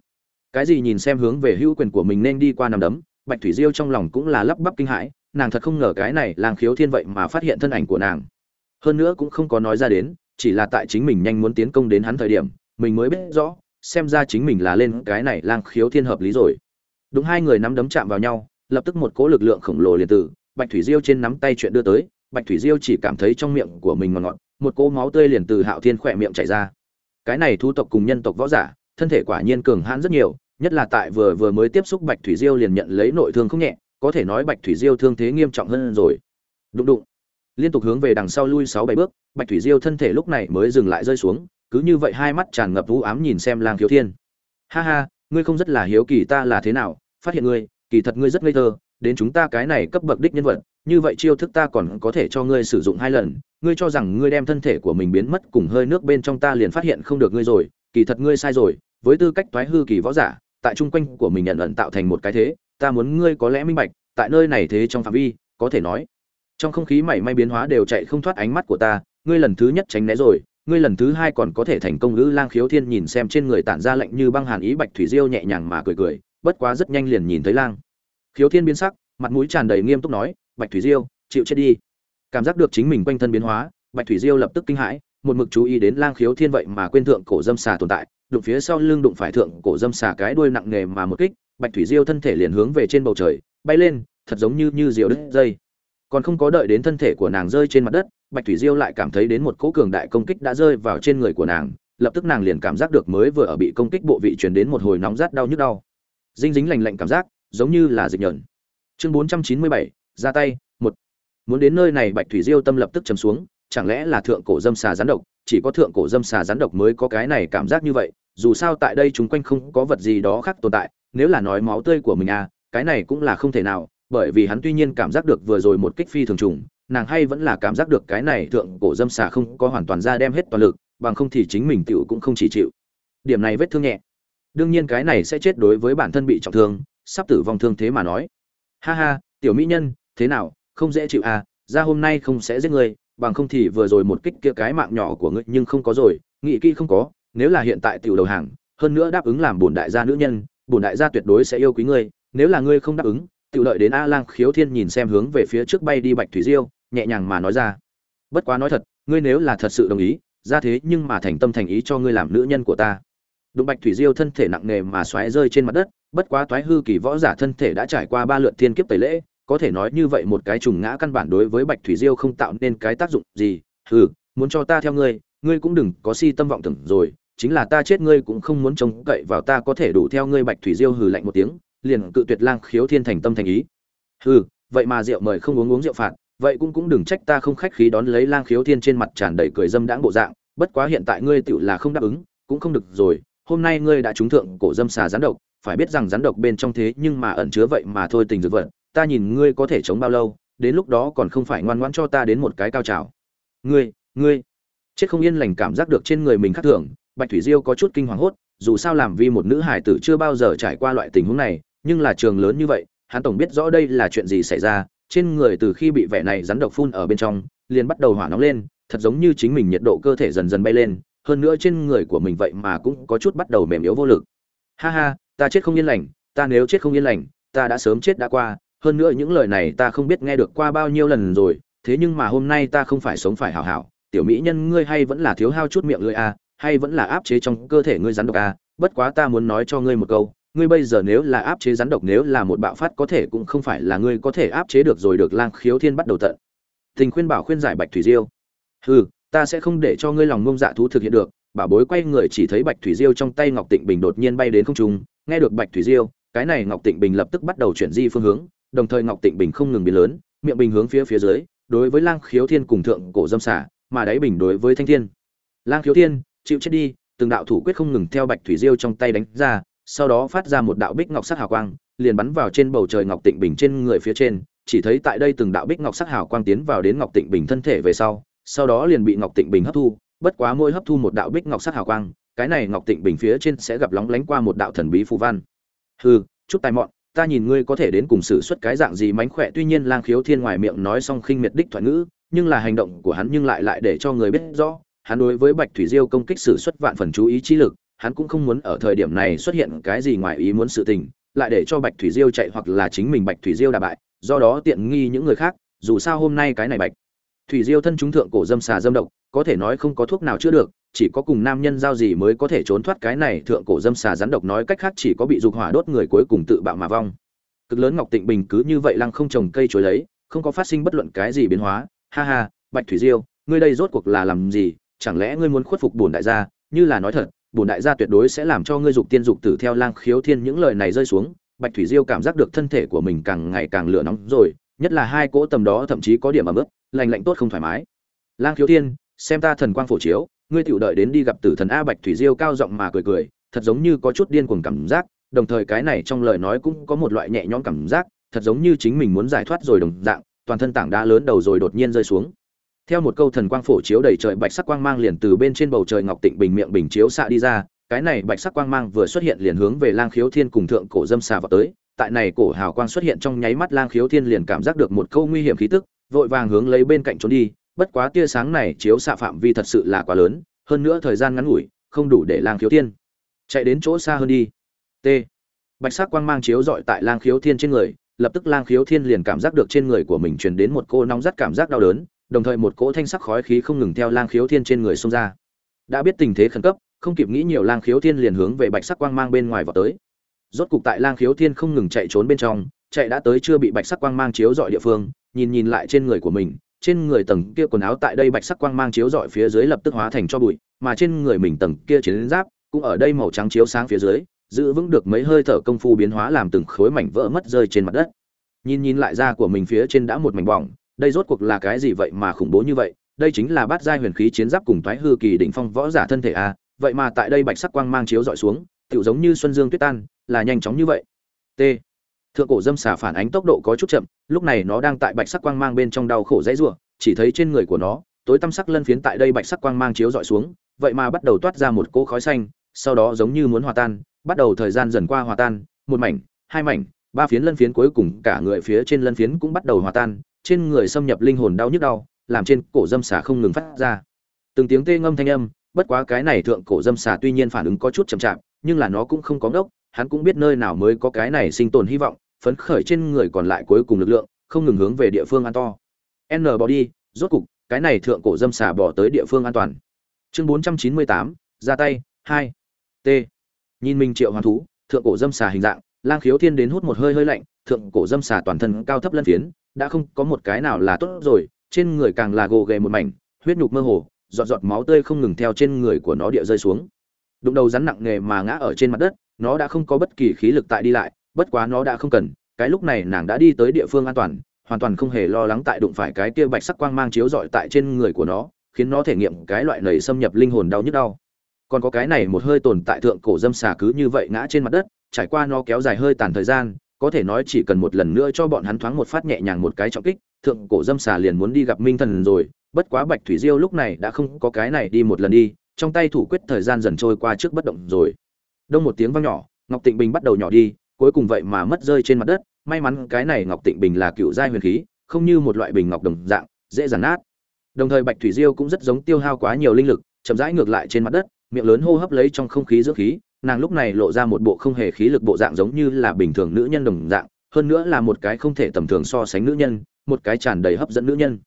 Cái gì nhìn xem hướng về hữu quyền của mình nên đi qua nằm đấm, bạch thủy diêu trong lòng cũng là lắp bắp kinh hãi, nàng thật không ngờ cái này lang khiếu thiên vậy mà phát hiện thân ảnh của nàng. Hơn nữa cũng không có nói ra đến, chỉ là tại chính mình nhanh muốn tiến công đến hắn thời điểm, mình mới biết rõ, xem ra chính mình là lên cái này lang khiếu thiên hợp lý rồi. Đúng hai người nắm đấm chạm vào nhau, lập tức một cỗ lực lượng khổng lồ liền từ bạch thủy diêu trên nắm tay chuyện đưa tới, bạch thủy diêu chỉ cảm thấy trong miệng của mình ngọt ngọt, một cỗ máu tươi liền từ hạo thiên khỏe miệng chảy ra cái này thu tộc cùng nhân tộc võ giả, thân thể quả nhiên cường hãn rất nhiều, nhất là tại vừa vừa mới tiếp xúc bạch thủy diêu liền nhận lấy nội thương không nhẹ, có thể nói bạch thủy diêu thương thế nghiêm trọng hơn rồi. Đụng đụng. Liên tục hướng về đằng sau lui sáu bảy bước, bạch thủy diêu thân thể lúc này mới dừng lại rơi xuống, cứ như vậy hai mắt tràn ngập vũ ám nhìn xem lang thiếu thiên. Ha ha, ngươi không rất là hiếu kỳ ta là thế nào, phát hiện ngươi, kỳ thật ngươi rất ngây thơ, đến chúng ta cái này cấp bậc đích nhân vật như vậy chiêu thức ta còn có thể cho ngươi sử dụng hai lần, ngươi cho rằng ngươi đem thân thể của mình biến mất cùng hơi nước bên trong ta liền phát hiện không được ngươi rồi, kỳ thật ngươi sai rồi, với tư cách thoái hư kỳ võ giả, tại trung quanh của mình nhận ẩn tạo thành một cái thế, ta muốn ngươi có lẽ minh bạch, tại nơi này thế trong phạm vi, có thể nói, trong không khí mảy may biến hóa đều chạy không thoát ánh mắt của ta, ngươi lần thứ nhất tránh né rồi, ngươi lần thứ hai còn có thể thành công ngữ lang khiếu thiên nhìn xem trên người tản ra lạnh như băng hàn ý bạch thủy diêu nhẹ nhàng mà cười cười, bất quá rất nhanh liền nhìn thấy lang khiếu thiên biến sắc, mặt mũi tràn đầy nghiêm túc nói bạch thủy diêu chịu chết đi. Cảm giác được chính mình quanh thân biến hóa bạch thủy diêu lập tức kinh hãi một mực chú ý đến lang khiếu thiên vậy mà quên thượng cổ dâm xà tồn tại đụng phía sau lưng đụng phải thượng cổ dâm xà cái đuôi nặng nề mà một kích bạch thủy diêu thân thể liền hướng về trên bầu trời bay lên thật giống như như diều đứt dây. Còn không có đợi đến thân thể của nàng rơi trên mặt đất bạch thủy diêu lại cảm thấy đến một cỗ cường đại công kích đã rơi vào trên người của nàng lập tức nàng liền cảm giác được mới vừa ở bị công kích bộ vị truyền đến một hồi nóng rát đau nhức đau. Dinh dính lành lạnh cảm giác giống như là dịch nhờn. Chương 497, ra tay, một, muốn đến nơi này bạch thủy diêu tâm lập tức chầm xuống, chẳng lẽ là thượng cổ dâm xà rắn độc, chỉ có thượng cổ dâm xà rắn độc mới có cái này cảm giác như vậy, dù sao tại đây chúng quanh không có vật gì đó khác tồn tại, nếu là nói máu tươi của mình à cái này cũng là không thể nào, bởi vì hắn tuy nhiên cảm giác được vừa rồi một kích phi thường trùng, nàng hay vẫn là cảm giác được cái này thượng cổ dâm xà không có hoàn toàn ra đem hết toàn lực, bằng không thì chính mình tựu cũng không chỉ chịu. Điểm này vết thương nhẹ. Đương nhiên cái này sẽ chết đối với bản thân bị trọng thương, sắp tử vong thương thế mà nói. Ha ha, tiểu mỹ nhân thế nào, không dễ chịu à ra hôm nay không sẽ giết ngươi, bằng không thì vừa rồi một kích kia cái mạng nhỏ của ngươi nhưng không có rồi nghị kỹ không có, nếu là hiện tại tiểu đầu hàng, hơn nữa đáp ứng làm bổn đại gia nữ nhân, bổn đại gia tuyệt đối sẽ yêu quý ngươi, nếu là ngươi không đáp ứng, tiểu lợi đến a lang khiếu thiên nhìn xem hướng về phía trước bay đi bạch thủy diêu, nhẹ nhàng mà nói ra. Bất quá nói thật, ngươi nếu là thật sự đồng ý, ra thế nhưng mà thành tâm thành ý cho ngươi làm nữ nhân của ta. Đụng bạch thủy diêu thân thể nặng nề mà xoáy rơi trên mặt đất, bất quá toái hư kỳ võ giả thân thể đã trải qua ba lượt thiên kiếp tẩy lễ có thể nói như vậy một cái trùng ngã căn bản đối với bạch thủy diêu không tạo nên cái tác dụng gì. Hừ, muốn cho ta theo ngươi ngươi cũng đừng có si tâm vọng tưởng rồi, chính là ta chết ngươi cũng không muốn trông cậy vào ta có thể đủ theo ngươi bạch thủy diêu hừ lạnh một tiếng, liền cự tuyệt lang khiếu thiên thành tâm thành ý. Hừ, vậy mà rượu mời không uống uống rượu phạt, vậy cũng cũng đừng trách ta không khách khí đón lấy lang khiếu thiên trên mặt tràn đầy cười dâm đãng bộ dạng, bất quá hiện tại ngươi tựu là không đáp ứng, cũng không được rồi, hôm nay ngươi đã trúng thượng cổ dâm xà rắn độc, phải biết rằng rắn độc bên trong thế nhưng mà ẩn chứa vậy mà thôi tình dược vật ta nhìn ngươi có thể chống bao lâu, đến lúc đó còn không phải ngoan ngoãn cho ta đến một cái cao trào. Ngươi ngươi. Chết không yên lành cảm giác được trên người mình khác thường, bạch thủy diêu có chút kinh hoàng hốt, dù sao làm vì một nữ hải tử chưa bao giờ trải qua loại tình huống này, nhưng là trường lớn như vậy, hắn tổng biết rõ đây là chuyện gì xảy ra, trên người từ khi bị vẻ này rắn độc phun ở bên trong, liền bắt đầu hỏa nóng lên, thật giống như chính mình nhiệt độ cơ thể dần dần bay lên, hơn nữa trên người của mình vậy mà cũng có chút bắt đầu mềm yếu vô lực. Ha ha, ta chết không yên lành, ta nếu chết không yên lành, ta đã sớm chết đã qua hơn nữa những lời này ta không biết nghe được qua bao nhiêu lần rồi thế nhưng mà hôm nay ta không phải sống phải hảo hảo. Tiểu mỹ nhân ngươi hay vẫn là thiếu hao chút miệng lưỡi a à, hay vẫn là áp chế trong cơ thể ngươi rắn độc a à, bất quá ta muốn nói cho ngươi một câu ngươi bây giờ nếu là áp chế rắn độc nếu là một bạo phát có thể cũng không phải là ngươi có thể áp chế được rồi được lang khiếu thiên bắt đầu tận. Tình khuyên bảo khuyên giải bạch thủy diêu. Ừ ta sẽ không để cho ngươi lòng ngông dạ thú thực hiện được. Bảo bối quay người chỉ thấy bạch thủy diêu trong tay ngọc tịnh bình đột nhiên bay đến không trung. Nghe được bạch thủy diêu cái này ngọc tịnh bình lập tức bắt đầu chuyển di phương hướng đồng thời ngọc tịnh bình không ngừng biến lớn, miệng bình hướng phía phía dưới, đối với lang khiếu thiên cùng thượng cổ dâm xả mà đáy bình đối với thanh thiên. Lang khiếu thiên, chịu chết đi, từng đạo thủ quyết không ngừng theo bạch thủy diêu trong tay đánh ra, sau đó phát ra một đạo bích ngọc sắc hào quang, liền bắn vào trên bầu trời ngọc tịnh bình trên người phía trên, chỉ thấy tại đây từng đạo bích ngọc sắc hào quang tiến vào đến ngọc tịnh bình thân thể về sau sau đó liền bị ngọc tịnh bình hấp thu, bất quá mỗi hấp thu một đạo bích ngọc sắc hào quang, cái này ngọc tịnh bình phía trên sẽ gặp lóng lánh qua một đạo thần bí phù văn. Hừ chút tài mọn ta nhìn ngươi có thể đến cùng xử suất cái dạng gì mánh khỏe, tuy nhiên lang khiếu thiên ngoài miệng nói xong khinh miệt đích thoại ngữ, nhưng là hành động của hắn nhưng lại lại để cho người biết rõ, hắn đối với bạch thủy diêu công kích xử suất vạn phần chú ý trí lực, hắn cũng không muốn ở thời điểm này xuất hiện cái gì ngoài ý muốn sự tình, lại để cho bạch thủy diêu chạy hoặc là chính mình bạch thủy diêu đà bại, do đó tiện nghi những người khác, dù sao hôm nay cái này bạch thủy diêu thân chúng thượng cổ dâm xà dâm độc có thể nói không có thuốc nào chữa được, chỉ có cùng nam nhân giao gì mới có thể trốn thoát cái này thượng cổ dâm xà rắn độc nói cách khác chỉ có bị dục hỏa đốt người cuối cùng tự bạo mà vong. Cực lớn ngọc tịnh bình cứ như vậy lăng không trồng cây chối lấy, không có phát sinh bất luận cái gì biến hóa. Ha ha, bạch thủy diêu, ngươi đây rốt cuộc là làm gì? Chẳng lẽ ngươi muốn khuất phục bổn đại gia? Như là nói thật, bổn đại gia tuyệt đối sẽ làm cho ngươi dục tiên dục tử theo lang khiếu thiên những lời này rơi xuống. Bạch thủy diêu cảm giác được thân thể của mình càng ngày càng lửa nóng rồi, nhất là hai cỗ tầm đó thậm chí có điểm ấm ướp lành lạnh tốt không thoải mái. Lang khiếu thiên xem ta thần quang phổ chiếu, ngươi tiểu đợi đến đi gặp tử thần a bạch thủy diêu cao giọng mà cười cười, thật giống như có chút điên cuồng cảm giác, đồng thời cái này trong lời nói cũng có một loại nhẹ nhõm cảm giác, thật giống như chính mình muốn giải thoát rồi đồng dạng, toàn thân tảng đá lớn đầu rồi đột nhiên rơi xuống. Theo một câu thần quang phổ chiếu đầy trời bạch sắc quang mang liền từ bên trên bầu trời ngọc tịnh bình miệng bình chiếu xạ đi ra, cái này bạch sắc quang mang vừa xuất hiện liền hướng về lang khiếu thiên cùng thượng cổ dâm xà vào tới, tại này cổ hào quang xuất hiện trong nháy mắt lang khiếu thiên liền cảm giác được một câu nguy hiểm khí tức, vội vàng hướng lấy bên cạnh trốn đi bất quá tia sáng này chiếu xạ phạm vi thật sự là quá lớn, hơn nữa thời gian ngắn ngủi, không đủ để lang khiếu thiên chạy đến chỗ xa hơn đi. T. Bạch sắc quang mang chiếu dọi tại lang khiếu thiên trên người, lập tức lang khiếu thiên liền cảm giác được trên người của mình truyền đến một cô nóng rắt cảm giác đau đớn, đồng thời một cỗ thanh sắc khói khí không ngừng theo lang khiếu thiên trên người xông ra. Đã biết tình thế khẩn cấp, không kịp nghĩ nhiều lang khiếu thiên liền hướng về bạch sắc quang mang bên ngoài vào tới. Rốt cục tại lang khiếu thiên không ngừng chạy trốn bên trong, chạy đã tới chưa bị bạch sắc quang mang chiếu dọi địa phương, nhìn nhìn lại trên người của mình trên người tầng kia quần áo tại đây bạch sắc quang mang chiếu rọi phía dưới lập tức hóa thành cho bụi, mà trên người mình tầng kia chiến giáp cũng ở đây màu trắng chiếu sáng phía dưới, giữ vững được mấy hơi thở công phu biến hóa làm từng khối mảnh vỡ mất rơi trên mặt đất. Nhìn nhìn lại da của mình phía trên đã một mảnh bỏng, đây rốt cuộc là cái gì vậy mà khủng bố như vậy? Đây chính là bát giai huyền khí chiến giáp cùng toái hư kỳ đỉnh phong võ giả thân thể a, vậy mà tại đây bạch sắc quang mang chiếu rọi xuống, tựu giống như xuân dương tuyết tan, là nhanh chóng như vậy. T thượng cổ dâm xà phản ánh tốc độ có chút chậm, lúc này nó đang tại bạch sắc quang mang bên trong đau khổ dãy rủa, chỉ thấy trên người của nó, tối tăm sắc lân phiến tại đây bạch sắc quang mang chiếu dọi xuống, vậy mà bắt đầu toát ra một cỗ khói xanh, sau đó giống như muốn hòa tan, bắt đầu thời gian dần qua hòa tan, một mảnh, hai mảnh, ba phiến lân phiến cuối cùng cả người phía trên lân phiến cũng bắt đầu hòa tan, trên người xâm nhập linh hồn đau nhức đau, làm trên cổ dâm xà không ngừng phát ra. Từng tiếng tê ngâm thanh âm, bất quá cái này thượng cổ dâm xà tuy nhiên phản ứng có chút chậm chạp, nhưng là nó cũng không có ngốc, hắn cũng biết nơi nào mới có cái này sinh tồn hy vọng phấn khởi trên người còn lại cuối cùng lực lượng, không ngừng hướng về địa phương an to. N bỏ đi, rốt cục, cái này thượng cổ dâm xà bỏ tới địa phương an toàn. Chương bốn trăm chín mươi tám, ra tay, hai, t. Nhìn mình triệu hoàn thú, thượng cổ dâm xà hình dạng, lang khiếu thiên đến hút một hơi hơi lạnh, thượng cổ dâm xà toàn thân cao thấp lân phiến, đã không có một cái nào là tốt rồi, trên người càng là gồ ghề một mảnh, huyết nhục mơ hồ, giọt giọt máu tươi không ngừng theo trên người của nó địa rơi xuống. Đụng đầu rắn nặng nề mà ngã ở trên mặt đất, nó đã không có bất kỳ khí lực tại đi lại bất quá nó đã không cần, cái lúc này nàng đã đi tới địa phương an toàn, hoàn toàn không hề lo lắng tại đụng phải cái kia bạch sắc quang mang chiếu rọi tại trên người của nó, khiến nó thể nghiệm cái loại nầy xâm nhập linh hồn đau nhức đau. Còn có cái này một hơi tồn tại thượng cổ dâm xà cứ như vậy ngã trên mặt đất, trải qua nó kéo dài hơi tàn thời gian, có thể nói chỉ cần một lần nữa cho bọn hắn thoáng một phát nhẹ nhàng một cái trọng kích, thượng cổ dâm xà liền muốn đi gặp minh thần rồi, bất quá bạch thủy diêu lúc này đã không có cái này đi một lần đi, trong tay thủ quyết thời gian dần trôi qua trước bất động rồi. Đông một tiếng vang nhỏ, ngọc tịnh bình bắt đầu nhỏ đi cuối cùng vậy mà mất rơi trên mặt đất. May mắn cái này ngọc tịnh bình là cựu giai huyền khí, không như một loại bình ngọc đồng dạng, dễ dàn nát. Đồng thời bạch thủy diêu cũng rất giống tiêu hao quá nhiều linh lực, chậm rãi ngược lại trên mặt đất, miệng lớn hô hấp lấy trong không khí dưỡng khí, nàng lúc này lộ ra một bộ không hề khí lực bộ dạng giống như là bình thường nữ nhân đồng dạng, hơn nữa là một cái không thể tầm thường so sánh nữ nhân, một cái tràn đầy hấp dẫn nữ nhân.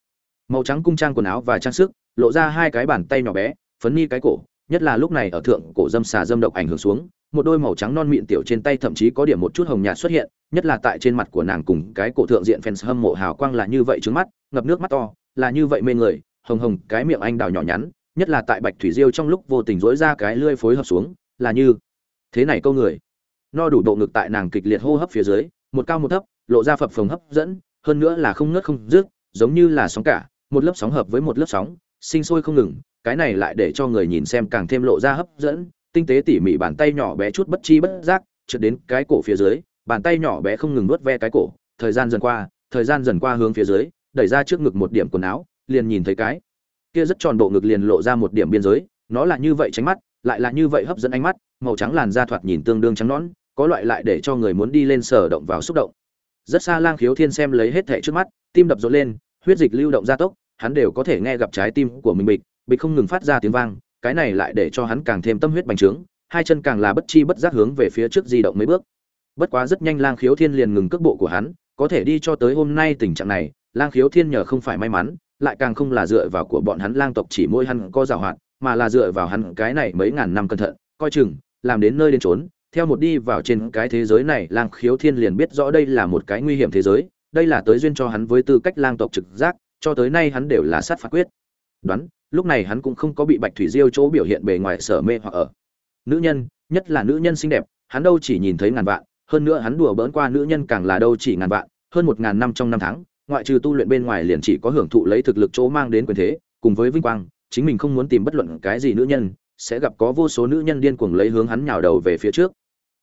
Màu trắng cung trang quần áo và trang sức, lộ ra hai cái bàn tay nhỏ bé, phấn ni cái cổ, nhất là lúc này ở thượng cổ dâm xà dâm độc ảnh hưởng xuống một đôi màu trắng non mịn tiểu trên tay thậm chí có điểm một chút hồng nhạt xuất hiện, nhất là tại trên mặt của nàng cùng cái cổ thượng diện fans hâm mộ hào quang là như vậy trước mắt, ngập nước mắt to, là như vậy mê người, hồng hồng, cái miệng anh đào nhỏ nhắn, nhất là tại bạch thủy diêu trong lúc vô tình rỗi ra cái lưỡi phối hợp xuống, là như thế này câu người. No đủ độ ngực tại nàng kịch liệt hô hấp phía dưới, một cao một thấp, lộ ra phập phồng hấp dẫn, hơn nữa là không ngớt không rước giống như là sóng cả, một lớp sóng hợp với một lớp sóng, sinh sôi không ngừng, cái này lại để cho người nhìn xem càng thêm lộ ra hấp dẫn tinh tế tỉ mỉ bàn tay nhỏ bé chút bất chi bất giác, trượt đến cái cổ phía dưới, bàn tay nhỏ bé không ngừng nuốt ve cái cổ. Thời gian dần qua, thời gian dần qua hướng phía dưới, đẩy ra trước ngực một điểm quần áo, liền nhìn thấy cái kia rất tròn bộ ngực liền lộ ra một điểm biên giới. Nó là như vậy tránh mắt, lại là như vậy hấp dẫn ánh mắt, màu trắng làn da thoạt nhìn tương đương trắng nõn, có loại lại để cho người muốn đi lên sở động vào xúc động. Rất xa lang khiếu thiên xem lấy hết thẻ trước mắt, tim đập rộn lên, huyết dịch lưu động gia tốc, hắn đều có thể nghe gặp trái tim của mình bịch bịch không ngừng phát ra tiếng vang cái này lại để cho hắn càng thêm tâm huyết bành trướng, hai chân càng là bất chi bất giác hướng về phía trước di động mấy bước. Bất quá rất nhanh lang khiếu thiên liền ngừng cước bộ của hắn, có thể đi cho tới hôm nay tình trạng này, lang khiếu thiên nhờ không phải may mắn, lại càng không là dựa vào của bọn hắn lang tộc chỉ môi hắn có giảo hoạt, mà là dựa vào hắn cái này mấy ngàn năm cẩn thận, coi chừng, làm đến nơi đến trốn theo một đi vào trên cái thế giới này, lang khiếu thiên liền biết rõ đây là một cái nguy hiểm thế giới, đây là tới duyên cho hắn với tư cách lang tộc trực giác, cho tới nay hắn đều là sát phạt quyết. Đoán lúc này hắn cũng không có bị bạch thủy diêu chỗ biểu hiện bề ngoài sở mê hoặc ở. Nữ nhân, nhất là nữ nhân xinh đẹp, hắn đâu chỉ nhìn thấy ngàn vạn, hơn nữa hắn đùa bỡn qua nữ nhân càng là đâu chỉ ngàn vạn, hơn một ngàn năm trong năm tháng, ngoại trừ tu luyện bên ngoài liền chỉ có hưởng thụ lấy thực lực chỗ mang đến quyền thế, cùng với vinh quang, chính mình không muốn tìm bất luận cái gì nữ nhân, sẽ gặp có vô số nữ nhân điên cuồng lấy hướng hắn nhào đầu về phía trước.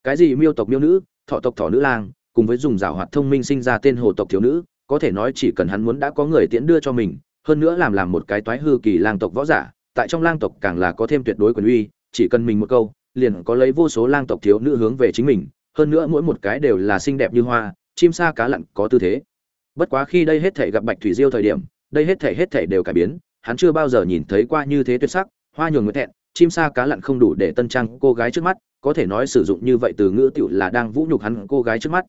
Cái gì miêu tộc miêu nữ, thọ tộc thọ nữ lang, cùng với dùng rào hoạt thông minh sinh ra tên hồ tộc thiếu nữ, có thể nói chỉ cần hắn muốn đã có người tiễn đưa cho mình hơn nữa làm làm một cái toái hư kỳ lang tộc võ giả, tại trong lang tộc càng là có thêm tuyệt đối quyền uy, chỉ cần mình một câu, liền có lấy vô số lang tộc thiếu nữ hướng về chính mình, hơn nữa mỗi một cái đều là xinh đẹp như hoa, chim sa cá lặn có tư thế. Bất quá khi đây hết thể gặp bạch thủy diêu thời điểm, đây hết thể hết thể đều cải biến, hắn chưa bao giờ nhìn thấy qua như thế tuyệt sắc, hoa nhường nguyệt thẹn, chim sa cá lặn không đủ để tân trang cô gái trước mắt, có thể nói sử dụng như vậy từ ngữ tiểu là đang vũ nhục hắn cô gái trước mắt.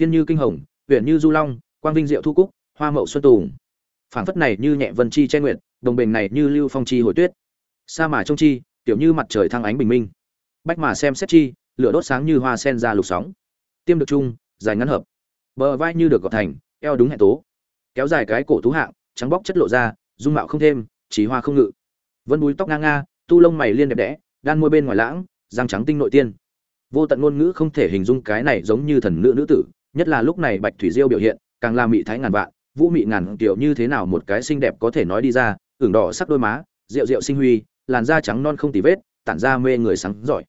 Phiên như kinh hồng huyền như du long, quang vinh diệu thu cúc, hoa mậu xuân tùng phảng phất này như nhẹ vân chi che nguyện đồng bình này như lưu phong chi hồi tuyết. Sa mà trông chi tiểu như mặt trời thăng ánh bình minh. Bách mà xem xét chi, lửa đốt sáng như hoa sen ra lục sóng. Tiêm được chung dài ngắn hợp. Bờ vai như được gọt thành, eo đúng hẹn tố. Kéo dài cái cổ thú hạng, trắng bóc chất lộ ra, dung mạo không thêm, chỉ hoa không ngự. Vân búi tóc ngang nga, tu lông mày liên đẹp đẽ, đan môi bên ngoài lãng, răng trắng tinh nội tiên. Vô tận ngôn ngữ không thể hình dung cái này giống như thần nữ nữ tử, nhất là lúc này bạch thủy diêu biểu hiện, càng là mị thái ngàn vạn vũ mị ngàn kiểu như thế nào một cái xinh đẹp có thể nói đi ra, ửng đỏ sắc đôi má, rượu rượu sinh huy, làn da trắng non không tì vết, tản ra mê người sáng giỏi.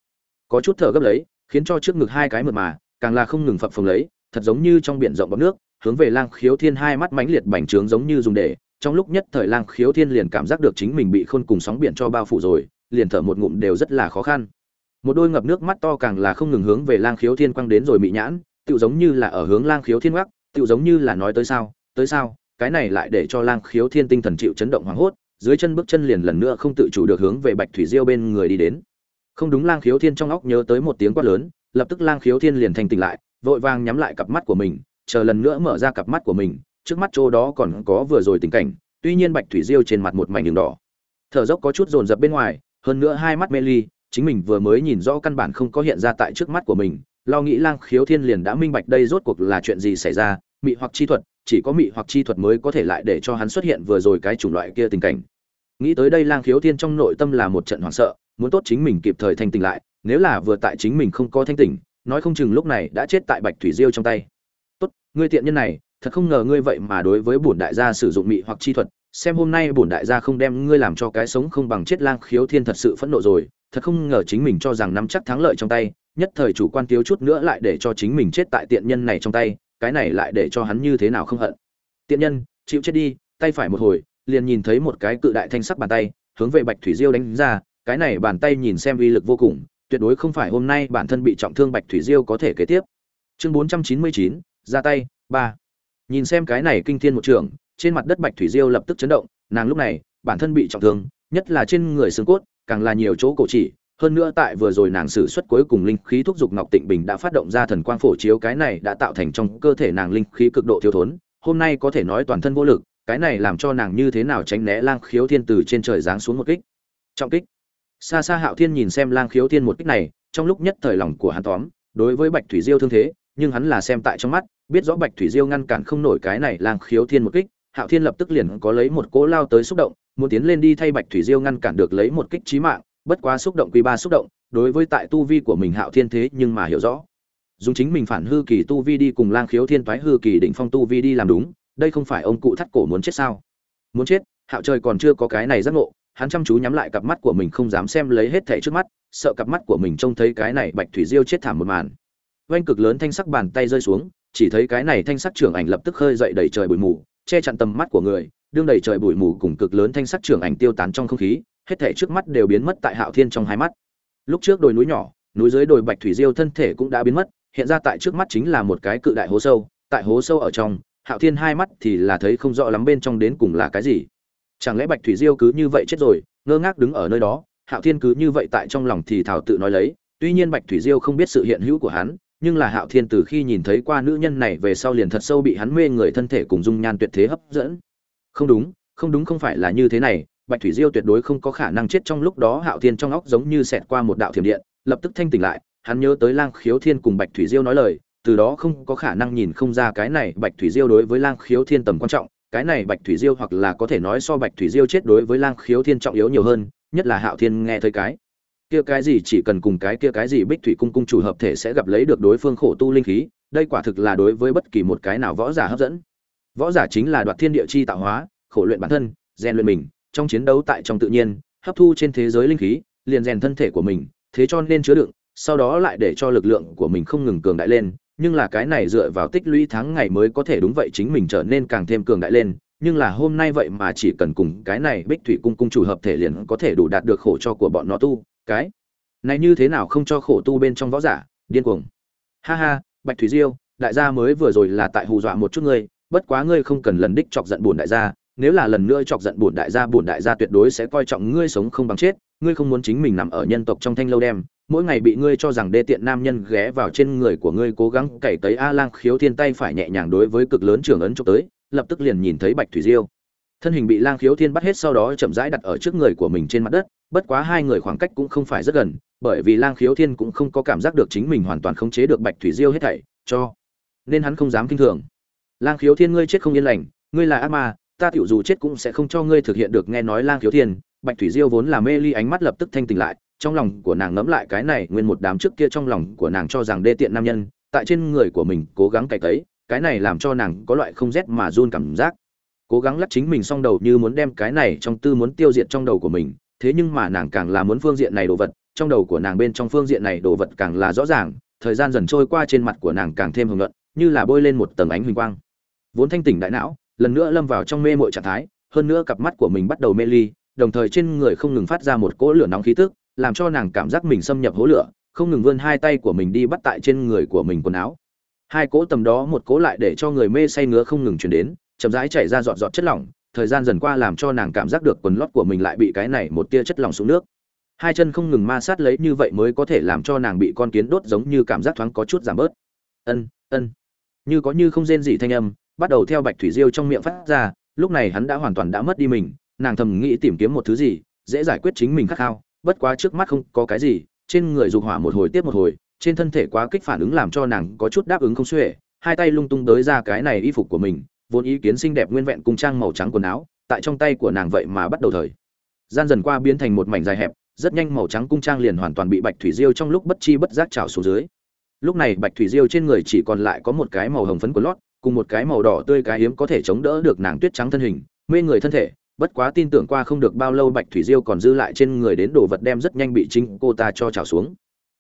Có chút thở gấp lấy, khiến cho trước ngực hai cái mượt mà, càng là không ngừng phập phồng lấy, thật giống như trong biển rộng bọt nước, hướng về lang khiếu thiên hai mắt mãnh liệt bành trướng giống như dùng để, trong lúc nhất thời lang khiếu thiên liền cảm giác được chính mình bị khôn cùng sóng biển cho bao phủ rồi, liền thở một ngụm đều rất là khó khăn. Một đôi ngập nước mắt to càng là không ngừng hướng về lang khiếu thiên quăng đến rồi mị nhãn, tựu giống như là ở hướng lang khiếu thiên gác tựu giống như là nói tới sao tới sao, cái này lại để cho lang khiếu thiên tinh thần chịu chấn động hoảng hốt, dưới chân bước chân liền lần nữa không tự chủ được hướng về bạch thủy diêu bên người đi đến. Không đúng, lang khiếu thiên trong óc nhớ tới một tiếng quát lớn, lập tức lang khiếu thiên liền thành tỉnh lại, vội vàng nhắm lại cặp mắt của mình, chờ lần nữa mở ra cặp mắt của mình, trước mắt chỗ đó còn có vừa rồi tình cảnh, tuy nhiên bạch thủy diêu trên mặt một mảnh đường đỏ. Thở dốc có chút dồn dập bên ngoài, hơn nữa hai mắt mê ly, chính mình vừa mới nhìn rõ căn bản không có hiện ra tại trước mắt của mình, lo nghĩ lang khiếu thiên liền đã minh bạch đây rốt cuộc là chuyện gì xảy ra, mị hoặc chi thuật chỉ có mị hoặc chi thuật mới có thể lại để cho hắn xuất hiện vừa rồi cái chủng loại kia tình cảnh. Nghĩ tới đây lang khiếu thiên trong nội tâm là một trận hoảng sợ, muốn tốt chính mình kịp thời thanh tỉnh lại, nếu là vừa tại chính mình không có thanh tỉnh, nói không chừng lúc này đã chết tại bạch thủy diêu trong tay. Tốt, ngươi tiện nhân này, thật không ngờ ngươi vậy mà đối với bổn đại gia sử dụng mị hoặc chi thuật, xem hôm nay bổn đại gia không đem ngươi làm cho cái sống không bằng chết lang khiếu thiên thật sự phẫn nộ rồi, thật không ngờ chính mình cho rằng nắm chắc thắng lợi trong tay, nhất thời chủ quan thiếu chút nữa lại để cho chính mình chết tại tiện nhân này trong tay cái này lại để cho hắn như thế nào không hận. Tiện nhân, chịu chết đi, tay phải một hồi, liền nhìn thấy một cái cự đại thanh sắc bàn tay, hướng về bạch thủy diêu đánh ra, cái này bàn tay nhìn xem uy lực vô cùng, tuyệt đối không phải hôm nay bản thân bị trọng thương bạch thủy diêu có thể kế tiếp. Chương bốn trăm chín mươi chín, ra tay, ba. Nhìn xem cái này kinh thiên một trường, trên mặt đất bạch thủy diêu lập tức chấn động, nàng lúc này, bản thân bị trọng thương, nhất là trên người xương cốt, càng là nhiều chỗ cổ chỉ hơn nữa tại vừa rồi nàng sử xuất cuối cùng linh khí thúc dục ngọc tịnh bình đã phát động ra thần quang phổ chiếu, cái này đã tạo thành trong cơ thể nàng linh khí cực độ thiếu thốn, hôm nay có thể nói toàn thân vô lực, cái này làm cho nàng như thế nào tránh né lang khiếu thiên từ trên trời giáng xuống một kích. Trọng kích. Xa xa hạo thiên nhìn xem lang khiếu thiên một kích này, trong lúc nhất thời lòng của hắn tóm, đối với bạch thủy diêu thương thế, nhưng hắn là xem tại trong mắt, biết rõ bạch thủy diêu ngăn cản không nổi cái này lang khiếu thiên một kích, hạo thiên lập tức liền có lấy một cỗ lao tới xúc động, muốn tiến lên đi thay bạch thủy diêu ngăn cản được lấy một kích trí mạng bất quá xúc động quy ba xúc động, đối với tại tu vi của mình hạo thiên thế nhưng mà hiểu rõ. Dùng chính mình phản hư kỳ tu vi đi cùng lang khiếu thiên toái hư kỳ định phong tu vi đi làm đúng, đây không phải ông cụ thắt cổ muốn chết sao? Muốn chết, hạo trời còn chưa có cái này giác ngộ, hắn chăm chú nhắm lại cặp mắt của mình không dám xem lấy hết thảy trước mắt, sợ cặp mắt của mình trông thấy cái này bạch thủy diêu chết thảm một màn. Oanh cực lớn thanh sắc bàn tay rơi xuống, chỉ thấy cái này thanh sắc trưởng ảnh lập tức khơi dậy đầy trời bụi mù, che chặn tầm mắt của người, đương đầy trời bụi mù cùng cực lớn thanh sắc trưởng ảnh tiêu tán trong không khí hết thảy trước mắt đều biến mất tại Hạo Thiên trong hai mắt. Lúc trước đồi núi nhỏ, núi dưới đồi Bạch Thủy Diêu thân thể cũng đã biến mất, hiện ra tại trước mắt chính là một cái cự đại hố sâu, tại hố sâu ở trong, Hạo Thiên hai mắt thì là thấy không rõ lắm bên trong đến cùng là cái gì. Chẳng lẽ Bạch Thủy Diêu cứ như vậy chết rồi, ngơ ngác đứng ở nơi đó, Hạo Thiên cứ như vậy tại trong lòng thì thảo tự nói lấy, tuy nhiên Bạch Thủy Diêu không biết sự hiện hữu của hắn, nhưng là Hạo Thiên từ khi nhìn thấy qua nữ nhân này về sau liền thật sâu bị hắn mê người thân thể cùng dung nhan tuyệt thế hấp dẫn. Không đúng, không đúng không phải là như thế này, bạch thủy diêu tuyệt đối không có khả năng chết trong lúc đó, hạo thiên trong óc giống như xẹt qua một đạo thiểm điện, lập tức thanh tỉnh lại, hắn nhớ tới lang khiếu thiên cùng bạch thủy diêu nói lời, từ đó không có khả năng nhìn không ra cái này bạch thủy diêu đối với lang khiếu thiên tầm quan trọng, cái này bạch thủy diêu hoặc là có thể nói so bạch thủy diêu chết đối với lang khiếu thiên trọng yếu nhiều hơn, nhất là hạo thiên nghe thấy cái kia cái gì chỉ cần cùng cái kia cái gì bích thủy cung cung chủ hợp thể sẽ gặp lấy được đối phương khổ tu linh khí, đây quả thực là đối với bất kỳ một cái nào võ giả hấp dẫn. Võ giả chính là đoạt thiên địa chi tạo hóa, khổ luyện bản thân, rèn luyện mình trong chiến đấu tại trong tự nhiên, hấp thu trên thế giới linh khí, liền rèn thân thể của mình, thế cho nên chứa đựng, sau đó lại để cho lực lượng của mình không ngừng cường đại lên, nhưng là cái này dựa vào tích lũy tháng ngày mới có thể đúng vậy chính mình trở nên càng thêm cường đại lên, nhưng là hôm nay vậy mà chỉ cần cùng cái này bích thủy cung cung chủ hợp thể liền có thể đủ đạt được khổ cho của bọn nó tu, cái này như thế nào không cho khổ tu bên trong võ giả, điên cuồng. Ha ha, bạch thủy diêu, đại gia mới vừa rồi là tại hù dọa một chút ngươi, bất quá ngươi không cần lần đích chọc giận buồn đại gia nếu là lần nữa chọc giận bổn đại gia bổn đại gia tuyệt đối sẽ coi trọng ngươi sống không bằng chết, ngươi không muốn chính mình nằm ở nhân tộc trong thanh lâu đem, mỗi ngày bị ngươi cho rằng đê tiện nam nhân ghé vào trên người của ngươi cố gắng cày tới A Lang Khiếu Thiên tay phải nhẹ nhàng đối với cực lớn trường ấn chụp tới, lập tức liền nhìn thấy Bạch Thủy Diêu. Thân hình bị Lang Khiếu Thiên bắt hết sau đó chậm rãi đặt ở trước người của mình trên mặt đất, bất quá hai người khoảng cách cũng không phải rất gần, bởi vì Lang Khiếu Thiên cũng không có cảm giác được chính mình hoàn toàn khống chế được Bạch Thủy Diêu hết thảy, cho nên hắn không dám kinh thường. Lang Khiếu Thiên ngươi chết không yên lành, ngươi là ác ma, ta tiểu dù chết cũng sẽ không cho ngươi thực hiện được nghe nói lang thiếu thiên. Bạch thủy diêu vốn là mê ly ánh mắt lập tức thanh tỉnh lại, trong lòng của nàng ngẫm lại cái này nguyên một đám trước kia trong lòng của nàng cho rằng đê tiện nam nhân, tại trên người của mình cố gắng cày tấy, cái này làm cho nàng có loại không rét mà run cảm giác. Cố gắng lắc chính mình xong đầu như muốn đem cái này trong tư muốn tiêu diệt trong đầu của mình, thế nhưng mà nàng càng là muốn phương diện này đồ vật, trong đầu của nàng bên trong phương diện này đồ vật càng là rõ ràng, thời gian dần trôi qua trên mặt của nàng càng thêm hưởng luận như là bôi lên một tầng ánh huỳnh quang. Vốn thanh tỉnh đại não lần nữa lâm vào trong mê mội trạng thái, hơn nữa cặp mắt của mình bắt đầu mê ly, đồng thời trên người không ngừng phát ra một cỗ lửa nóng khí tức, làm cho nàng cảm giác mình xâm nhập hố lửa, không ngừng vươn hai tay của mình đi bắt tại trên người của mình quần áo. Hai cỗ tầm đó một cỗ lại để cho người mê say ngứa không ngừng chuyển đến, chậm rãi chảy ra giọt giọt chất lỏng, thời gian dần qua làm cho nàng cảm giác được quần lót của mình lại bị cái này một tia chất lỏng xuống nước. Hai chân không ngừng ma sát lấy như vậy mới có thể làm cho nàng bị con kiến đốt giống như cảm giác thoáng có chút giảm bớt. Ân ân. Như có như không rên gì thanh âm bắt đầu theo bạch thủy diêu trong miệng phát ra, lúc này hắn đã hoàn toàn đã mất đi mình, nàng thầm nghĩ tìm kiếm một thứ gì, dễ giải quyết chính mình khát khao, bất quá trước mắt không có cái gì, trên người dục hỏa một hồi tiếp một hồi, trên thân thể quá kích phản ứng làm cho nàng có chút đáp ứng không xuể, hai tay lung tung tới ra cái này y phục của mình, vốn ý kiến xinh đẹp nguyên vẹn cung trang màu trắng quần áo, tại trong tay của nàng vậy mà bắt đầu thời. Gian dần qua biến thành một mảnh dài hẹp, rất nhanh màu trắng cung trang liền hoàn toàn bị bạch thủy diêu trong lúc bất chi bất giác trào xuống dưới. Lúc này bạch thủy diêu trên người chỉ còn lại có một cái màu hồng phấn của lót cùng một cái màu đỏ tươi cái hiếm có thể chống đỡ được nàng tuyết trắng thân hình, mê người thân thể, bất quá tin tưởng qua không được bao lâu bạch thủy diêu còn dư lại trên người đến đồ vật đem rất nhanh bị chính cô ta cho trào xuống.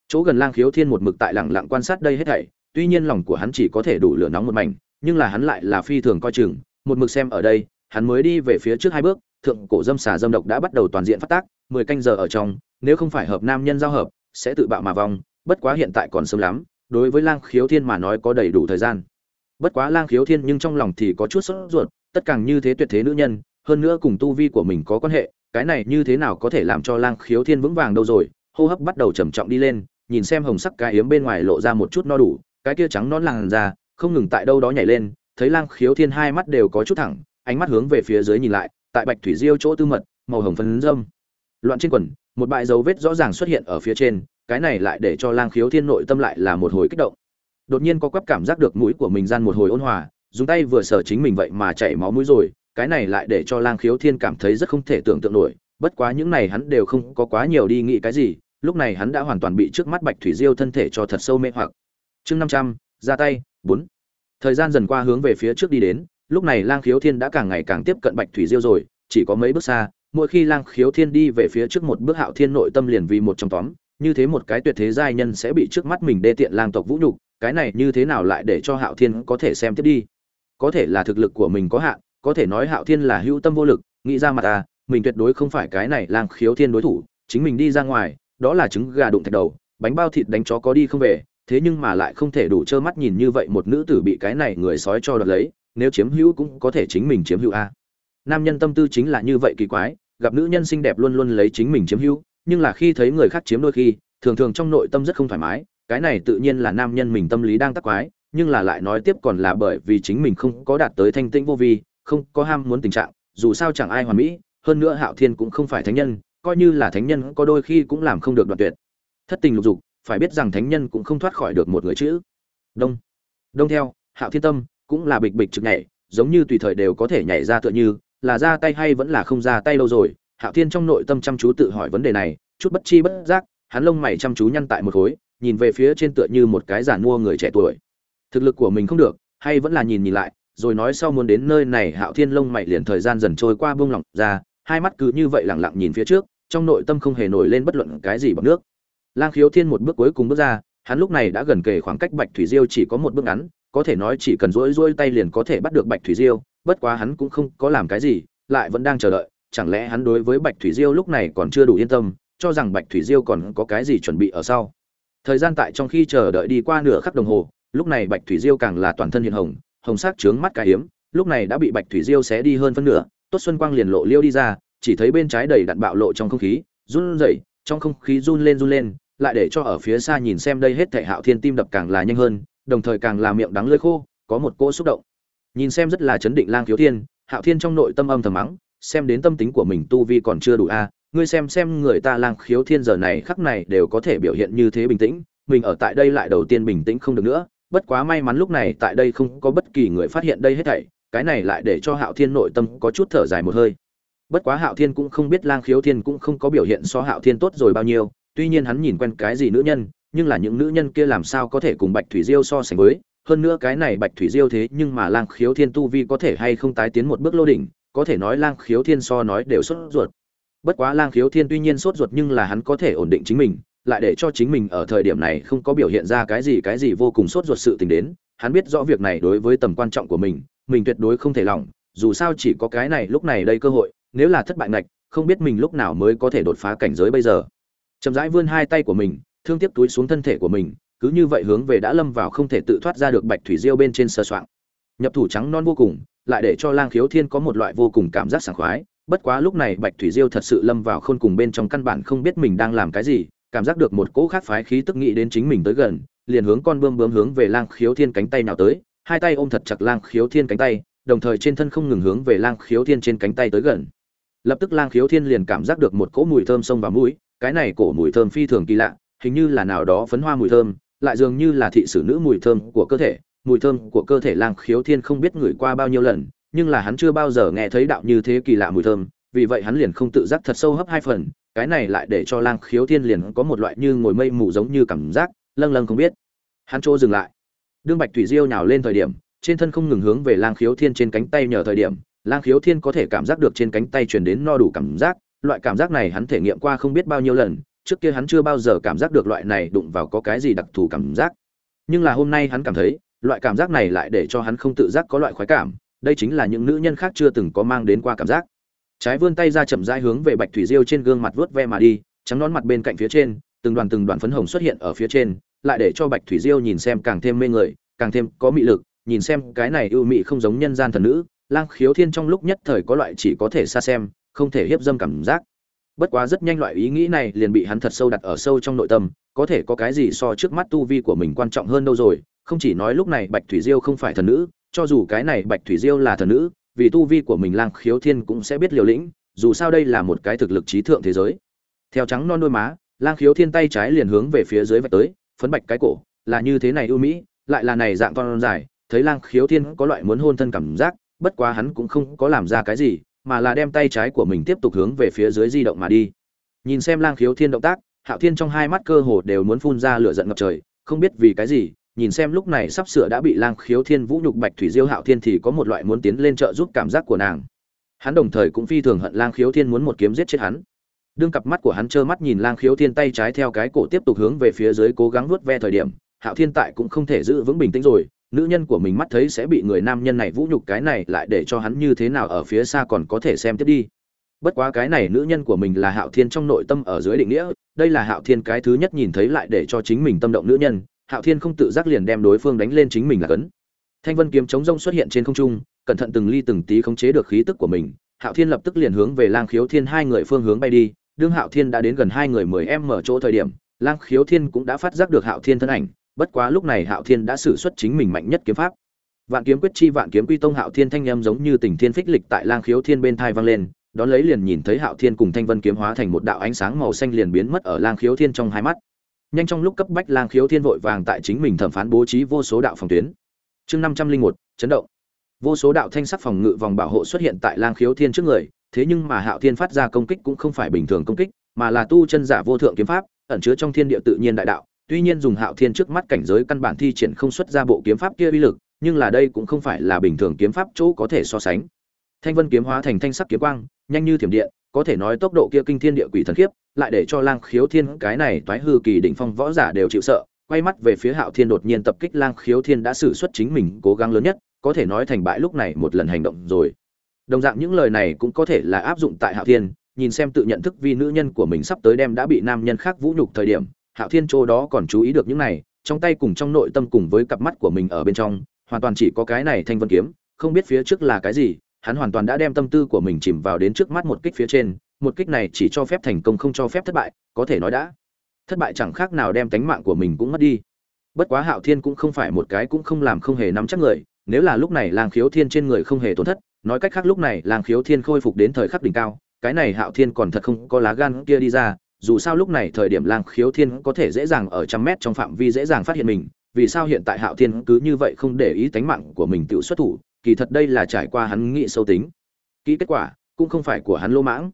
Chỗ gần lang khiếu thiên một mực tại lặng lặng quan sát đây hết thảy, tuy nhiên lòng của hắn chỉ có thể đủ lửa nóng một mảnh, nhưng là hắn lại là phi thường coi chừng, một mực xem ở đây, hắn mới đi về phía trước hai bước, thượng cổ dâm xà dâm độc đã bắt đầu toàn diện phát tác, mười canh giờ ở trong, nếu không phải hợp nam nhân giao hợp, sẽ tự bạo mà vong, bất quá hiện tại còn sớm lắm, đối với lang khiếu thiên mà nói có đầy đủ thời gian bất quá lang khiếu thiên nhưng trong lòng thì có chút sốt ruột, tất càng như thế tuyệt thế nữ nhân, hơn nữa cùng tu vi của mình có quan hệ, cái này như thế nào có thể làm cho lang khiếu thiên vững vàng đâu rồi? Hô hấp bắt đầu trầm trọng đi lên, nhìn xem hồng sắc cái yếm bên ngoài lộ ra một chút no đủ, cái kia trắng non làn ra không ngừng tại đâu đó nhảy lên, thấy lang khiếu thiên hai mắt đều có chút thẳng, ánh mắt hướng về phía dưới nhìn lại, tại bạch thủy diêu chỗ tư mật, màu hồng phấn dâm. Loạn trên quần, một bãi dấu vết rõ ràng xuất hiện ở phía trên, cái này lại để cho lang khiếu thiên nội tâm lại là một hồi kích động đột nhiên có quắp cảm giác được mũi của mình gian một hồi ôn hòa, dùng tay vừa sờ chính mình vậy mà chảy máu mũi rồi, cái này lại để cho lang khiếu thiên cảm thấy rất không thể tưởng tượng nổi, bất quá những này hắn đều không có quá nhiều đi nghĩ cái gì, lúc này hắn đã hoàn toàn bị trước mắt bạch thủy diêu thân thể cho thật sâu mê hoặc. Chương năm trăm, ra tay, bốn. Thời gian dần qua hướng về phía trước đi đến, lúc này lang khiếu thiên đã càng ngày càng tiếp cận bạch thủy diêu rồi, chỉ có mấy bước xa, mỗi khi lang khiếu thiên đi về phía trước một bước hạo thiên nội tâm liền vì một trong tóm, như thế một cái tuyệt thế giai nhân sẽ bị trước mắt mình đê tiện lang tộc vũ nhục cái này như thế nào lại để cho hạo thiên có thể xem tiếp đi? Có thể là thực lực của mình có hạn, có thể nói hạo thiên là hữu tâm vô lực, nghĩ ra mặt ta, mình tuyệt đối không phải cái này lang khiếu thiên đối thủ, chính mình đi ra ngoài, đó là trứng gà đụng thạch đầu, bánh bao thịt đánh chó có đi không về, thế nhưng mà lại không thể đủ trơ mắt nhìn như vậy một nữ tử bị cái này người sói cho đoạt lấy, nếu chiếm hữu cũng có thể chính mình chiếm hữu a. Nam nhân tâm tư chính là như vậy kỳ quái, gặp nữ nhân xinh đẹp luôn luôn lấy chính mình chiếm hữu, nhưng là khi thấy người khác chiếm đôi khi, thường thường trong nội tâm rất không thoải mái cái này tự nhiên là nam nhân mình tâm lý đang tắc quái, nhưng là lại nói tiếp còn là bởi vì chính mình không có đạt tới thanh tĩnh vô vi, không có ham muốn tình trạng, dù sao chẳng ai hoàn mỹ, hơn nữa hạo thiên cũng không phải thánh nhân, coi như là thánh nhân có đôi khi cũng làm không được đoạn tuyệt. Thất tình lục dục, phải biết rằng thánh nhân cũng không thoát khỏi được một người chữ. Đông. Đông theo, hạo thiên tâm cũng là bịch bịch trực nhảy, giống như tùy thời đều có thể nhảy ra tựa như, là ra tay hay vẫn là không ra tay lâu rồi. Hạo thiên trong nội tâm chăm chú tự hỏi vấn đề này, chút bất chi bất giác, hắn lông mày chăm chú nhăn tại một khối nhìn về phía trên tựa như một cái giản mua người trẻ tuổi. Thực lực của mình không được, hay vẫn là nhìn nhìn lại, rồi nói sau muốn đến nơi này, hạo thiên lông mày liền thời gian dần trôi qua buông lỏng ra, hai mắt cứ như vậy lẳng lặng nhìn phía trước, trong nội tâm không hề nổi lên bất luận cái gì bằng nước. Lang khiếu thiên một bước cuối cùng bước ra, hắn lúc này đã gần kề khoảng cách bạch thủy diêu chỉ có một bước ngắn, có thể nói chỉ cần rỗi rỗi tay liền có thể bắt được bạch thủy diêu, bất quá hắn cũng không có làm cái gì, lại vẫn đang chờ đợi, chẳng lẽ hắn đối với bạch thủy diêu lúc này còn chưa đủ yên tâm, cho rằng bạch thủy diêu còn có cái gì chuẩn bị ở sau thời gian tại trong khi chờ đợi đi qua nửa khắc đồng hồ, lúc này bạch thủy diêu càng là toàn thân hiện hồng hồng sắc trướng mắt cá hiếm, lúc này đã bị bạch thủy diêu xé đi hơn phân nửa, tốt xuân quang liền lộ liêu đi ra, chỉ thấy bên trái đầy đặn bạo lộ trong không khí, run rẩy, trong không khí run lên run lên, lại để cho ở phía xa nhìn xem đây hết thảy hạo thiên tim đập càng là nhanh hơn, đồng thời càng là miệng đắng lưỡi khô, có một cỗ xúc động. Nhìn xem rất là chấn định lang thiếu thiên, hạo thiên trong nội tâm âm thầm mắng, xem đến tâm tính của mình tu vi còn chưa đủ a ngươi xem xem người ta lang khiếu thiên giờ này khắc này đều có thể biểu hiện như thế bình tĩnh, mình ở tại đây lại đầu tiên bình tĩnh không được nữa, bất quá may mắn lúc này tại đây không có bất kỳ người phát hiện đây hết thảy, cái này lại để cho hạo thiên nội tâm có chút thở dài một hơi. Bất quá hạo thiên cũng không biết lang khiếu thiên cũng không có biểu hiện so hạo thiên tốt rồi bao nhiêu, tuy nhiên hắn nhìn quen cái gì nữ nhân, nhưng là những nữ nhân kia làm sao có thể cùng bạch thủy diêu so sánh với, hơn nữa cái này bạch thủy diêu thế nhưng mà lang khiếu thiên tu vi có thể hay không tái tiến một bước lô đỉnh, có thể nói lang khiếu thiên so nói đều sốt ruột bất quá lang khiếu thiên tuy nhiên sốt ruột nhưng là hắn có thể ổn định chính mình, lại để cho chính mình ở thời điểm này không có biểu hiện ra cái gì cái gì vô cùng sốt ruột sự tình đến. Hắn biết rõ việc này đối với tầm quan trọng của mình mình tuyệt đối không thể lỏng, dù sao chỉ có cái này lúc này đây cơ hội, nếu là thất bại ngạch, không biết mình lúc nào mới có thể đột phá cảnh giới bây giờ. Chậm rãi vươn hai tay của mình, thương tiếp túi xuống thân thể của mình, cứ như vậy hướng về đã lâm vào không thể tự thoát ra được bạch thủy diêu bên trên sơ soạng. Nhập thủ trắng non vô cùng, lại để cho lang khiếu thiên có một loại vô cùng cảm giác sảng khoái bất quá lúc này bạch thủy diêu thật sự lâm vào khôn cùng bên trong căn bản không biết mình đang làm cái gì, cảm giác được một cỗ khác phái khí tức nghĩ đến chính mình tới gần, liền hướng con bươm bướm hướng về lang khiếu thiên cánh tay nào tới, hai tay ôm thật chặt lang khiếu thiên cánh tay, đồng thời trên thân không ngừng hướng về lang khiếu thiên trên cánh tay tới gần. Lập tức lang khiếu thiên liền cảm giác được một cỗ mùi thơm sông vào mũi, cái này cổ mùi thơm phi thường kỳ lạ, hình như là nào đó phấn hoa mùi thơm, lại dường như là thị sử nữ mùi thơm của cơ thể, mùi thơm của cơ thể lang khiếu thiên không biết ngửi qua bao nhiêu lần nhưng là hắn chưa bao giờ nghe thấy đạo như thế kỳ lạ mùi thơm, vì vậy hắn liền không tự giác thật sâu hấp hai phần, cái này lại để cho lang khiếu thiên liền có một loại như ngồi mây mù giống như cảm giác, lâng lâng không biết. Hắn chỗ dừng lại. Đương bạch thủy diêu nhào lên thời điểm, trên thân không ngừng hướng về lang khiếu thiên trên cánh tay nhờ thời điểm, lang khiếu thiên có thể cảm giác được trên cánh tay truyền đến no đủ cảm giác, loại cảm giác này hắn thể nghiệm qua không biết bao nhiêu lần, trước kia hắn chưa bao giờ cảm giác được loại này đụng vào có cái gì đặc thù cảm giác. Nhưng là hôm nay hắn cảm thấy, loại cảm giác này lại để cho hắn không tự giác có loại khoái cảm đây chính là những nữ nhân khác chưa từng có mang đến qua cảm giác. Trái vươn tay ra chậm rãi hướng về bạch thủy diêu trên gương mặt vớt ve mà đi, trắng nón mặt bên cạnh phía trên, từng đoàn từng đoàn phấn hồng xuất hiện ở phía trên, lại để cho bạch thủy diêu nhìn xem càng thêm mê người, càng thêm có mị lực, nhìn xem cái này ưu mị không giống nhân gian thần nữ, lang khiếu thiên trong lúc nhất thời có loại chỉ có thể xa xem, không thể hiếp dâm cảm giác. Bất quá rất nhanh loại ý nghĩ này liền bị hắn thật sâu đặt ở sâu trong nội tâm, có thể có cái gì so trước mắt tu vi của mình quan trọng hơn đâu rồi, không chỉ nói lúc này bạch thủy diêu không phải thần nữ cho dù cái này bạch thủy diêu là thần nữ, vì tu vi của mình lang khiếu thiên cũng sẽ biết liều lĩnh, dù sao đây là một cái thực lực trí thượng thế giới. Theo trắng non đôi má, lang khiếu thiên tay trái liền hướng về phía dưới vạch tới, phấn bạch cái cổ, là như thế này ưu mỹ, lại là này dạng con dài, thấy lang khiếu thiên có loại muốn hôn thân cảm giác, bất quá hắn cũng không có làm ra cái gì, mà là đem tay trái của mình tiếp tục hướng về phía dưới di động mà đi. Nhìn xem lang khiếu thiên động tác, hạo thiên trong hai mắt cơ hồ đều muốn phun ra lửa giận ngập trời, không biết vì cái gì nhìn xem lúc này sắp sửa đã bị lang khiếu thiên vũ nhục bạch thủy diêu hạo thiên thì có một loại muốn tiến lên trợ giúp cảm giác của nàng. Hắn đồng thời cũng phi thường hận lang khiếu thiên muốn một kiếm giết chết hắn. Đương cặp mắt của hắn trơ mắt nhìn lang khiếu thiên tay trái theo cái cổ tiếp tục hướng về phía dưới cố gắng vuốt ve thời điểm, hạo thiên tại cũng không thể giữ vững bình tĩnh rồi, nữ nhân của mình mắt thấy sẽ bị người nam nhân này vũ nhục cái này lại để cho hắn như thế nào ở phía xa còn có thể xem tiếp đi. Bất quá cái này nữ nhân của mình là hạo thiên trong nội tâm ở dưới định nghĩa, đây là hạo thiên cái thứ nhất nhìn thấy lại để cho chính mình tâm động nữ nhân hạo thiên không tự giác liền đem đối phương đánh lên chính mình là cấn. Thanh vân kiếm chống rông xuất hiện trên không trung, cẩn thận từng ly từng tí khống chế được khí tức của mình. Hạo thiên lập tức liền hướng về lang khiếu thiên hai người phương hướng bay đi. Đương hạo thiên đã đến gần hai người mười em mở chỗ thời điểm, lang khiếu thiên cũng đã phát giác được hạo thiên thân ảnh. Bất quá lúc này hạo thiên đã sử xuất chính mình mạnh nhất kiếm pháp. Vạn kiếm quyết chi, vạn kiếm quy tông hạo thiên thanh em giống như tình thiên phích lịch tại lang khiếu thiên bên tai vang lên. Đón lấy liền nhìn thấy hạo thiên cùng thanh vân kiếm hóa thành một đạo ánh sáng màu xanh liền biến mất ở lang khiếu thiên trong hai mắt nhanh trong lúc cấp bách lang khiếu thiên vội vàng tại chính mình thẩm phán bố trí vô số đạo phòng tuyến. Chương năm trăm linh một, chấn động. Vô số đạo thanh sắc phòng ngự vòng bảo hộ xuất hiện tại lang khiếu thiên trước người, thế nhưng mà hạo thiên phát ra công kích cũng không phải bình thường công kích, mà là tu chân giả vô thượng kiếm pháp, ẩn chứa trong thiên địa tự nhiên đại đạo. Tuy nhiên dùng hạo thiên trước mắt cảnh giới căn bản thi triển không xuất ra bộ kiếm pháp kia uy lực, nhưng là đây cũng không phải là bình thường kiếm pháp chỗ có thể so sánh. Thanh vân kiếm hóa thành thanh sắc kiếm quang, nhanh như thiểm điện, có thể nói tốc độ kia kinh thiên địa quỷ thần khiếp lại để cho lang khiếu thiên cái này toái hư kỳ đỉnh phong võ giả đều chịu sợ, quay mắt về phía hạo thiên đột nhiên tập kích lang khiếu thiên đã sử xuất chính mình cố gắng lớn nhất, có thể nói thành bại lúc này một lần hành động rồi. Đồng dạng những lời này cũng có thể là áp dụng tại hạo thiên, nhìn xem tự nhận thức vì nữ nhân của mình sắp tới đem đã bị nam nhân khác vũ nhục thời điểm, hạo thiên chỗ đó còn chú ý được những này, trong tay cùng trong nội tâm cùng với cặp mắt của mình ở bên trong, hoàn toàn chỉ có cái này thanh vân kiếm, không biết phía trước là cái gì hắn hoàn toàn đã đem tâm tư của mình chìm vào đến trước mắt một kích phía trên, một kích này chỉ cho phép thành công không cho phép thất bại, có thể nói đã. Thất bại chẳng khác nào đem tánh mạng của mình cũng mất đi. Bất quá hạo thiên cũng không phải một cái cũng không làm không hề nắm chắc người, nếu là lúc này lang khiếu thiên trên người không hề tổn thất, nói cách khác lúc này lang khiếu thiên khôi phục đến thời khắc đỉnh cao, cái này hạo thiên còn thật không có lá gan kia đi ra, dù sao lúc này thời điểm lang khiếu thiên có thể dễ dàng ở trăm mét trong phạm vi dễ dàng phát hiện mình, vì sao hiện tại hạo thiên cứ như vậy không để ý tánh mạng của mình tự xuất thủ kỳ thật đây là trải qua hắn nghĩ sâu tính. Kỹ kết quả cũng không phải của hắn lô mãng.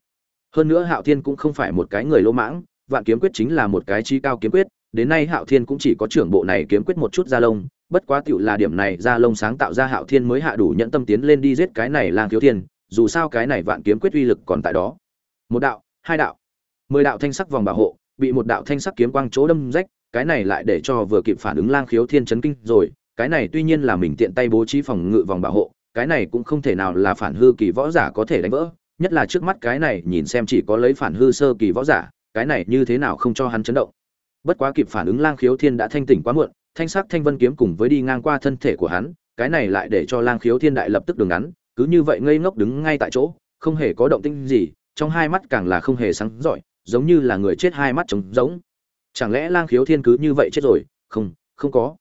Hơn nữa hạo thiên cũng không phải một cái người lô mãng, vạn kiếm quyết chính là một cái chi cao kiếm quyết, đến nay hạo thiên cũng chỉ có trưởng bộ này kiếm quyết một chút da lông, bất quá tựu là điểm này da lông sáng tạo ra hạo thiên mới hạ đủ nhận tâm tiến lên đi giết cái này lang thiếu thiên, dù sao cái này vạn kiếm quyết uy lực còn tại đó. Một đạo, hai đạo, mười đạo thanh sắc vòng bảo hộ, bị một đạo thanh sắc kiếm quang chỗ đâm rách, cái này lại để cho vừa kịp phản ứng lang khiếu thiên chấn kinh rồi cái này tuy nhiên là mình tiện tay bố trí phòng ngự vòng bảo hộ cái này cũng không thể nào là phản hư kỳ võ giả có thể đánh vỡ nhất là trước mắt cái này nhìn xem chỉ có lấy phản hư sơ kỳ võ giả cái này như thế nào không cho hắn chấn động. Bất quá kịp phản ứng lang khiếu thiên đã thanh tỉnh quá muộn thanh sắc thanh vân kiếm cùng với đi ngang qua thân thể của hắn cái này lại để cho lang khiếu thiên đại lập tức đường ngắn cứ như vậy ngây ngốc đứng ngay tại chỗ không hề có động tĩnh gì trong hai mắt càng là không hề sáng rọi, giống như là người chết hai mắt trống rỗng. Chẳng lẽ lang khiếu thiên cứ như vậy chết rồi? Không không có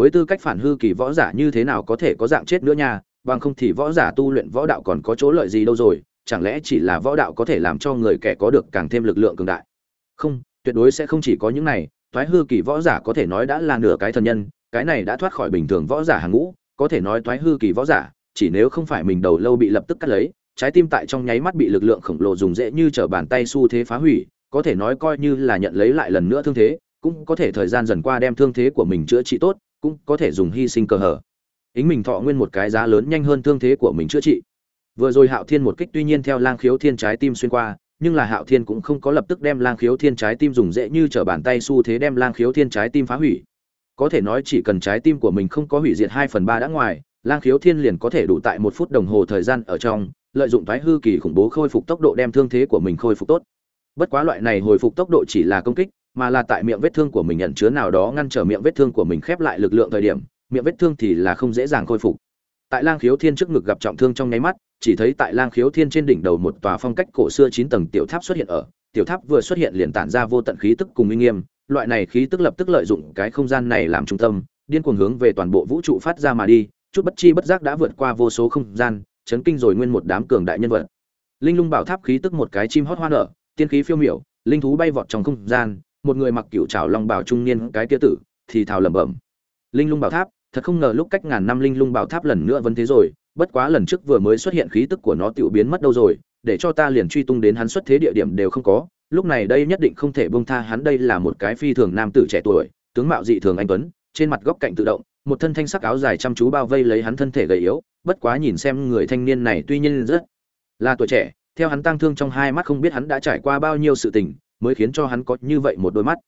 với tư cách phản hư kỳ võ giả như thế nào có thể có dạng chết nữa nha, bằng không thì võ giả tu luyện võ đạo còn có chỗ lợi gì đâu rồi, chẳng lẽ chỉ là võ đạo có thể làm cho người kẻ có được càng thêm lực lượng cường đại? Không, tuyệt đối sẽ không chỉ có những này, thoái hư kỳ võ giả có thể nói đã là nửa cái thần nhân, cái này đã thoát khỏi bình thường võ giả hàng ngũ, có thể nói thoái hư kỳ võ giả, chỉ nếu không phải mình đầu lâu bị lập tức cắt lấy, trái tim tại trong nháy mắt bị lực lượng khổng lồ dùng dễ như trở bàn tay xu thế phá hủy, có thể nói coi như là nhận lấy lại lần nữa thương thế, cũng có thể thời gian dần qua đem thương thế của mình chữa trị tốt cũng có thể dùng hy sinh cơ hở ính mình thọ nguyên một cái giá lớn nhanh hơn thương thế của mình chữa trị. Vừa rồi hạo thiên một kích tuy nhiên theo lang khiếu thiên trái tim xuyên qua, nhưng là hạo thiên cũng không có lập tức đem lang khiếu thiên trái tim dùng dễ như t r ở bàn tay xu thế đem lang khiếu thiên trái tim phá hủy. Có thể nói chỉ cần trái tim của mình không có hủy diệt hai phần ba đã ngoài, lang khiếu thiên liền có thể đủ tại một phút đồng hồ thời gian ở trong, lợi dụng thoái hư kỳ khủng bố khôi phục tốc độ đem thương thế của mình khôi phục tốt. Bất quá loại này hồi phục tốc độ chỉ là công kích mà là tại miệng vết thương của mình nhận chứa nào đó ngăn trở miệng vết thương của mình khép lại lực lượng thời điểm, miệng vết thương thì là không dễ dàng khôi phục. Tại lang khiếu thiên trước ngực gặp trọng thương trong nháy mắt, chỉ thấy tại lang khiếu thiên trên đỉnh đầu một tòa phong cách cổ xưa chín tầng tiểu tháp xuất hiện ở, tiểu tháp vừa xuất hiện liền tản ra vô tận khí tức cùng uy nghiêm, loại này khí tức lập tức lợi dụng cái không gian này làm trung tâm, điên cuồng hướng về toàn bộ vũ trụ phát ra mà đi, chút bất chi bất giác đã vượt qua vô số không gian, chấn kinh rồi nguyên một đám cường đại nhân vật. Linh lung bảo tháp khí tức một cái chim hót hoa nở, tiên khí phiêu miểu, linh thú bay vọt trong không gian một người mặc cựu trào long bảo trung niên cái tia tử, thì thào lẩm bẩm. Linh lung bảo tháp, thật không ngờ lúc cách ngàn năm linh lung bảo tháp lần nữa vẫn thế rồi, bất quá lần trước vừa mới xuất hiện khí tức của nó tiểu biến mất đâu rồi, để cho ta liền truy tung đến hắn xuất thế địa điểm đều không có, lúc này đây nhất định không thể bông tha hắn, đây là một cái phi thường nam tử trẻ tuổi, tướng mạo dị thường anh tuấn, trên mặt góc cạnh tự động, một thân thanh sắc áo dài chăm chú bao vây lấy hắn thân thể gầy yếu, bất quá nhìn xem người thanh niên này tuy nhiên rất là tuổi trẻ, theo hắn tăng thương trong hai mắt không biết hắn đã trải qua bao nhiêu sự tình mới khiến cho hắn có như vậy một đôi mắt.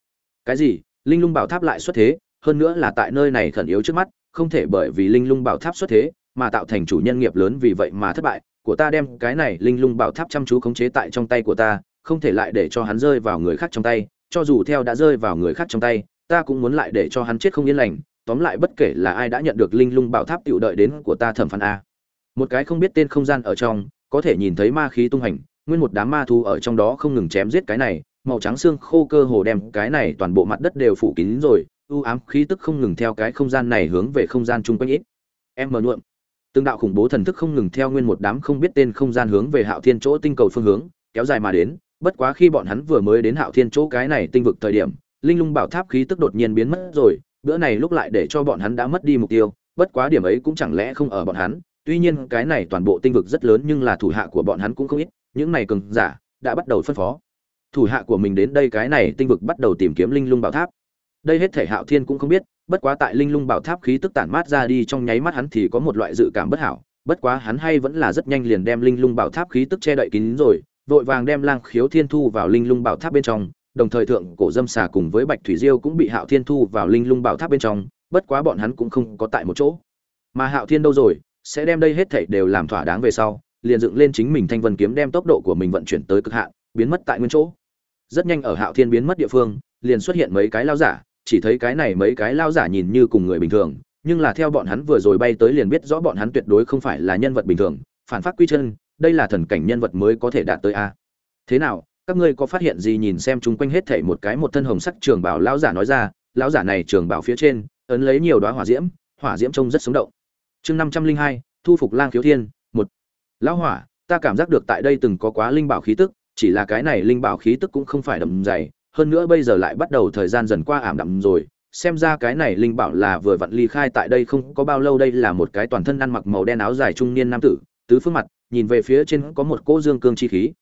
Cái gì? Linh lung bảo tháp lại xuất thế, hơn nữa là tại nơi này khẩn yếu trước mắt, không thể bởi vì linh lung bảo tháp xuất thế mà tạo thành chủ nhân nghiệp lớn vì vậy mà thất bại. Của ta đem cái này linh lung bảo tháp chăm chú khống chế tại trong tay của ta, không thể lại để cho hắn rơi vào người khác trong tay. Cho dù theo đã rơi vào người khác trong tay, ta cũng muốn lại để cho hắn chết không yên lành. Tóm lại bất kể là ai đã nhận được linh lung bảo tháp tiểu đợi đến của ta thẩm phán a. Một cái không biết tên không gian ở trong, có thể nhìn thấy ma khí tung hành, nguyên một đám ma thú ở trong đó không ngừng chém giết cái này màu trắng xương khô cơ hồ đem cái này toàn bộ mặt đất đều phủ kín rồi, u ám khí tức không ngừng theo cái không gian này hướng về không gian chung quanh ít. Em mờ nhuộm. Từng đạo khủng bố thần thức không ngừng theo nguyên một đám không biết tên không gian hướng về hạo thiên chỗ tinh cầu phương hướng, kéo dài mà đến, bất quá khi bọn hắn vừa mới đến hạo thiên chỗ cái này tinh vực thời điểm, linh lung bảo tháp khí tức đột nhiên biến mất rồi, bữa này lúc lại để cho bọn hắn đã mất đi mục tiêu, bất quá điểm ấy cũng chẳng lẽ không ở bọn hắn. Tuy nhiên cái này toàn bộ tinh vực rất lớn nhưng là thủ hạ của bọn hắn cũng không ít, những này cường giả đã bắt đầu phân phó thủ hạ của mình đến đây cái này tinh vực bắt đầu tìm kiếm linh lung bảo tháp. Đây hết thể hạo thiên cũng không biết, bất quá tại linh lung bảo tháp khí tức tản mát ra đi trong nháy mắt hắn thì có một loại dự cảm bất hảo, bất quá hắn hay vẫn là rất nhanh liền đem linh lung bảo tháp khí tức che đậy kín rồi, vội vàng đem lang khiếu thiên thu vào linh lung bảo tháp bên trong, đồng thời thượng cổ dâm xà cùng với bạch thủy diêu cũng bị hạo thiên thu vào linh lung bảo tháp bên trong, bất quá bọn hắn cũng không có tại một chỗ. Mà hạo thiên đâu rồi, sẽ đem đây hết thảy đều làm thỏa đáng về sau, liền dựng lên chính mình thanh vân kiếm đem tốc độ của mình vận chuyển tới cực hạn, biến mất tại nguyên chỗ rất nhanh ở hạo thiên biến mất địa phương, liền xuất hiện mấy cái lao giả, chỉ thấy cái này mấy cái lao giả nhìn như cùng người bình thường, nhưng là theo bọn hắn vừa rồi bay tới liền biết rõ bọn hắn tuyệt đối không phải là nhân vật bình thường, phản phát quy chân, đây là thần cảnh nhân vật mới có thể đạt tới a. Thế nào, các ngươi có phát hiện gì nhìn xem chung quanh hết thảy một cái một thân hồng sắc trường bảo lão giả nói ra lão giả này trường bảo phía trên, ấn lấy nhiều đóa hỏa diễm hỏa diễm trông rất sống động. Chương năm trăm linh hai, thu phục lang khiếu thiên, một. Lão hỏa, ta cảm giác được tại đây từng có quá linh bảo khí tức chỉ là cái này linh bảo khí tức cũng không phải đậm dày, hơn nữa bây giờ lại bắt đầu thời gian dần qua ảm đạm rồi. Xem ra cái này linh bảo là vừa vặn ly khai tại đây không có bao lâu, đây là một cái toàn thân ăn mặc màu đen áo dài trung niên nam tử, tứ phương mặt, nhìn về phía trên có một cỗ dương cương chi khí.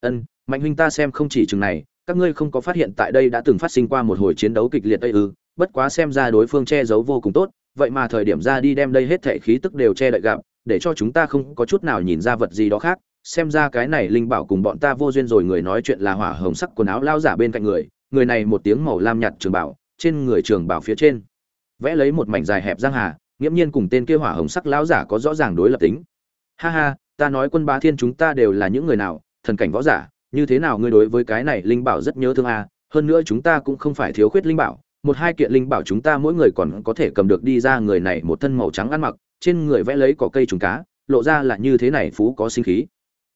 Ân, mạnh huynh ta xem không chỉ chừng này, các ngươi không có phát hiện tại đây đã từng phát sinh qua một hồi chiến đấu kịch liệt đây ư? Bất quá xem ra đối phương che giấu vô cùng tốt, vậy mà thời điểm ra đi đem đây hết thể khí tức đều che đậy gặp, để cho chúng ta không có chút nào nhìn ra vật gì đó khác xem ra cái này linh bảo cùng bọn ta vô duyên rồi, người nói chuyện là hỏa hồng sắc quần áo lao giả bên cạnh người người này một tiếng màu lam nhạt trường bảo, trên người trường bảo phía trên. Vẽ lấy một mảnh dài hẹp giang hà, nghiễm nhiên cùng tên kia hỏa hồng sắc lão giả có rõ ràng đối lập tính. Ha ha, ta nói quân bá thiên chúng ta đều là những người nào, thần cảnh võ giả, như thế nào ngươi đối với cái này linh bảo rất nhớ thương a hơn nữa chúng ta cũng không phải thiếu khuyết linh bảo, một hai kiện linh bảo chúng ta mỗi người còn có thể cầm được đi ra người này một thân màu trắng ăn mặc, trên người vẽ lấy cỏ cây trùng cá, lộ ra là như thế này phú có sinh khí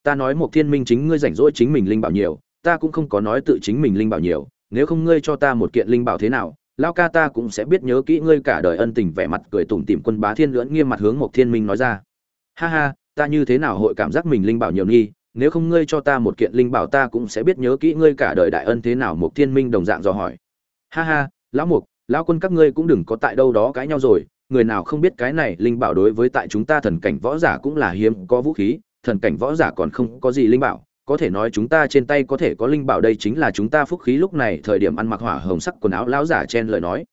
ta nói một thiên minh chính ngươi rảnh rỗi chính mình linh bảo nhiều, ta cũng không có nói tự chính mình linh bảo nhiều, nếu không ngươi cho ta một kiện linh bảo thế nào lao ca ta cũng sẽ biết nhớ kỹ ngươi cả đời ân tình vẻ mặt cười tủm tỉm quân bá thiên lưỡng nghiêm mặt hướng một thiên minh nói ra. Ha ha, ta như thế nào hội cảm giác mình linh bảo nhiều nghi, nếu không ngươi cho ta một kiện linh bảo ta cũng sẽ biết nhớ kỹ ngươi cả đời đại ân thế nào một thiên minh đồng dạng dò hỏi. Ha ha, lão mục, lão quân các ngươi cũng đừng có tại đâu đó cãi nhau rồi, người nào không biết cái này linh bảo đối với tại chúng ta thần cảnh võ giả cũng là hiếm có vũ khí thần cảnh võ giả còn không có gì linh bảo, có thể nói chúng ta trên tay có thể có linh bảo đây chính là chúng ta phúc khí lúc này thời điểm ăn mặc hỏa hồng sắc quần áo lão giả chen lời nói.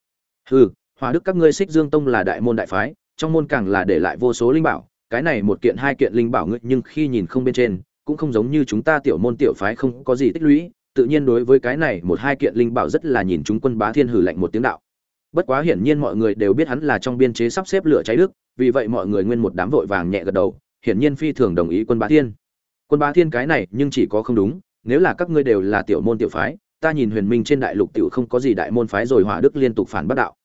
Hừ, hòa đức các ngươi xích dương tông là đại môn đại phái, trong môn càng là để lại vô số linh bảo, cái này một kiện hai kiện linh bảo ngươi nhưng khi nhìn không bên trên, cũng không giống như chúng ta tiểu môn tiểu phái không có gì tích lũy, tự nhiên đối với cái này một hai kiện linh bảo rất là nhìn chúng quân bá thiên hử lạnh một tiếng đạo. Bất quá hiển nhiên mọi người đều biết hắn là trong biên chế sắp xếp lửa cháy đức, vì vậy mọi người nguyên một đám vội vàng nhẹ gật đầu hiển nhiên phi thường đồng ý quân bá thiên. Quân bá thiên cái này nhưng chỉ có không đúng, nếu là các ngươi đều là tiểu môn tiểu phái, ta nhìn huyền minh trên đại lục tiểu không có gì đại môn phái rồi hỏa đức liên tục phản bác đạo.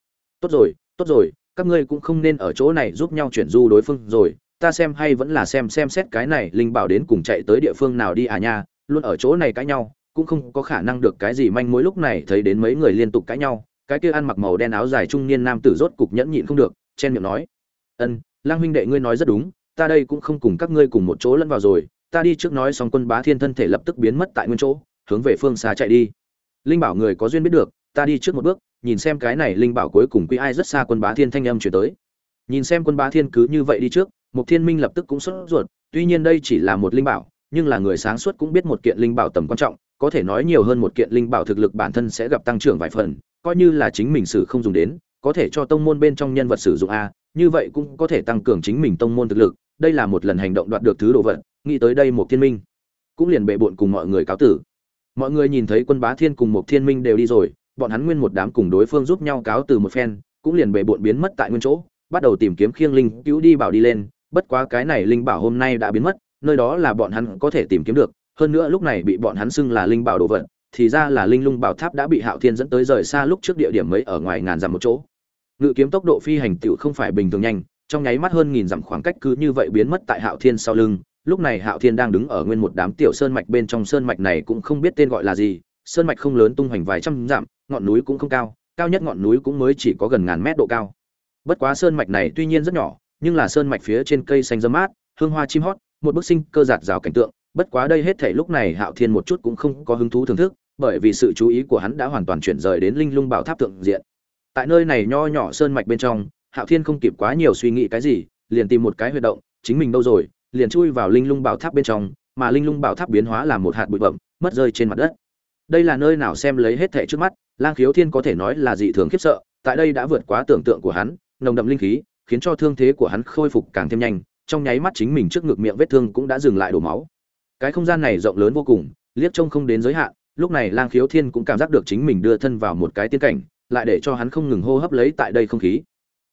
Tốt rồi tốt rồi, các ngươi cũng không nên ở chỗ này giúp nhau chuyển du đối phương rồi, ta xem hay vẫn là xem xem xét cái này linh bảo đến cùng chạy tới địa phương nào đi à nha, luôn ở chỗ này cãi nhau, cũng không có khả năng được cái gì manh mối lúc này thấy đến mấy người liên tục cãi nhau, cái kia ăn mặc màu đen áo dài trung niên nam tử rốt cục nhẫn nhịn không được, chen miệng nói. Ân, lang huynh đệ ngươi nói rất đúng ta đây cũng không cùng các ngươi cùng một chỗ lẫn vào rồi, ta đi trước nói xong quân bá thiên thân thể lập tức biến mất tại nguyên chỗ, hướng về phương xa chạy đi. Linh bảo người có duyên biết được, ta đi trước một bước, nhìn xem cái này linh bảo cuối cùng quy ai rất xa quân bá thiên thanh âm chuyển tới. Nhìn xem quân bá thiên cứ như vậy đi trước, mục thiên minh lập tức cũng sốt ruột, tuy nhiên đây chỉ là một linh bảo, nhưng là người sáng suốt cũng biết một kiện linh bảo tầm quan trọng, có thể nói nhiều hơn một kiện linh bảo thực lực bản thân sẽ gặp tăng trưởng vài phần, coi như là chính mình sử không dùng đến, có thể cho tông môn bên trong nhân vật sử dụng a, như vậy cũng có thể tăng cường chính mình tông môn thực lực đây là một lần hành động đoạt được thứ đồ vật, nghĩ tới đây một thiên minh cũng liền bệ bộn cùng mọi người cáo tử. Mọi người nhìn thấy quân bá thiên cùng một thiên minh đều đi rồi, bọn hắn nguyên một đám cùng đối phương giúp nhau cáo từ một phen, cũng liền bệ bộn biến mất tại nguyên chỗ, bắt đầu tìm kiếm khiêng linh cứu đi bảo đi lên, bất quá cái này linh bảo hôm nay đã biến mất, nơi đó là bọn hắn có thể tìm kiếm được, hơn nữa lúc này bị bọn hắn xưng là linh bảo đồ vật, thì ra là linh lung bảo tháp đã bị hạo thiên dẫn tới rời xa lúc trước địa điểm mấy ở ngoài ngàn dặm một chỗ. Ngự kiếm tốc độ phi hành tựu không phải bình thường nhanh trong nháy mắt hơn nghìn dặm khoảng cách cứ như vậy biến mất tại hạo thiên sau lưng. Lúc này hạo thiên đang đứng ở nguyên một đám tiểu sơn mạch bên trong, sơn mạch này cũng không biết tên gọi là gì. Sơn mạch không lớn, tung hoành vài trăm dặm, ngọn núi cũng không cao cao nhất ngọn núi cũng mới chỉ có gần ngàn mét độ cao. Bất quá sơn mạch này tuy nhiên rất nhỏ, nhưng là sơn mạch phía trên cây xanh râm mát, hương hoa chim hót, một bức sinh cơ giạt rào cảnh tượng. Bất quá đây hết thảy lúc này hạo thiên một chút cũng không có hứng thú thưởng thức, bởi vì sự chú ý của hắn đã hoàn toàn chuyển rời đến linh lung bảo tháp thượng diện. Tại nơi này nho nhỏ sơn mạch bên trong hạo thiên không kịp quá nhiều suy nghĩ cái gì, liền tìm một cái huy động, chính mình đâu rồi, liền chui vào linh lung bảo tháp bên trong, mà linh lung bảo tháp biến hóa làm một hạt bụi bậm mất rơi trên mặt đất. Đây là nơi nào xem lấy hết thệ trước mắt, lang khiếu thiên có thể nói là dị thường khiếp sợ, tại đây đã vượt quá tưởng tượng của hắn, nồng đậm linh khí, khiến cho thương thế của hắn khôi phục càng thêm nhanh, trong nháy mắt chính mình trước ngực miệng vết thương cũng đã dừng lại đổ máu. Cái không gian này rộng lớn vô cùng, liếc trông không đến giới hạn, lúc này lang khiếu thiên cũng cảm giác được chính mình đưa thân vào một cái tiên cảnh, lại để cho hắn không ngừng hô hấp lấy tại đây không khí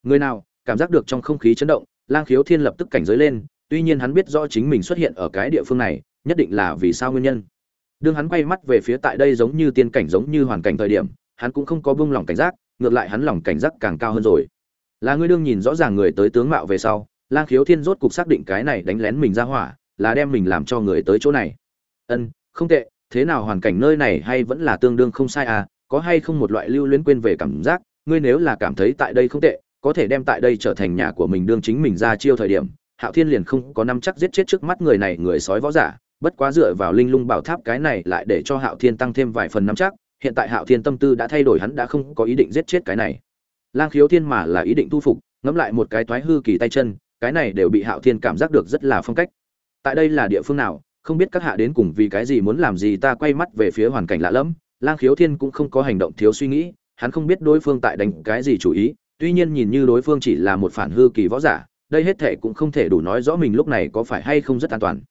người nào cảm giác được trong không khí chấn động, lang khiếu thiên lập tức cảnh giới lên, tuy nhiên hắn biết rõ chính mình xuất hiện ở cái địa phương này, nhất định là vì sao nguyên nhân. Đương hắn quay mắt về phía tại đây giống như tiên cảnh giống như hoàn cảnh thời điểm, hắn cũng không có buông lòng cảnh giác, ngược lại hắn lòng cảnh giác càng cao hơn rồi. Là ngươi đương nhìn rõ ràng người tới tướng mạo về sau, lang khiếu thiên rốt cục xác định cái này đánh lén mình ra hỏa, là đem mình làm cho người tới chỗ này. Ân, không tệ, thế nào hoàn cảnh nơi này hay vẫn là tương đương không sai à có hay không một loại lưu luyến quên về cảm giác, ngươi nếu là cảm thấy tại đây không tệ có thể đem tại đây trở thành nhà của mình đương chính mình ra chiêu thời điểm, hạo thiên liền không có năm chắc giết chết trước mắt người này người sói võ giả, bất quá dựa vào linh lung bảo tháp cái này lại để cho hạo thiên tăng thêm vài phần năm chắc, hiện tại hạo thiên tâm tư đã thay đổi hắn đã không có ý định giết chết cái này. Lang khiếu thiên mà là ý định thu phục, ngẫm lại một cái toái hư kỳ tay chân, cái này đều bị hạo thiên cảm giác được rất là phong cách. Tại đây là địa phương nào, không biết các hạ đến cùng vì cái gì muốn làm gì ta quay mắt về phía hoàn cảnh lạ lẫm, lang khiếu thiên cũng không có hành động thiếu suy nghĩ, hắn không biết đối phương tại đánh cái gì chủ ý tuy nhiên nhìn như đối phương chỉ là một phản hư kỳ võ giả, đây hết thể cũng không thể đủ nói rõ mình lúc này có phải hay không rất an toàn.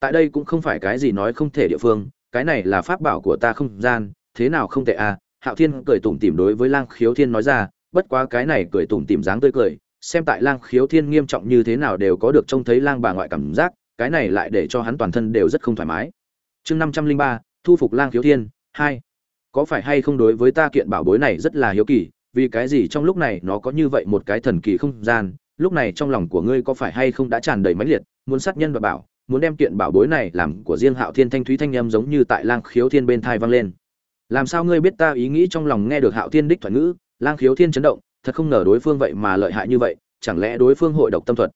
Tại đây cũng không phải cái gì nói không thể địa phương, cái này là pháp bảo của ta không gian, thế nào không tệ à? Hạo thiên cười tủm tỉm đối với lang khiếu thiên nói ra, bất quá cái này cười tủm tỉm dáng tươi cười, xem tại lang khiếu thiên nghiêm trọng như thế nào đều có được trông thấy lang bà ngoại cảm giác, cái này lại để cho hắn toàn thân đều rất không thoải mái. Chương năm trăm linh ba, thu phục lang khiếu thiên, hai. Có phải hay không đối với ta kiện bảo bối này rất là hiếu kỳ vì cái gì trong lúc này nó có như vậy một cái thần kỳ không gian? Lúc này trong lòng của ngươi có phải hay không đã tràn đầy mãnh liệt? Muốn sát nhân và bảo, muốn đem kiện bảo bối này làm của riêng hạo thiên thanh thúy thanh em giống như tại lang khiếu thiên bên thai vang lên. Làm sao ngươi biết ta ý nghĩ trong lòng nghe được hạo thiên đích thoại ngữ? Lang khiếu thiên chấn động, thật không ngờ đối phương vậy mà lợi hại như vậy, chẳng lẽ đối phương hội độc tâm thuật?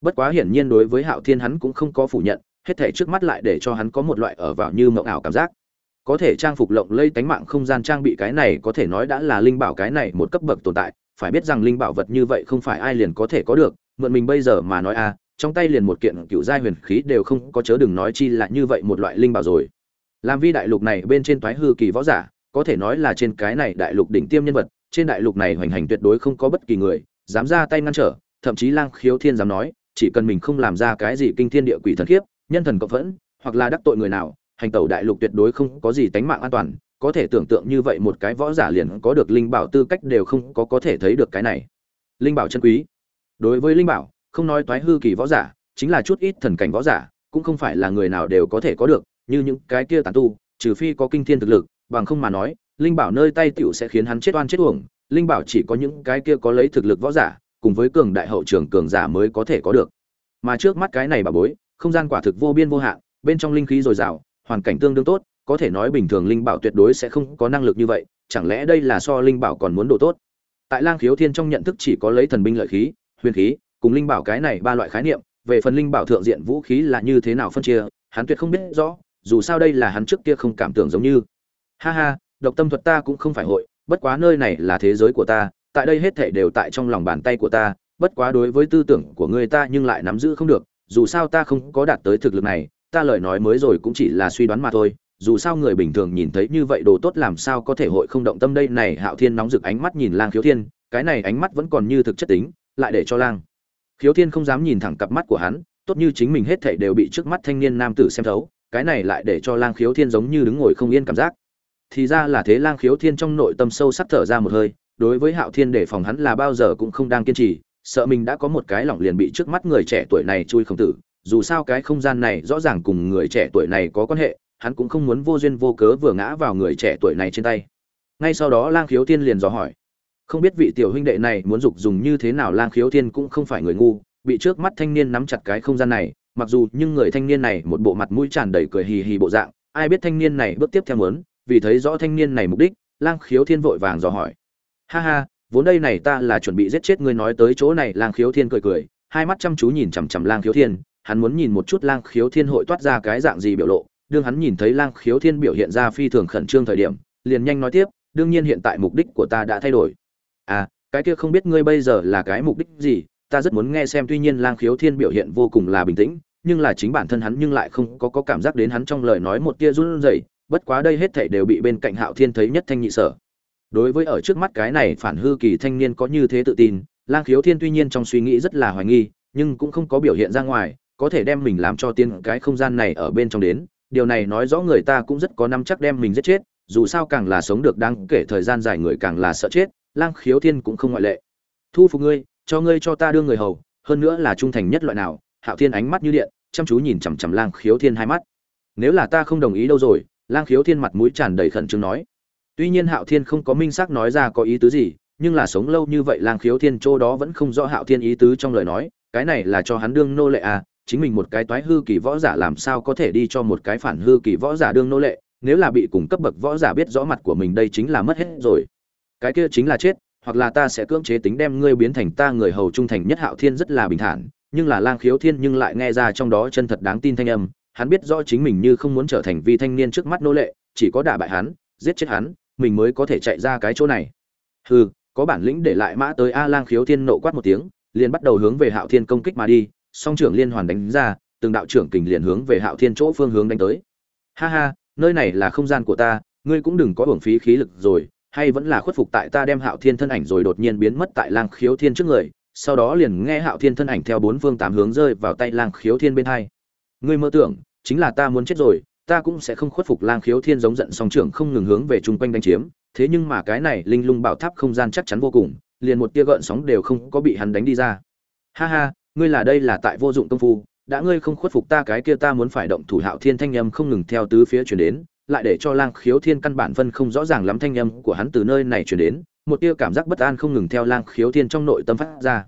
Bất quá hiển nhiên đối với hạo thiên hắn cũng không có phủ nhận, hết thể trước mắt lại để cho hắn có một loại ở vào như mộng ảo cảm giác có thể trang phục lộng lây tánh mạng không gian trang bị cái này có thể nói đã là linh bảo cái này một cấp bậc tồn tại, phải biết rằng linh bảo vật như vậy không phải ai liền có thể có được, mượn mình bây giờ mà nói a trong tay liền một kiện cựu giai huyền khí đều không có chớ đừng nói chi là như vậy một loại linh bảo rồi. Làm vi đại lục này bên trên toái hư kỳ võ giả, có thể nói là trên cái này đại lục đỉnh tiêm nhân vật, trên đại lục này hoành hành tuyệt đối không có bất kỳ người, dám ra tay ngăn trở, thậm chí lang khiếu thiên dám nói, chỉ cần mình không làm ra cái gì kinh thiên địa quỷ thần khiếp, nhân thần cộng phẫn, hoặc là đắc tội người nào hành tẩu đại lục tuyệt đối không có gì tánh mạng an toàn, có thể tưởng tượng như vậy một cái võ giả liền có được linh bảo tư cách đều không có có thể thấy được cái này. Linh bảo chân quý. Đối với linh bảo, không nói toái hư kỳ võ giả, chính là chút ít thần cảnh võ giả, cũng không phải là người nào đều có thể có được, như những cái kia tàn tu, trừ phi có kinh thiên thực lực, bằng không mà nói, linh bảo nơi tay tiểu sẽ khiến hắn chết oan chết uổng, linh bảo chỉ có những cái kia có lấy thực lực võ giả, cùng với cường đại hậu trường cường giả mới có thể có được. Mà trước mắt cái này bà bối, không gian quả thực vô biên vô hạn, bên trong linh khí dồi dào hoàn cảnh tương đương tốt, có thể nói bình thường linh bảo tuyệt đối sẽ không có năng lực như vậy, chẳng lẽ đây là so linh bảo còn muốn độ tốt? Tại lang khiếu thiên trong nhận thức chỉ có lấy thần binh lợi khí, huyền khí, cùng linh bảo cái này ba loại khái niệm, về phần linh bảo thượng diện vũ khí là như thế nào phân chia, hắn tuyệt không biết rõ, dù sao đây là hắn trước kia không cảm tưởng giống như. Ha ha, độc tâm thuật ta cũng không phải hội, bất quá nơi này là thế giới của ta, tại đây hết thảy đều tại trong lòng bàn tay của ta, bất quá đối với tư tưởng của người ta nhưng lại nắm giữ không được, dù sao ta không có đạt tới thực lực này ta lời nói mới rồi cũng chỉ là suy đoán mà thôi, dù sao người bình thường nhìn thấy như vậy đồ tốt làm sao có thể hội không động tâm đây này, hạo thiên nóng rực ánh mắt nhìn lang khiếu thiên, cái này ánh mắt vẫn còn như thực chất tính, lại để cho lang khiếu thiên không dám nhìn thẳng cặp mắt của hắn, tốt như chính mình hết thảy đều bị trước mắt thanh niên nam tử xem thấu, cái này lại để cho lang khiếu thiên giống như đứng ngồi không yên cảm giác. Thì ra là thế, lang khiếu thiên trong nội tâm sâu sắc thở ra một hơi, đối với hạo thiên để phòng hắn là bao giờ cũng không đang kiên trì, sợ mình đã có một cái lỏng liền bị trước mắt người trẻ tuổi này chui không tử dù sao cái không gian này rõ ràng cùng người trẻ tuổi này có quan hệ, hắn cũng không muốn vô duyên vô cớ vừa ngã vào người trẻ tuổi này trên tay. Ngay sau đó lang khiếu thiên liền dò hỏi, không biết vị tiểu huynh đệ này muốn dục dùng như thế nào? Lang khiếu thiên cũng không phải người ngu, bị trước mắt thanh niên nắm chặt cái không gian này, mặc dù nhưng người thanh niên này một bộ mặt mũi tràn đầy cười hì hì bộ dạng, ai biết thanh niên này bước tiếp theo muốn, vì thấy rõ thanh niên này mục đích, lang khiếu thiên vội vàng dò hỏi, ha ha, vốn đây này ta là chuẩn bị giết chết ngươi nói tới chỗ này. Lang khiếu thiên cười cười, hai mắt chăm chú nhìn chằm chằm lang khiếu thiên hắn muốn nhìn một chút lang khiếu thiên hội toát ra cái dạng gì biểu lộ. Đương hắn nhìn thấy lang khiếu thiên biểu hiện ra phi thường khẩn trương thời điểm liền nhanh nói tiếp đương nhiên hiện tại mục đích của ta đã thay đổi. À cái kia không biết ngươi bây giờ là cái mục đích gì? Ta rất muốn nghe xem tuy nhiên lang khiếu thiên biểu hiện vô cùng là bình tĩnh nhưng là chính bản thân hắn nhưng lại không có, có cảm giác đến hắn trong lời nói một tia run rẩy bất quá đây hết thảy đều bị bên cạnh hạo thiên thấy nhất thanh nhị sở. Đối với ở trước mắt cái này phản hư kỳ thanh niên có như thế tự tin lang khiếu thiên tuy nhiên trong suy nghĩ rất là hoài nghi nhưng cũng không có biểu hiện ra ngoài có thể đem mình làm cho tiên cái không gian này ở bên trong đến. Điều này nói rõ người ta cũng rất có năm chắc đem mình giết chết, dù sao càng là sống được đáng kể thời gian dài người càng là sợ chết, lang khiếu thiên cũng không ngoại lệ. Thu phục ngươi, cho ngươi cho ta đưa người hầu, hơn nữa là trung thành nhất loại nào, hạo thiên ánh mắt như điện, chăm chú nhìn chằm chằm lang khiếu thiên hai mắt. Nếu là ta không đồng ý đâu rồi, lang khiếu thiên mặt mũi tràn đầy khẩn trương nói. Tuy nhiên hạo thiên không có minh xác nói ra có ý tứ gì, nhưng là sống lâu như vậy lang khiếu thiên chỗ đó vẫn không rõ hạo thiên ý tứ trong lời nói, cái này là cho hắn đương nô lệ à chính mình một cái toái hư kỳ võ giả làm sao có thể đi cho một cái phản hư kỳ võ giả đương nô lệ, nếu là bị cùng cấp bậc võ giả biết rõ mặt của mình đây chính là mất hết rồi. Cái kia chính là chết, hoặc là ta sẽ cưỡng chế tính đem ngươi biến thành ta người hầu trung thành nhất hạo thiên rất là bình thản, nhưng là lang khiếu thiên nhưng lại nghe ra trong đó chân thật đáng tin thanh âm, hắn biết rõ chính mình như không muốn trở thành vi thanh niên trước mắt nô lệ, chỉ có đả bại hắn, giết chết hắn, mình mới có thể chạy ra cái chỗ này. Hừ, có bản lĩnh để lại mã tới a lang khiếu thiên nộ quát một tiếng, liền bắt đầu hướng về hạo thiên công kích mà đi song trưởng liên hoàn đánh ra, từng đạo trưởng kình liền hướng về hạo thiên chỗ phương hướng đánh tới. Ha ha, nơi này là không gian của ta, ngươi cũng đừng có hưởng phí khí lực rồi, hay vẫn là khuất phục tại ta đem hạo thiên thân ảnh rồi đột nhiên biến mất tại lang khiếu thiên trước người, sau đó liền nghe hạo thiên thân ảnh theo bốn phương tám hướng rơi vào tay lang khiếu thiên bên hai. Ngươi mơ tưởng, chính là ta muốn chết rồi, ta cũng sẽ không khuất phục lang khiếu thiên giống giận song trưởng không ngừng hướng về chung quanh đánh chiếm, thế nhưng mà cái này linh lung bảo tháp không gian chắc chắn vô cùng, liền một tia gợn sóng đều không có bị hắn đánh đi ra. Ha ha ngươi là đây là tại vô dụng công phu, đã ngươi không khuất phục ta cái kia ta muốn phải động thủ hạo thiên thanh âm không ngừng theo tứ phía chuyển đến, lại để cho lang khiếu thiên căn bản phân không rõ ràng lắm thanh âm của hắn từ nơi này chuyển đến, một tia cảm giác bất an không ngừng theo lang khiếu thiên trong nội tâm phát ra.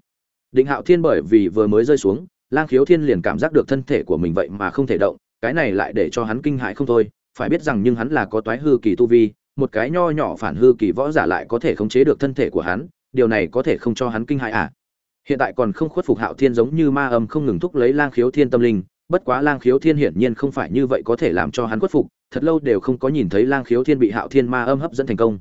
Định hạo thiên bởi vì vừa mới rơi xuống, lang khiếu thiên liền cảm giác được thân thể của mình vậy mà không thể động, cái này lại để cho hắn kinh hãi không thôi, phải biết rằng nhưng hắn là có toái hư kỳ tu vi, một cái nho nhỏ phản hư kỳ võ giả lại có thể khống chế được thân thể của hắn, điều này có thể không cho hắn kinh hãi à? Hiện tại còn không khuất phục hạo thiên giống như ma âm không ngừng thúc lấy lang khiếu thiên tâm linh, bất quá lang khiếu thiên hiển nhiên không phải như vậy có thể làm cho hắn khuất phục, thật lâu đều không có nhìn thấy lang khiếu thiên bị hạo thiên ma âm hấp dẫn thành công.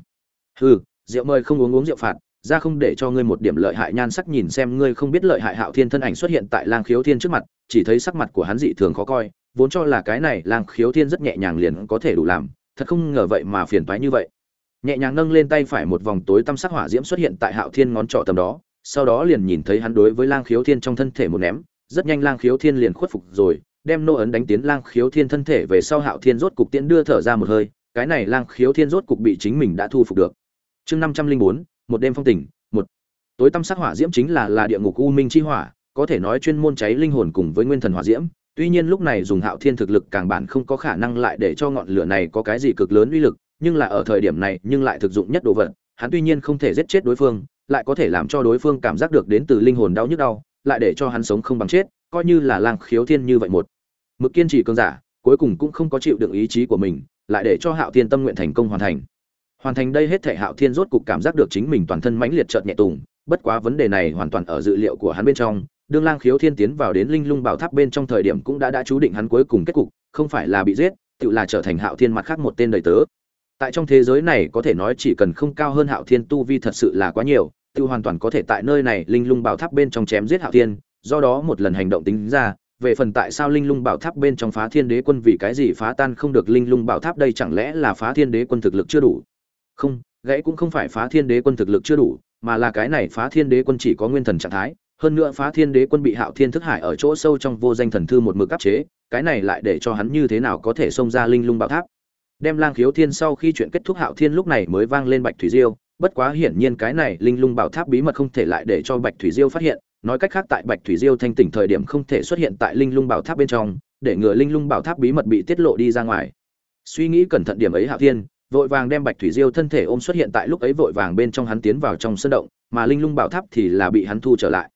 Hừ, rượu mời không uống uống rượu phạt, ra không để cho ngươi một điểm lợi hại nhan sắc nhìn xem ngươi không biết lợi hại hạo thiên thân ảnh xuất hiện tại lang khiếu thiên trước mặt, chỉ thấy sắc mặt của hắn dị thường khó coi, vốn cho là cái này lang khiếu thiên rất nhẹ nhàng liền có thể đủ làm, thật không ngờ vậy mà phiền toái như vậy. Nhẹ nhàng nâng lên tay phải một vòng tối tăm sắc hỏa diễm xuất hiện tại hạo thiên ngón trỏ tầm đó sau đó liền nhìn thấy hắn đối với lang khiếu thiên trong thân thể một ném, rất nhanh lang khiếu thiên liền khuất phục rồi, đem nô ấn đánh tiến lang khiếu thiên thân thể về sau hạo thiên rốt cục tiễn đưa thở ra một hơi, cái này lang khiếu thiên rốt cục bị chính mình đã thu phục được. Chương năm trăm linh bốn, một đêm phong tỉnh một. Tối tâm sắc hỏa diễm chính là là địa ngục u minh chi hỏa, có thể nói chuyên môn cháy linh hồn cùng với nguyên thần hỏa diễm, tuy nhiên lúc này dùng hạo thiên thực lực càng bản không có khả năng lại để cho ngọn lửa này có cái gì cực lớn uy lực, nhưng là ở thời điểm này nhưng lại thực dụng nhất đồ vật hắn tuy nhiên không thể giết chết đối phương, lại có thể làm cho đối phương cảm giác được đến từ linh hồn đau nhức đau, lại để cho hắn sống không bằng chết, coi như là lang khiếu thiên như vậy một. Mực kiên trì cường giả, cuối cùng cũng không có chịu được ý chí của mình, lại để cho hạo thiên tâm nguyện thành công hoàn thành. Hoàn thành đây hết thể hạo thiên rốt cục cảm giác được chính mình toàn thân mãnh liệt chợt nhẹ tùng, bất quá vấn đề này hoàn toàn ở dự liệu của hắn bên trong, đương lang khiếu thiên tiến vào đến linh lung bảo tháp bên trong thời điểm cũng đã đã chú định hắn cuối cùng kết cục, không phải là bị giết, tự là trở thành hạo thiên mặt khác một tên đầy tớ tại trong thế giới này có thể nói chỉ cần không cao hơn hạo thiên tu vi thật sự là quá nhiều tự hoàn toàn có thể tại nơi này linh lung bảo tháp bên trong chém giết hạo thiên, do đó một lần hành động tính ra, về phần tại sao linh lung bảo tháp bên trong phá thiên đế quân vì cái gì phá tan không được linh lung bảo tháp đây chẳng lẽ là phá thiên đế quân thực lực chưa đủ? Không, gãy cũng không phải phá thiên đế quân thực lực chưa đủ, mà là cái này phá thiên đế quân chỉ có nguyên thần trạng thái, hơn nữa phá thiên đế quân bị hạo thiên thức hải ở chỗ sâu trong vô danh thần thư một mực áp chế, cái này lại để cho hắn như thế nào có thể xông ra linh lung bảo tháp? Đem lang khiếu thiên sau khi chuyện kết thúc hạo thiên lúc này mới vang lên bạch thủy diêu. Bất quá hiển nhiên cái này linh lung bảo tháp bí mật không thể lại để cho bạch thủy diêu phát hiện. Nói cách khác tại bạch thủy diêu thanh tỉnh thời điểm không thể xuất hiện tại linh lung bảo tháp bên trong, để ngừa linh lung bảo tháp bí mật bị tiết lộ đi ra ngoài. Suy nghĩ cẩn thận điểm ấy hạo thiên, vội vàng đem bạch thủy diêu thân thể ôm xuất hiện tại lúc ấy vội vàng bên trong hắn tiến vào trong sân động, mà linh lung bảo tháp thì là bị hắn thu trở lại.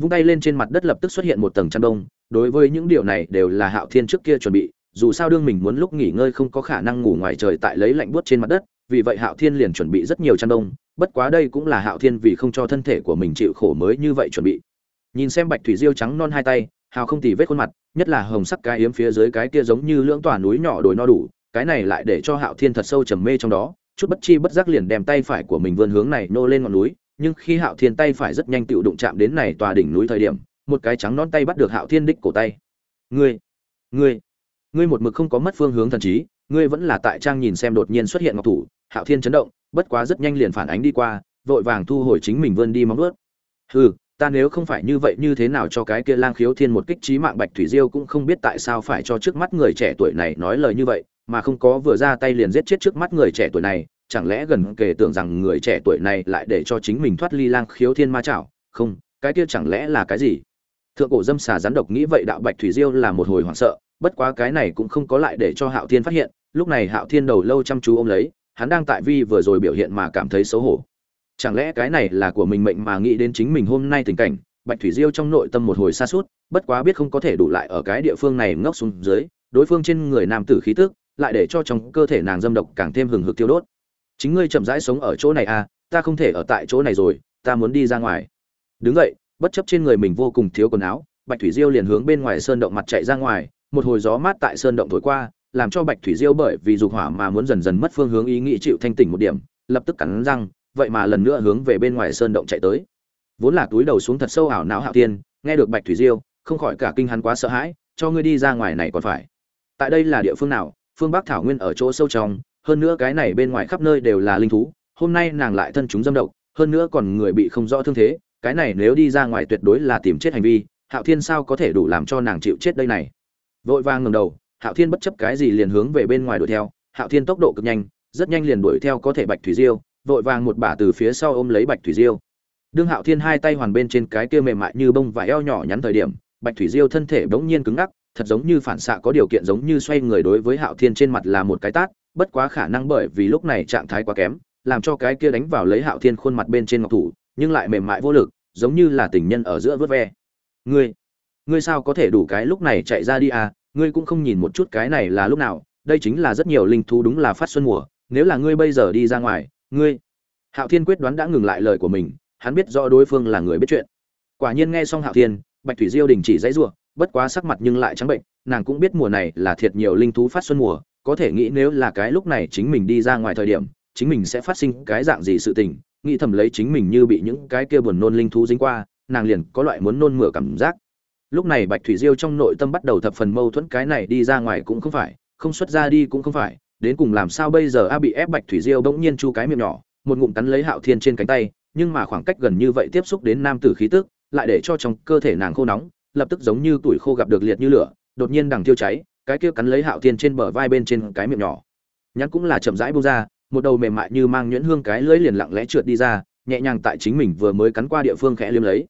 Vung tay lên trên mặt đất lập tức xuất hiện một tầng chăn đông, đối với những điều này đều là hạo thiên trước kia chuẩn bị dù sao đương mình muốn lúc nghỉ ngơi không có khả năng ngủ ngoài trời tại lấy lạnh buốt trên mặt đất, vì vậy hạo thiên liền chuẩn bị rất nhiều chăn đông. Bất quá đây cũng là hạo thiên vì không cho thân thể của mình chịu khổ mới như vậy chuẩn bị. Nhìn xem bạch thủy diêu trắng non hai tay, hào không tì vết khuôn mặt, nhất là hồng sắc cái yếm phía dưới cái kia giống như lưỡng tòa núi nhỏ đồi no đủ, cái này lại để cho hạo thiên thật sâu trầm mê trong đó. Chút bất chi bất giác liền đem tay phải của mình vươn hướng này nô lên ngọn núi, nhưng khi hạo thiên tay phải rất nhanh tựu đụng chạm đến này tòa đỉnh núi thời điểm, một cái trắng non tay bắt được hạo thiên đích cổ tay. Ngươi ngươi ngươi một mực không có mất phương hướng thần trí, ngươi vẫn là tại trang nhìn xem đột nhiên xuất hiện ngọc thủ, hạo thiên chấn động, bất quá rất nhanh liền phản ánh đi qua, vội vàng thu hồi chính mình vươn đi móng ướt hừ, ta nếu không phải như vậy như thế nào cho cái kia lang khiếu thiên một kích trí mạng bạch thủy diêu cũng không biết tại sao phải cho trước mắt người trẻ tuổi này nói lời như vậy, mà không có vừa ra tay liền giết chết trước mắt người trẻ tuổi này, chẳng lẽ gần kể tưởng rằng người trẻ tuổi này lại để cho chính mình thoát ly lang khiếu thiên ma chảo? Không, cái kia chẳng lẽ là cái gì? Thượng cổ dâm xà rắn độc nghĩ vậy đạo bạch thủy diêu là một hồi hoảng sợ bất quá cái này cũng không có lại để cho hạo thiên phát hiện lúc này hạo thiên đầu lâu chăm chú ôm lấy hắn đang tại vi vừa rồi biểu hiện mà cảm thấy xấu hổ. Chẳng lẽ cái này là của mình mệnh mà nghĩ đến chính mình hôm nay tình cảnh bạch thủy diêu trong nội tâm một hồi xa sút, bất quá biết không có thể đủ lại ở cái địa phương này ngốc xuống dưới đối phương trên người nam tử khí tức lại để cho trong cơ thể nàng dâm độc càng thêm hừng hực tiêu đốt. Chính ngươi chậm rãi sống ở chỗ này à ta không thể ở tại chỗ này rồi ta muốn đi ra ngoài. Đứng vậy bất chấp trên người mình vô cùng thiếu quần áo bạch thủy diêu liền hướng bên ngoài sơn động mặt chạy ra ngoài một hồi gió mát tại sơn động thổi qua, làm cho bạch thủy diêu bởi vì dục hỏa mà muốn dần dần mất phương hướng ý nghĩ chịu thanh tỉnh một điểm, lập tức cắn răng, vậy mà lần nữa hướng về bên ngoài sơn động chạy tới. Vốn là túi đầu xuống thật sâu ảo não hạo tiên nghe được bạch thủy diêu, không khỏi cả kinh hắn quá sợ hãi, cho ngươi đi ra ngoài này còn phải. Tại đây là địa phương nào? Phương bắc thảo nguyên ở chỗ sâu trong, hơn nữa cái này bên ngoài khắp nơi đều là linh thú, hôm nay nàng lại thân chúng dâm độc, hơn nữa còn người bị không rõ thương thế, cái này nếu đi ra ngoài tuyệt đối là tìm chết hành vi, hạo thiên sao có thể đủ làm cho nàng chịu chết đây này? Vội vàng ngẩng đầu, hạo thiên bất chấp cái gì liền hướng về bên ngoài đuổi theo. Hạo thiên tốc độ cực nhanh, rất nhanh liền đuổi theo có thể bạch thủy diêu, vội vàng một bả từ phía sau ôm lấy bạch thủy diêu. Đương hạo thiên hai tay hoàn bên trên cái kia mềm mại như bông và eo nhỏ nhắn thời điểm, bạch thủy diêu thân thể bỗng nhiên cứng ngắc, thật giống như phản xạ có điều kiện giống như xoay người đối với hạo thiên trên mặt là một cái tát, bất quá khả năng bởi vì lúc này trạng thái quá kém, làm cho cái kia đánh vào lấy hạo thiên khuôn mặt bên trên ngọc thủ, nhưng lại mềm mại vô lực, giống như là tình nhân ở giữa vớt ve. Ngươi ngươi sao có thể đủ cái lúc này chạy ra đi à? Ngươi cũng không nhìn một chút cái này là lúc nào, đây chính là rất nhiều linh thú đúng là phát xuân mùa, nếu là ngươi bây giờ đi ra ngoài, ngươi hạo thiên quyết đoán đã ngừng lại lời của mình, hắn biết rõ đối phương là người biết chuyện. Quả nhiên nghe xong hạo thiên, bạch thủy diêu đình chỉ dãy giụa bất quá sắc mặt nhưng lại trắng bệnh, nàng cũng biết mùa này là thiệt nhiều linh thú phát xuân mùa, có thể nghĩ nếu là cái lúc này chính mình đi ra ngoài thời điểm, chính mình sẽ phát sinh cái dạng gì sự tình, nghĩ thầm lấy chính mình như bị những cái kia buồn nôn linh thú dính qua, nàng liền có loại muốn nôn mửa cảm giác lúc này bạch thủy diêu trong nội tâm bắt đầu thập phần mâu thuẫn, cái này đi ra ngoài cũng không phải, không xuất ra đi cũng không phải, đến cùng làm sao bây giờ a bị ép bạch thủy diêu bỗng nhiên chu cái miệng nhỏ, một ngụm cắn lấy hạo thiên trên cánh tay, nhưng mà khoảng cách gần như vậy tiếp xúc đến nam tử khí tức, lại để cho trong cơ thể nàng khô nóng, lập tức giống như tuổi khô gặp được liệt như lửa, đột nhiên đằng tiêu cháy, cái kia cắn lấy hạo thiên trên bờ vai bên trên cái miệng nhỏ. Nhắn cũng là chậm rãi bông ra, một đầu mềm mại như mang nhuyễn hương cái lưỡi liền lặng lẽ trượt đi ra, nhẹ nhàng tại chính mình vừa mới cắn qua địa phương khẽ liếm lấy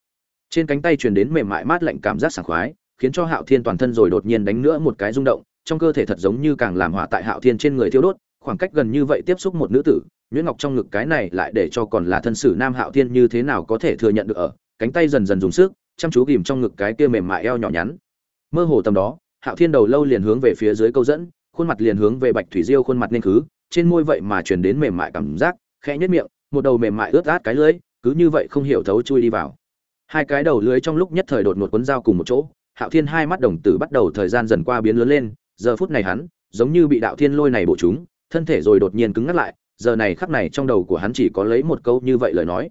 trên cánh tay truyền đến mềm mại mát lạnh cảm giác sảng khoái, khiến cho hạo thiên toàn thân rồi đột nhiên đánh nữa một cái rung động, trong cơ thể thật giống như càng làm hỏa tại hạo thiên trên người thiêu đốt, khoảng cách gần như vậy tiếp xúc một nữ tử nhuyễn ngọc trong ngực cái này lại để cho còn là thân sử nam hạo thiên như thế nào có thể thừa nhận được ở, cánh tay dần dần dùng sức, chăm chú ghìm trong ngực cái kia mềm mại eo nhỏ nhắn. Mơ hồ tầm đó, hạo thiên đầu lâu liền hướng về phía dưới câu dẫn, khuôn mặt liền hướng về bạch thủy diêu khuôn mặt nên khứ trên môi vậy mà truyền đến mềm mại cảm giác, khẽ nhất miệng, một đầu mềm mại ướt át cái lưỡi, cứ như vậy không hiểu thấu chui đi vào hai cái đầu lưới trong lúc nhất thời đột ngột cuốn dao cùng một chỗ, hạo thiên hai mắt đồng tử bắt đầu thời gian dần qua biến lớn lên, giờ phút này hắn, giống như bị đạo thiên lôi này bổ chúng, thân thể rồi đột nhiên cứng ngắt lại, giờ này khắc này trong đầu của hắn chỉ có lấy một câu như vậy lời nói.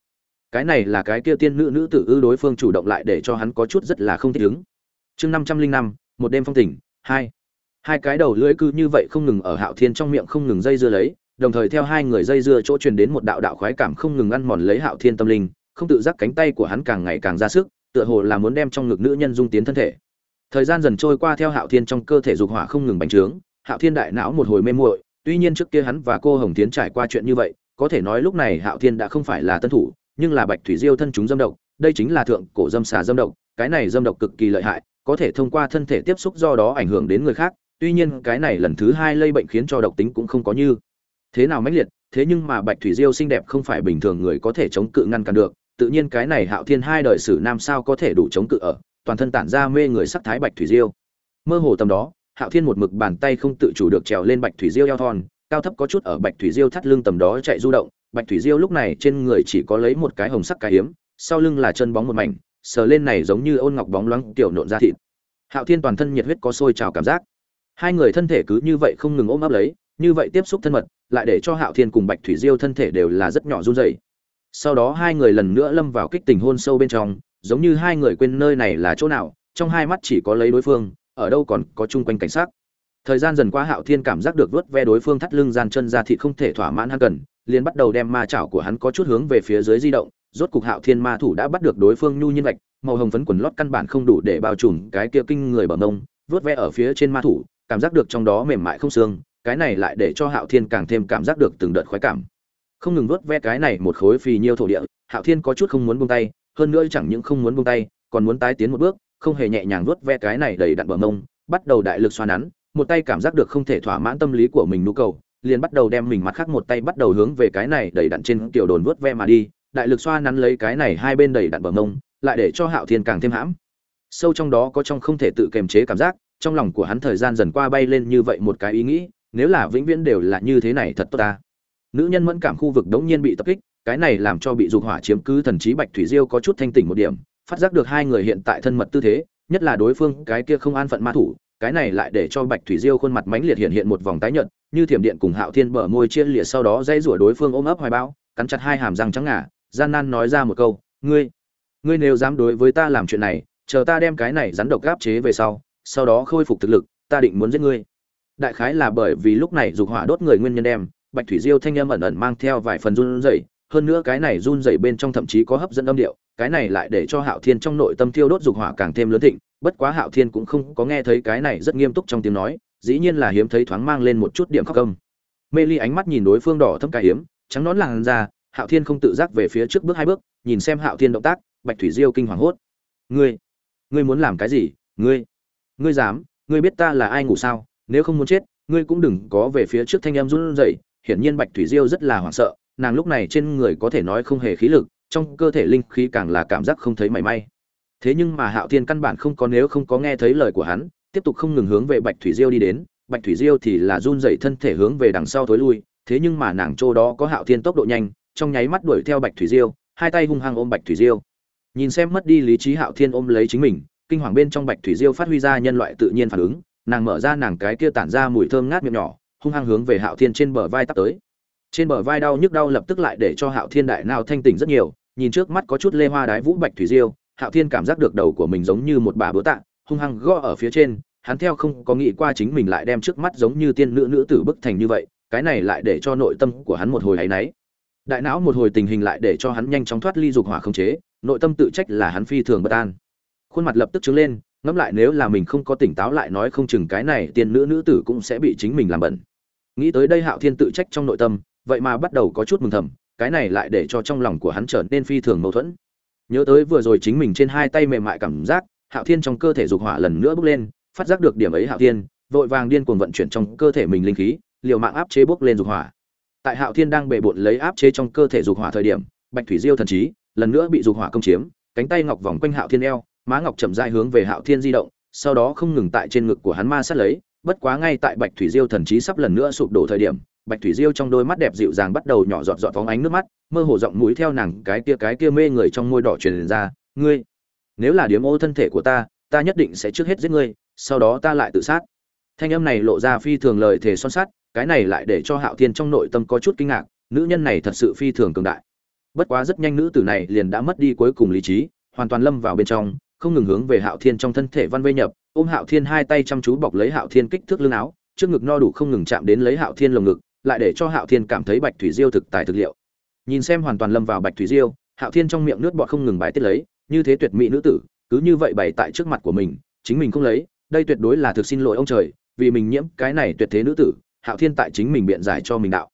Cái này là cái kia tiên nữ nữ tử ư đối phương chủ động lại để cho hắn có chút rất là không thích ứng. Chương năm trăm linh năm, một đêm phong tỉnh hai. Hai cái đầu lưỡi cứ như vậy không ngừng ở hạo thiên trong miệng không ngừng dây dưa lấy, đồng thời theo hai người dây dưa chỗ truyền đến một đạo đạo khoái cảm không ngừng ăn mòn lấy hạo thiên tâm linh không tự giác cánh tay của hắn càng ngày càng ra sức, tựa hồ là muốn đem trong ngực nữ nhân dung tiến thân thể. Thời gian dần trôi qua theo hạo thiên trong cơ thể dục hỏa không ngừng bành trướng, hạo thiên đại não một hồi mê muội, tuy nhiên trước kia hắn và cô hồng tiến trải qua chuyện như vậy, có thể nói lúc này hạo thiên đã không phải là tân thủ, nhưng là bạch thủy diêu thân chúng dâm độc, đây chính là thượng cổ dâm xà dâm độc, cái này dâm độc cực kỳ lợi hại, có thể thông qua thân thể tiếp xúc do đó ảnh hưởng đến người khác, tuy nhiên cái này lần thứ hai lây bệnh khiến cho độc tính cũng không có như thế nào mãnh liệt, thế nhưng mà bạch thủy diêu xinh đẹp không phải bình thường người có thể chống cự ngăn cản được tự nhiên cái này hạo thiên hai đời sử nam sao có thể đủ chống cự ở, toàn thân tản ra mê người sắc thái bạch thủy diêu. Mơ hồ tầm đó, hạo thiên một mực bàn tay không tự chủ được trèo lên bạch thủy diêu eo thon, cao thấp có chút ở bạch thủy diêu thắt lưng tầm đó chạy du động, bạch thủy diêu lúc này trên người chỉ có lấy một cái hồng sắc cái hiếm, sau lưng là chân bóng một mảnh, sờ lên này giống như ôn ngọc bóng loáng tiểu nộn ra thịt. Hạo thiên toàn thân nhiệt huyết có sôi trào cảm giác. Hai người thân thể cứ như vậy không ngừng ôm ấp lấy, như vậy tiếp xúc thân mật, lại để cho hạo thiên cùng bạch thủy diêu thân thể đều là rất nhỏ run rẩy sau đó hai người lần nữa lâm vào kích tình hôn sâu bên trong, giống như hai người quên nơi này là chỗ nào, trong hai mắt chỉ có lấy đối phương, ở đâu còn có chung quanh cảnh sát thời gian dần qua hạo thiên cảm giác được vớt ve đối phương thắt lưng gian chân ra thì không thể thỏa mãn hắn cần, liền bắt đầu đem ma chảo của hắn có chút hướng về phía dưới di động, rốt cục hạo thiên ma thủ đã bắt được đối phương nhu nhiên vạch, màu hồng phấn quần lót căn bản không đủ để bao trùm cái kia kinh người bờ mông vớt ve ở phía trên ma thủ, cảm giác được trong đó mềm mại không xương, cái này lại để cho hạo thiên càng thêm cảm giác được từng đợt khoái cảm không ngừng vớt ve cái này một khối phì nhiêu thổ địa, hạo thiên có chút không muốn buông tay, hơn nữa chẳng những không muốn buông tay, còn muốn tái tiến một bước, không hề nhẹ nhàng vớt ve cái này đầy đặn bờ mông, bắt đầu đại lực xoa nắn, một tay cảm giác được không thể thỏa mãn tâm lý của mình nhu cầu, liền bắt đầu đem mình mặt khác một tay bắt đầu hướng về cái này đầy đặn trên tiểu đồn vớt ve mà đi, đại lực xoa nắn lấy cái này hai bên đầy đặn bờ mông, lại để cho hạo thiên càng thêm hãm. Sâu trong đó có trong không thể tự kiềm chế cảm giác, trong lòng của hắn thời gian dần qua bay lên như vậy một cái ý nghĩ, nếu là vĩnh viễn đều là như thế này thật tốt ta nữ nhân mẫn cảm khu vực đống nhiên bị tập kích, cái này làm cho bị dục hỏa chiếm cứ thần trí bạch thủy diêu có chút thanh tỉnh một điểm, phát giác được hai người hiện tại thân mật tư thế, nhất là đối phương, cái kia không an phận ma thủ, cái này lại để cho bạch thủy diêu khuôn mặt mãnh liệt hiện hiện một vòng tái nhợt, như thiểm điện cùng hạo thiên bờ môi chia liệt sau đó dây rủa đối phương ôm ấp hoài bão, cắn chặt hai hàm răng trắng ngà, gian nan nói ra một câu, ngươi ngươi nếu dám đối với ta làm chuyện này, chờ ta đem cái này rắn độc gáp chế về sau sau đó khôi phục thực lực, ta định muốn giết ngươi. Đại khái là bởi vì lúc này dục hỏa đốt người nguyên nhân đem bạch thủy diêu thanh âm ẩn ẩn mang theo vài phần run rẩy, hơn nữa cái này run rẩy bên trong thậm chí có hấp dẫn âm điệu, cái này lại để cho hạo thiên trong nội tâm thiêu đốt dục hỏa càng thêm lớn thịnh, bất quá hạo thiên cũng không có nghe thấy cái này rất nghiêm túc trong tiếng nói, dĩ nhiên là hiếm thấy thoáng mang lên một chút điểm khóc công mê ly ánh mắt nhìn đối phương đỏ thâm cái hiếm, trắng nón làn ra hạo thiên không tự giác về phía trước bước hai bước, nhìn xem hạo thiên động tác, bạch thủy diêu kinh hoàng hốt. Ngươi ngươi muốn làm cái gì? Ngươi ngươi dám, ngươi biết ta là ai ngủ sao? Nếu không muốn chết, ngươi cũng đừng có về phía trước thanh em run rẩy hiển nhiên bạch thủy diêu rất là hoảng sợ, nàng lúc này trên người có thể nói không hề khí lực, trong cơ thể linh khí càng là cảm giác không thấy mảy may. Thế nhưng mà hạo thiên căn bản không có nếu không có nghe thấy lời của hắn, tiếp tục không ngừng hướng về bạch thủy diêu đi đến, bạch thủy diêu thì là run rẩy thân thể hướng về đằng sau thối lui, thế nhưng mà nàng chỗ đó có hạo thiên tốc độ nhanh, trong nháy mắt đuổi theo bạch thủy diêu, hai tay hung hăng ôm bạch thủy diêu. Nhìn xem mất đi lý trí hạo thiên ôm lấy chính mình, kinh hoàng bên trong bạch thủy diêu phát huy ra nhân loại tự nhiên phản ứng, nàng mở ra nàng cái kia tản ra mùi thơm ngát miệng nhỏ hung hăng hướng về hạo thiên trên bờ vai tác tới. Trên bờ vai đau nhức đau lập tức lại để cho hạo thiên đại nào thanh tỉnh rất nhiều, nhìn trước mắt có chút lê hoa đái vũ bạch thủy diêu, hạo thiên cảm giác được đầu của mình giống như một bà bữa tạ, hung hăng gõ ở phía trên, hắn theo không có nghĩ qua chính mình lại đem trước mắt giống như tiên nữ nữ tử bức thành như vậy, cái này lại để cho nội tâm của hắn một hồi ấy nấy. đại não một hồi tình hình lại để cho hắn nhanh chóng thoát ly dục hỏa không chế, nội tâm tự trách là hắn phi thường bất an. Khuôn mặt lập tức trướng lên, ngẫm lại nếu là mình không có tỉnh táo lại nói không chừng cái này tiên nữ nữ tử cũng sẽ bị chính mình làm bẩn nghĩ tới đây hạo thiên tự trách trong nội tâm, vậy mà bắt đầu có chút mừng thầm, cái này lại để cho trong lòng của hắn trở nên phi thường mâu thuẫn. Nhớ tới vừa rồi chính mình trên hai tay mềm mại cảm giác, hạo thiên trong cơ thể dục hỏa lần nữa bốc lên, phát giác được điểm ấy hạo thiên, vội vàng điên cuồng vận chuyển trong cơ thể mình linh khí, liều mạng áp chế bốc lên dục hỏa. Tại hạo thiên đang bề bộn lấy áp chế trong cơ thể dục hỏa thời điểm, bạch thủy diêu thần trí lần nữa bị dục hỏa công chiếm, cánh tay ngọc vòng quanh hạo thiên eo, má ngọc chậm dài hướng về hạo thiên di động, sau đó không ngừng tại trên ngực của hắn ma sát lấy bất quá ngay tại bạch thủy diêu thần trí sắp lần nữa sụp đổ thời điểm, bạch thủy diêu trong đôi mắt đẹp dịu dàng bắt đầu nhỏ giọt giọt phóng ánh nước mắt, mơ hồ giọng mũi theo nàng cái kia cái kia mê người trong môi đỏ truyền ra, ngươi, nếu là điếm ô thân thể của ta ta nhất định sẽ trước hết giết ngươi, sau đó ta lại tự sát. Thanh âm này lộ ra phi thường lời thề son sắt, cái này lại để cho hạo thiên trong nội tâm có chút kinh ngạc, nữ nhân này thật sự phi thường cường đại. Bất quá rất nhanh nữ tử này liền đã mất đi cuối cùng lý trí, hoàn toàn lâm vào bên trong không ngừng hướng về hạo thiên trong thân thể văn vây nhập, ôm hạo thiên hai tay chăm chú bọc lấy hạo thiên kích thước lưng áo, trước ngực no đủ không ngừng chạm đến lấy hạo thiên lồng ngực, lại để cho hạo thiên cảm thấy bạch thủy diêu thực tài thực liệu. Nhìn xem hoàn toàn lâm vào bạch thủy diêu, hạo thiên trong miệng nước bọt không ngừng bài tiết lấy, như thế tuyệt mỹ nữ tử, cứ như vậy bày tại trước mặt của mình, chính mình không lấy, đây tuyệt đối là thực xin lỗi ông trời, vì mình nhiễm cái này tuyệt thế nữ tử, hạo thiên tại chính mình biện giải cho mình đạo.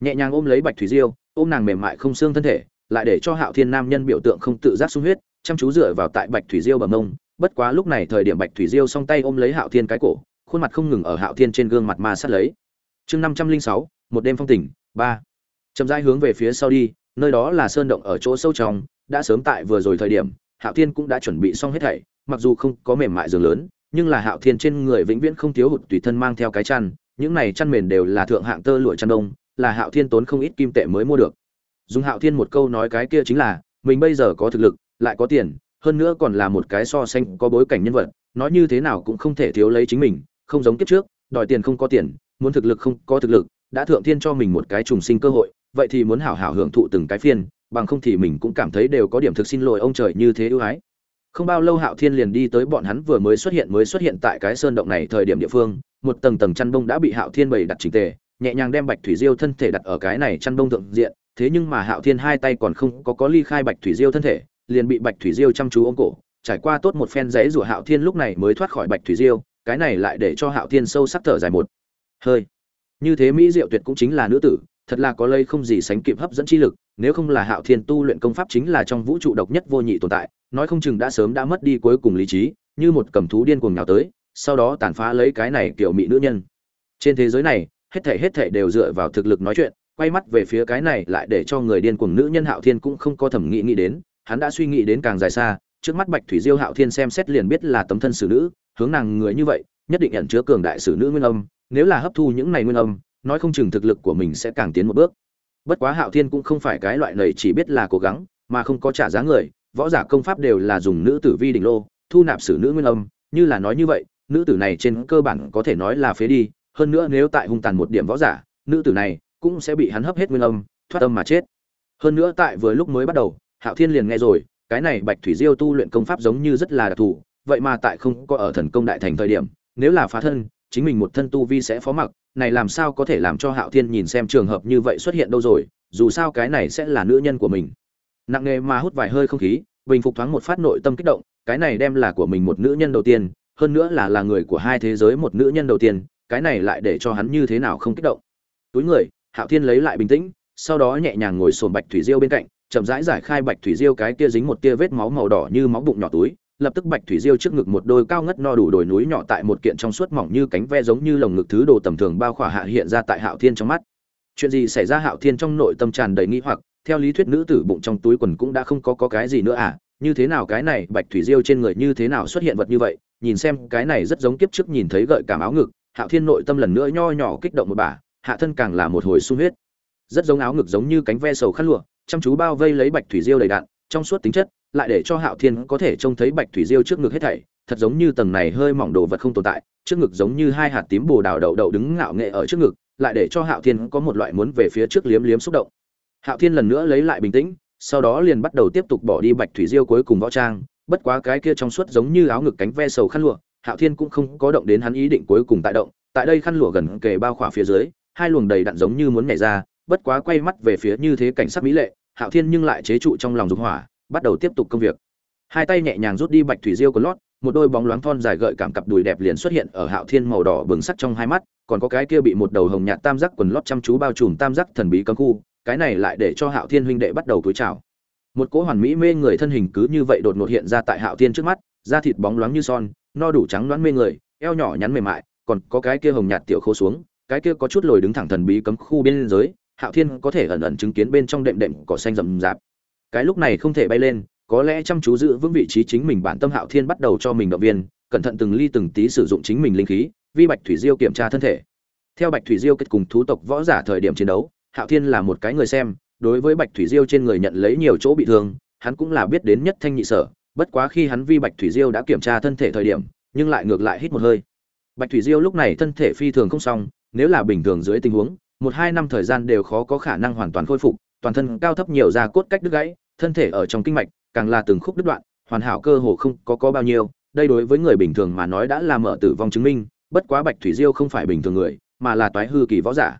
Nhẹ nhàng ôm lấy bạch thủy diêu, ôm nàng mềm mại không xương thân thể, lại để cho hạo thiên nam nhân biểu tượng không tự giác sung huyết chăm chú dựa vào tại bạch thủy diêu bờ mông. Bất quá lúc này thời điểm bạch thủy diêu song tay ôm lấy hạo thiên cái cổ, khuôn mặt không ngừng ở hạo thiên trên gương mặt ma sát lấy. Chương năm trăm linh sáu, một đêm phong tỉnh ba. Chậm rãi hướng về phía sau đi, nơi đó là sơn động ở chỗ sâu trong, đã sớm tại vừa rồi thời điểm, hạo thiên cũng đã chuẩn bị xong hết thảy, mặc dù không có mềm mại giường lớn, nhưng là hạo thiên trên người vĩnh viễn không thiếu hụt tùy thân mang theo cái chăn, những này chăn mền đều là thượng hạng tơ lụa chăn đông, là hạo thiên tốn không ít kim tệ mới mua được. Dùng hạo thiên một câu nói cái kia chính là, mình bây giờ có thực lực lại có tiền, hơn nữa còn là một cái so sánh có bối cảnh nhân vật, nói như thế nào cũng không thể thiếu lấy chính mình, không giống kiếp trước, đòi tiền không có tiền, muốn thực lực không có thực lực, đã thượng thiên cho mình một cái trùng sinh cơ hội, vậy thì muốn hảo hảo hưởng thụ từng cái phiên, bằng không thì mình cũng cảm thấy đều có điểm thực xin lỗi ông trời như thế ưu ái. Không bao lâu hạo thiên liền đi tới bọn hắn vừa mới xuất hiện mới xuất hiện tại cái sơn động này thời điểm địa phương, một tầng tầng chăn bông đã bị hạo thiên bày đặt chỉnh tề, nhẹ nhàng đem bạch thủy diêu thân thể đặt ở cái này chăn bông thượng diện, thế nhưng mà hạo thiên hai tay còn không có có ly khai bạch thủy diêu thân thể liền bị bạch thủy diêu chăm chú ôm cổ, trải qua tốt một phen giấy rủa hạo thiên lúc này mới thoát khỏi bạch thủy diêu, cái này lại để cho hạo thiên sâu sắc thở dài một. Hơi. Như thế mỹ diệu tuyệt cũng chính là nữ tử, thật là có lây không gì sánh kịp hấp dẫn chi lực, nếu không là hạo thiên tu luyện công pháp chính là trong vũ trụ độc nhất vô nhị tồn tại, nói không chừng đã sớm đã mất đi cuối cùng lý trí, như một cầm thú điên cuồng nhào tới, sau đó tàn phá lấy cái này kiểu mỹ nữ nhân. Trên thế giới này, hết thể hết thể đều dựa vào thực lực nói chuyện, quay mắt về phía cái này lại để cho người điên cuồng nữ nhân hạo thiên cũng không có thẩm nghĩ nghĩ đến hắn đã suy nghĩ đến càng dài xa, trước mắt bạch thủy diêu hạo thiên xem xét liền biết là tấm thân xử nữ, hướng nàng người như vậy, nhất định nhận chứa cường đại xử nữ nguyên âm, nếu là hấp thu những này nguyên âm, nói không chừng thực lực của mình sẽ càng tiến một bước. Bất quá hạo thiên cũng không phải cái loại này chỉ biết là cố gắng, mà không có trả giá người, võ giả công pháp đều là dùng nữ tử vi đỉnh lô, thu nạp xử nữ nguyên âm, như là nói như vậy, nữ tử này trên cơ bản có thể nói là phế đi, hơn nữa nếu tại hung tàn một điểm võ giả, nữ tử này cũng sẽ bị hắn hấp hết nguyên âm, thoát âm mà chết. Hơn nữa tại vừa lúc mới bắt đầu hạo thiên liền nghe rồi, cái này bạch thủy diêu tu luyện công pháp giống như rất là đặc thù, vậy mà tại không có ở thần công đại thành thời điểm, nếu là phá thân, chính mình một thân tu vi sẽ phó mặc, này làm sao có thể làm cho hạo thiên nhìn xem trường hợp như vậy xuất hiện đâu rồi, dù sao cái này sẽ là nữ nhân của mình. Nặng nề mà hút vài hơi không khí, bình phục thoáng một phát nội tâm kích động, cái này đem là của mình một nữ nhân đầu tiên, hơn nữa là là người của hai thế giới một nữ nhân đầu tiên, cái này lại để cho hắn như thế nào không kích động. Túi người, hạo thiên lấy lại bình tĩnh, sau đó nhẹ nhàng ngồi sồn bạch thủy diêu bên cạnh chậm rãi giải khai bạch thủy diêu cái kia dính một tia vết máu màu đỏ như máu bụng nhỏ túi lập tức bạch thủy diêu trước ngực một đôi cao ngất no đủ đồi núi nhỏ tại một kiện trong suốt mỏng như cánh ve giống như lồng ngực thứ đồ tầm thường bao khỏa hạ hiện ra tại hạo thiên trong mắt. Chuyện gì xảy ra hạo thiên trong nội tâm tràn đầy nghi hoặc theo lý thuyết nữ tử bụng trong túi quần cũng đã không có, có cái gì nữa à? Như thế nào cái này bạch thủy diêu trên người như thế nào xuất hiện vật như vậy? Nhìn xem cái này rất giống kiếp trước nhìn thấy gợi cảm áo ngực hạo thiên nội tâm lần nữa nho nhỏ kích động một bà hạ thân càng là một hồi sung huyết. Rất giống áo ngực giống như cánh ve sầu khăn lụa chăm chú bao vây lấy bạch thủy diêu đầy đạn, trong suốt tính chất, lại để cho hạo thiên có thể trông thấy bạch thủy diêu trước ngực hết thảy, thật giống như tầng này hơi mỏng đồ vật không tồn tại, trước ngực giống như hai hạt tím bồ đào đậu đậu đứng ngạo nghệ ở trước ngực, lại để cho hạo thiên có một loại muốn về phía trước liếm liếm xúc động. Hạo thiên lần nữa lấy lại bình tĩnh, sau đó liền bắt đầu tiếp tục bỏ đi bạch thủy diêu cuối cùng võ trang, bất quá cái kia trong suốt giống như áo ngực cánh ve sầu khăn lụa, hạo thiên cũng không có động đến hắn ý định cuối cùng tại động, tại đây khăn lụa gần kề bao khỏa phía dưới, hai luồng đầy đặn giống như muốn nhảy ra bất quá quay mắt về phía như thế cảnh sắc mỹ lệ, hạo thiên nhưng lại chế trụ trong lòng dục hỏa, bắt đầu tiếp tục công việc. Hai tay nhẹ nhàng rút đi bạch thủy diêu của lót, một đôi bóng loáng thon dài gợi cảm cặp đùi đẹp liền xuất hiện ở hạo thiên màu đỏ bừng sắc trong hai mắt, còn có cái kia bị một đầu hồng nhạt tam giác quần lót chăm chú bao trùm tam giác thần bí cấm khu, cái này lại để cho hạo thiên huynh đệ bắt đầu túi chào. Một cỗ hoàn mỹ mê người thân hình cứ như vậy đột ngột hiện ra tại hạo thiên trước mắt, da thịt bóng loáng như son, no đủ trắng loáng mê người, eo nhỏ nhắn mềm mại, còn có cái kia hồng nhạt tiểu khô xuống, cái kia có chút lồi đứng thẳng thần bí cấm khu bên giới hạo thiên có thể ẩn ẩn chứng kiến bên trong đệm đệm cỏ xanh rậm rạp. Cái lúc này không thể bay lên, có lẽ chăm chú giữ vững vị trí chính mình bản tâm hạo thiên bắt đầu cho mình động viên, cẩn thận từng ly từng tí sử dụng chính mình linh khí, vi bạch thủy diêu kiểm tra thân thể. Theo bạch thủy diêu kết cùng thú tộc võ giả thời điểm chiến đấu, hạo thiên là một cái người xem, đối với bạch thủy diêu trên người nhận lấy nhiều chỗ bị thương, hắn cũng là biết đến nhất thanh nhị sở, bất quá khi hắn vi bạch thủy diêu đã kiểm tra thân thể thời điểm, nhưng lại ngược lại hít một hơi. Bạch thủy diêu lúc này thân thể phi thường không xong, nếu là bình thường dưới tình huống một hai năm thời gian đều khó có khả năng hoàn toàn khôi phục, toàn thân cao thấp nhiều da cốt cách đứt gãy, thân thể ở trong kinh mạch, càng là từng khúc đứt đoạn, hoàn hảo cơ hồ không có có bao nhiêu. Đây đối với người bình thường mà nói đã là mở tử vong chứng minh, bất quá bạch thủy diêu không phải bình thường người, mà là toái hư kỳ võ giả.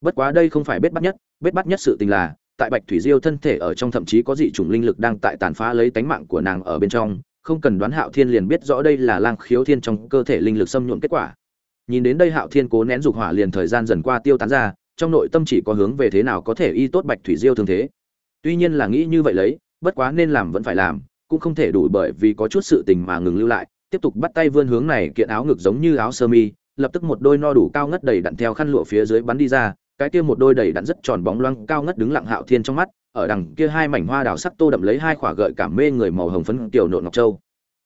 Bất quá đây không phải bết bắt nhất, bết bắt nhất sự tình là, tại bạch thủy diêu thân thể ở trong thậm chí có dị chủng linh lực đang tại tàn phá lấy tánh mạng của nàng ở bên trong, không cần đoán hạo thiên liền biết rõ đây là lang khiếu thiên trong cơ thể linh lực xâm nhuộm kết quả nhìn đến đây hạo thiên cố nén dục hỏa liền thời gian dần qua tiêu tán ra, trong nội tâm chỉ có hướng về thế nào có thể y tốt bạch thủy diêu thương thế. Tuy nhiên là nghĩ như vậy lấy, bất quá nên làm vẫn phải làm, cũng không thể đủ bởi vì có chút sự tình mà ngừng lưu lại, tiếp tục bắt tay vươn hướng này kiện áo ngực giống như áo sơ mi, lập tức một đôi no đủ cao ngất đầy đặn theo khăn lụa phía dưới bắn đi ra, cái kia một đôi đầy đặn rất tròn bóng loáng cao ngất đứng lặng hạo thiên trong mắt, ở đằng kia hai mảnh hoa đào sắc tô đậm lấy hai khỏa gợi cảm mê người màu hồng phấn tiểu nộn ngọc châu.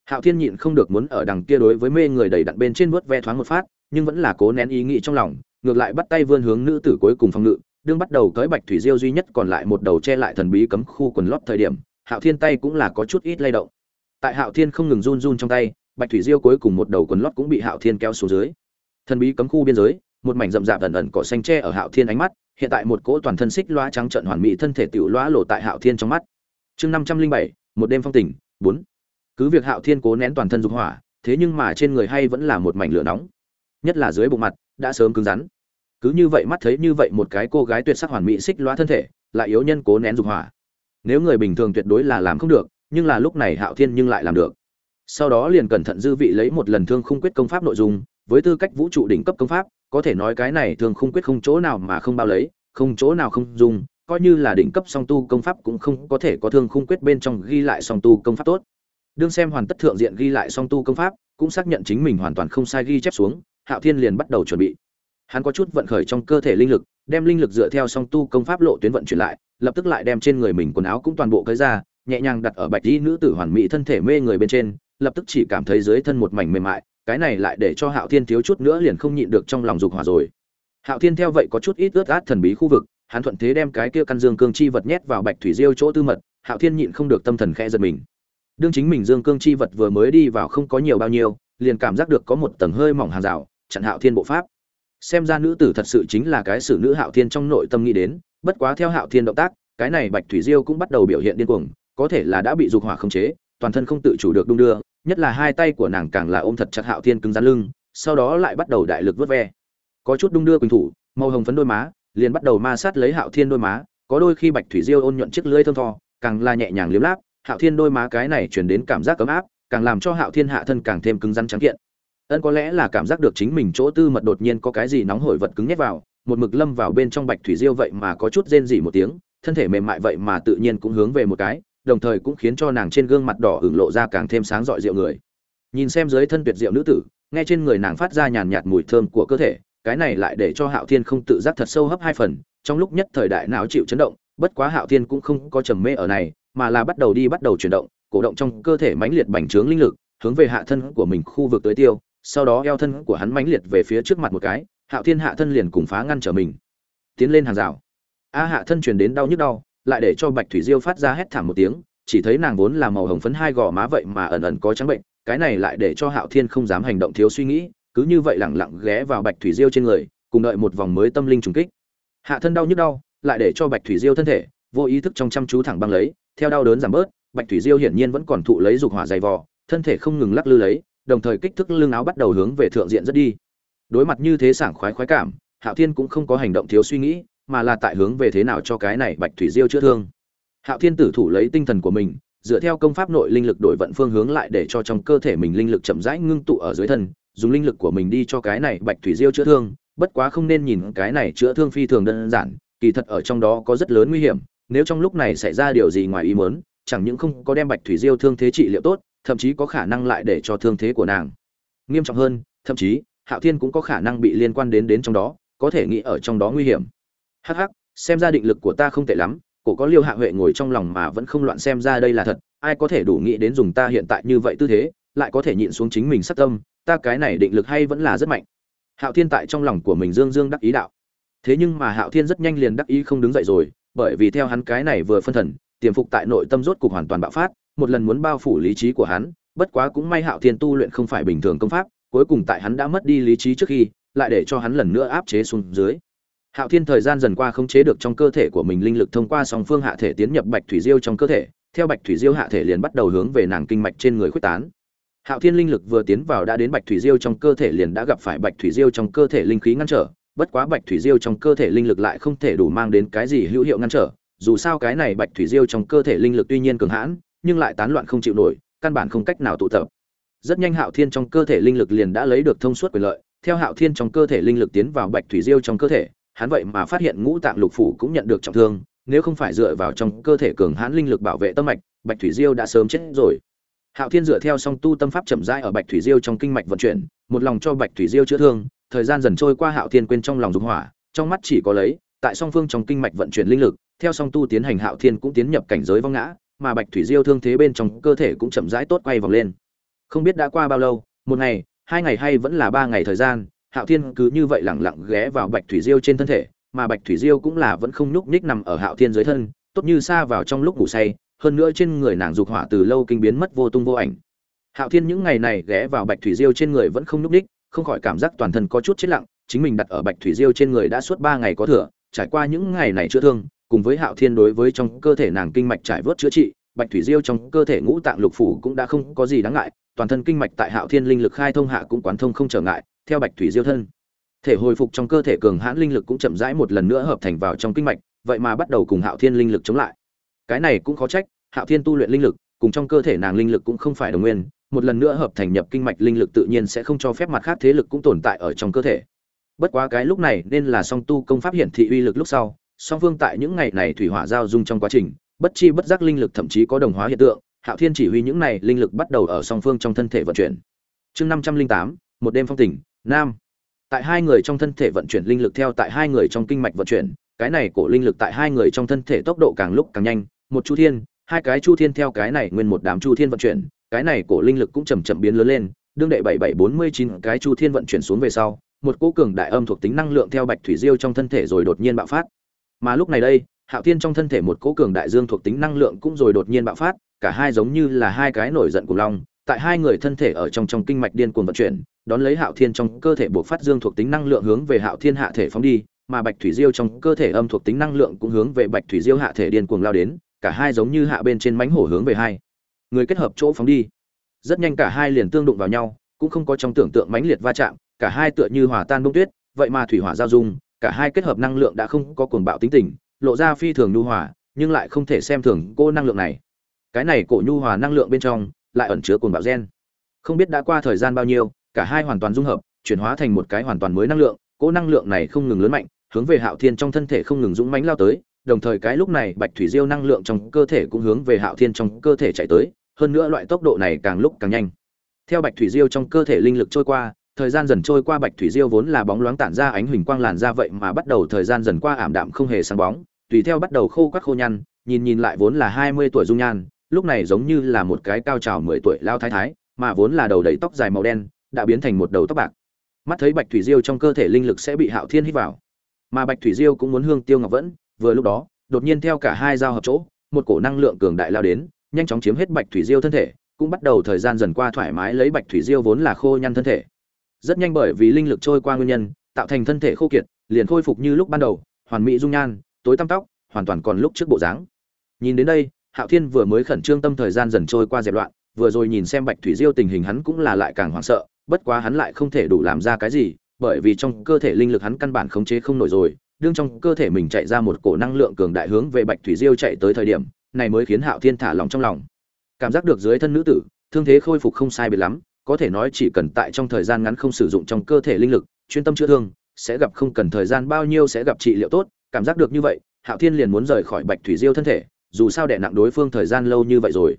Hạo thiên nhịn không được muốn ở đằng kia đối với mê người đầy đặn bên trên vuốt ve thoáng một phát nhưng vẫn là cố nén ý nghĩ trong lòng, ngược lại bắt tay vươn hướng nữ tử cuối cùng phòng ngự, đương bắt đầu tới bạch thủy diêu duy nhất còn lại một đầu che lại thần bí cấm khu quần lót thời điểm, hạo thiên tay cũng là có chút ít lay động. Tại hạo thiên không ngừng run run trong tay, bạch thủy diêu cuối cùng một đầu quần lót cũng bị hạo thiên kéo xuống dưới. Thần bí cấm khu biên giới, một mảnh rậm rạp ẩn ẩn cỏ xanh tre ở hạo thiên ánh mắt, hiện tại một cỗ toàn thân xích loa trắng trận hoàn mỹ thân thể tiểu loa lộ tại hạo thiên trong mắt. Chương năm trăm linh bảy, một đêm phong tình, bốn. Cứ việc hạo thiên cố nén toàn thân dục hỏa, thế nhưng mà trên người hay vẫn là một mảnh lửa nóng nhất là dưới bụng mặt, đã sớm cứng rắn. Cứ như vậy mắt thấy như vậy một cái cô gái tuyệt sắc hoàn mỹ xích loa thân thể, lại yếu nhân cố nén dục hỏa. Nếu người bình thường tuyệt đối là làm không được, nhưng là lúc này hạo thiên nhưng lại làm được. Sau đó liền cẩn thận dư vị lấy một lần thương khung quyết công pháp nội dung, với tư cách vũ trụ đỉnh cấp công pháp, có thể nói cái này thương khung quyết không chỗ nào mà không bao lấy, không chỗ nào không dùng, coi như là đỉnh cấp song tu công pháp cũng không có thể có thương khung quyết bên trong ghi lại song tu công pháp tốt. Đương xem hoàn tất thượng diện ghi lại song tu công pháp, cũng xác nhận chính mình hoàn toàn không sai ghi chép xuống hạo thiên liền bắt đầu chuẩn bị. Hắn có chút vận khởi trong cơ thể linh lực, đem linh lực dựa theo song tu công pháp lộ tuyến vận chuyển lại, lập tức lại đem trên người mình quần áo cũng toàn bộ cởi ra, nhẹ nhàng đặt ở bạch y nữ tử hoàn mỹ thân thể mê người bên trên, lập tức chỉ cảm thấy dưới thân một mảnh mềm mại, cái này lại để cho hạo thiên thiếu chút nữa liền không nhịn được trong lòng dục hỏa rồi. Hạo thiên theo vậy có chút ít ướt át thần bí khu vực, hắn thuận thế đem cái kia căn dương cương chi vật nhét vào bạch thủy diêu chỗ tư mật, hạo thiên nhịn không được tâm thần khẽ giật mình. Đương chính mình dương cương chi vật vừa mới đi vào không có nhiều bao nhiêu, liền cảm giác được có một tầng hơi mỏng hàng rào chặn hạo thiên bộ pháp. Xem ra nữ tử thật sự chính là cái xử nữ hạo thiên trong nội tâm nghĩ đến, bất quá theo hạo thiên động tác, cái này bạch thủy diêu cũng bắt đầu biểu hiện điên cuồng, có thể là đã bị dục hỏa khống chế, toàn thân không tự chủ được đung đưa, nhất là hai tay của nàng càng là ôm thật chặt hạo thiên cứng rắn lưng, sau đó lại bắt đầu đại lực vớt ve. Có chút đung đưa quỳnh thủ, màu hồng phấn đôi má, liền bắt đầu ma sát lấy hạo thiên đôi má, có đôi khi bạch thủy diêu ôn nhuận chiếc lưỡi thơm tho, càng là nhẹ nhàng liếm láp, hạo thiên đôi má cái này chuyển đến cảm giác ấm áp, càng làm cho hạo thiên hạ thân càng thêm cứng rắn trắng kiện ân có lẽ là cảm giác được chính mình chỗ tư mật đột nhiên có cái gì nóng hổi vật cứng nhét vào, một mực lâm vào bên trong bạch thủy diêu vậy mà có chút rên rỉ một tiếng, thân thể mềm mại vậy mà tự nhiên cũng hướng về một cái, đồng thời cũng khiến cho nàng trên gương mặt đỏ hưởng lộ ra càng thêm sáng rọi rượu người. Nhìn xem dưới thân tuyệt diệu nữ tử, nghe trên người nàng phát ra nhàn nhạt mùi thơm của cơ thể, cái này lại để cho hạo thiên không tự giác thật sâu hấp hai phần, trong lúc nhất thời đại não chịu chấn động, bất quá hạo thiên cũng không có trầm mê ở này, mà là bắt đầu đi bắt đầu chuyển động, cổ động trong cơ thể mãnh liệt bành trướng linh lực, hướng về hạ thân của mình khu vực tới tiêu sau đó eo thân của hắn mãnh liệt về phía trước mặt một cái, hạo thiên hạ thân liền cùng phá ngăn trở mình. Tiến lên hàng rào. A hạ thân truyền đến đau nhức đau, lại để cho bạch thủy diêu phát ra hét thảm một tiếng, chỉ thấy nàng vốn là màu hồng phấn hai gò má vậy mà ẩn ẩn có trắng bệnh, cái này lại để cho hạo thiên không dám hành động thiếu suy nghĩ, cứ như vậy lẳng lặng ghé vào bạch thủy diêu trên người, cùng đợi một vòng mới tâm linh trùng kích. Hạ thân đau nhức đau, lại để cho bạch thủy diêu thân thể vô ý thức trong chăm chú thẳng băng lấy, theo đau đớn giảm bớt, bạch thủy diêu hiển nhiên vẫn còn thụ lấy dục hỏa dày vò, thân thể không ngừng lắc lư lấy đồng thời kích thước lưng áo bắt đầu hướng về thượng diện rất đi. Đối mặt như thế sảng khoái khoái cảm, hạo thiên cũng không có hành động thiếu suy nghĩ, mà là tại hướng về thế nào cho cái này bạch thủy diêu chữa thương. Hạo thiên tử thủ lấy tinh thần của mình, dựa theo công pháp nội linh lực đổi vận phương hướng lại để cho trong cơ thể mình linh lực chậm rãi ngưng tụ ở dưới thân, dùng linh lực của mình đi cho cái này bạch thủy diêu chữa thương, bất quá không nên nhìn cái này chữa thương phi thường đơn giản, kỳ thật ở trong đó có rất lớn nguy hiểm, nếu trong lúc này xảy ra điều gì ngoài ý muốn, chẳng những không có đem bạch thủy diêu thương thế trị liệu tốt thậm chí có khả năng lại để cho thương thế của nàng. Nghiêm trọng hơn, thậm chí, hạo thiên cũng có khả năng bị liên quan đến đến trong đó, có thể nghĩ ở trong đó nguy hiểm. Hắc hắc, xem ra định lực của ta không tệ lắm, cổ có liêu hạ huệ ngồi trong lòng mà vẫn không loạn xem ra đây là thật, ai có thể đủ nghĩ đến dùng ta hiện tại như vậy tư thế, lại có thể nhịn xuống chính mình sát tâm, ta cái này định lực hay vẫn là rất mạnh. Hạo thiên tại trong lòng của mình dương dương đắc ý đạo. Thế nhưng mà hạo thiên rất nhanh liền đắc ý không đứng dậy rồi, bởi vì theo hắn cái này vừa phân thần, tiềm phục tại nội tâm rốt cục hoàn toàn bạo phát một lần muốn bao phủ lý trí của hắn, bất quá cũng may hạo thiên tu luyện không phải bình thường công pháp, cuối cùng tại hắn đã mất đi lý trí trước khi, lại để cho hắn lần nữa áp chế xuống dưới. Hạo thiên thời gian dần qua không chế được trong cơ thể của mình linh lực thông qua song phương hạ thể tiến nhập bạch thủy diêu trong cơ thể, theo bạch thủy diêu hạ thể liền bắt đầu hướng về nàng kinh mạch trên người khuếch tán. Hạo thiên linh lực vừa tiến vào đã đến bạch thủy diêu trong cơ thể liền đã gặp phải bạch thủy diêu trong cơ thể linh khí ngăn trở, bất quá bạch thủy diêu trong cơ thể linh lực lại không thể đủ mang đến cái gì hữu hiệu ngăn trở, dù sao cái này bạch thủy diêu trong cơ thể linh lực tuy nhiên cường hãn nhưng lại tán loạn không chịu nổi, căn bản không cách nào tụ tập. Rất nhanh hạo thiên trong cơ thể linh lực liền đã lấy được thông suốt quyền lợi. Theo hạo thiên trong cơ thể linh lực tiến vào bạch thủy diêu trong cơ thể, hắn vậy mà phát hiện ngũ tạng lục phủ cũng nhận được trọng thương, nếu không phải dựa vào trong cơ thể cường hãn linh lực bảo vệ tâm mạch, bạch thủy diêu đã sớm chết rồi. Hạo thiên dựa theo song tu tâm pháp chậm rãi ở bạch thủy diêu trong kinh mạch vận chuyển, một lòng cho bạch thủy diêu chữa thương, thời gian dần trôi qua hạo thiên quên trong lòng dục hỏa, trong mắt chỉ có lấy, tại song phương trong kinh mạch vận chuyển linh lực, theo song tu tiến hành hạo thiên cũng tiến nhập cảnh giới vong ngã mà bạch thủy diêu thương thế bên trong cơ thể cũng chậm rãi tốt quay vòng lên. Không biết đã qua bao lâu, một ngày, hai ngày hay vẫn là ba ngày thời gian, hạo thiên cứ như vậy lẳng lặng ghé vào bạch thủy diêu trên thân thể, mà bạch thủy diêu cũng là vẫn không nhúc nhích nằm ở hạo thiên dưới thân, tốt như xa vào trong lúc ngủ say, hơn nữa trên người nàng dục hỏa từ lâu kinh biến mất vô tung vô ảnh. Hạo thiên những ngày này ghé vào bạch thủy diêu trên người vẫn không nhúc nhích, không khỏi cảm giác toàn thân có chút chết lặng, chính mình đặt ở bạch thủy diêu trên người đã suốt ba ngày có thừa, trải qua những ngày này chữa thương cùng với hạo thiên đối với trong cơ thể nàng kinh mạch trải vớt chữa trị, bạch thủy diêu trong cơ thể ngũ tạng lục phủ cũng đã không có gì đáng ngại, toàn thân kinh mạch tại hạo thiên linh lực khai thông hạ cũng quán thông không trở ngại, theo bạch thủy diêu thân. Thể hồi phục trong cơ thể cường hãn linh lực cũng chậm rãi một lần nữa hợp thành vào trong kinh mạch, vậy mà bắt đầu cùng hạo thiên linh lực chống lại. Cái này cũng khó trách, hạo thiên tu luyện linh lực, cùng trong cơ thể nàng linh lực cũng không phải đồng nguyên, một lần nữa hợp thành nhập kinh mạch linh lực tự nhiên sẽ không cho phép mặt khác thế lực cũng tồn tại ở trong cơ thể. Bất quá cái lúc này nên là song tu công pháp hiển thị uy lực lúc sau song phương tại những ngày này thủy hỏa giao dung trong quá trình, bất chi bất giác linh lực thậm chí có đồng hóa hiện tượng, hạo thiên chỉ huy những này linh lực bắt đầu ở song phương trong thân thể vận chuyển. Chương năm trăm linh tám, một đêm phong tỉnh nam. Tại hai người trong thân thể vận chuyển linh lực theo tại hai người trong kinh mạch vận chuyển, cái này cổ linh lực tại hai người trong thân thể tốc độ càng lúc càng nhanh, một chu thiên, hai cái chu thiên theo cái này nguyên một đám chu thiên vận chuyển, cái này cổ linh lực cũng chầm chậm biến lớn lên, đương đệ bảy bảy bốn mươi chín cái chu thiên vận chuyển xuống về sau, một cỗ cường đại âm thuộc tính năng lượng theo bạch thủy diêu trong thân thể rồi đột nhiên bạo phát mà lúc này đây, hạo thiên trong thân thể một cỗ cường đại dương thuộc tính năng lượng cũng rồi đột nhiên bạo phát, cả hai giống như là hai cái nổi giận cùng long, tại hai người thân thể ở trong trong kinh mạch điên cuồng vận chuyển, đón lấy hạo thiên trong cơ thể buộc phát dương thuộc tính năng lượng hướng về hạo thiên hạ thể phóng đi, mà bạch thủy diêu trong cơ thể âm thuộc tính năng lượng cũng hướng về bạch thủy diêu hạ thể điên cuồng lao đến, cả hai giống như hạ bên trên mánh hổ hướng về hai người kết hợp chỗ phóng đi. Rất nhanh cả hai liền tương đụng vào nhau, cũng không có trong tưởng tượng mãnh liệt va chạm, cả hai tựa như hòa tan bông tuyết, vậy mà thủy hỏa giao dung cả hai kết hợp năng lượng đã không có cuồng bạo tính tình, lộ ra phi thường nhu hòa, nhưng lại không thể xem thường cô năng lượng này. Cái này cổ nhu hòa năng lượng bên trong lại ẩn chứa cuồng bạo gen. Không biết đã qua thời gian bao nhiêu, cả hai hoàn toàn dung hợp, chuyển hóa thành một cái hoàn toàn mới năng lượng cỗ năng lượng này không ngừng lớn mạnh, hướng về hạo thiên trong thân thể không ngừng dũng mãnh lao tới, đồng thời cái lúc này bạch thủy diêu năng lượng trong cơ thể cũng hướng về hạo thiên trong cơ thể chạy tới, hơn nữa loại tốc độ này càng lúc càng nhanh. Theo bạch thủy diêu trong cơ thể linh lực trôi qua thời gian dần trôi qua bạch thủy diêu vốn là bóng loáng tản ra ánh huỳnh quang làn ra vậy mà bắt đầu thời gian dần qua ảm đạm không hề sáng bóng, tùy theo bắt đầu khô quắc khô nhăn, nhìn nhìn lại vốn là hai mươi tuổi dung nhan, lúc này giống như là một cái cao trào mười tuổi lao thái thái, mà vốn là đầu đầy tóc dài màu đen, đã biến thành một đầu tóc bạc. Mắt thấy bạch thủy diêu trong cơ thể linh lực sẽ bị hạo thiên hít vào, mà bạch thủy diêu cũng muốn hương tiêu ngọc vẫn, vừa lúc đó, đột nhiên theo cả hai dao hợp chỗ, một cổ năng lượng cường đại lao đến, nhanh chóng chiếm hết bạch thủy diêu thân thể, cũng bắt đầu thời gian dần qua thoải mái lấy bạch thủy diêu vốn là khô nhăn thân thể rất nhanh bởi vì linh lực trôi qua nguyên nhân, tạo thành thân thể khô kiệt, liền khôi phục như lúc ban đầu, hoàn mỹ dung nhan, tối tăm tóc, hoàn toàn còn lúc trước bộ dáng. Nhìn đến đây, hạo thiên vừa mới khẩn trương tâm thời gian dần trôi qua dẹp loạn, vừa rồi nhìn xem bạch thủy diêu tình hình hắn cũng là lại càng hoảng sợ, bất quá hắn lại không thể đủ làm ra cái gì, bởi vì trong cơ thể linh lực hắn căn bản khống chế không nổi rồi, đương trong cơ thể mình chạy ra một cổ năng lượng cường đại hướng về bạch thủy diêu chạy tới thời điểm, này mới khiến hạo thiên thả lòng trong lòng. Cảm giác được dưới thân nữ tử, thương thế khôi phục không sai biệt lắm có thể nói chỉ cần tại trong thời gian ngắn không sử dụng trong cơ thể linh lực, chuyên tâm chữa thương, sẽ gặp không cần thời gian bao nhiêu sẽ gặp trị liệu tốt, cảm giác được như vậy, hạo thiên liền muốn rời khỏi bạch thủy diêu thân thể, dù sao đè nặng đối phương thời gian lâu như vậy rồi.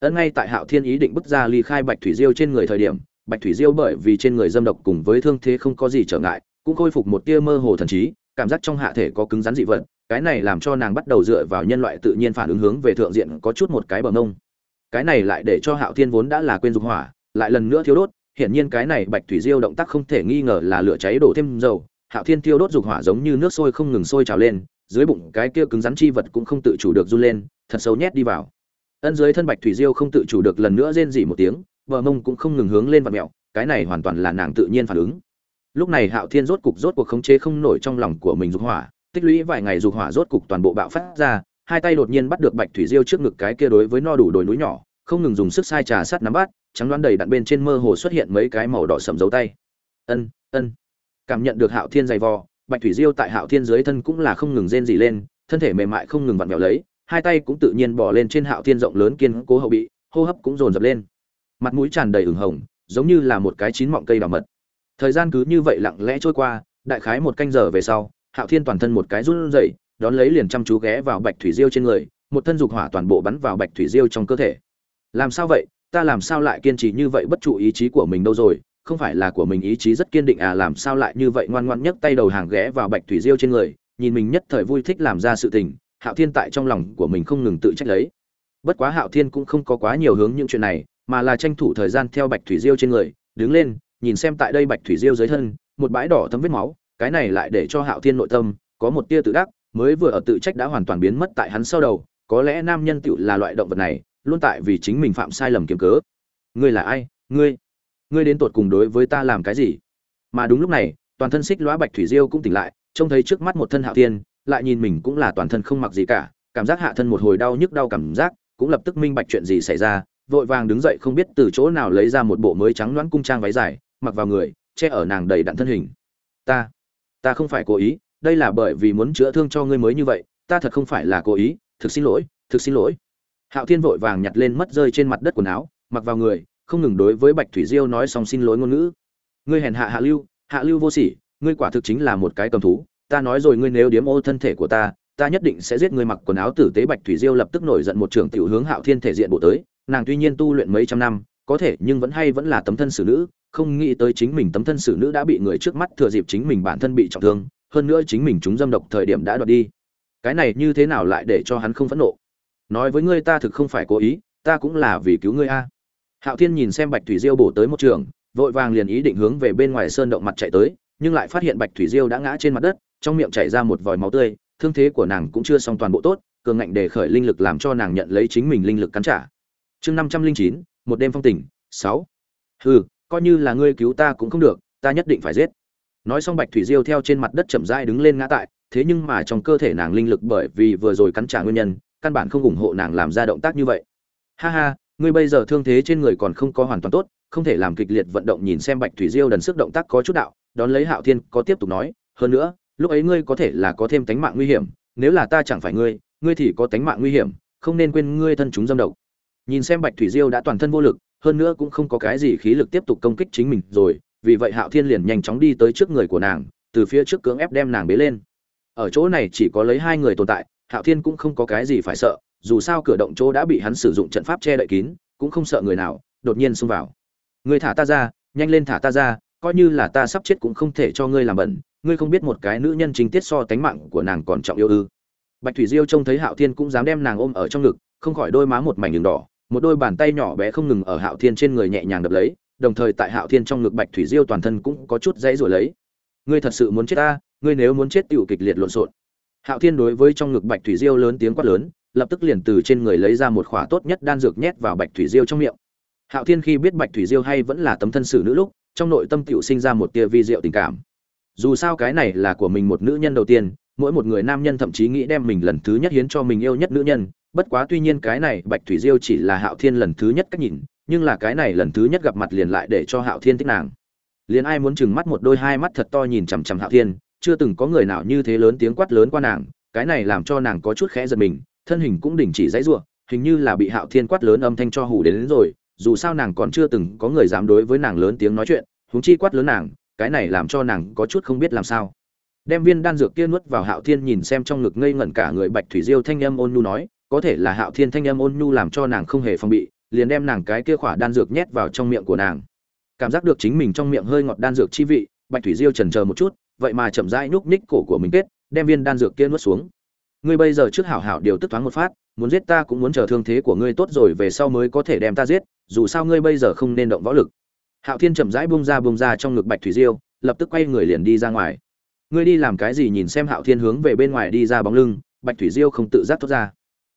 Ấn ngay tại hạo thiên ý định bước ra ly khai bạch thủy diêu trên người thời điểm, bạch thủy diêu bởi vì trên người dâm độc cùng với thương thế không có gì trở ngại, cũng khôi phục một tia mơ hồ thần trí, cảm giác trong hạ thể có cứng rắn dị vật, cái này làm cho nàng bắt đầu dựa vào nhân loại tự nhiên phản ứng hướng về thượng diện có chút một cái bờ ngông cái này lại để cho hạo thiên vốn đã là quên dục hỏa lại lần nữa thiếu đốt, hiển nhiên cái này bạch thủy diêu động tác không thể nghi ngờ là lửa cháy đổ thêm dầu, hạo thiên tiêu đốt dục hỏa giống như nước sôi không ngừng sôi trào lên, dưới bụng cái kia cứng rắn chi vật cũng không tự chủ được run lên, thật sâu nhét đi vào. Ân dưới thân bạch thủy diêu không tự chủ được lần nữa rên dỉ một tiếng, bờ mông cũng không ngừng hướng lên vật mẹo, cái này hoàn toàn là nàng tự nhiên phản ứng. Lúc này hạo thiên rốt cục rốt cuộc khống chế không nổi trong lòng của mình dục hỏa, tích lũy vài ngày dục hỏa rốt cục toàn bộ bạo phát ra, hai tay đột nhiên bắt được bạch thủy diêu trước ngực cái kia đối với no đủ đồi núi nhỏ, không ngừng dùng sức sai trà sát nắm bắt trắng đoán đầy đặn bên trên mơ hồ xuất hiện mấy cái màu đỏ sầm dấu tay. Ân ân. Cảm nhận được hạo thiên dày vò, bạch thủy diêu tại hạo thiên dưới thân cũng là không ngừng rên dỉ lên, thân thể mềm mại không ngừng vặn vẹo lấy, hai tay cũng tự nhiên bỏ lên trên hạo thiên rộng lớn kiên cố hậu bị, hô hấp cũng dồn dập lên. Mặt mũi tràn đầy ửng hồng, giống như là một cái chín mọng cây đào mật. Thời gian cứ như vậy lặng lẽ trôi qua, đại khái một canh giờ về sau, hạo thiên toàn thân một cái run rẩy, đón lấy liền chăm chú ghé vào bạch thủy diêu trên người, một thân dục hỏa toàn bộ bắn vào bạch thủy diêu trong cơ thể. Làm sao vậy? Ta làm sao lại kiên trì như vậy bất trụ ý chí của mình đâu rồi? Không phải là của mình ý chí rất kiên định à làm sao lại như vậy? Ngoan ngoan nhấc tay đầu hàng ghé vào bạch thủy diêu trên người, nhìn mình nhất thời vui thích làm ra sự tình. Hạo thiên tại trong lòng của mình không ngừng tự trách lấy. Bất quá hạo thiên cũng không có quá nhiều hướng những chuyện này, mà là tranh thủ thời gian theo bạch thủy diêu trên người, đứng lên, nhìn xem tại đây bạch thủy diêu dưới thân, một bãi đỏ thấm vết máu, cái này lại để cho hạo thiên nội tâm có một tia tự đắc, mới vừa ở tự trách đã hoàn toàn biến mất tại hắn sau đầu, có lẽ nam nhân tựu là loại động vật này luôn tại vì chính mình phạm sai lầm kiếm cớ. Ngươi là ai? Ngươi? Ngươi đến tột cùng đối với ta làm cái gì? Mà đúng lúc này, toàn thân xích lõa bạch thủy diêu cũng tỉnh lại, trông thấy trước mắt một thân hạo thiên, lại nhìn mình cũng là toàn thân không mặc gì cả, cảm giác hạ thân một hồi đau nhức đau cảm giác, cũng lập tức minh bạch chuyện gì xảy ra, vội vàng đứng dậy không biết từ chỗ nào lấy ra một bộ mới trắng loãng cung trang váy dài, mặc vào người, che ở nàng đầy đặn thân hình. Ta ta không phải cố ý, đây là bởi vì muốn chữa thương cho ngươi mới như vậy, ta thật không phải là cố ý, thực xin lỗi, thực xin lỗi hạo thiên vội vàng nhặt lên mất rơi trên mặt đất quần áo, mặc vào người, không ngừng đối với bạch thủy diêu nói xong xin lỗi ngôn ngữ. Ngươi hèn hạ hạ lưu hạ lưu vô sỉ, ngươi quả thực chính là một cái cầm thú, ta nói rồi ngươi nếu điếm ô thân thể của ta ta nhất định sẽ giết ngươi mặc quần áo tử tế bạch thủy diêu lập tức nổi giận một trưởng tiểu hướng hạo thiên thể diện bộ tới, nàng tuy nhiên tu luyện mấy trăm năm, có thể nhưng vẫn hay vẫn là tấm thân xử nữ, không nghĩ tới chính mình tấm thân xử nữ đã bị người trước mắt thừa dịp chính mình bản thân bị trọng thương, hơn nữa chính mình chúng dâm độc thời điểm đã đoạt đi. Cái này như thế nào lại để cho hắn không phẫn nộ? Nói với ngươi ta thực không phải cố ý, ta cũng là vì cứu ngươi a. Hạo thiên nhìn xem bạch thủy diêu bổ tới một trường, vội vàng liền ý định hướng về bên ngoài sơn động mặt chạy tới, nhưng lại phát hiện bạch thủy diêu đã ngã trên mặt đất, trong miệng chảy ra một vòi máu tươi, thương thế của nàng cũng chưa xong toàn bộ tốt, cường ngạnh để khởi linh lực làm cho nàng nhận lấy chính mình linh lực cắn trả. Chương năm trăm linh chín, một đêm phong tỉnh sáu. Hừ, coi như là ngươi cứu ta cũng không được, ta nhất định phải giết. Nói xong bạch thủy diêu theo trên mặt đất chậm rãi đứng lên ngã tại, thế nhưng mà trong cơ thể nàng linh lực bởi vì vừa rồi cắn trả nguyên nhân căn bản không ủng hộ nàng làm ra động tác như vậy. Ha ha, ngươi bây giờ thương thế trên người còn không có hoàn toàn tốt, không thể làm kịch liệt vận động nhìn xem bạch thủy diêu đần sức động tác có chút đạo, đón lấy hạo thiên có tiếp tục nói, hơn nữa, lúc ấy ngươi có thể là có thêm tánh mạng nguy hiểm, nếu là ta chẳng phải ngươi ngươi thì có tánh mạng nguy hiểm, không nên quên ngươi thân chúng dâm độc. Nhìn xem bạch thủy diêu đã toàn thân vô lực, hơn nữa cũng không có cái gì khí lực tiếp tục công kích chính mình rồi, vì vậy hạo thiên liền nhanh chóng đi tới trước người của nàng, từ phía trước cưỡng ép đem nàng bế lên. Ở chỗ này chỉ có lấy hai người tồn tại hạo thiên cũng không có cái gì phải sợ, dù sao cửa động chỗ đã bị hắn sử dụng trận pháp che đậy kín, cũng không sợ người nào, đột nhiên xông vào. Ngươi thả ta ra, nhanh lên thả ta ra, coi như là ta sắp chết cũng không thể cho ngươi làm bẩn, ngươi không biết một cái nữ nhân chính tiết so tánh mạng của nàng còn trọng yêu ư? Bạch thủy diêu trông thấy hạo thiên cũng dám đem nàng ôm ở trong ngực, không khỏi đôi má một mảnh đường đỏ, một đôi bàn tay nhỏ bé không ngừng ở hạo thiên trên người nhẹ nhàng đập lấy, đồng thời tại hạo thiên trong ngực bạch thủy diêu toàn thân cũng có chút dãy rồi lấy. Ngươi thật sự muốn chết ta, ngươi nếu muốn chết tiểu kịch liệt lộn xộn hạo thiên đối với trong ngực bạch thủy diêu lớn tiếng quát lớn, lập tức liền từ trên người lấy ra một khỏa tốt nhất đan dược nhét vào bạch thủy diêu trong miệng. Hạo thiên khi biết bạch thủy diêu hay vẫn là tấm thân xử nữ lúc, trong nội tâm tiểu sinh ra một tia vi diệu tình cảm. Dù sao cái này là của mình một nữ nhân đầu tiên, mỗi một người nam nhân thậm chí nghĩ đem mình lần thứ nhất hiến cho mình yêu nhất nữ nhân, bất quá tuy nhiên cái này bạch thủy diêu chỉ là hạo thiên lần thứ nhất cách nhìn, nhưng là cái này lần thứ nhất gặp mặt liền lại để cho hạo thiên thích nàng. Liền ai muốn chừng mắt một đôi hai mắt thật to nhìn chằm chằm hạo thiên chưa từng có người nào như thế lớn tiếng quát lớn qua nàng cái này làm cho nàng có chút khẽ giật mình thân hình cũng đình chỉ dãy ruộng hình như là bị hạo thiên quát lớn âm thanh cho hủ đến, đến rồi dù sao nàng còn chưa từng có người dám đối với nàng lớn tiếng nói chuyện huống chi quát lớn nàng cái này làm cho nàng có chút không biết làm sao. Đem viên đan dược kia nuốt vào hạo thiên nhìn xem trong ngực ngây ngẩn cả người bạch thủy diêu thanh âm ôn nhu nói có thể là hạo thiên thanh âm ôn nhu làm cho nàng không hề phòng bị liền đem nàng cái kia khỏa đan dược nhét vào trong miệng của nàng. Cảm giác được chính mình trong miệng hơi ngọt đan dược chi vị bạch thủy diêu chần chờ một chút vậy mà chậm rãi nhúc nhích cổ của mình kết, đem viên đan dược kia nuốt xuống. Ngươi bây giờ trước hảo hảo điều tức thoáng một phát, muốn giết ta cũng muốn chờ thương thế của ngươi tốt rồi về sau mới có thể đem ta giết, dù sao ngươi bây giờ không nên động võ lực. Hạo thiên chậm rãi bung ra bung ra trong ngực bạch thủy diêu, lập tức quay người liền đi ra ngoài. Ngươi đi làm cái gì nhìn xem hạo thiên hướng về bên ngoài đi ra bóng lưng, bạch thủy diêu không tự giác thoát ra.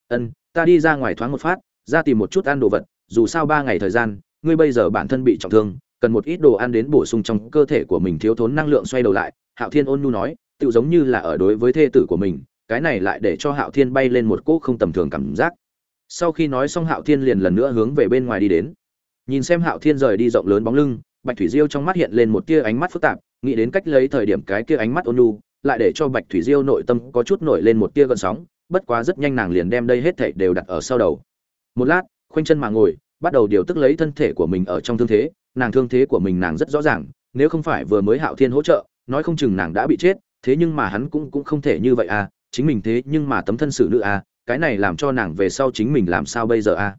Ân, ta đi ra ngoài thoáng một phát, ra tìm một chút ăn đồ vật, dù sao ba ngày thời gian, ngươi bây giờ bản thân bị trọng thương, cần một ít đồ ăn đến bổ sung trong cơ thể của mình thiếu thốn năng lượng xoay đầu lại hạo thiên ôn nhu nói tự giống như là ở đối với thê tử của mình, cái này lại để cho hạo thiên bay lên một cỗ không tầm thường cảm giác. Sau khi nói xong, hạo thiên liền lần nữa hướng về bên ngoài đi đến. Nhìn xem hạo thiên rời đi rộng lớn bóng lưng, bạch thủy diêu trong mắt hiện lên một tia ánh mắt phức tạp, nghĩ đến cách lấy thời điểm cái kia ánh mắt ôn nhu, lại để cho bạch thủy diêu nội tâm có chút nổi lên một tia gợn sóng, bất quá rất nhanh nàng liền đem đây hết thảy đều đặt ở sau đầu. Một lát, khoanh chân mà ngồi, bắt đầu điều tức lấy thân thể của mình ở trong thương thế, nàng thương thế của mình nàng rất rõ ràng, nếu không phải vừa mới hạo thiên hỗ trợ nói không chừng nàng đã bị chết, thế nhưng mà hắn cũng cũng không thể như vậy à chính mình thế nhưng mà tấm thân xử nữ à cái này làm cho nàng về sau chính mình làm sao bây giờ à?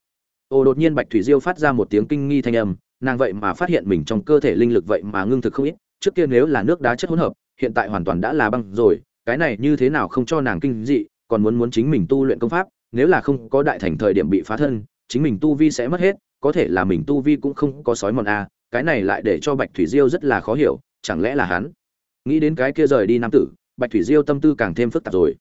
Ồ đột nhiên bạch thủy diêu phát ra một tiếng kinh nghi thanh âm, nàng vậy mà phát hiện mình trong cơ thể linh lực vậy mà ngưng thực không ít, trước kia nếu là nước đá chất hỗn hợp, hiện tại hoàn toàn đã là băng rồi, cái này như thế nào không cho nàng kinh dị, còn muốn muốn chính mình tu luyện công pháp, nếu là không có đại thành thời điểm bị phá thân, chính mình tu vi sẽ mất hết, có thể là mình tu vi cũng không có sói mòn a cái này lại để cho bạch thủy diêu rất là khó hiểu, chẳng lẽ là hắn? Nghĩ đến cái kia rời đi nam tử, bạch thủy diêu tâm tư càng thêm phức tạp rồi.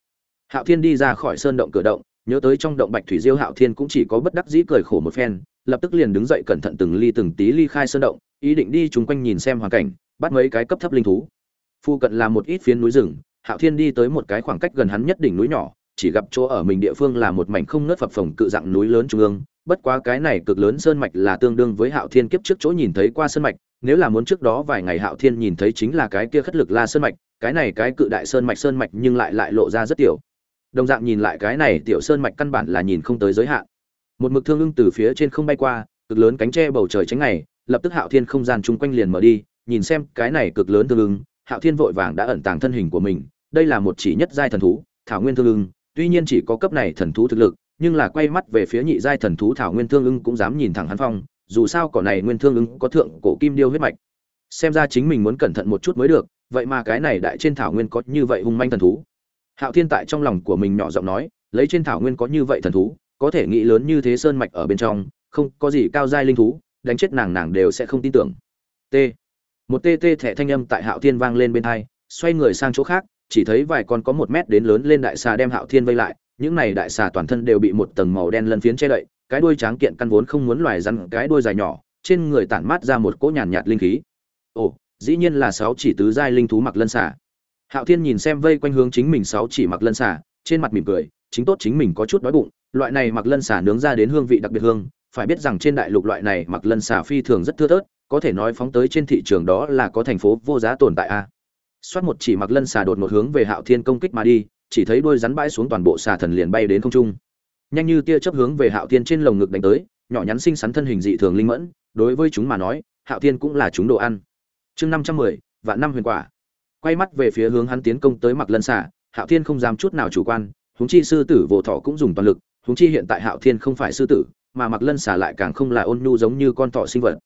Hạo thiên đi ra khỏi sơn động cửa động, nhớ tới trong động bạch thủy diêu hạo thiên cũng chỉ có bất đắc dĩ cười khổ một phen, lập tức liền đứng dậy cẩn thận từng ly từng tí ly khai sơn động, ý định đi chung quanh nhìn xem hoàn cảnh, bắt mấy cái cấp thấp linh thú. Phu cận là một ít phiến núi rừng, hạo thiên đi tới một cái khoảng cách gần hắn nhất đỉnh núi nhỏ, chỉ gặp chỗ ở mình địa phương là một mảnh không nớt phập phồng cự dạng núi lớn trung ương, bất quá cái này cực lớn sơn mạch là tương đương với hạo thiên kiếp trước chỗ nhìn thấy qua sơn mạch nếu là muốn trước đó vài ngày hạo thiên nhìn thấy chính là cái kia khất lực la sơn mạch, cái này cái cự đại sơn mạch sơn mạch nhưng lại lại lộ ra rất tiểu. Đồng dạng nhìn lại cái này tiểu sơn mạch căn bản là nhìn không tới giới hạn. Một mực thương ưng từ phía trên không bay qua, cực lớn cánh che bầu trời tránh ngày, lập tức hạo thiên không gian chung quanh liền mở đi, nhìn xem cái này cực lớn thương ưng, hạo thiên vội vàng đã ẩn tàng thân hình của mình, đây là một chỉ nhất giai thần thú, thảo nguyên thương ưng, tuy nhiên chỉ có cấp này thần thú thực lực, nhưng là quay mắt về phía nhị giai thần thú thảo nguyên thương ưng cũng dám nhìn thẳng hắn phong dù sao cỏ này nguyên thương ứng, có thượng cổ kim điêu huyết mạch. Xem ra chính mình muốn cẩn thận một chút mới được vậy mà cái này đại trên thảo nguyên có như vậy hung manh thần thú. Hạo thiên tại trong lòng của mình nhỏ giọng nói lấy trên thảo nguyên có như vậy thần thú có thể nghĩ lớn như thế sơn mạch ở bên trong không có gì cao giai linh thú đánh chết nàng nàng đều sẽ không tin tưởng. T. Một tê tê thẻ thanh âm tại hạo thiên vang lên bên thai xoay người sang chỗ khác chỉ thấy vài con có một mét đến lớn lên đại xà đem hạo thiên vây lại những này đại xà toàn thân đều bị một tầng màu đen lân phiến che đậy cái đuôi tráng kiện căn vốn không muốn loài rắn cái đuôi dài nhỏ trên người tản mát ra một cỗ nhàn nhạt, linh khí. Ồ dĩ nhiên là sáu chỉ tứ giai linh thú mặc lân xả hạo thiên nhìn xem vây quanh hướng chính mình sáu chỉ mặc lân xả trên mặt mỉm cười chính tốt chính mình có chút đói bụng loại này mặc lân xả nướng ra đến hương vị đặc biệt hương phải biết rằng trên đại lục loại này mặc lân xả phi thường rất thưa thớt có thể nói phóng tới trên thị trường đó là có thành phố vô giá tồn tại a. Xoát một chỉ mặc lân xà đột một hướng về hạo thiên công kích mà đi chỉ thấy đuôi rắn bãi xuống toàn bộ xà thần liền bay đến không trung nhanh như tia chớp hướng về hạo thiên trên lồng ngực đánh tới nhỏ nhắn xinh xắn thân hình dị thường linh mẫn đối với chúng mà nói hạo thiên cũng là chúng đồ ăn. Chương năm trăm mười vạn năm huyền quả. Quay mắt về phía hướng hắn tiến công tới mặc lân xạ, hạo thiên không dám chút nào chủ quan huống chi sư tử vô thọ cũng dùng toàn lực huống chi hiện tại hạo thiên không phải sư tử mà mặc lân xà lại càng không là ôn nhu giống như con thọ sinh vật.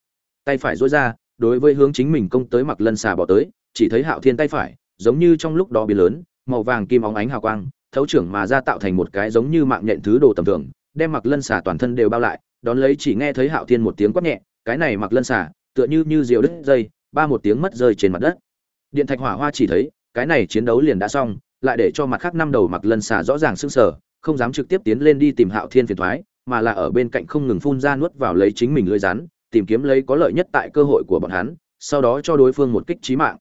Tay phải duỗi ra đối với hướng chính mình công tới mặc lân xà bỏ tới chỉ thấy hạo thiên tay phải giống như trong lúc đó biến lớn màu vàng kim óng ánh hào quang thấu trưởng mà ra tạo thành một cái giống như mạng nhện thứ đồ tầm thường đem mặc lân xà toàn thân đều bao lại đón lấy chỉ nghe thấy hạo thiên một tiếng quát nhẹ cái này mặc lân xà tựa như như diều đứt dây ba một tiếng mất rơi trên mặt đất. Điện thạch hỏa hoa chỉ thấy cái này chiến đấu liền đã xong lại để cho mặt khác năm đầu mặc lân xà rõ ràng sưng sờ không dám trực tiếp tiến lên đi tìm hạo thiên phiền toái, mà là ở bên cạnh không ngừng phun ra nuốt vào lấy chính mình lưỡi rắn tìm kiếm lấy có lợi nhất tại cơ hội của bọn hắn sau đó cho đối phương một kích chí mạng.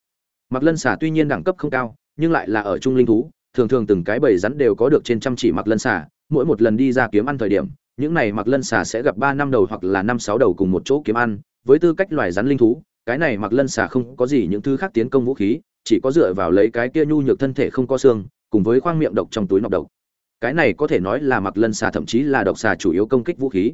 Mặc lân xà tuy nhiên đẳng cấp không cao nhưng lại là ở trung linh thú thường thường từng cái bầy rắn đều có được trên trăm chỉ mặc lân xà, mỗi một lần đi ra kiếm ăn thời điểm, những này mặc lân xà sẽ gặp ba năm đầu hoặc là năm sáu đầu cùng một chỗ kiếm ăn, với tư cách loài rắn linh thú, cái này mặc lân xà không có gì những thứ khác tiến công vũ khí, chỉ có dựa vào lấy cái kia nhu nhược thân thể không có xương, cùng với khoang miệng độc trong túi nọc độc. Cái này có thể nói là mặc lân xà thậm chí là độc xà chủ yếu công kích vũ khí.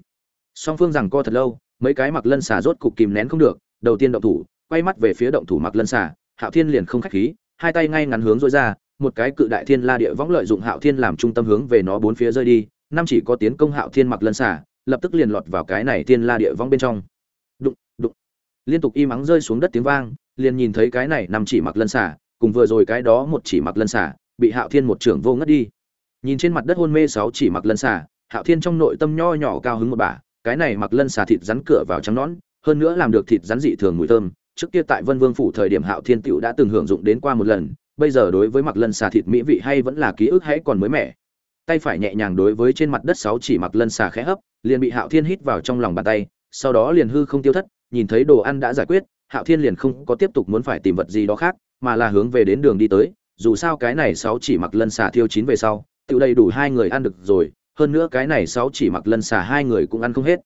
Song phương rằng co thật lâu, mấy cái mặc lân xà rốt cục kìm nén không được, đầu tiên động thủ, quay mắt về phía động thủ mặc lân xà, hạo thiên liền không khách khí, hai tay ngay ngắn hướng dối ra một cái cự đại thiên la địa võng lợi dụng hạo thiên làm trung tâm hướng về nó bốn phía rơi đi, năm chỉ có tiến công hạo thiên mặc lân xả, lập tức liền lọt vào cái này thiên la địa võng bên trong. Đụng đụng. Liên tục im mắng rơi xuống đất tiếng vang, liền nhìn thấy cái này năm chỉ mặc lân xả, cùng vừa rồi cái đó một chỉ mặc lân xả, bị hạo thiên một trưởng vô ngất đi. Nhìn trên mặt đất hôn mê sáu chỉ mặc lân xả, hạo thiên trong nội tâm nho nhỏ cao hứng một bà cái này mặc lân xà thịt rắn cửa vào trắng nón hơn nữa làm được thịt rắn dị thường mùi thơm. Trước kia tại vân vương phủ thời điểm hạo thiên tựu đã từng hưởng dụng đến qua một lần bây giờ đối với mặc lân xà thịt mỹ vị hay vẫn là ký ức hãy còn mới mẻ. Tay phải nhẹ nhàng đối với trên mặt đất sáu chỉ mặc lân xà khẽ hấp, liền bị hạo thiên hít vào trong lòng bàn tay, sau đó liền hư không tiêu thất, nhìn thấy đồ ăn đã giải quyết, hạo thiên liền không có tiếp tục muốn phải tìm vật gì đó khác, mà là hướng về đến đường đi tới, dù sao cái này sáu chỉ mặc lân xà thiêu chín về sau, tự đầy đủ hai người ăn được rồi, hơn nữa cái này sáu chỉ mặc lân xà hai người cũng ăn không hết.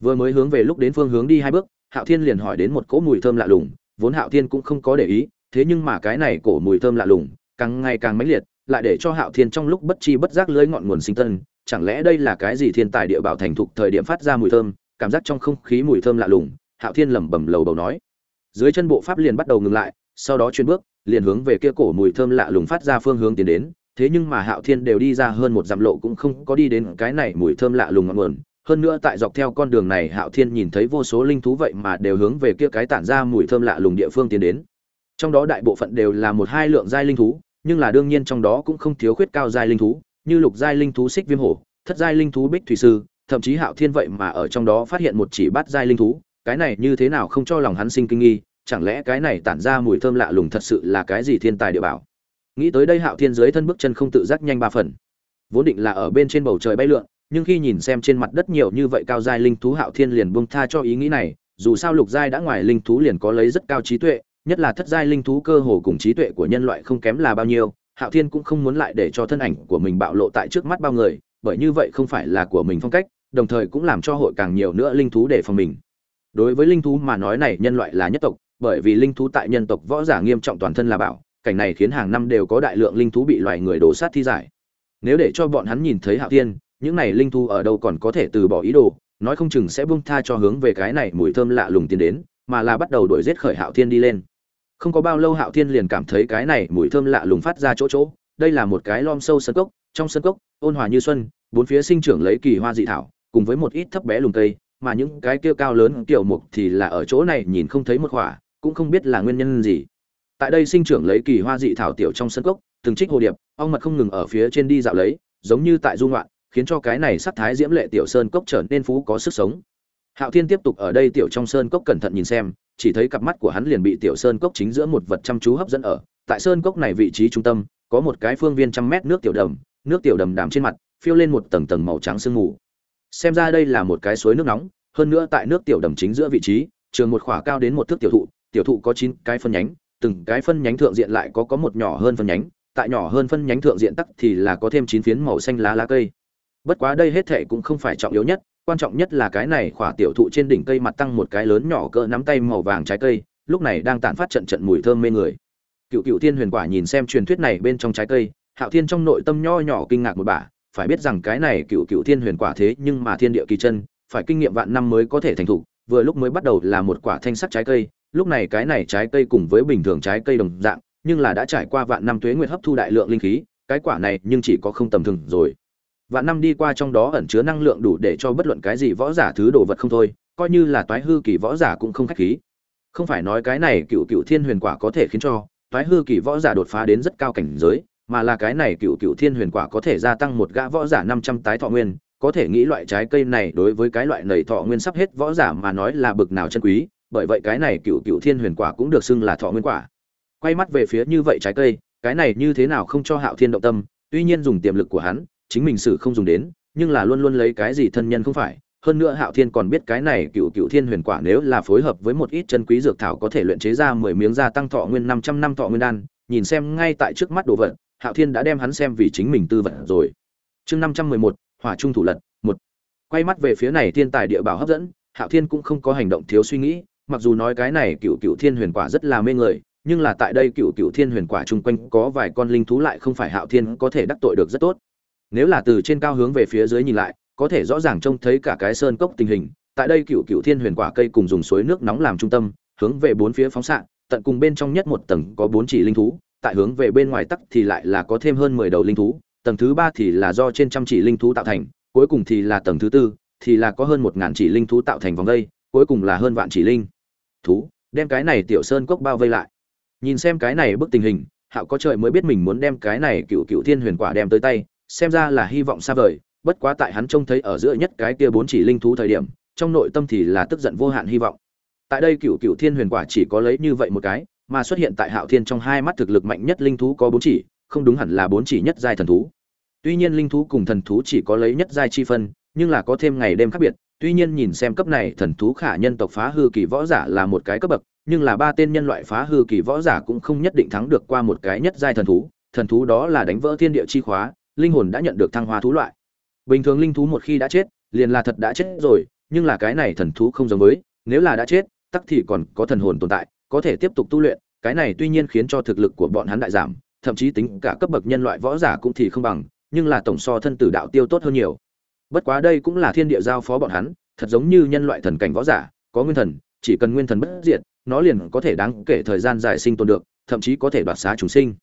Vừa mới hướng về lúc đến phương hướng đi hai bước, hạo thiên liền hỏi đến một cỗ mùi thơm lạ lùng, vốn hạo thiên cũng không có để ý thế nhưng mà cái này cổ mùi thơm lạ lùng, càng ngày càng mãnh liệt, lại để cho hạo thiên trong lúc bất chi bất giác lưới ngọn nguồn sinh tân. Chẳng lẽ đây là cái gì thiên tài địa bảo thành thục thời điểm phát ra mùi thơm, cảm giác trong không khí mùi thơm lạ lùng, hạo thiên lẩm bẩm lầu bầu nói. Dưới chân bộ pháp liền bắt đầu ngừng lại, sau đó chuyên bước, liền hướng về kia cổ mùi thơm lạ lùng phát ra phương hướng tiến đến. Thế nhưng mà hạo thiên đều đi ra hơn một dặm lộ cũng không có đi đến cái này mùi thơm lạ lùng ngọn nguồn. Hơn nữa tại dọc theo con đường này hạo thiên nhìn thấy vô số linh thú vậy mà đều hướng về kia cái tản ra mùi thơm lạ lùng địa phương tiến đến trong đó đại bộ phận đều là một hai lượng giai linh thú, nhưng là đương nhiên trong đó cũng không thiếu khuyết cao giai linh thú, như lục giai linh thú xích viêm hổ, thất giai linh thú bích thủy sư, thậm chí hạo thiên vậy mà ở trong đó phát hiện một chỉ bát giai linh thú. Cái này như thế nào không cho lòng hắn sinh kinh nghi, chẳng lẽ cái này tản ra mùi thơm lạ lùng thật sự là cái gì thiên tài địa bảo? Nghĩ tới đây hạo thiên dưới thân bước chân không tự giác nhanh ba phần. Vốn định là ở bên trên bầu trời bay lượn, nhưng khi nhìn xem trên mặt đất nhiều như vậy cao giai linh thú hạo thiên liền buông tha cho ý nghĩ này, dù sao lục giai đã ngoài linh thú liền có lấy rất cao trí tuệ nhất là thất giai linh thú cơ hồ cùng trí tuệ của nhân loại không kém là bao nhiêu, hạo thiên cũng không muốn lại để cho thân ảnh của mình bạo lộ tại trước mắt bao người, bởi như vậy không phải là của mình phong cách, đồng thời cũng làm cho hội càng nhiều nữa linh thú để phòng mình. Đối với linh thú mà nói này, nhân loại là nhất tộc, bởi vì linh thú tại nhân tộc võ giả nghiêm trọng toàn thân là bảo cảnh này khiến hàng năm đều có đại lượng linh thú bị loài người đổ sát thi giải. Nếu để cho bọn hắn nhìn thấy hạo thiên, những này linh thú ở đâu còn có thể từ bỏ ý đồ, nói không chừng sẽ buông tha cho hướng về cái này mùi thơm lạ lùng tiến đến, mà là bắt đầu đuổi giết khởi hạo thiên đi lên không có bao lâu hạo thiên liền cảm thấy cái này mùi thơm lạ lùng phát ra chỗ chỗ. Đây là một cái lom sâu sân cốc, trong sân cốc, ôn hòa như xuân, bốn phía sinh trưởng lấy kỳ hoa dị thảo, cùng với một ít thấp bé lùng cây, mà những cái kia cao lớn kiểu mục thì là ở chỗ này nhìn không thấy một khỏa, cũng không biết là nguyên nhân gì. Tại đây sinh trưởng lấy kỳ hoa dị thảo tiểu trong sân cốc, từng trích hồ điệp, ong mật không ngừng ở phía trên đi dạo lấy, giống như tại dung loạn khiến cho cái này sắc thái diễm lệ tiểu sơn cốc trở nên phú có sức sống hạo thiên tiếp tục ở đây tiểu trong sơn cốc cẩn thận nhìn xem, chỉ thấy cặp mắt của hắn liền bị tiểu sơn cốc chính giữa một vật chăm chú hấp dẫn ở. Tại sơn cốc này vị trí trung tâm, có một cái phương viên trăm mét nước tiểu đầm, nước tiểu đầm đàm trên mặt, phiêu lên một tầng tầng màu trắng sương mù. Xem ra đây là một cái suối nước nóng, hơn nữa tại nước tiểu đầm chính giữa vị trí, trường một khỏa cao đến một thước tiểu thụ tiểu thụ có chín cái phân nhánh, từng cái phân nhánh thượng diện lại có có một nhỏ hơn phân nhánh, tại nhỏ hơn phân nhánh thượng diện tắc thì là có thêm chín phiến màu xanh lá lá cây. Bất quá đây hết thệ cũng không phải trọng yếu nhất quan trọng nhất là cái này khỏa tiểu thụ trên đỉnh cây mặt tăng một cái lớn nhỏ cỡ nắm tay màu vàng trái cây, lúc này đang tản phát trận trận mùi thơm mê người. Cựu cựu thiên huyền quả nhìn xem truyền thuyết này bên trong trái cây, hạo thiên trong nội tâm nho nhỏ kinh ngạc một bà phải biết rằng cái này cựu cựu thiên huyền quả thế nhưng mà thiên địa kỳ chân, phải kinh nghiệm vạn năm mới có thể thành thục vừa lúc mới bắt đầu là một quả thanh sắc trái cây, lúc này cái này trái cây cùng với bình thường trái cây đồng dạng, nhưng là đã trải qua vạn năm tuế nguyệt hấp thu đại lượng linh khí, cái quả này nhưng chỉ có không tầm thường rồi vạn năm đi qua trong đó ẩn chứa năng lượng đủ để cho bất luận cái gì võ giả thứ đồ vật không thôi, coi như là toái hư kỳ võ giả cũng không khách khí. Không phải nói cái này cựu cựu thiên huyền quả có thể khiến cho toái hư kỳ võ giả đột phá đến rất cao cảnh giới, mà là cái này cựu cựu thiên huyền quả có thể gia tăng một gã võ giả năm trăm tái thọ nguyên, có thể nghĩ loại trái cây này đối với cái loại nầy thọ nguyên sắp hết võ giả mà nói là bực nào chân quý, bởi vậy cái này cựu cựu thiên huyền quả cũng được xưng là thọ nguyên quả. Quay mắt về phía như vậy trái cây, cái này như thế nào không cho hạo thiên động tâm, tuy nhiên dùng tiềm lực của hắn chính mình sử không dùng đến, nhưng là luôn luôn lấy cái gì thân nhân không phải. Hơn nữa hạo thiên còn biết cái này cựu cựu thiên huyền quả nếu là phối hợp với một ít chân quý dược thảo có thể luyện chế ra mười miếng gia tăng thọ nguyên, năm trăm năm thọ nguyên đan. Nhìn xem ngay tại trước mắt đồ vật, hạo thiên đã đem hắn xem vì chính mình tư vật rồi. Chương năm trăm mười một, hỏa trung thủ lật, một. Quay mắt về phía này thiên tài địa bảo hấp dẫn, hạo thiên cũng không có hành động thiếu suy nghĩ. Mặc dù nói cái này cựu cựu thiên huyền quả rất là mê người, nhưng là tại đây cựu cựu thiên huyền quả chung quanh có vài con linh thú lại không phải hạo thiên có thể đắc tội được rất tốt nếu là từ trên cao hướng về phía dưới nhìn lại, có thể rõ ràng trông thấy cả cái sơn cốc tình hình. Tại đây cựu cựu thiên huyền quả cây cùng dùng suối nước nóng làm trung tâm, hướng về bốn phía phóng xạ, tận cùng bên trong nhất một tầng có bốn chỉ linh thú, tại hướng về bên ngoài tắc thì lại là có thêm hơn mười đầu linh thú, tầng thứ ba thì là do trên trăm chỉ linh thú tạo thành, cuối cùng thì là tầng thứ tư, thì là có hơn một ngàn chỉ linh thú tạo thành vòng đây, cuối cùng là hơn vạn chỉ linh thú. Đem cái này tiểu sơn cốc bao vây lại. Nhìn xem cái này bức tình hình, hạo có trời mới biết mình muốn đem cái này cựu cựu thiên huyền quả đem tới tay xem ra là hy vọng xa vời, bất quá tại hắn trông thấy ở giữa nhất cái kia bốn chỉ linh thú thời điểm, trong nội tâm thì là tức giận vô hạn hy vọng. Tại đây cựu cựu thiên huyền quả chỉ có lấy như vậy một cái, mà xuất hiện tại hạo thiên trong hai mắt thực lực mạnh nhất linh thú có bốn chỉ, không đúng hẳn là bốn chỉ nhất giai thần thú. Tuy nhiên linh thú cùng thần thú chỉ có lấy nhất giai chi phân, nhưng là có thêm ngày đêm khác biệt, tuy nhiên nhìn xem cấp này thần thú khả nhân tộc phá hư kỳ võ giả là một cái cấp bậc, nhưng là ba tên nhân loại phá hư kỳ võ giả cũng không nhất định thắng được qua một cái nhất giai thần thú thần thú đó là đánh vỡ thiên địa chi khóa linh hồn đã nhận được thăng hoa thú loại. Bình thường linh thú một khi đã chết, liền là thật đã chết rồi, nhưng là cái này thần thú không giống với, nếu là đã chết, tắc thì còn có thần hồn tồn tại, có thể tiếp tục tu luyện, cái này tuy nhiên khiến cho thực lực của bọn hắn đại giảm, thậm chí tính cả cấp bậc nhân loại võ giả cũng thì không bằng, nhưng là tổng so thân tử đạo tiêu tốt hơn nhiều. Bất quá đây cũng là thiên địa giao phó bọn hắn, thật giống như nhân loại thần cảnh võ giả, có nguyên thần, chỉ cần nguyên thần bất diệt, nó liền có thể đáng kể thời gian dài sinh tồn được, thậm chí có thể đoạt xá chúng sinh.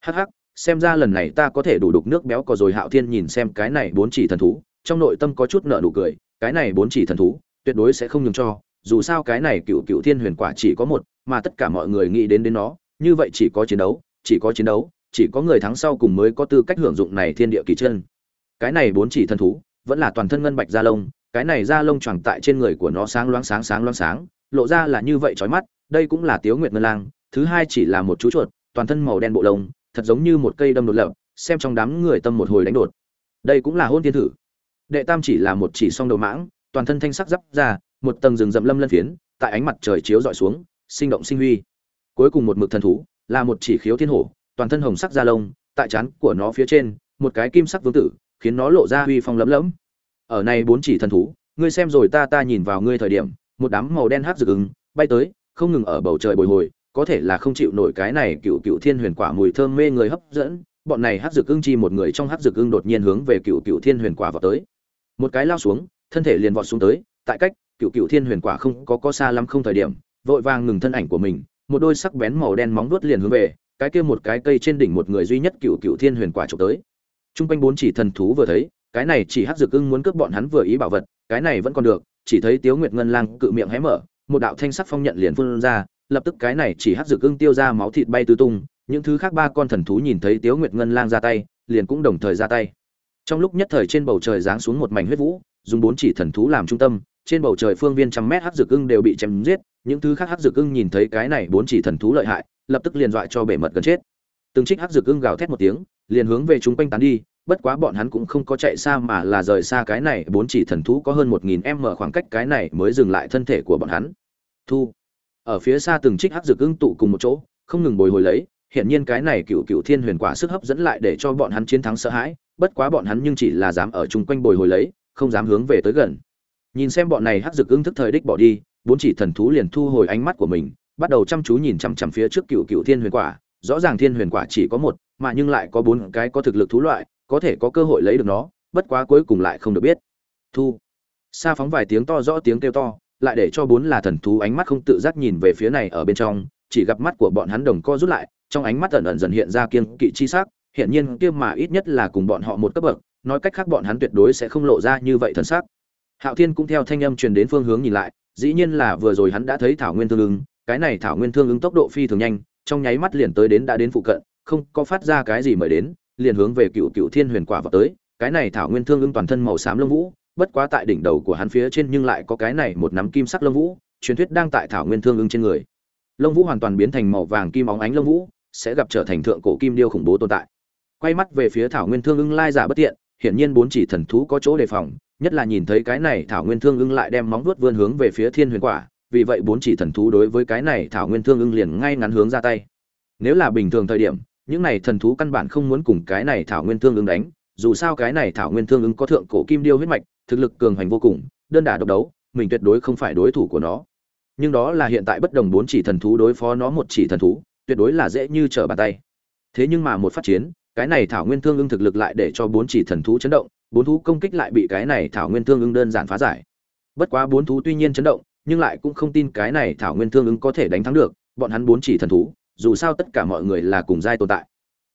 Hắc hắc xem ra lần này ta có thể đủ đục nước béo có rồi. Hạo thiên nhìn xem cái này bốn chỉ thần thú, trong nội tâm có chút nợ nụ cười. Cái này bốn chỉ thần thú, tuyệt đối sẽ không nhường cho. Dù sao cái này cựu cựu thiên huyền quả chỉ có một, mà tất cả mọi người nghĩ đến đến nó, như vậy chỉ có chiến đấu, chỉ có chiến đấu, chỉ có người thắng sau cùng mới có tư cách hưởng dụng này thiên địa kỳ chân. Cái này bốn chỉ thần thú, vẫn là toàn thân ngân bạch da lông, cái này da lông choàng tại trên người của nó sáng loáng sáng sáng loáng sáng, lộ ra là như vậy chói mắt, đây cũng là tiếu nguyệt ngân lang, thứ hai chỉ là một chú chuột, toàn thân màu đen bộ lông thật giống như một cây đâm đột lập, xem trong đám người tâm một hồi đánh đột. Đây cũng là hôn thiên thử. Đệ tam chỉ là một chỉ song đầu mãng, toàn thân thanh sắc giáp ra, một tầng rừng rậm lâm lân phiến, tại ánh mặt trời chiếu dọi xuống, sinh động sinh huy. Cuối cùng một mực thần thú, là một chỉ khiếu thiên hổ, toàn thân hồng sắc da lông, tại trán của nó phía trên, một cái kim sắc vương tử, khiến nó lộ ra huy phong lấm lẫm. Ở này bốn chỉ thần thú, ngươi xem rồi ta ta nhìn vào ngươi thời điểm, một đám màu đen hát rực ứng, bay tới, không ngừng ở bầu trời bồi hồi có thể là không chịu nổi cái này cựu cựu thiên huyền quả mùi thơm mê người hấp dẫn, bọn này hắc rực ưng chi một người trong hắc rực ưng đột nhiên hướng về cựu cựu thiên huyền quả vào tới. Một cái lao xuống, thân thể liền vọt xuống tới, tại cách cựu cựu thiên huyền quả không có có xa lắm không thời điểm, vội vàng ngừng thân ảnh của mình, một đôi sắc bén màu đen móng vuốt liền hướng về, cái kia một cái cây trên đỉnh một người duy nhất cựu cựu thiên huyền quả trộm tới. Trung quanh bốn chỉ thần thú vừa thấy, cái này chỉ hắc dược ưng muốn cướp bọn hắn vừa ý bảo vật, cái này vẫn còn được, chỉ thấy tiếu nguyệt ngân lang cự miệng hé mở, một đạo thanh sắc phong nhận liền phun ra lập tức cái này chỉ hắc dược ưng tiêu ra máu thịt bay tứ tung, những thứ khác ba con thần thú nhìn thấy tiếu nguyệt ngân lang ra tay, liền cũng đồng thời ra tay. Trong lúc nhất thời trên bầu trời giáng xuống một mảnh huyết vũ, dùng bốn chỉ thần thú làm trung tâm, trên bầu trời phương viên trăm mét hắc dược ưng đều bị chém giết, những thứ khác hắc dược ưng nhìn thấy cái này bốn chỉ thần thú lợi hại, lập tức liền dọa cho bể mật gần chết. Từng trích hắc dược ưng gào thét một tiếng, liền hướng về chúng quanh tán đi, bất quá bọn hắn cũng không có chạy xa mà là rời xa cái này, bốn chỉ thần thú có hơn một nghìn m khoảng cách cái này mới dừng lại thân thể của bọn hắn. Thu ở phía xa từng trích hắc dược ưng tụ cùng một chỗ, không ngừng bồi hồi lấy hiện nhiên cái này cựu cựu thiên huyền quả sức hấp dẫn lại để cho bọn hắn chiến thắng sợ hãi, bất quá bọn hắn nhưng chỉ là dám ở chung quanh bồi hồi lấy, không dám hướng về tới gần. Nhìn xem bọn này hắc dược ưng thức thời đích bỏ đi, bốn chỉ thần thú liền thu hồi ánh mắt của mình, bắt đầu chăm chú nhìn chằm chằm phía trước cựu cựu thiên huyền quả, rõ ràng thiên huyền quả chỉ có một, mà nhưng lại có bốn cái có thực lực thú loại, có thể có cơ hội lấy được nó, bất quá cuối cùng lại không được biết. Thu. Xa phóng vài tiếng to rõ tiếng kêu to lại để cho bốn là thần thú ánh mắt không tự giác nhìn về phía này ở bên trong, chỉ gặp mắt của bọn hắn đồng co rút lại, trong ánh mắt ẩn ẩn dần hiện ra kiên kỵ chi sắc hiện nhiên kia mà ít nhất là cùng bọn họ một cấp bậc, nói cách khác bọn hắn tuyệt đối sẽ không lộ ra như vậy thần sắc. Hạo thiên cũng theo thanh âm truyền đến phương hướng nhìn lại, dĩ nhiên là vừa rồi hắn đã thấy thảo nguyên thương ứng cái này thảo nguyên thương ứng tốc độ phi thường nhanh, trong nháy mắt liền tới đến đã đến phụ cận, không có phát ra cái gì mời đến, liền hướng về cựu cựu thiên huyền quả vào tới, cái này thảo nguyên thương ứng toàn thân màu xám lông vũ bất quá tại đỉnh đầu của hắn phía trên nhưng lại có cái này một nắm kim sắc lông vũ, truyền thuyết đang tại thảo nguyên thương ưng trên người. Lông vũ hoàn toàn biến thành màu vàng kim óng ánh lông vũ, sẽ gặp trở thành thượng cổ kim điêu khủng bố tồn tại. Quay mắt về phía thảo nguyên thương ưng lai giả bất tiện, hiển nhiên bốn chỉ thần thú có chỗ đề phòng, nhất là nhìn thấy cái này thảo nguyên thương ưng lại đem móng vuốt vươn hướng về phía thiên huyền quả, vì vậy bốn chỉ thần thú đối với cái này thảo nguyên thương ưng liền ngay ngắn hướng ra tay. Nếu là bình thường thời điểm, những này thần thú căn bản không muốn cùng cái này thảo nguyên thương ưng đánh, dù sao cái này thảo nguyên thương ưng có thượng cổ kim điêu huyết mạch thực lực cường hành vô cùng, đơn đả độc đấu, mình tuyệt đối không phải đối thủ của nó. Nhưng đó là hiện tại bất đồng bốn chỉ thần thú đối phó nó một chỉ thần thú, tuyệt đối là dễ như trở bàn tay. Thế nhưng mà một phát chiến, cái này thảo nguyên thương ưng thực lực lại để cho bốn chỉ thần thú chấn động, bốn thú công kích lại bị cái này thảo nguyên thương ưng đơn giản phá giải. Bất quá bốn thú tuy nhiên chấn động, nhưng lại cũng không tin cái này thảo nguyên thương ưng có thể đánh thắng được, bọn hắn bốn chỉ thần thú, dù sao tất cả mọi người là cùng giai tồn tại.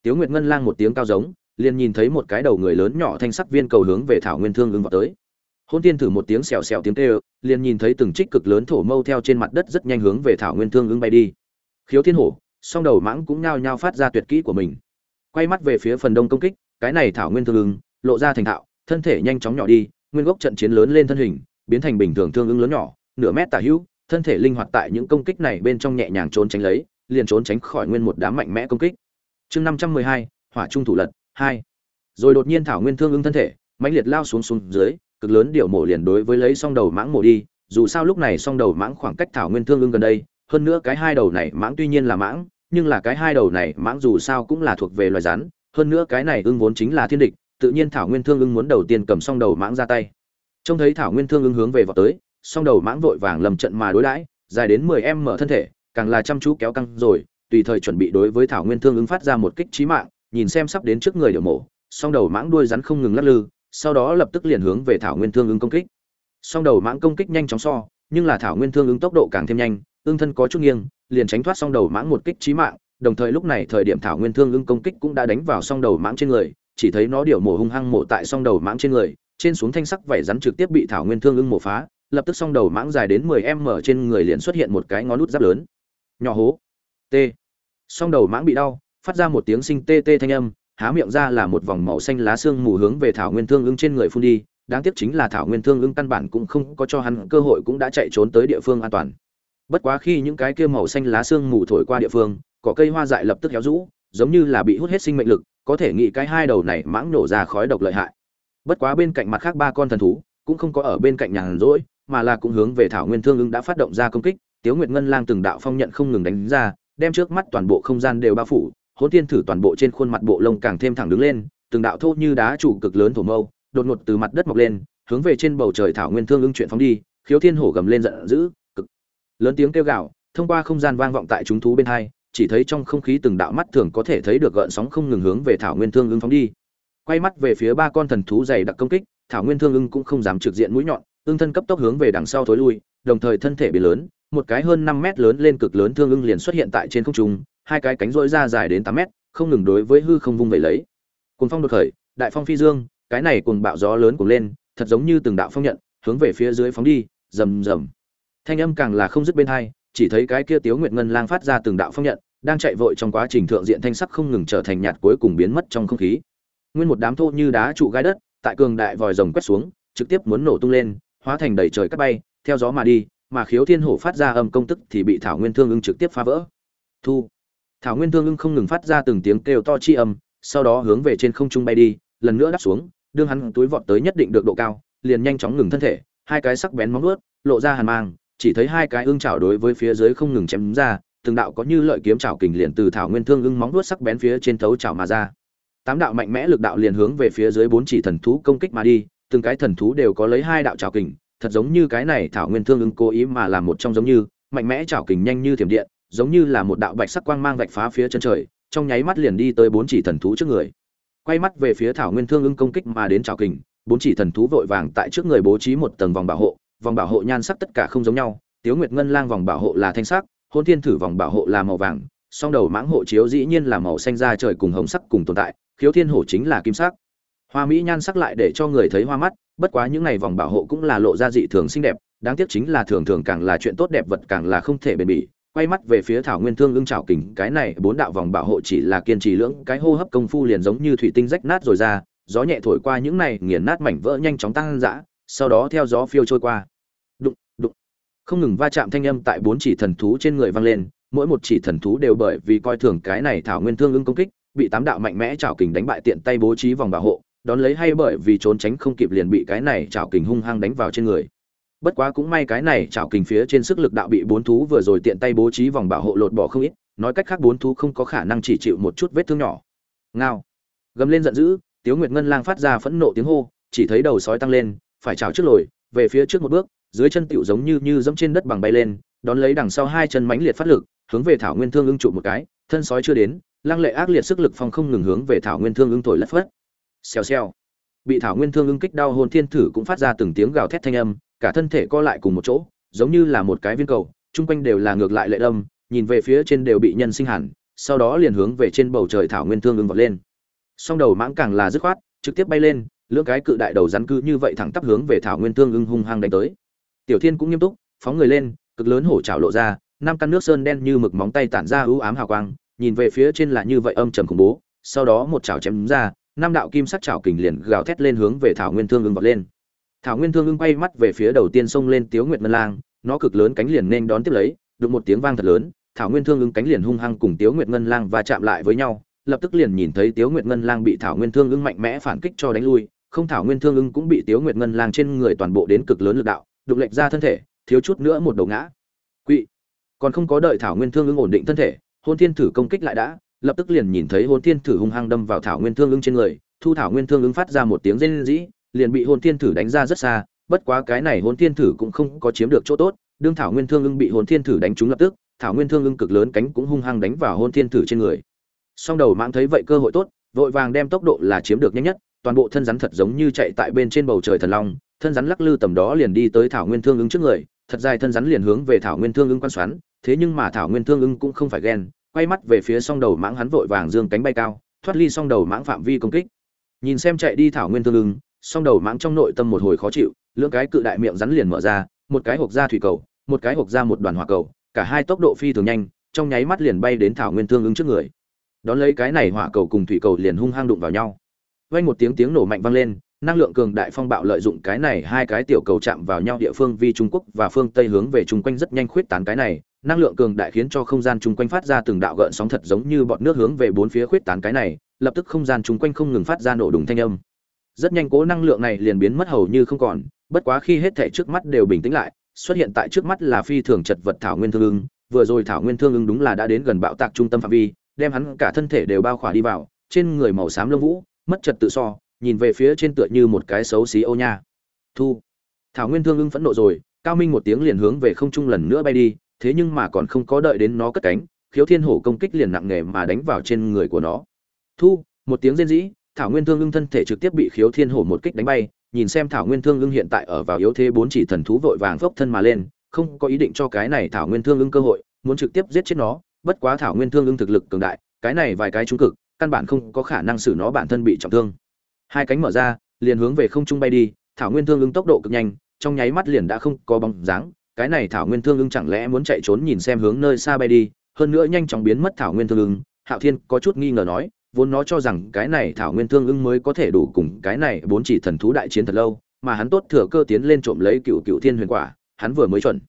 Tiếu nguyệt ngân lang một tiếng cao giống, liền nhìn thấy một cái đầu người lớn nhỏ thanh sắc viên cầu hướng về thảo nguyên thương ưng vọt tới hôn tiên thử một tiếng xèo xèo tiếng kêu, liền nhìn thấy từng trích cực lớn thổ mâu theo trên mặt đất rất nhanh hướng về thảo nguyên thương ưng bay đi. Khiếu thiên hổ, song đầu mãng cũng nhao nhao phát ra tuyệt kỹ của mình. Quay mắt về phía phần đông công kích, cái này thảo nguyên thương ưng lộ ra thành thạo, thân thể nhanh chóng nhỏ đi, nguyên gốc trận chiến lớn lên thân hình, biến thành bình thường thương ưng lớn nhỏ, nửa mét tả hữu, thân thể linh hoạt tại những công kích này bên trong nhẹ nhàng trốn tránh lấy, liền trốn tránh khỏi nguyên một đám mạnh mẽ công kích. Chương năm trăm mười hai, hỏa trung thủ lật, hai. Rồi đột nhiên thảo nguyên thương ưng thân thể, mãnh liệt lao xuống xuống dưới cực lớn điệu mổ liền đối với lấy song đầu mãng mổ đi, dù sao lúc này song đầu mãng khoảng cách thảo nguyên thương ưng gần đây, hơn nữa cái hai đầu này mãng tuy nhiên là mãng, nhưng là cái hai đầu này mãng dù sao cũng là thuộc về loài rắn, hơn nữa cái này ưng vốn chính là thiên địch, tự nhiên thảo nguyên thương ưng muốn đầu tiên cầm song đầu mãng ra tay. Trông thấy thảo nguyên thương ưng hướng về vào tới, song đầu mãng vội vàng lầm trận mà đối đãi, dài đến mười em mở thân thể, càng là chăm chú kéo căng rồi, tùy thời chuẩn bị đối với thảo nguyên thương ưng phát ra một kích trí mạng, nhìn xem sắp đến trước người điệu mổ, song đầu mãng đuôi rắn không ngừng lắc lư sau đó lập tức liền hướng về thảo nguyên thương ứng công kích song đầu mãng công kích nhanh chóng so nhưng là thảo nguyên thương ứng tốc độ càng thêm nhanh ương thân có chút nghiêng liền tránh thoát song đầu mãng một kích chí mạng, đồng thời lúc này thời điểm thảo nguyên thương ứng công kích cũng đã đánh vào song đầu mãng trên người, chỉ thấy nó điều mổ hung hăng mổ tại song đầu mãng trên người, trên xuống thanh sắc vảy rắn trực tiếp bị thảo nguyên thương ứng mổ phá, lập tức song đầu mãng dài đến 10m trên người liền xuất hiện một cái ngón nút giáp lớn. Nhỏ hố. T. Song đầu mãng bị đau, phát ra một tiếng sinh tê tê thanh âm, há miệng ra là một vòng màu xanh lá xương mù hướng về thảo nguyên thương ưng trên người phun đi, đáng tiếc chính là thảo nguyên thương ưng căn bản cũng không có cho hắn cơ hội cũng đã chạy trốn tới địa phương an toàn. Bất quá khi những cái kia màu xanh lá xương mù thổi qua địa phương cỏ cây hoa dại lập tức héo rũ giống như là bị hút hết sinh mệnh lực có thể nghĩ cái hai đầu này mãng nổ ra khói độc lợi hại. Bất quá bên cạnh mặt khác ba con thần thú cũng không có ở bên cạnh nhàn rỗi mà là cũng hướng về thảo nguyên thương ưng đã phát động ra công kích tiếu nguyệt ngân lang từng đạo phong nhận không ngừng đánh ra đem trước mắt toàn bộ không gian đều bao phủ hôn tiên thử toàn bộ trên khuôn mặt bộ lông càng thêm thẳng đứng lên, từng đạo thô như đá trụ cực lớn thổ mâu, đột ngột từ mặt đất mọc lên, hướng về trên bầu trời thảo nguyên thương ưng chuyện phóng đi, khiếu thiên hổ gầm lên giận dữ, cực lớn tiếng kêu gào, thông qua không gian vang vọng tại chúng thú bên hai, chỉ thấy trong không khí từng đạo mắt thường có thể thấy được gợn sóng không ngừng hướng về thảo nguyên thương ưng phóng đi. Quay mắt về phía ba con thần thú dày đặc công kích, thảo nguyên thương ưng cũng không dám trực diện mũi nhọn, ưng thân cấp tốc hướng về đằng sau thối lui, đồng thời thân thể bị lớn, một cái hơn năm mét lớn lên cực lớn thương ưng liền xuất hiện tại trên không trung hai cái cánh rỗi ra dài đến tám mét, không ngừng đối với hư không vung vẩy lấy. Cuồng phong đột khởi, đại phong phi dương, cái này cuồng bạo gió lớn cuồng lên, thật giống như từng đạo phong nhận, hướng về phía dưới phóng đi, rầm rầm. Thanh âm càng là không dứt bên hai, chỉ thấy cái kia tiếu nguyệt ngân lang phát ra từng đạo phong nhận, đang chạy vội trong quá trình thượng diện thanh sắc không ngừng trở thành nhạt cuối cùng biến mất trong không khí. Nguyên một đám thô như đá trụ gai đất, tại cường đại vòi rồng quét xuống, trực tiếp muốn nổ tung lên, hóa thành đầy trời cắt bay, theo gió mà đi, mà khiếu thiên hổ phát ra âm công tức thì bị thảo nguyên thương ưng trực tiếp phá vỡ. Thu thảo nguyên thương ưng không ngừng phát ra từng tiếng kêu to chi âm sau đó hướng về trên không trung bay đi lần nữa đáp xuống đương hắn túi vọt tới nhất định được độ cao liền nhanh chóng ngừng thân thể hai cái sắc bén móng vuốt lộ ra hàn mang chỉ thấy hai cái ưng chảo đối với phía dưới không ngừng chém ra, từng đạo có như lợi kiếm chảo kình liền từ thảo nguyên thương ưng móng vuốt sắc bén phía trên thấu chảo mà ra. Tám đạo mạnh mẽ lực đạo liền hướng về phía dưới bốn chỉ thần thú công kích mà đi, từng cái thần thú đều có lấy hai đạo chảo kình, thật giống như cái này thảo nguyên thương ưng cố ý mà làm một trong giống như, mạnh mẽ chảo kình nhanh như thiểm điện, giống như là một đạo bạch sắc quang mang vạch phá phía chân trời, trong nháy mắt liền đi tới bốn chỉ thần thú trước người. Quay mắt về phía thảo nguyên thương ưng công kích mà đến chào kình, bốn chỉ thần thú vội vàng tại trước người bố trí một tầng vòng bảo hộ, vòng bảo hộ nhan sắc tất cả không giống nhau, Tiếu Nguyệt Ngân Lang vòng bảo hộ là thanh sắc, Hôn Thiên Thử vòng bảo hộ là màu vàng, song đầu mãng hộ chiếu dĩ nhiên là màu xanh da trời cùng hồng sắc cùng tồn tại, khiếu thiên hổ chính là kim sắc hoa mỹ nhan sắc lại để cho người thấy hoa mắt bất quá những ngày vòng bảo hộ cũng là lộ ra dị thường xinh đẹp đáng tiếc chính là thường thường càng là chuyện tốt đẹp vật càng là không thể bền bỉ quay mắt về phía thảo nguyên thương ưng trào kình, cái này bốn đạo vòng bảo hộ chỉ là kiên trì lưỡng, cái hô hấp công phu liền giống như thủy tinh rách nát rồi ra, gió nhẹ thổi qua những này, nghiền nát mảnh vỡ nhanh chóng tăng dã, sau đó theo gió phiêu trôi qua. Đụng đụng. Không ngừng va chạm thanh âm tại bốn chỉ thần thú trên người vang lên, mỗi một chỉ thần thú đều bởi vì coi thường cái này thảo nguyên thương ưng công kích, bị tám đạo mạnh mẽ trào kình đánh bại tiện tay bố trí vòng bảo hộ, đón lấy hay bởi vì trốn tránh không kịp liền bị cái này trào kình hung hăng đánh vào trên người bất quá cũng may cái này chảo kình phía trên sức lực đạo bị bốn thú vừa rồi tiện tay bố trí vòng bảo hộ lột bỏ không ít, nói cách khác bốn thú không có khả năng chỉ chịu một chút vết thương nhỏ. Ngao. Gầm lên giận dữ, tiếu nguyệt ngân lang phát ra phẫn nộ tiếng hô, chỉ thấy đầu sói tăng lên, phải chảo trước lồi, về phía trước một bước, dưới chân tựu giống như như dẫm trên đất bằng bay lên, đón lấy đằng sau hai chân mãnh liệt phát lực, hướng về thảo nguyên thương ưng trụ một cái, thân sói chưa đến, lăng lệ ác liệt sức lực phong không ngừng hướng về thảo nguyên thương ưng thổi lất phất. Xèo xèo. Bị thảo nguyên thương ưng kích đau hồn thiên thử cũng phát ra từng tiếng gào thét thanh âm cả thân thể co lại cùng một chỗ, giống như là một cái viên cầu, chung quanh đều là ngược lại lệ đâm nhìn về phía trên đều bị nhân sinh hẳn, sau đó liền hướng về trên bầu trời thảo nguyên thương ưng vọt lên. Song đầu mãng càng là dứt khoát, trực tiếp bay lên, lưỡng cái cự đại đầu rắn cư như vậy thẳng tắp hướng về thảo nguyên thương ưng hung hăng đánh tới. Tiểu thiên cũng nghiêm túc, phóng người lên, cực lớn hổ trào lộ ra, năm căn nước sơn đen như mực móng tay tản ra ưu ám hào quang, nhìn về phía trên là như vậy âm trầm khủng bố, sau đó một chảo chém ra, năm đạo kim sắc chảo kình liền gào thét lên hướng về thảo nguyên thương ưng vọt lên thảo nguyên thương ưng quay mắt về phía đầu tiên xông lên tiếu nguyệt ngân lang, nó cực lớn cánh liền nên đón tiếp lấy đụng một tiếng vang thật lớn, thảo nguyên thương ưng cánh liền hung hăng cùng tiếu nguyệt ngân lang và chạm lại với nhau, lập tức liền nhìn thấy tiếu nguyệt ngân lang bị thảo nguyên thương ưng mạnh mẽ phản kích cho đánh lui, không thảo nguyên thương ưng cũng bị tiếu nguyệt ngân lang trên người toàn bộ đến cực lớn lực đạo, đụng lệch ra thân thể, thiếu chút nữa một đầu ngã. Quỵ! Còn không có đợi thảo nguyên thương ưng ổn định thân thể, hôn thiên thử công kích lại đã, lập tức liền nhìn thấy hôn thiên thử hung hăng đâm vào thảo nguyên thương ưng trên người, thu thảo nguyên thương ưng phát ra một tiếng rên rỉ liền bị Hồn thiên thử đánh ra rất xa, bất quá cái này Hồn thiên thử cũng không có chiếm được chỗ tốt, đương thảo nguyên thương ưng bị Hồn thiên thử đánh trúng lập tức, thảo nguyên thương ưng cực lớn cánh cũng hung hăng đánh vào Hồn thiên thử trên người. Song đầu mãng thấy vậy cơ hội tốt, vội vàng đem tốc độ là chiếm được nhanh nhất, toàn bộ thân rắn thật giống như chạy tại bên trên bầu trời thần long, thân rắn lắc lư tầm đó liền đi tới thảo nguyên thương ưng trước người, thật dài thân rắn liền hướng về thảo nguyên thương ưng quan xoắn, thế nhưng mà thảo nguyên thương ưng cũng không phải ghen, quay mắt về phía song đầu mãng hắn vội vàng dương cánh bay cao, thoát ly song đầu mãng phạm vi công kích. Nhìn xem chạy đi thảo nguyên thương ưng song đầu mãng trong nội tâm một hồi khó chịu lưỡng cái cự đại miệng rắn liền mở ra một cái hộp ra thủy cầu một cái hộp ra một đoàn hỏa cầu cả hai tốc độ phi thường nhanh trong nháy mắt liền bay đến thảo nguyên thương ứng trước người đón lấy cái này hỏa cầu cùng thủy cầu liền hung hăng đụng vào nhau vang một tiếng tiếng nổ mạnh vang lên năng lượng cường đại phong bạo lợi dụng cái này hai cái tiểu cầu chạm vào nhau địa phương vì Trung Quốc và phương Tây hướng về chung quanh rất nhanh khuyết tán cái này, năng lượng cường đại khiến cho không gian chung quanh phát ra từng đạo gợn sóng thật giống như bọt nước hướng về bốn phía khuyết tán cái này, lập tức không gian chung quanh không ngừng phát ra nổ đùng thanh âm. Rất nhanh cố năng lượng này liền biến mất hầu như không còn, bất quá khi hết thể trước mắt đều bình tĩnh lại, xuất hiện tại trước mắt là phi thường chật vật thảo nguyên thương ưng, vừa rồi thảo nguyên thương ưng đúng là đã đến gần bạo tạc trung tâm phạm vi, đem hắn cả thân thể đều bao khỏa đi vào, trên người màu xám lông vũ, mất trật tự so, nhìn về phía trên tựa như một cái xấu xí ô nha. Thu. Thảo nguyên thương ưng phẫn nộ rồi cao minh một tiếng liền hướng về không trung lần nữa bay đi thế nhưng mà còn không có đợi đến nó cất cánh khiếu thiên hổ công kích liền nặng nề mà đánh vào trên người của nó. Thu một tiếng rên rỉ thảo nguyên thương ưng thân thể trực tiếp bị khiếu thiên hổ một kích đánh bay, nhìn xem thảo nguyên thương ưng hiện tại ở vào yếu thế bốn chỉ thần thú vội vàng phốc thân mà lên, không có ý định cho cái này thảo nguyên thương ưng cơ hội, muốn trực tiếp giết chết nó, bất quá thảo nguyên thương ưng thực lực cường đại, cái này vài cái trung cực, căn bản không có khả năng xử nó bản thân bị trọng thương. Hai cánh mở ra, liền hướng về không trung bay đi, thảo nguyên thương ưng tốc độ cực nhanh, trong nháy mắt liền đã không có bóng dáng, cái này thảo nguyên thương ưng chẳng lẽ muốn chạy trốn nhìn xem hướng nơi xa bay đi, hơn nữa nhanh chóng biến mất thảo nguyên thương ưng, hạo thiên có chút nghi ngờ nói vốn nó cho rằng cái này thảo nguyên thương ưng mới có thể đủ cùng cái này bốn chỉ thần thú đại chiến thật lâu, mà hắn tốt thừa cơ tiến lên trộm lấy cựu cựu thiên huyền quả, hắn vừa mới chuẩn.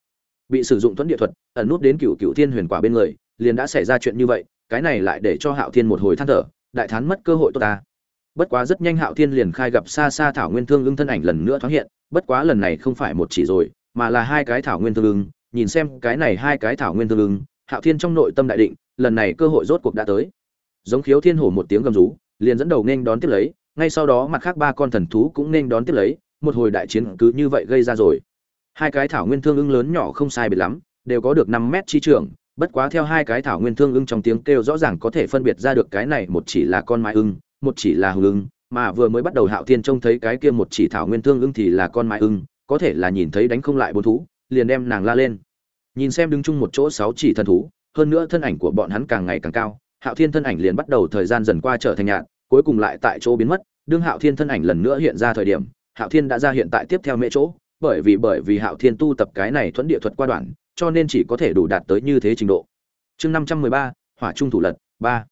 Bị sử dụng thuẫn địa thuật, ẩn nút đến cựu cựu thiên huyền quả bên người, liền đã xảy ra chuyện như vậy, cái này lại để cho hạo thiên một hồi than thở, đại thán mất cơ hội tốt ta. Bất quá rất nhanh hạo thiên liền khai gặp xa xa thảo nguyên thương ưng thân ảnh lần nữa thoáng hiện, bất quá lần này không phải một chỉ rồi, mà là hai cái thảo nguyên thương ưng, nhìn xem cái này hai cái thảo nguyên thương ưng, hạo thiên trong nội tâm đại định, lần này cơ hội rốt cuộc đã tới giống khiếu thiên hổ một tiếng gầm rú, liền dẫn đầu nên đón tiếp lấy, ngay sau đó mặt khác ba con thần thú cũng nên đón tiếp lấy, một hồi đại chiến cứ như vậy gây ra rồi. Hai cái thảo nguyên thương ưng lớn nhỏ không sai biệt lắm, đều có được năm mét chi trường, bất quá theo hai cái thảo nguyên thương ưng trong tiếng kêu rõ ràng có thể phân biệt ra được cái này một chỉ là con mái ưng, một chỉ là hùng ưng, mà vừa mới bắt đầu hạo thiên trông thấy cái kia một chỉ thảo nguyên thương ưng thì là con mái ưng, có thể là nhìn thấy đánh không lại bốn thú, liền đem nàng la lên. Nhìn xem đứng chung một chỗ sáu chỉ thần thú, hơn nữa thân ảnh của bọn hắn càng ngày càng cao hạo thiên thân ảnh liền bắt đầu thời gian dần qua trở thành nhạt, cuối cùng lại tại chỗ biến mất. Đương hạo thiên thân ảnh lần nữa hiện ra thời điểm hạo thiên đã ra hiện tại tiếp theo mễ chỗ bởi vì bởi vì hạo thiên tu tập cái này thuẫn địa thuật qua đoạn cho nên chỉ có thể đủ đạt tới như thế trình độ. Chương năm trăm mười ba hỏa trung thủ lật ba.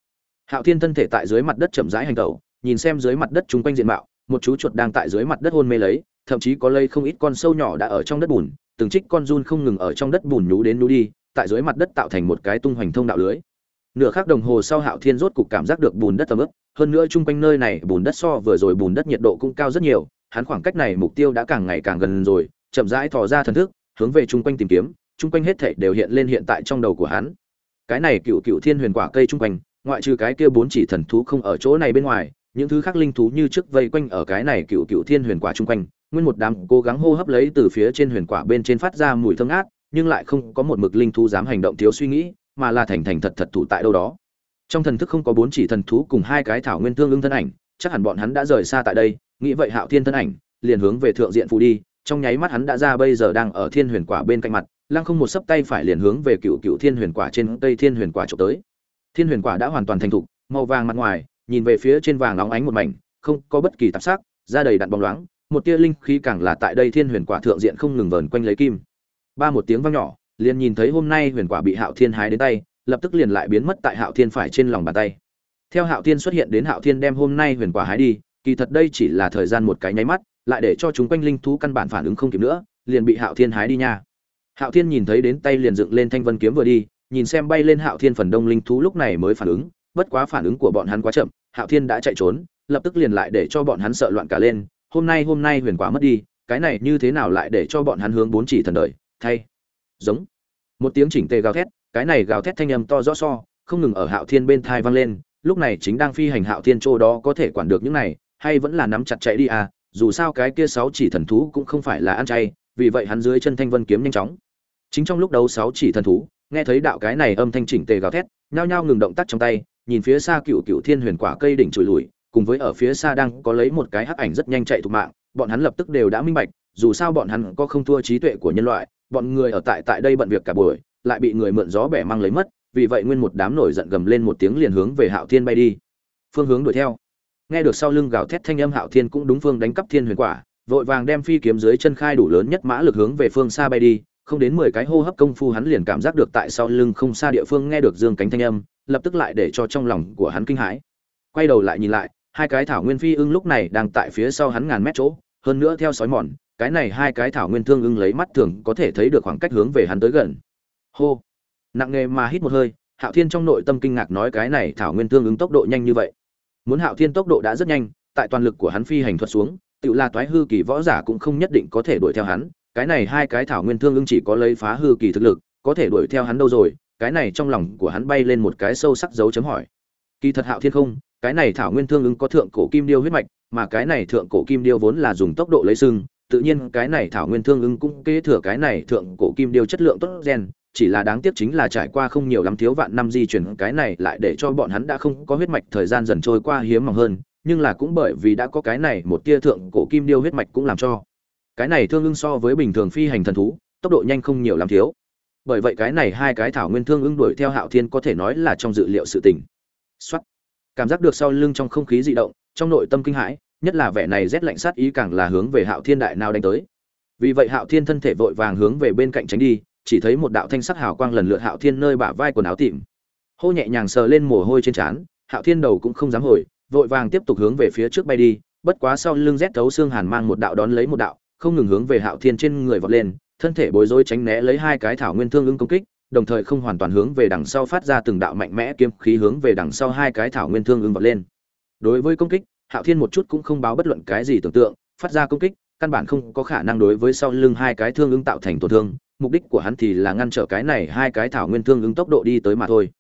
Hạo thiên thân thể tại dưới mặt đất chậm rãi hành tẩu nhìn xem dưới mặt đất chung quanh diện mạo một chú chuột đang tại dưới mặt đất hôn mê lấy thậm chí có lây không ít con sâu nhỏ đã ở trong đất bùn từng trích con run không ngừng ở trong đất bùn nhú đến nhú đi tại dưới mặt đất tạo thành một cái tung hoành thông đạo lưới nửa khắc đồng hồ sau hạo thiên rốt cục cảm giác được bùn đất tầm ướp hơn nữa chung quanh nơi này bùn đất so vừa rồi bùn đất nhiệt độ cũng cao rất nhiều, hắn khoảng cách này mục tiêu đã càng ngày càng gần rồi, chậm rãi thò ra thần thức, hướng về chung quanh tìm kiếm, chung quanh hết thảy đều hiện lên hiện tại trong đầu của hắn. Cái này cựu cựu thiên huyền quả cây chung quanh, ngoại trừ cái kia bốn chỉ thần thú không ở chỗ này bên ngoài, những thứ khác linh thú như trước vây quanh ở cái này cựu cựu thiên huyền quả chung quanh, nguyên một đám cố gắng hô hấp lấy từ phía trên huyền quả bên trên phát ra mùi thơm ngát, nhưng lại không có một mực linh thú dám hành động thiếu suy nghĩ mà là thành thành thật thật thủ tại đâu đó. Trong thần thức không có bốn chỉ thần thú cùng hai cái thảo nguyên tương ưng thân ảnh, chắc hẳn bọn hắn đã rời xa tại đây, nghĩ vậy hạo thiên thân ảnh liền hướng về thượng diện phụ đi, trong nháy mắt hắn đã ra bây giờ đang ở thiên huyền quả bên cạnh mặt, lăng không một sấp tay phải liền hướng về cựu cựu thiên huyền quả trên cây thiên huyền quả trộm tới. Thiên huyền quả đã hoàn toàn thành thục, màu vàng mặt ngoài, nhìn về phía trên vàng óng ánh một mảnh, không có bất kỳ tạp sắc, da đầy đặn bóng loáng, một tia linh khí càng là tại đây thiên huyền quả thượng diện không ngừng vờn quanh lấy kim. Ba một tiếng vang nhỏ liền nhìn thấy hôm nay huyền quả bị hạo thiên hái đến tay, lập tức liền lại biến mất tại hạo thiên phải trên lòng bàn tay. Theo hạo thiên xuất hiện đến hạo thiên đem hôm nay huyền quả hái đi, kỳ thật đây chỉ là thời gian một cái nháy mắt, lại để cho chúng quanh linh thú căn bản phản ứng không kịp nữa, liền bị hạo thiên hái đi nha. Hạo thiên nhìn thấy đến tay liền dựng lên thanh vân kiếm vừa đi, nhìn xem bay lên hạo thiên phần đông linh thú lúc này mới phản ứng, bất quá phản ứng của bọn hắn quá chậm, hạo thiên đã chạy trốn, lập tức liền lại để cho bọn hắn sợ loạn cả lên, hôm nay hôm nay huyền quả mất đi, cái này như thế nào lại để cho bọn hắn hướng bốn chỉ thần đời, thay. Giống một tiếng chỉnh tề gào thét, cái này gào thét thanh âm to rõ so, không ngừng ở hạo thiên bên thai vang lên, lúc này chính đang phi hành hạo thiên chỗ đó có thể quản được những này, hay vẫn là nắm chặt chạy đi à dù sao cái kia sáu chỉ thần thú cũng không phải là ăn chay, vì vậy hắn dưới chân thanh vân kiếm nhanh chóng. Chính trong lúc đấu sáu chỉ thần thú, nghe thấy đạo cái này âm thanh chỉnh tề gào thét, nhao nhao ngừng động tác trong tay, nhìn phía xa cựu cựu thiên huyền quả cây đỉnh trùi lùi, cùng với ở phía xa đang có lấy một cái hắc ảnh rất nhanh chạy thục mạng, bọn hắn lập tức đều đã minh bạch, dù sao bọn hắn có không thua trí tuệ của nhân loại bọn người ở tại tại đây bận việc cả buổi, lại bị người mượn gió bẻ mang lấy mất, vì vậy nguyên một đám nổi giận gầm lên một tiếng liền hướng về hạo thiên bay đi. Phương hướng đuổi theo. Nghe được sau lưng gào thét thanh âm hạo thiên cũng đúng phương đánh cắp thiên huyền quả, vội vàng đem phi kiếm dưới chân khai đủ lớn nhất mã lực hướng về phương xa bay đi, không đến mười cái hô hấp công phu hắn liền cảm giác được tại sau lưng không xa địa phương nghe được dương cánh thanh âm, lập tức lại để cho trong lòng của hắn kinh hãi. Quay đầu lại nhìn lại, hai cái thảo nguyên phi ưng lúc này đang tại phía sau hắn ngàn mét chỗ, hơn nữa theo sói mòn cái này hai cái thảo nguyên thương ưng lấy mắt thường có thể thấy được khoảng cách hướng về hắn tới gần. Hô. Nặng nề mà hít một hơi, hạo thiên trong nội tâm kinh ngạc nói cái này thảo nguyên thương ứng tốc độ nhanh như vậy. Muốn hạo thiên tốc độ đã rất nhanh, tại toàn lực của hắn phi hành thuật xuống tự là toái hư kỳ võ giả cũng không nhất định có thể đuổi theo hắn, cái này hai cái thảo nguyên thương ưng chỉ có lấy phá hư kỳ thực lực, có thể đuổi theo hắn đâu rồi, cái này trong lòng của hắn bay lên một cái sâu sắc dấu chấm hỏi. Kỳ thật hạo thiên không, cái này thảo nguyên thương ứng có thượng cổ kim điêu huyết mạch, mà cái này thượng cổ kim điêu vốn là dùng tốc độ lấy sưng tự nhiên cái này thảo nguyên thương ưng cũng kế thừa cái này thượng cổ kim điêu chất lượng tốt gen, chỉ là đáng tiếc chính là trải qua không nhiều lắm thiếu vạn năm di chuyển, cái này lại để cho bọn hắn đã không có huyết mạch thời gian dần trôi qua hiếm mỏng hơn, nhưng là cũng bởi vì đã có cái này một tia thượng cổ kim điêu huyết mạch cũng làm cho cái này thương ưng so với bình thường phi hành thần thú, tốc độ nhanh không nhiều lắm thiếu. Bởi vậy cái này hai cái thảo nguyên thương ưng đuổi theo hạo thiên có thể nói là trong dự liệu sự tình. Xuất cảm giác được sau lưng trong không khí dị động, trong nội tâm kinh hãi nhất là vẻ này rét lạnh sát ý càng là hướng về hạo thiên đại nào đánh tới. Vì vậy hạo thiên thân thể vội vàng hướng về bên cạnh tránh đi, chỉ thấy một đạo thanh sắc hào quang lần lượt hạo thiên nơi bả vai quần áo tìm hô nhẹ nhàng sờ lên mồ hôi trên trán, hạo thiên đầu cũng không dám hồi, vội vàng tiếp tục hướng về phía trước bay đi, bất quá sau lưng rét thấu xương hàn mang một đạo đón lấy một đạo, không ngừng hướng về hạo thiên trên người vọt lên, thân thể bối rối tránh né lấy hai cái thảo nguyên thương ứng công kích, đồng thời không hoàn toàn hướng về đằng sau phát ra từng đạo mạnh mẽ kiếm khí hướng về đằng sau hai cái thảo nguyên thương ứng vọt lên. Đối với công kích hạo thiên một chút cũng không báo bất luận cái gì tưởng tượng, phát ra công kích, căn bản không có khả năng đối với sau lưng hai cái thương ứng tạo thành tổn thương, mục đích của hắn thì là ngăn trở cái này hai cái thảo nguyên thương ứng tốc độ đi tới mà thôi.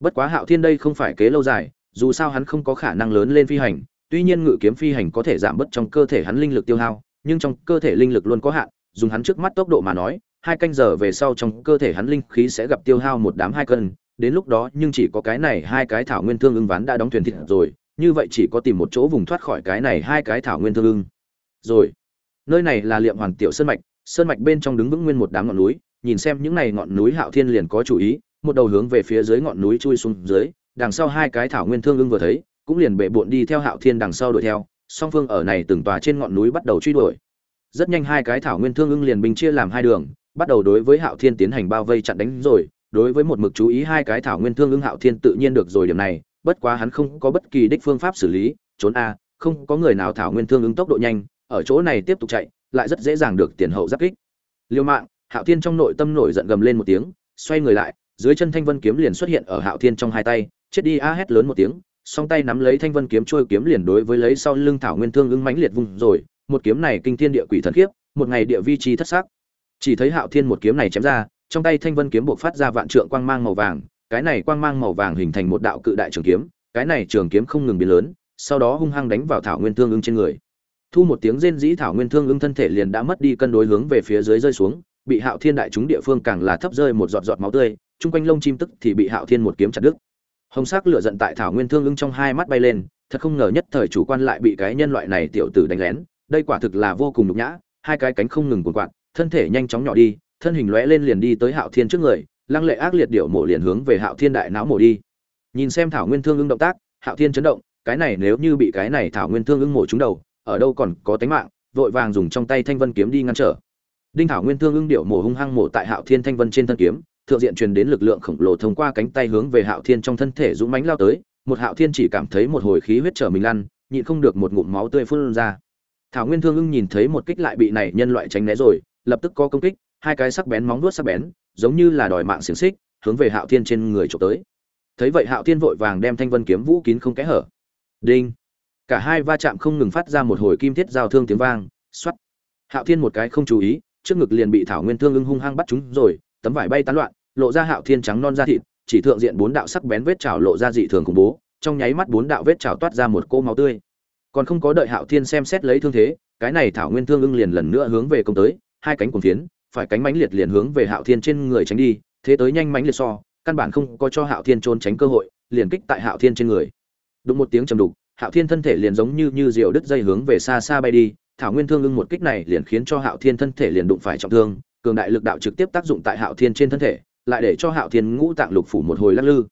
Bất quá hạo thiên đây không phải kế lâu dài, dù sao hắn không có khả năng lớn lên phi hành, tuy nhiên ngự kiếm phi hành có thể giảm bớt trong cơ thể hắn linh lực tiêu hao, nhưng trong cơ thể linh lực luôn có hạn, dùng hắn trước mắt tốc độ mà nói, hai canh giờ về sau trong cơ thể hắn linh khí sẽ gặp tiêu hao một đám hai cân, đến lúc đó nhưng chỉ có cái này hai cái thảo nguyên thương ứng ván đã đóng thuyền thịt rồi như vậy chỉ có tìm một chỗ vùng thoát khỏi cái này hai cái thảo nguyên thương ưng. Rồi, nơi này là liệm hoàn tiểu sơn mạch sơn mạch bên trong đứng vững nguyên một đám ngọn núi, nhìn xem những này ngọn núi hạo thiên liền có chủ ý, một đầu hướng về phía dưới ngọn núi chui xuống dưới, đằng sau hai cái thảo nguyên thương ưng vừa thấy, cũng liền bệ bộn đi theo hạo thiên đằng sau đuổi theo, song phương ở này từng tòa trên ngọn núi bắt đầu truy đuổi. Rất nhanh hai cái thảo nguyên thương ưng liền bình chia làm hai đường, bắt đầu đối với hạo thiên tiến hành bao vây chặn đánh rồi, đối với một mực chú ý hai cái thảo nguyên thương ưng hạo thiên tự nhiên được rồi điểm này bất quá hắn không có bất kỳ đích phương pháp xử lý, trốn a, không có người nào thảo nguyên thương ứng tốc độ nhanh, ở chỗ này tiếp tục chạy, lại rất dễ dàng được tiền hậu giáp kích. Liêu mạng, hạo thiên trong nội tâm nổi giận gầm lên một tiếng, xoay người lại, dưới chân thanh vân kiếm liền xuất hiện ở hạo thiên trong hai tay, chết đi a hét lớn một tiếng, song tay nắm lấy thanh vân kiếm trôi kiếm liền đối với lấy sau lưng thảo nguyên thương ứng mãnh liệt vùng rồi, một kiếm này kinh thiên địa quỷ thần khiếp, một ngày địa vi chi thất sắc. Chỉ thấy hạo thiên một kiếm này chém ra, trong tay thanh vân kiếm buộc phát ra vạn trượng quang mang màu vàng cái này quang mang màu vàng hình thành một đạo cự đại trường kiếm cái này trường kiếm không ngừng biến lớn sau đó hung hăng đánh vào thảo nguyên thương ưng trên người. Thu một tiếng rên dĩ thảo nguyên thương ưng thân thể liền đã mất đi cân đối hướng về phía dưới rơi xuống bị hạo thiên đại chúng địa phương càng là thấp rơi một giọt giọt máu tươi chung quanh lông chim tức thì bị hạo thiên một kiếm chặt đứt. Hồng sắc lửa giận tại thảo nguyên thương ưng trong hai mắt bay lên thật không ngờ nhất thời chủ quan lại bị cái nhân loại này tiểu tử đánh lén đây quả thực là vô cùng nhục nhã hai cái cánh không ngừng cuộn quạt, thân thể nhanh chóng nhỏ đi thân hình lóe lên liền đi tới hạo thiên trước người lăng lệ ác liệt điệu mổ liền hướng về hạo thiên đại não mổ đi. Nhìn xem thảo nguyên thương ưng động tác, hạo thiên chấn động, cái này nếu như bị cái này thảo nguyên thương ưng mổ trúng đầu, ở đâu còn có tánh mạng, vội vàng dùng trong tay thanh vân kiếm đi ngăn trở. Đinh thảo nguyên thương ưng điệu mổ hung hăng mổ tại hạo thiên thanh vân trên thân kiếm, thượng diện truyền đến lực lượng khổng lồ thông qua cánh tay hướng về hạo thiên trong thân thể dũng mãnh lao tới, một hạo thiên chỉ cảm thấy một hồi khí huyết trở mình lăn, nhịn không được một ngụm máu tươi phun ra. Thảo nguyên thương ưng nhìn thấy một kích lại bị này nhân loại tránh né rồi, lập tức có công kích, hai cái sắc bén móng vuốt sắc bén giống như là đòi mạng xiềng xích, hướng về hạo thiên trên người trộm tới. Thấy vậy hạo thiên vội vàng đem thanh vân kiếm vũ kín không kẽ hở. Đinh! Cả hai va chạm không ngừng phát ra một hồi kim thiết giao thương tiếng vang xoắt hạo thiên một cái không chú ý, trước ngực liền bị thảo nguyên thương ưng hung hăng bắt chúng rồi, tấm vải bay tán loạn, lộ ra hạo thiên trắng non da thịt, chỉ thượng diện bốn đạo sắc bén vết chảo lộ ra dị thường khủng bố, trong nháy mắt bốn đạo vết chảo toát ra một cỗ máu tươi. Còn không có đợi hạo thiên xem xét lấy thương thế, cái này thảo nguyên thương ưng liền lần nữa hướng về công tới, hai cánh cuồng phiến phải cánh mãnh liệt liền hướng về hạo thiên trên người tránh đi, thế tới nhanh mãnh liệt so, căn bản không có cho hạo thiên trốn tránh cơ hội, liền kích tại hạo thiên trên người. Đụng một tiếng trầm đục, hạo thiên thân thể liền giống như như diều đứt dây hướng về xa xa bay đi, thảo nguyên thương ưng một kích này liền khiến cho hạo thiên thân thể liền đụng phải trọng thương, cường đại lực đạo trực tiếp tác dụng tại hạo thiên trên thân thể, lại để cho hạo thiên ngũ tạng lục phủ một hồi lắc lư.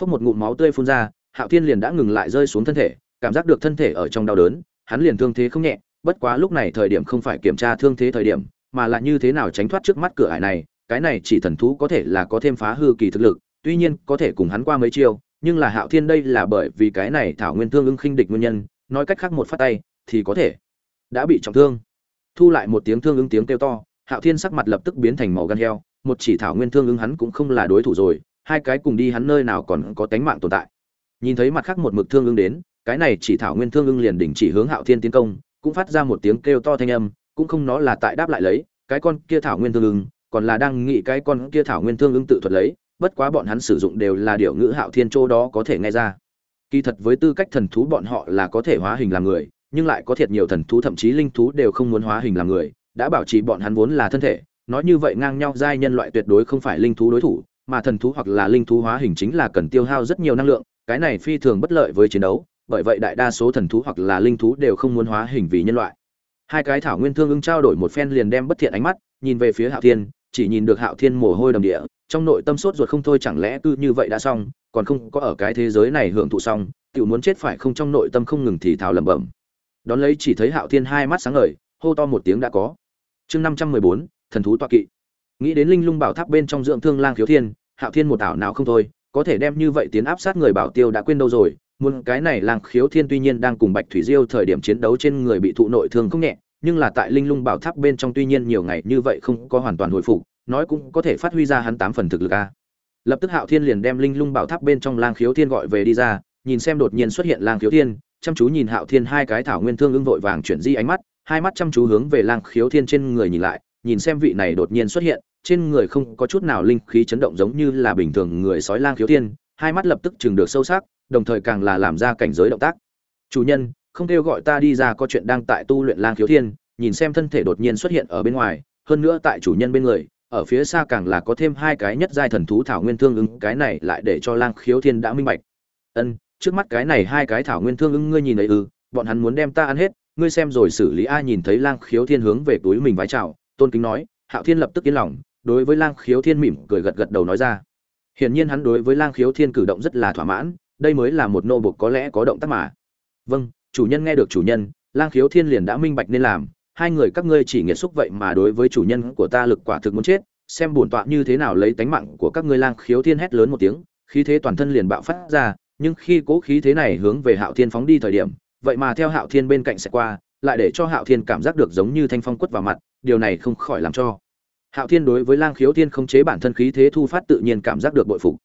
Phốc một ngụm máu tươi phun ra, hạo thiên liền đã ngừng lại rơi xuống thân thể, cảm giác được thân thể ở trong đau đớn, hắn liền thương thế không nhẹ, bất quá lúc này thời điểm không phải kiểm tra thương thế thời điểm mà là như thế nào tránh thoát trước mắt cửa ải này, cái này chỉ thần thú có thể là có thêm phá hư kỳ thực lực, tuy nhiên có thể cùng hắn qua mấy chiêu, nhưng là hạo thiên đây là bởi vì cái này thảo nguyên thương ưng khinh địch nguyên nhân, nói cách khác một phát tay, thì có thể đã bị trọng thương. Thu lại một tiếng thương ưng tiếng kêu to, hạo thiên sắc mặt lập tức biến thành màu gan heo, một chỉ thảo nguyên thương ưng hắn cũng không là đối thủ rồi, hai cái cùng đi hắn nơi nào còn có tánh mạng tồn tại. Nhìn thấy mặt khác một mực thương ưng đến, cái này chỉ thảo nguyên thương ưng liền đình chỉ hướng hạo thiên tiến công, cũng phát ra một tiếng kêu to thanh âm cũng không nó là tại đáp lại lấy, cái con kia thảo nguyên thương ưng, còn là đang nghĩ cái con kia thảo nguyên thương ưng tự thuật lấy, bất quá bọn hắn sử dụng đều là điều ngữ hạo thiên châu đó có thể nghe ra. Kỳ thật với tư cách thần thú bọn họ là có thể hóa hình làm người, nhưng lại có thiệt nhiều thần thú thậm chí linh thú đều không muốn hóa hình làm người, đã bảo trì bọn hắn vốn là thân thể, nói như vậy ngang nhau giai nhân loại tuyệt đối không phải linh thú đối thủ, mà thần thú hoặc là linh thú hóa hình chính là cần tiêu hao rất nhiều năng lượng, cái này phi thường bất lợi với chiến đấu, bởi vậy đại đa số thần thú hoặc là linh thú đều không muốn hóa hình vì nhân loại hai cái thảo nguyên thương ưng trao đổi một phen liền đem bất thiện ánh mắt nhìn về phía hạo thiên, chỉ nhìn được hạo thiên mồ hôi đầm địa, trong nội tâm sốt ruột không thôi chẳng lẽ cứ như vậy đã xong, còn không có ở cái thế giới này hưởng thụ xong tự muốn chết phải không trong nội tâm không ngừng thì thào lẩm bẩm. Đón lấy chỉ thấy hạo thiên hai mắt sáng ngời, hô to một tiếng đã có. Chương năm trăm mười bốn, thần thú toa kỵ. Nghĩ đến linh lung bảo tháp bên trong dưỡng thương lang khiếu thiên, hạo thiên một ảo nào không thôi, có thể đem như vậy tiến áp sát người bảo tiêu đã quên đâu rồi, muốn cái này lang khiếu thiên tuy nhiên đang cùng bạch thủy diêu thời điểm chiến đấu trên người bị thụ nội thương không nhẹ nhưng là tại linh lung bảo tháp bên trong tuy nhiên nhiều ngày như vậy không có hoàn toàn hồi phục, nói cũng có thể phát huy ra hắn tám phần thực lực a. Lập tức hạo thiên liền đem linh lung bảo tháp bên trong lang khiếu thiên gọi về đi ra, nhìn xem đột nhiên xuất hiện lang khiếu thiên, chăm chú nhìn hạo thiên hai cái thảo nguyên thương ưng vội vàng chuyển di ánh mắt, hai mắt chăm chú hướng về lang khiếu thiên trên người nhìn lại, nhìn xem vị này đột nhiên xuất hiện, trên người không có chút nào linh khí chấn động giống như là bình thường người sói lang khiếu thiên, hai mắt lập tức chừng được sâu sắc, đồng thời càng là làm ra cảnh giới động tác. Chủ nhân không kêu gọi ta đi ra có chuyện đang tại tu luyện lang khiếu thiên, nhìn xem thân thể đột nhiên xuất hiện ở bên ngoài, hơn nữa tại chủ nhân bên người, ở phía xa càng là có thêm hai cái nhất giai thần thú thảo nguyên thương ứng, cái này lại để cho lang khiếu thiên đã minh bạch. Ân, trước mắt cái này hai cái thảo nguyên thương ứng ngươi nhìn ấy ư, bọn hắn muốn đem ta ăn hết, ngươi xem rồi xử lý a nhìn thấy lang khiếu thiên hướng về túi mình vái chào, tôn kính nói, hạo thiên lập tức yên lòng, đối với lang khiếu thiên mỉm cười gật gật đầu nói ra. Hiển nhiên hắn đối với lang khiếu thiên cử động rất là thỏa mãn, đây mới là một nô bộc có lẽ có động tác mà. Vâng chủ nhân nghe được chủ nhân, lang khiếu thiên liền đã minh bạch nên làm. Hai người các ngươi chỉ nghiệt xúc vậy mà đối với chủ nhân của ta lực quả thực muốn chết. Xem bổn tọa như thế nào lấy tánh mạng của các ngươi, lang khiếu thiên hét lớn một tiếng. Khí thế toàn thân liền bạo phát ra, nhưng khi cố khí thế này hướng về hạo thiên phóng đi thời điểm, vậy mà theo hạo thiên bên cạnh sẽ qua, lại để cho hạo thiên cảm giác được giống như thanh phong quất vào mặt, điều này không khỏi làm cho hạo thiên đối với lang khiếu thiên không chế bản thân khí thế thu phát tự nhiên cảm giác được bội phục.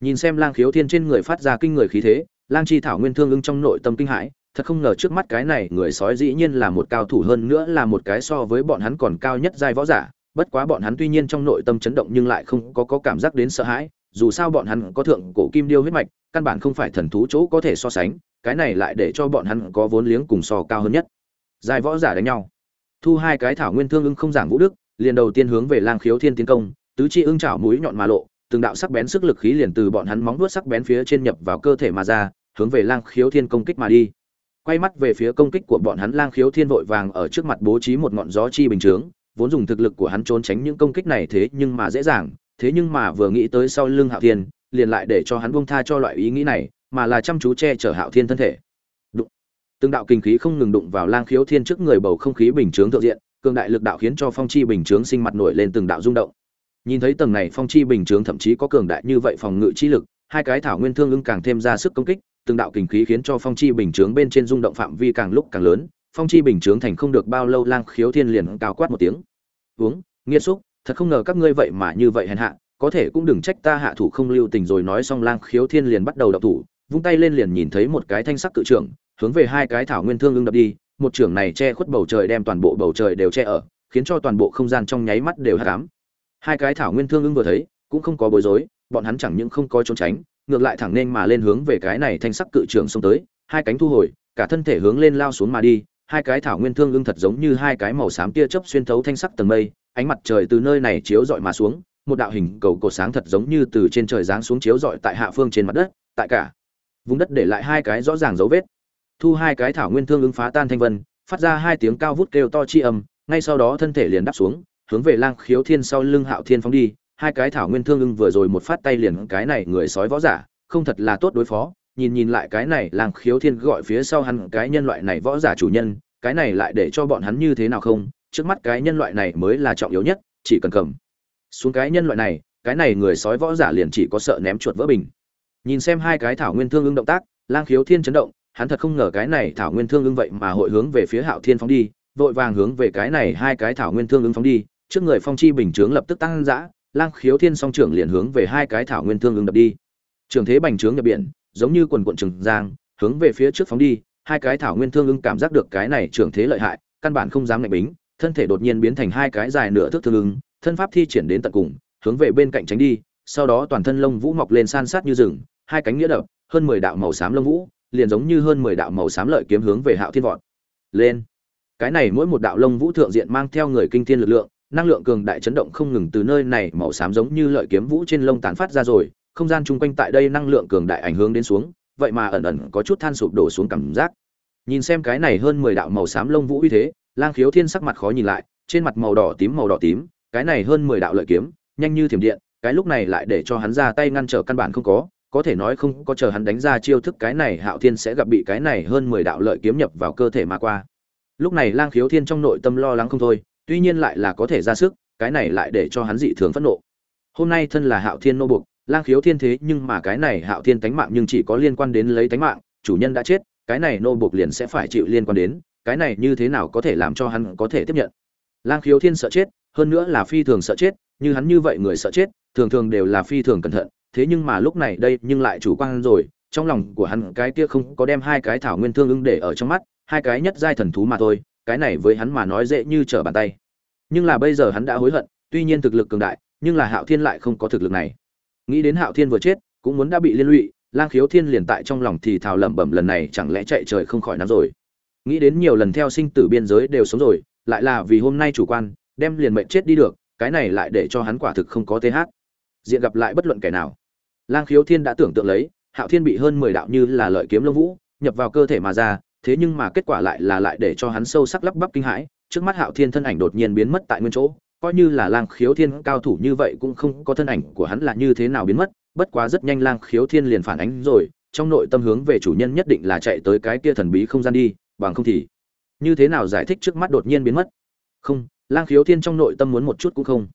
Nhìn xem lang khiếu thiên trên người phát ra kinh người khí thế, lang chi thảo nguyên thương ưng trong nội tâm kinh hãi thật không ngờ trước mắt cái này người sói dĩ nhiên là một cao thủ hơn nữa là một cái so với bọn hắn còn cao nhất giai võ giả. Bất quá bọn hắn tuy nhiên trong nội tâm chấn động nhưng lại không có, có cảm giác đến sợ hãi. Dù sao bọn hắn có thượng cổ kim điêu huyết mạch căn bản không phải thần thú chỗ có thể so sánh. Cái này lại để cho bọn hắn có vốn liếng cùng so cao hơn nhất. Giai võ giả đánh nhau. Thu hai cái thảo nguyên thương ưng không giảng vũ đức liền đầu tiên hướng về lang khiếu thiên tiến công tứ chi ưng chảo mũi nhọn mà lộ từng đạo sắc bén sức lực khí liền từ bọn hắn móng vuốt sắc bén phía trên nhập vào cơ thể mà ra hướng về lang khiếu thiên công kích mà đi quay mắt về phía công kích của bọn hắn, lang khiếu thiên vội vàng ở trước mặt bố trí một ngọn gió chi bình chướng, vốn dùng thực lực của hắn trốn tránh những công kích này thế nhưng mà dễ dàng, thế nhưng mà vừa nghĩ tới sau lưng hạo thiên, liền lại để cho hắn buông tha cho loại ý nghĩ này, mà là chăm chú che chở hạo thiên thân thể. Đụng. Từng đạo kinh khí không ngừng đụng vào lang khiếu thiên trước người bầu không khí bình chướng thượng diện, cường đại lực đạo khiến cho phong chi bình chướng sinh mặt nổi lên từng đạo rung động. Nhìn thấy tầng này phong chi bình chướng thậm chí có cường đại như vậy phòng ngự chi lực, hai cái thảo nguyên thương ưng càng thêm ra sức công kích từng đạo kinh khí khiến cho phong chi bình chướng bên trên rung động phạm vi càng lúc càng lớn, phong chi bình chướng thành không được bao lâu lang khiếu thiên liền cao quát một tiếng. Uống, nghiệt xúc, thật không ngờ các ngươi vậy mà như vậy hèn hạ, có thể cũng đừng trách ta hạ thủ không lưu tình rồi nói xong lang khiếu thiên liền bắt đầu đập thủ, vung tay lên liền nhìn thấy một cái thanh sắc cự trưởng, hướng về hai cái thảo nguyên thương ưng đập đi, một trưởng này che khuất bầu trời đem toàn bộ bầu trời đều che ở, khiến cho toàn bộ không gian trong nháy mắt đều hạ cám hai cái thảo nguyên thương ưng vừa thấy, cũng không có bối rối, bọn hắn chẳng những không có trốn tránh ngược lại thẳng nên mà lên hướng về cái này thanh sắc cự trường xông tới, hai cánh thu hồi, cả thân thể hướng lên lao xuống mà đi, hai cái thảo nguyên thương ưng thật giống như hai cái màu xám tia chớp xuyên thấu thanh sắc tầng mây, ánh mặt trời từ nơi này chiếu rọi mà xuống, một đạo hình cầu cột sáng thật giống như từ trên trời giáng xuống chiếu rọi tại hạ phương trên mặt đất, tại cả vùng đất để lại hai cái rõ ràng dấu vết. Thu hai cái thảo nguyên thương ứng phá tan thanh vân, phát ra hai tiếng cao vút kêu to chi âm, ngay sau đó thân thể liền đáp xuống, hướng về lang khiếu thiên sau lưng hạo thiên phóng đi hai cái thảo nguyên thương ưng vừa rồi một phát tay liền cái này người sói võ giả, không thật là tốt đối phó, nhìn nhìn lại cái này lang khiếu thiên gọi phía sau hắn cái nhân loại này võ giả chủ nhân, cái này lại để cho bọn hắn như thế nào không? Trước mắt cái nhân loại này mới là trọng yếu nhất, chỉ cần cầm. Xuống cái nhân loại này, cái này người sói võ giả liền chỉ có sợ ném chuột vỡ bình. Nhìn xem hai cái thảo nguyên thương ưng động tác lang khiếu thiên chấn động, hắn thật không ngờ cái này thảo nguyên thương ưng vậy mà hội hướng về phía hạo thiên phóng đi, vội vàng hướng về cái này hai cái thảo nguyên thương ưng phóng đi, trước người phong chi bình chướng lập tức tăng dã lang khiếu thiên song trưởng liền hướng về hai cái thảo nguyên thương ứng đập đi. Trường thế bành trướng nhập biển, giống như quần quận trừng giang, hướng về phía trước phóng đi, hai cái thảo nguyên thương ưng cảm giác được cái này trường thế lợi hại, căn bản không dám ngạch bính, thân thể đột nhiên biến thành hai cái dài nửa thước thương ưng thân pháp thi triển đến tận cùng, hướng về bên cạnh tránh đi, sau đó toàn thân lông vũ mọc lên san sát như rừng, hai cánh nghĩa đập, hơn mười đạo màu xám lông vũ, liền giống như hơn mười đạo màu xám lợi kiếm hướng về hạo thiên vọt lên. Cái này mỗi một đạo lông vũ thượng diện mang theo người kinh thiên lực lượng năng lượng cường đại chấn động không ngừng từ nơi này màu xám giống như lợi kiếm vũ trên lông tán phát ra rồi, không gian chung quanh tại đây năng lượng cường đại ảnh hưởng đến xuống, vậy mà ẩn ẩn có chút than sụp đổ xuống cảm giác. Nhìn xem cái này hơn mười đạo màu xám lông vũ uy thế, lang khiếu thiên sắc mặt khó nhìn lại, trên mặt màu đỏ tím màu đỏ tím, cái này hơn mười đạo lợi kiếm, nhanh như thiểm điện, cái lúc này lại để cho hắn ra tay ngăn trở căn bản không có có thể nói không có chờ hắn đánh ra chiêu thức cái này hạo thiên sẽ gặp bị cái này hơn mười đạo lợi kiếm nhập vào cơ thể mà qua. Lúc này lang khiếu thiên trong nội tâm lo lắng không thôi tuy nhiên lại là có thể ra sức, cái này lại để cho hắn dị thường phẫn nộ. Hôm nay thân là hạo thiên nô buộc lang khiếu thiên thế nhưng mà cái này hạo thiên tánh mạng nhưng chỉ có liên quan đến lấy tánh mạng, chủ nhân đã chết, cái này nô buộc liền sẽ phải chịu liên quan đến, cái này như thế nào có thể làm cho hắn có thể tiếp nhận? Lang khiếu thiên sợ chết, hơn nữa là phi thường sợ chết, như hắn như vậy người sợ chết, thường thường đều là phi thường cẩn thận, thế nhưng mà lúc này đây nhưng lại chủ quan rồi, trong lòng của hắn cái kia không có đem hai cái thảo nguyên thương ưng để ở trong mắt, hai cái nhất giai thần thú mà thôi cái này với hắn mà nói dễ như trở bàn tay. Nhưng là bây giờ hắn đã hối hận, tuy nhiên thực lực cường đại, nhưng là hạo thiên lại không có thực lực này. Nghĩ đến hạo thiên vừa chết, cũng muốn đã bị liên lụy, lang khiếu thiên liền tại trong lòng thì thào lẩm bẩm lần này chẳng lẽ chạy trời không khỏi nắm rồi. Nghĩ đến nhiều lần theo sinh tử biên giới đều sống rồi, lại là vì hôm nay chủ quan, đem liền mệnh chết đi được, cái này lại để cho hắn quả thực không có th diện gặp lại bất luận kẻ nào. Lang khiếu thiên đã tưởng tượng lấy, hạo thiên bị hơn mười đạo như là lợi kiếm lông vũ, nhập vào cơ thể mà ra thế nhưng mà kết quả lại là lại để cho hắn sâu sắc lắp bắp kinh hãi, trước mắt hạo thiên thân ảnh đột nhiên biến mất tại nguyên chỗ, coi như là lang khiếu thiên cao thủ như vậy cũng không có thân ảnh của hắn là như thế nào biến mất, bất quá rất nhanh lang khiếu thiên liền phản ánh rồi, trong nội tâm hướng về chủ nhân nhất định là chạy tới cái kia thần bí không gian đi, bằng không thì như thế nào giải thích trước mắt đột nhiên biến mất? Không, lang khiếu thiên trong nội tâm muốn một chút cũng không.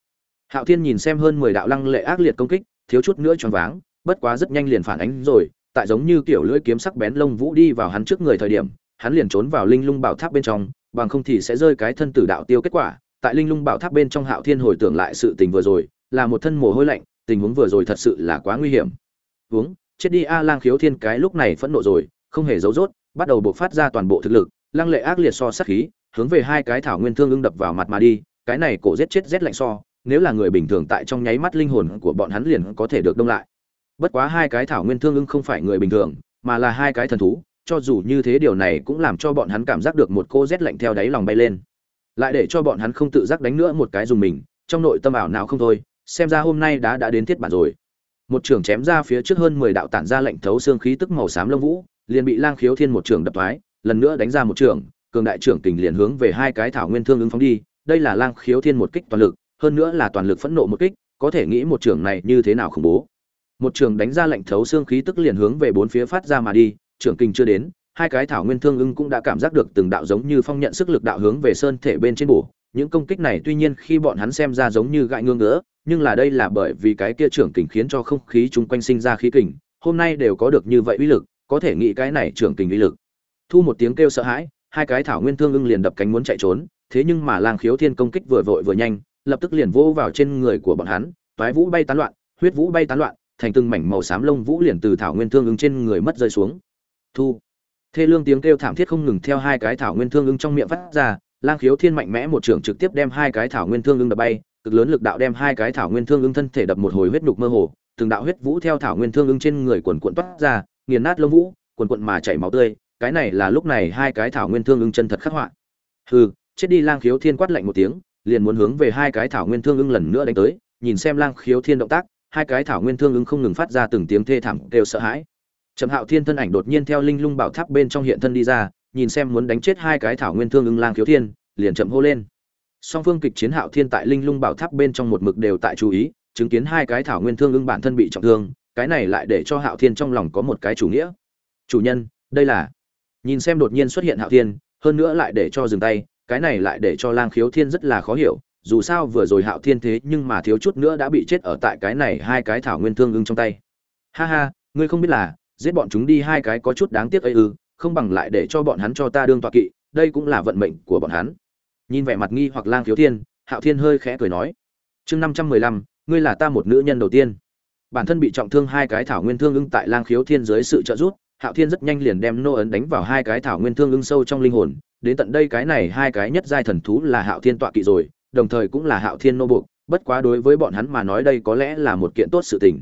Hạo thiên nhìn xem hơn mười đạo lăng lệ ác liệt công kích, thiếu chút nữa choáng váng, bất quá rất nhanh liền phản ánh rồi tại giống như kiểu lưỡi kiếm sắc bén lông vũ đi vào hắn trước người thời điểm hắn liền trốn vào linh lung bảo tháp bên trong bằng không thì sẽ rơi cái thân tử đạo tiêu kết quả. Tại linh lung bảo tháp bên trong hạo thiên hồi tưởng lại sự tình vừa rồi là một thân mồ hôi lạnh tình huống vừa rồi thật sự là quá nguy hiểm. Hướng, chết đi a lang khiếu thiên cái lúc này phẫn nộ rồi không hề giấu rốt bắt đầu bộc phát ra toàn bộ thực lực lăng lệ ác liệt so sát khí hướng về hai cái thảo nguyên thương ưng đập vào mặt mà đi cái này cổ giết chết rét lạnh so nếu là người bình thường tại trong nháy mắt linh hồn của bọn hắn liền có thể được đông lại bất quá hai cái thảo nguyên thương ưng không phải người bình thường, mà là hai cái thần thú, cho dù như thế điều này cũng làm cho bọn hắn cảm giác được một cô rét lạnh theo đáy lòng bay lên. Lại để cho bọn hắn không tự giác đánh nữa một cái dùng mình, trong nội tâm ảo nào không thôi, xem ra hôm nay đã đã đến thiết bản rồi. Một trường chém ra phía trước hơn mười đạo tản ra lệnh thấu xương khí tức màu xám lông vũ, liền bị lang khiếu thiên một trường đập thoái, lần nữa đánh ra một trường cường đại trưởng tình liền hướng về hai cái thảo nguyên thương ứng phóng đi, đây là lang khiếu thiên một kích toàn lực, hơn nữa là toàn lực phẫn nộ một kích, có thể nghĩ một trường này như thế nào khủng bố một trường đánh ra lệnh thấu xương khí tức liền hướng về bốn phía phát ra mà đi, trưởng kình chưa đến, hai cái thảo nguyên thương ưng cũng đã cảm giác được từng đạo giống như phong nhận sức lực đạo hướng về sơn thể bên trên bổ. Những công kích này tuy nhiên khi bọn hắn xem ra giống như gãi ngương ngỡ nhưng là đây là bởi vì cái kia trưởng kình khiến cho không khí chung quanh sinh ra khí kình, hôm nay đều có được như vậy uy lực, có thể nghĩ cái này trưởng kình uy lực. Thu một tiếng kêu sợ hãi, hai cái thảo nguyên thương ưng liền đập cánh muốn chạy trốn, thế nhưng mà lang khiếu thiên công kích vừa vội vừa nhanh, lập tức liền vỗ vào trên người của bọn hắn, toái vũ bay tán loạn, huyết vũ bay tán loạn thành từng mảnh màu xám lông vũ liền từ thảo nguyên thương ứng trên người mất rơi xuống. Thu. Thê lương tiếng kêu thảm thiết không ngừng theo hai cái thảo nguyên thương ứng trong miệng phát ra, lang khiếu thiên mạnh mẽ một trưởng trực tiếp đem hai cái thảo nguyên thương ứng đập bay, cực lớn lực đạo đem hai cái thảo nguyên thương ứng thân thể đập một hồi huyết nhục mơ hồ, từng đạo huyết vũ theo thảo nguyên thương ứng trên người quần quận toát ra, nghiền nát lông vũ quần quận mà chảy máu tươi, cái này là lúc này hai cái thảo nguyên thương ứng chân thật khắc họa. Hừ, chết đi, lang khiếu thiên quát lạnh một tiếng, liền muốn hướng về hai cái thảo nguyên thương ưng lần nữa đánh tới, nhìn xem lang khiếu thiên động tác hai cái thảo nguyên thương ứng không ngừng phát ra từng tiếng thê thảm đều sợ hãi. Trầm hạo thiên thân ảnh đột nhiên theo linh lung bảo tháp bên trong hiện thân đi ra, nhìn xem muốn đánh chết hai cái thảo nguyên thương ứng lang khiếu thiên, liền chậm hô lên. Song phương kịch chiến hạo thiên tại linh lung bảo tháp bên trong một mực đều tại chú ý, chứng kiến hai cái thảo nguyên thương ứng bản thân bị trọng thương, cái này lại để cho hạo thiên trong lòng có một cái chủ nghĩa. Chủ nhân, đây là nhìn xem đột nhiên xuất hiện hạo thiên, hơn nữa lại để cho dừng tay, cái này lại để cho lang khiếu thiên rất là khó hiểu dù sao vừa rồi hạo thiên thế nhưng mà thiếu chút nữa đã bị chết ở tại cái này hai cái thảo nguyên thương ưng trong tay. Ha ha, ngươi không biết là, giết bọn chúng đi hai cái có chút đáng tiếc ấy ư, không bằng lại để cho bọn hắn cho ta đương tọa kỵ, đây cũng là vận mệnh của bọn hắn. Nhìn vẻ mặt nghi hoặc lang thiếu thiên, hạo thiên hơi khẽ cười nói, chương năm trăm mười lăm, ngươi là ta một nữ nhân đầu tiên. Bản thân bị trọng thương hai cái thảo nguyên thương ưng tại lang khiếu thiên dưới sự trợ giúp, hạo thiên rất nhanh liền đem nô ấn đánh vào hai cái thảo nguyên thương ưng sâu trong linh hồn, đến tận đây cái này hai cái nhất giai thần thú là hạo thiên tọa kỵ rồi đồng thời cũng là hạo thiên nô buộc, bất quá đối với bọn hắn mà nói đây có lẽ là một kiện tốt sự tình.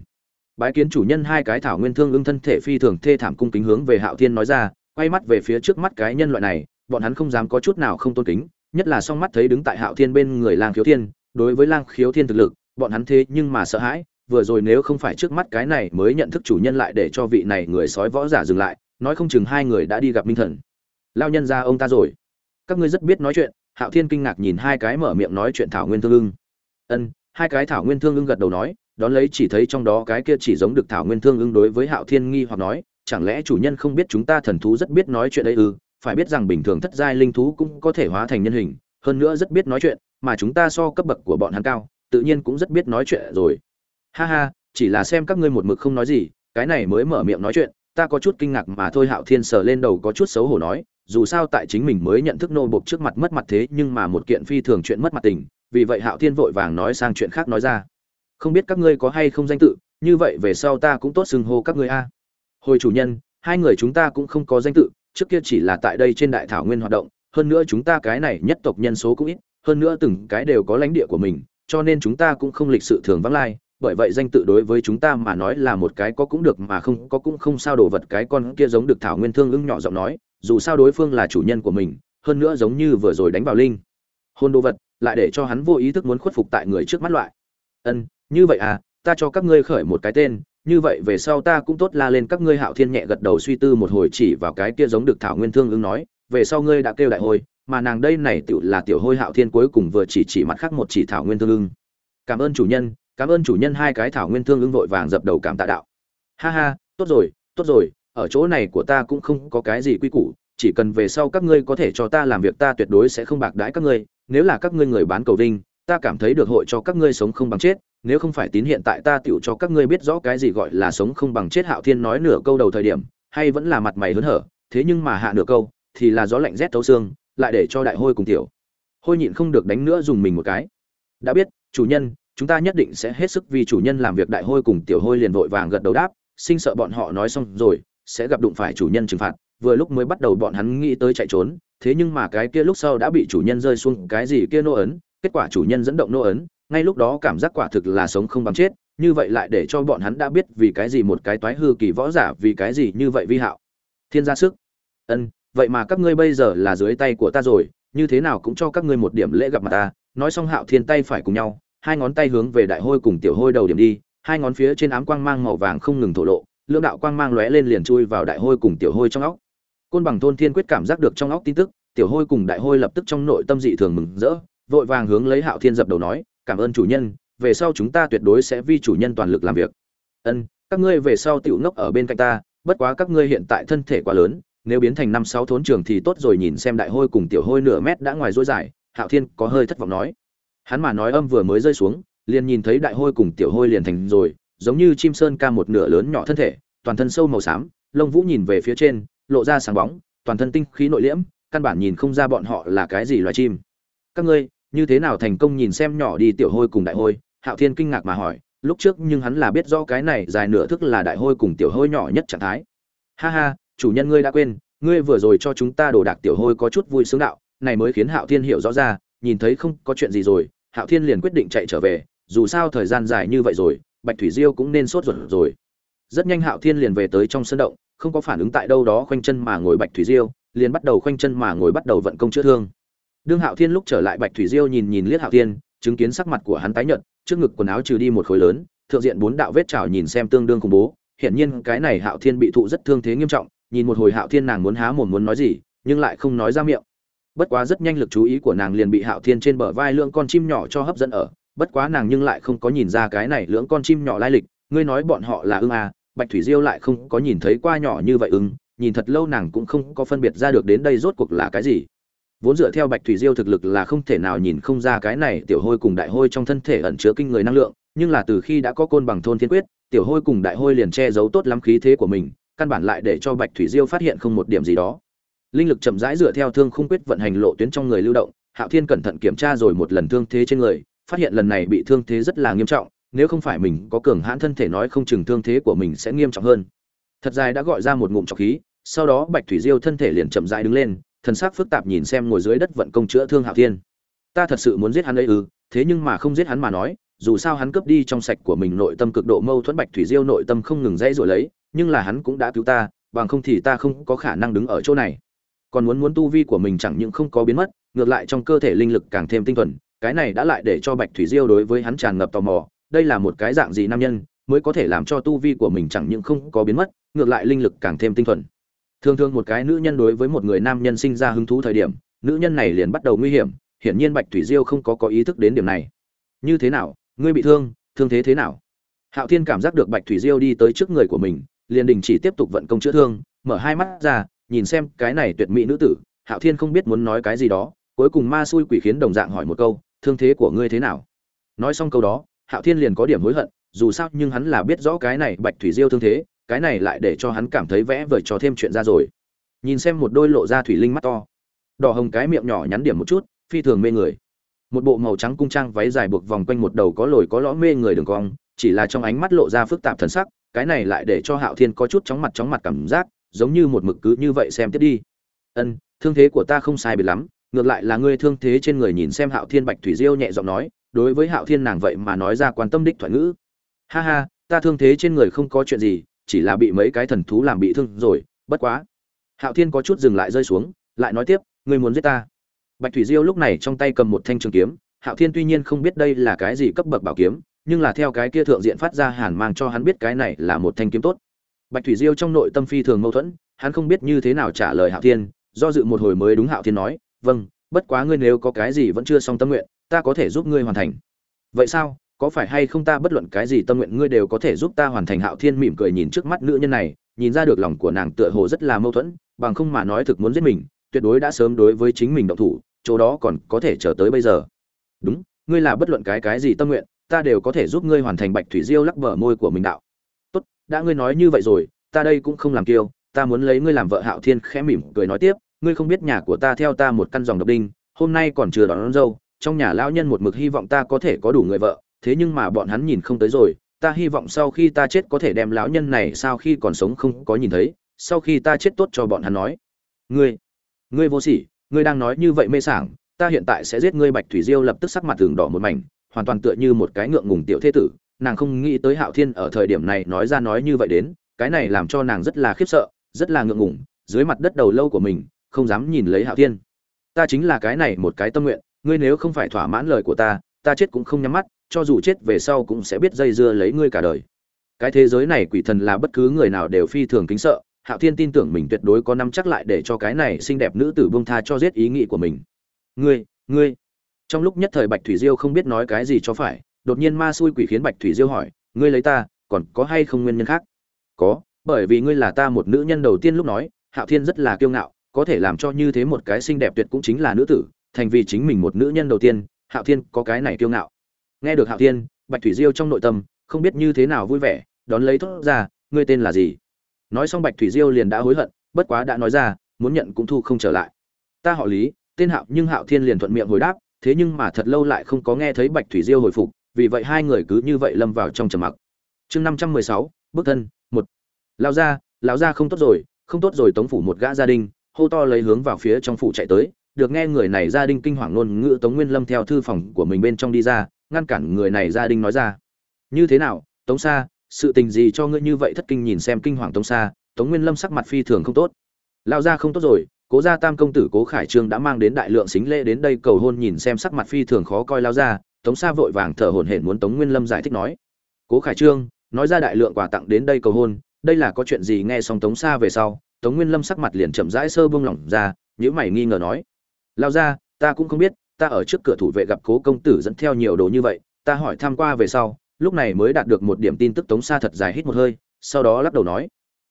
Bái kiến chủ nhân hai cái thảo nguyên thương ưng thân thể phi thường thê thảm cung kính hướng về hạo thiên nói ra, quay mắt về phía trước mắt cái nhân loại này, bọn hắn không dám có chút nào không tôn kính, nhất là song mắt thấy đứng tại hạo thiên bên người lang khiếu thiên, đối với lang khiếu thiên thực lực, bọn hắn thế nhưng mà sợ hãi, vừa rồi nếu không phải trước mắt cái này mới nhận thức chủ nhân lại để cho vị này người sói võ giả dừng lại, nói không chừng hai người đã đi gặp minh thần. Lao nhân ra ông ta rồi. Các ngươi rất biết nói chuyện hạo thiên kinh ngạc nhìn hai cái mở miệng nói chuyện thảo nguyên thương ưng. Ân. Hai cái thảo nguyên thương ưng gật đầu nói, đón lấy chỉ thấy trong đó cái kia chỉ giống được thảo nguyên thương ưng đối với hạo thiên nghi hoặc nói, chẳng lẽ chủ nhân không biết chúng ta thần thú rất biết nói chuyện ấy ư? Phải biết rằng bình thường thất giai linh thú cũng có thể hóa thành nhân hình, hơn nữa rất biết nói chuyện, mà chúng ta so cấp bậc của bọn hắn cao, tự nhiên cũng rất biết nói chuyện rồi. Ha ha, chỉ là xem các ngươi một mực không nói gì, cái này mới mở miệng nói chuyện, ta có chút kinh ngạc mà thôi. Hạo thiên sờ lên đầu có chút xấu hổ nói dù sao tại chính mình mới nhận thức nô bộc trước mặt mất mặt thế nhưng mà một kiện phi thường chuyện mất mặt tình, vì vậy hạo thiên vội vàng nói sang chuyện khác nói ra. Không biết các ngươi có hay không danh tự, như vậy về sau ta cũng tốt xưng hô các ngươi a. Hồi chủ nhân, hai người chúng ta cũng không có danh tự, trước kia chỉ là tại đây trên đại thảo nguyên hoạt động, hơn nữa chúng ta cái này nhất tộc nhân số cũng ít, hơn nữa từng cái đều có lãnh địa của mình, cho nên chúng ta cũng không lịch sự thường vắng lai, bởi vậy danh tự đối với chúng ta mà nói là một cái có cũng được mà không có cũng không sao đồ vật cái con kia giống được thảo nguyên thương ưng nhỏ giọng nói dù sao đối phương là chủ nhân của mình, hơn nữa giống như vừa rồi đánh vào linh. Hôn đồ vật, lại để cho hắn vô ý thức muốn khuất phục tại người trước mắt loại. Ân, như vậy à ta cho các ngươi khởi một cái tên, như vậy về sau ta cũng tốt la lên các ngươi hạo thiên nhẹ gật đầu suy tư một hồi chỉ vào cái kia giống được thảo nguyên thương ứng nói, về sau ngươi đã kêu đại hôi, mà nàng đây này tự là tiểu hôi hạo thiên cuối cùng vừa chỉ chỉ mặt khác một chỉ thảo nguyên thương ưng cảm ơn chủ nhân, cảm ơn chủ nhân hai cái thảo nguyên thương ưng vội vàng dập đầu cảm tạ đạo. Ha ha, tốt rồi tốt rồi ở chỗ này của ta cũng không có cái gì quy củ, chỉ cần về sau các ngươi có thể cho ta làm việc ta tuyệt đối sẽ không bạc đãi các ngươi, nếu là các ngươi người bán cầu vinh, ta cảm thấy được hội cho các ngươi sống không bằng chết, nếu không phải tín hiện tại ta tựu cho các ngươi biết rõ cái gì gọi là sống không bằng chết hạo thiên nói nửa câu đầu thời điểm, hay vẫn là mặt mày hớn hở, thế nhưng mà hạ nửa câu, thì là gió lạnh rét thấu xương, lại để cho đại hôi cùng tiểu. Hôi nhịn không được đánh nữa dùng mình một cái. Đã biết, chủ nhân, chúng ta nhất định sẽ hết sức vì chủ nhân làm việc đại hôi cùng tiểu hôi liền vội vàng gật đầu đáp, sinh sợ bọn họ nói xong rồi sẽ gặp đụng phải chủ nhân trừng phạt. Vừa lúc mới bắt đầu bọn hắn nghĩ tới chạy trốn, thế nhưng mà cái kia lúc sau đã bị chủ nhân rơi xuống, cái gì kia nô ấn, kết quả chủ nhân dẫn động nô ấn, ngay lúc đó cảm giác quả thực là sống không bằng chết, như vậy lại để cho bọn hắn đã biết vì cái gì một cái toái hư kỳ võ giả, vì cái gì như vậy vi hạo. Thiên gia sức. Ân, vậy mà các ngươi bây giờ là dưới tay của ta rồi, như thế nào cũng cho các ngươi một điểm lễ gặp mặt ta. Nói xong hạo thiên tay phải cùng nhau, hai ngón tay hướng về đại hôi cùng tiểu hôi đầu điểm đi, hai ngón phía trên ám quang mang màu vàng không ngừng thổ lộ lưỡng đạo quang mang lóe lên liền chui vào đại hôi cùng tiểu hôi trong óc. Côn bằng thôn thiên quyết cảm giác được trong óc tin tức, tiểu hôi cùng đại hôi lập tức trong nội tâm dị thường mừng rỡ, vội vàng hướng lấy hạo thiên dập đầu nói, cảm ơn chủ nhân, về sau chúng ta tuyệt đối sẽ vi chủ nhân toàn lực làm việc. Ân, các ngươi về sau tiểu ngốc ở bên cạnh ta, bất quá các ngươi hiện tại thân thể quá lớn, nếu biến thành năm sáu thốn trường thì tốt rồi. Nhìn xem đại hôi cùng tiểu hôi nửa mét đã ngoài rối dài, hạo thiên có hơi thất vọng nói. Hắn mà nói âm vừa mới rơi xuống, liền nhìn thấy đại hôi cùng tiểu hôi liền thành rồi giống như chim sơn ca một nửa lớn nhỏ thân thể, toàn thân sâu màu xám, lông vũ nhìn về phía trên, lộ ra sáng bóng, toàn thân tinh khí nội liễm, căn bản nhìn không ra bọn họ là cái gì loài chim. Các ngươi, như thế nào thành công nhìn xem nhỏ đi tiểu hôi cùng đại hôi? Hạo thiên kinh ngạc mà hỏi, lúc trước nhưng hắn là biết rõ cái này dài nửa thức là đại hôi cùng tiểu hôi nhỏ nhất trạng thái. Ha ha, chủ nhân ngươi đã quên, ngươi vừa rồi cho chúng ta đồ đạc tiểu hôi có chút vui sướng đạo, này mới khiến hạo thiên hiểu rõ ra, nhìn thấy không có chuyện gì rồi, hạo thiên liền quyết định chạy trở về, dù sao thời gian dài như vậy rồi bạch thủy diêu cũng nên sốt ruột rồi. Rất nhanh hạo thiên liền về tới trong sân động, không có phản ứng tại đâu đó khoanh chân mà ngồi bạch thủy diêu, liền bắt đầu khoanh chân mà ngồi bắt đầu vận công chữa thương. Đương hạo thiên lúc trở lại, bạch thủy diêu nhìn nhìn liếc hạo thiên, chứng kiến sắc mặt của hắn tái nhợt, trước ngực quần áo trừ đi một khối lớn, thượng diện bốn đạo vết trào nhìn xem tương đương khủng bố. Hiển nhiên cái này hạo thiên bị thụ rất thương thế nghiêm trọng, nhìn một hồi hạo thiên nàng muốn há mồm muốn nói gì, nhưng lại không nói ra miệng. Bất quá rất nhanh lực chú ý của nàng liền bị hạo thiên trên bờ vai lưỡng con chim nhỏ cho hấp dẫn ở bất quá nàng nhưng lại không có nhìn ra cái này lưỡng con chim nhỏ lai lịch, ngươi nói bọn họ là ưng à bạch thủy diêu lại không có nhìn thấy qua nhỏ như vậy ưng, nhìn thật lâu nàng cũng không có phân biệt ra được đến đây rốt cuộc là cái gì. Vốn dựa theo bạch thủy diêu thực lực là không thể nào nhìn không ra cái này tiểu hôi cùng đại hôi trong thân thể ẩn chứa kinh người năng lượng, nhưng là từ khi đã có côn bằng thôn thiên quyết, tiểu hôi cùng đại hôi liền che giấu tốt lắm khí thế của mình, căn bản lại để cho bạch thủy diêu phát hiện không một điểm gì đó. Linh lực chậm rãi dựa theo thương khung quyết vận hành lộ tuyến trong người lưu động, hạo thiên cẩn thận kiểm tra rồi một lần thương thế trên người phát hiện lần này bị thương thế rất là nghiêm trọng, nếu không phải mình có cường hãn thân thể nói không chừng thương thế của mình sẽ nghiêm trọng hơn. Thật dài đã gọi ra một ngụm trọc khí, sau đó bạch thủy diêu thân thể liền chậm rãi đứng lên, thần sắc phức tạp nhìn xem ngồi dưới đất vận công chữa thương hạo thiên. Ta thật sự muốn giết hắn ấy ư, thế nhưng mà không giết hắn mà nói, dù sao hắn cướp đi trong sạch của mình nội tâm cực độ mâu thuẫn bạch thủy diêu nội tâm không ngừng dãy rồi lấy, nhưng là hắn cũng đã cứu ta, bằng không thì ta không có khả năng đứng ở chỗ này. Còn muốn muốn tu vi của mình chẳng những không có biến mất, ngược lại trong cơ thể linh lực càng thêm tinh thuần cái này đã lại để cho bạch thủy diêu đối với hắn tràn ngập tò mò, đây là một cái dạng gì nam nhân, mới có thể làm cho tu vi của mình chẳng những không có biến mất, ngược lại linh lực càng thêm tinh thuần. Thường thường một cái nữ nhân đối với một người nam nhân sinh ra hứng thú thời điểm, nữ nhân này liền bắt đầu nguy hiểm, hiển nhiên bạch thủy diêu không có có ý thức đến điểm này. Như thế nào? Ngươi bị thương thương thế thế nào? Hạo thiên cảm giác được bạch thủy diêu đi tới trước người của mình, liền đình chỉ tiếp tục vận công chữa thương, mở hai mắt ra, nhìn xem cái này tuyệt mỹ nữ tử, hạo thiên không biết muốn nói cái gì đó, cuối cùng ma xui quỷ khiến đồng dạng hỏi một câu thương thế của ngươi thế nào? Nói xong câu đó, hạo thiên liền có điểm hối hận, dù sao nhưng hắn là biết rõ cái này bạch thủy diêu thương thế, cái này lại để cho hắn cảm thấy vẽ vời cho thêm chuyện ra rồi. Nhìn xem một đôi lộ ra thủy linh mắt to. Đỏ hồng cái miệng nhỏ nhắn điểm một chút, phi thường mê người. Một bộ màu trắng cung trang váy dài buộc vòng quanh một đầu có lồi có lõm mê người đường cong, chỉ là trong ánh mắt lộ ra phức tạp thần sắc, cái này lại để cho hạo thiên có chút chóng mặt chóng mặt cảm giác, giống như một mực cứ như vậy xem tiếp đi. Ân, thương thế của ta không sai biệt lắm ngược lại là ngươi thương thế trên người nhìn xem hạo thiên bạch thủy diêu nhẹ giọng nói, đối với hạo thiên nàng vậy mà nói ra quan tâm đích thoại ngữ. Ha ha, ta thương thế trên người không có chuyện gì, chỉ là bị mấy cái thần thú làm bị thương rồi, bất quá. Hạo thiên có chút dừng lại rơi xuống, lại nói tiếp, ngươi muốn giết ta. Bạch thủy diêu lúc này trong tay cầm một thanh trường kiếm, hạo thiên tuy nhiên không biết đây là cái gì cấp bậc bảo kiếm, nhưng là theo cái kia thượng diện phát ra hàn mang cho hắn biết cái này là một thanh kiếm tốt. Bạch thủy diêu trong nội tâm phi thường mâu thuẫn, hắn không biết như thế nào trả lời hạo thiên, do dự một hồi mới đúng hạo thiên nói vâng bất quá ngươi nếu có cái gì vẫn chưa xong tâm nguyện, ta có thể giúp ngươi hoàn thành. Vậy sao? Có phải hay không ta bất luận cái gì tâm nguyện ngươi đều có thể giúp ta hoàn thành? Hạo thiên mỉm cười nhìn trước mắt nữ nhân này, nhìn ra được lòng của nàng tựa hồ rất là mâu thuẫn, bằng không mà nói thực muốn giết mình, tuyệt đối đã sớm đối với chính mình động thủ, chỗ đó còn có thể chờ tới bây giờ. Đúng, ngươi là bất luận cái cái gì tâm nguyện, ta đều có thể giúp ngươi hoàn thành bạch thủy diêu lắc vở môi của mình đạo. Tốt, đã ngươi nói như vậy rồi, ta đây cũng không làm kiêu, ta muốn lấy ngươi làm vợ hạo thiên khẽ mỉm cười nói tiếp ngươi không biết nhà của ta theo ta một căn dòng độc đinh hôm nay còn chưa đón, đón dâu trong nhà lão nhân một mực hy vọng ta có thể có đủ người vợ thế nhưng mà bọn hắn nhìn không tới rồi ta hy vọng sau khi ta chết có thể đem lão nhân này sau khi còn sống không có nhìn thấy sau khi ta chết tốt cho bọn hắn nói. Ngươi ngươi vô sỉ ngươi đang nói như vậy mê sảng ta hiện tại sẽ giết ngươi bạch thủy diêu lập tức sắc mặt tường đỏ một mảnh hoàn toàn tựa như một cái ngượng ngùng tiểu thế tử nàng không nghĩ tới hạo thiên ở thời điểm này nói ra nói như vậy đến cái này làm cho nàng rất là khiếp sợ rất là ngượng ngùng dưới mặt đất đầu lâu của mình không dám nhìn lấy hạo thiên. Ta chính là cái này một cái tâm nguyện, ngươi nếu không phải thỏa mãn lời của ta ta chết cũng không nhắm mắt, cho dù chết về sau cũng sẽ biết dây dưa lấy ngươi cả đời. Cái thế giới này quỷ thần là bất cứ người nào đều phi thường kính sợ, hạo thiên tin tưởng mình tuyệt đối có nắm chắc lại để cho cái này xinh đẹp nữ tử bông tha cho giết ý nghĩ của mình. Ngươi ngươi. Trong lúc nhất thời bạch thủy diêu không biết nói cái gì cho phải, đột nhiên ma xui quỷ khiến bạch thủy diêu hỏi, ngươi lấy ta, còn có hay không nguyên nhân khác? Có, bởi vì ngươi là ta một nữ nhân đầu tiên lúc nói, hạo thiên rất là kiêu ngạo có thể làm cho như thế một cái xinh đẹp tuyệt cũng chính là nữ tử, thành vì chính mình một nữ nhân đầu tiên, hạo thiên có cái này kiêu ngạo. Nghe được hạo thiên, bạch thủy diêu trong nội tâm, không biết như thế nào vui vẻ, đón lấy thốt ra, ngươi tên là gì? Nói xong bạch thủy diêu liền đã hối hận, bất quá đã nói ra, muốn nhận cũng thu không trở lại. Ta họ lý, tên hạo, nhưng hạo thiên liền thuận miệng hồi đáp, thế nhưng mà thật lâu lại không có nghe thấy bạch thủy diêu hồi phục, vì vậy hai người cứ như vậy lâm vào trong trầm mặc. Chương năm trăm mười sáu, bước thân, một. Lao ra lao ra không tốt rồi, không tốt rồi, tống phủ một gã gia đình hô to lấy hướng vào phía trong phủ chạy tới được nghe người này gia đình kinh hoàng ngôn ngữ tống nguyên lâm theo thư phòng của mình bên trong đi ra ngăn cản người này gia đình nói ra. Như thế nào tống Sa, sự tình gì cho ngươi như vậy thất kinh nhìn xem kinh hoàng tống Sa. tống nguyên lâm sắc mặt phi thường không tốt. Lao ra không tốt rồi cố gia tam công tử cố khải trương đã mang đến đại lượng xính lễ đến đây cầu hôn nhìn xem sắc mặt phi thường khó coi lao ra tống Sa vội vàng thở hổn hển muốn tống nguyên lâm giải thích nói. Cố khải trương nói ra đại lượng quà tặng đến đây cầu hôn đây là có chuyện gì? Nghe xong tống Sa về sau tống nguyên lâm sắc mặt liền chậm rãi sơ bông lỏng ra nhữ mày nghi ngờ nói lao ra ta cũng không biết, ta ở trước cửa thủ vệ gặp cố công tử dẫn theo nhiều đồ như vậy, ta hỏi tham qua về sau, lúc này mới đạt được một điểm tin tức tống Sa thật dài hít một hơi, sau đó lắc đầu nói,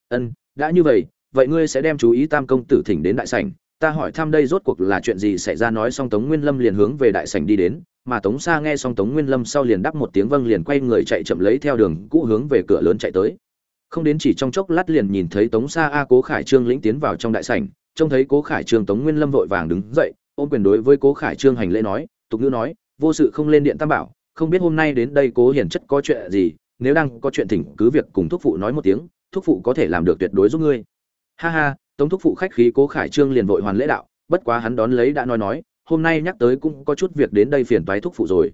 ân, đã như vậy vậy ngươi sẽ đem chú ý tam công tử thỉnh đến đại sảnh, ta hỏi thăm đây rốt cuộc là chuyện gì xảy ra nói xong tống nguyên lâm liền hướng về đại sảnh đi đến, mà tống Sa nghe xong tống nguyên lâm sau liền đáp một tiếng vâng liền quay người chạy chậm lấy theo đường cũ hướng về cửa lớn chạy tới không đến chỉ trong chốc lát liền nhìn thấy tống xa a cố khải trương lĩnh tiến vào trong đại sảnh, trông thấy cố khải trương tống nguyên lâm vội vàng đứng dậy, ôm quyền đối với cố khải trương hành lễ nói, tục ngữ nói, vô sự không lên điện tam bảo, không biết hôm nay đến đây cố hiển chất có chuyện gì, nếu đang có chuyện thỉnh cứ việc cùng thúc phụ nói một tiếng, thúc phụ có thể làm được tuyệt đối giúp ngươi. Ha ha, tống thúc phụ khách khí cố khải trương liền vội hoàn lễ đạo, bất quá hắn đón lấy đã nói nói, hôm nay nhắc tới cũng có chút việc đến đây phiền toái thúc phụ rồi.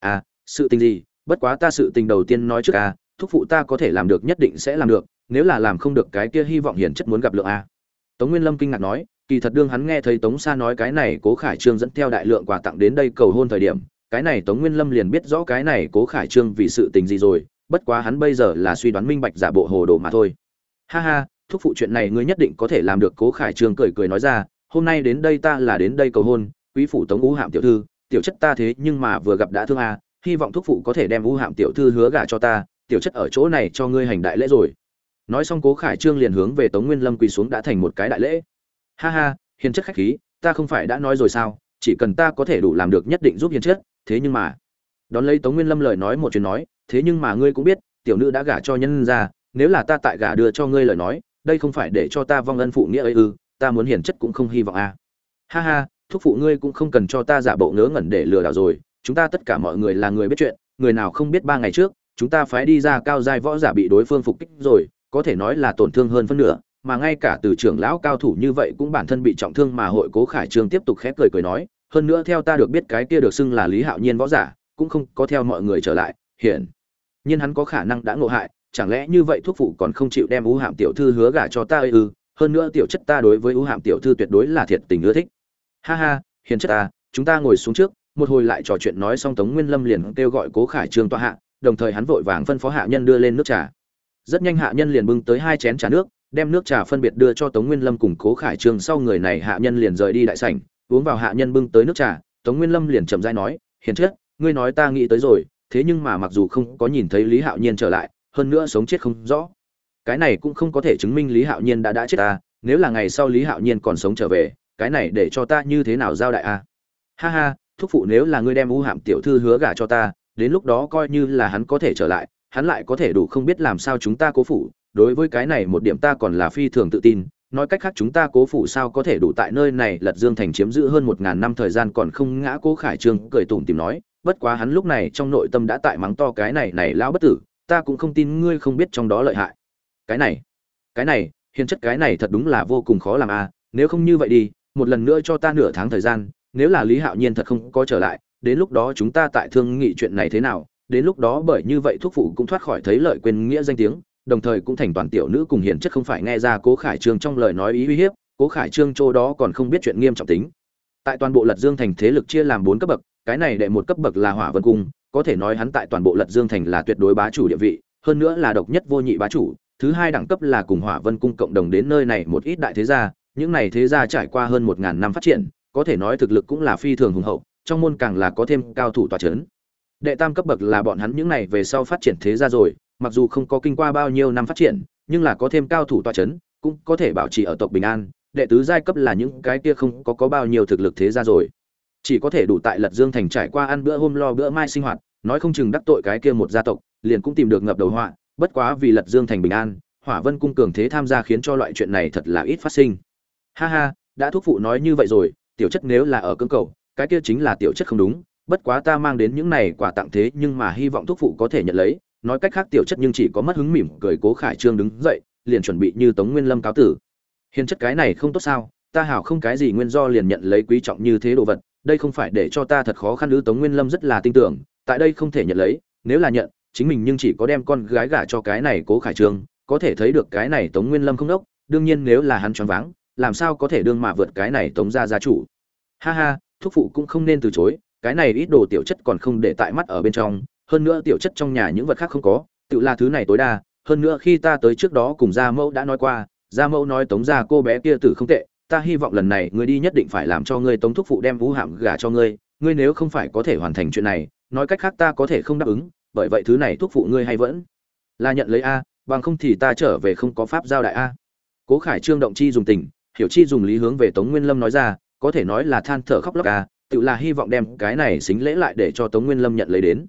À sự tình gì? Bất quá ta sự tình đầu tiên nói trước à thúc phụ ta có thể làm được nhất định sẽ làm được, nếu là làm không được cái kia hy vọng hiển chất muốn gặp lượng a. Tống nguyên lâm kinh ngạc nói, kỳ thật đương hắn nghe thấy tống sa nói cái này cố khải trương dẫn theo đại lượng quà tặng đến đây cầu hôn thời điểm, cái này tống nguyên lâm liền biết rõ cái này cố khải trương vì sự tình gì rồi, bất quá hắn bây giờ là suy đoán minh bạch giả bộ hồ đồ mà thôi. Ha ha, thúc phụ chuyện này ngươi nhất định có thể làm được, cố khải trương cười cười nói ra, hôm nay đến đây ta là đến đây cầu hôn, quý phủ tống ú hạm tiểu thư, tiểu chất ta thế nhưng mà vừa gặp đã thương a, hy vọng thúc phụ có thể đem ú hạm tiểu thư hứa gả cho ta tiểu chất ở chỗ này cho ngươi hành đại lễ rồi. Nói xong cố khải trương liền hướng về tống nguyên lâm quỳ xuống đã thành một cái đại lễ. Ha ha, hiền chất khách khí, ta không phải đã nói rồi sao, chỉ cần ta có thể đủ làm được nhất định giúp hiền chất, thế nhưng mà. Đón lấy tống nguyên lâm lời nói một chuyện nói, thế nhưng mà ngươi cũng biết, tiểu nữ đã gả cho nhân ra, nếu là ta tại gả đưa cho ngươi lời nói, đây không phải để cho ta vong ân phụ nghĩa ấy ư, ta muốn hiền chất cũng không hy vọng a à. ha ha, thúc phụ ngươi cũng không cần cho ta giả bộ ngớ ngẩn để lừa đảo rồi, chúng ta tất cả mọi người là người biết chuyện, người nào không biết ba ngày trước chúng ta phái đi ra cao giai võ giả bị đối phương phục kích rồi, có thể nói là tổn thương hơn phân nửa, mà ngay cả từ trưởng lão cao thủ như vậy cũng bản thân bị trọng thương mà hội cố khải trương tiếp tục khép cười cười nói, hơn nữa theo ta được biết cái kia được xưng là lý hạo nhiên võ giả, cũng không có theo mọi người trở lại hiện nhiên hắn có khả năng đã ngộ hại, chẳng lẽ như vậy thuốc phụ còn không chịu đem ưu hạm tiểu thư hứa gả cho ta ư? Ừ, hơn nữa tiểu chất ta đối với ưu hạm tiểu thư tuyệt đối là thiệt tình ưa thích. Ha ha, hiền chất ta, chúng ta ngồi xuống trước, một hồi lại trò chuyện nói xong tống nguyên lâm liền kêu gọi cố khải trương tọa hạ đồng thời hắn vội vàng phân phó hạ nhân đưa lên nước trà. Rất nhanh hạ nhân liền bưng tới hai chén trà nước, đem nước trà phân biệt đưa cho tống nguyên lâm cùng cố khải trương. Sau người này hạ nhân liền rời đi đại sảnh, uống vào hạ nhân bưng tới nước trà, tống nguyên lâm liền chậm rãi nói, hiền chất ngươi nói ta nghĩ tới rồi, thế nhưng mà mặc dù không có nhìn thấy lý hạo nhiên trở lại, hơn nữa sống chết không rõ. Cái này cũng không có thể chứng minh lý hạo nhiên đã đã chết ta nếu là ngày sau lý hạo nhiên còn sống trở về, cái này để cho ta như thế nào giao đại a ha ha, thúc phụ nếu là ngươi đem u hạm tiểu thư hứa gả cho ta đến lúc đó coi như là hắn có thể trở lại, hắn lại có thể đủ không biết làm sao chúng ta cố phủ đối với cái này một điểm ta còn là phi thường tự tin, nói cách khác chúng ta cố phủ sao có thể đủ tại nơi này, lật dương thành chiếm giữ hơn một ngàn năm thời gian còn không ngã cố khải trương cười tủm tìm nói, bất quá hắn lúc này trong nội tâm đã tại mắng to cái này này lão bất tử, ta cũng không tin ngươi không biết trong đó lợi hại cái này cái này, hiền chất cái này thật đúng là vô cùng khó làm a à. nếu không như vậy đi, một lần nữa cho ta nửa tháng thời gian, nếu là lý hạo nhiên thật không có trở lại đến lúc đó chúng ta tại thương nghị chuyện này thế nào, đến lúc đó bởi như vậy thuốc phụ cũng thoát khỏi thấy lợi quên nghĩa danh tiếng, đồng thời cũng thành toàn tiểu nữ cùng hiền chất không phải nghe ra cố khải trương trong lời nói ý uy hiếp, cố khải trương châu đó còn không biết chuyện nghiêm trọng tính. Tại toàn bộ lật dương thành thế lực chia làm bốn cấp bậc, cái này đệ một cấp bậc là hỏa vân cung, có thể nói hắn tại toàn bộ lật dương thành là tuyệt đối bá chủ địa vị, hơn nữa là độc nhất vô nhị bá chủ, thứ hai đẳng cấp là cùng hỏa vân cung cộng đồng đến nơi này một ít đại thế gia, những này thế gia trải qua hơn một ngàn năm phát triển, có thể nói thực lực cũng là phi thường hùng hậu trong môn càng là có thêm cao thủ tòa c h ấ n đệ tam cấp bậc là bọn hắn những này về sau phát triển thế ra rồi mặc dù không có kinh qua bao nhiêu năm phát triển nhưng là có thêm cao thủ tòa c h ấ n cũng có thể bảo trì ở tộc bình an. Đệ tứ giai cấp là những cái kia không có, có bao nhiêu thực lực thế ra rồi. Chỉ có thể đủ tại lật dương thành trải qua ăn bữa hôm lo bữa mai sinh hoạt nói không chừng đắc tội cái kia một gia tộc liền cũng tìm được ngập đầu họa. Bất quá vì lật dương thành bình an hỏa vân cung cường thế tham gia khiến cho loại chuyện này thật là ít phát sinh. Ha ha đã thúc phụ nói như vậy rồi tiểu chất nếu là ở cương cầu cái kia chính là tiểu chất không đúng, bất quá ta mang đến những này quà tặng thế nhưng mà hy vọng thuốc phụ có thể nhận lấy. Nói cách khác tiểu chất nhưng chỉ có mất hứng mỉm cười cố khải trương đứng dậy, liền chuẩn bị như tống nguyên lâm cáo tử. Hiền chất cái này không tốt sao, ta hảo không cái gì nguyên do liền nhận lấy quý trọng như thế đồ vật, đây không phải để cho ta thật khó khăn ư, tống nguyên lâm rất là tin tưởng, tại đây không thể nhận lấy, nếu là nhận, chính mình nhưng chỉ có đem con gái gả cho cái này cố khải trương, có thể thấy được cái này tống nguyên lâm không đốc, đương nhiên nếu là hắn choáng váng, làm sao có thể đương mà vượt cái này tống ra gia chủ. Ha ha thúc phụ cũng không nên từ chối, cái này ít đồ tiểu chất còn không để tại mắt ở bên trong, hơn nữa tiểu chất trong nhà những vật khác không có, tự là thứ này tối đa, hơn nữa khi ta tới trước đó cùng gia mẫu đã nói qua, gia mẫu nói tống gia cô bé kia tử không tệ, ta hy vọng lần này ngươi đi nhất định phải làm cho ngươi tống thúc phụ đem vũ hạm gả cho ngươi ngươi nếu không phải có thể hoàn thành chuyện này, nói cách khác ta có thể không đáp ứng, bởi vậy thứ này thúc phụ ngươi hay vẫn là nhận lấy a, bằng không thì ta trở về không có pháp giao đại a. Cố khải trương động chi dùng tình, hiểu chi dùng lý hướng về tống nguyên lâm nói ra có thể nói là than thở khóc lóc a tự là hy vọng đem cái này xính lễ lại để cho tống nguyên lâm nhận lấy đến.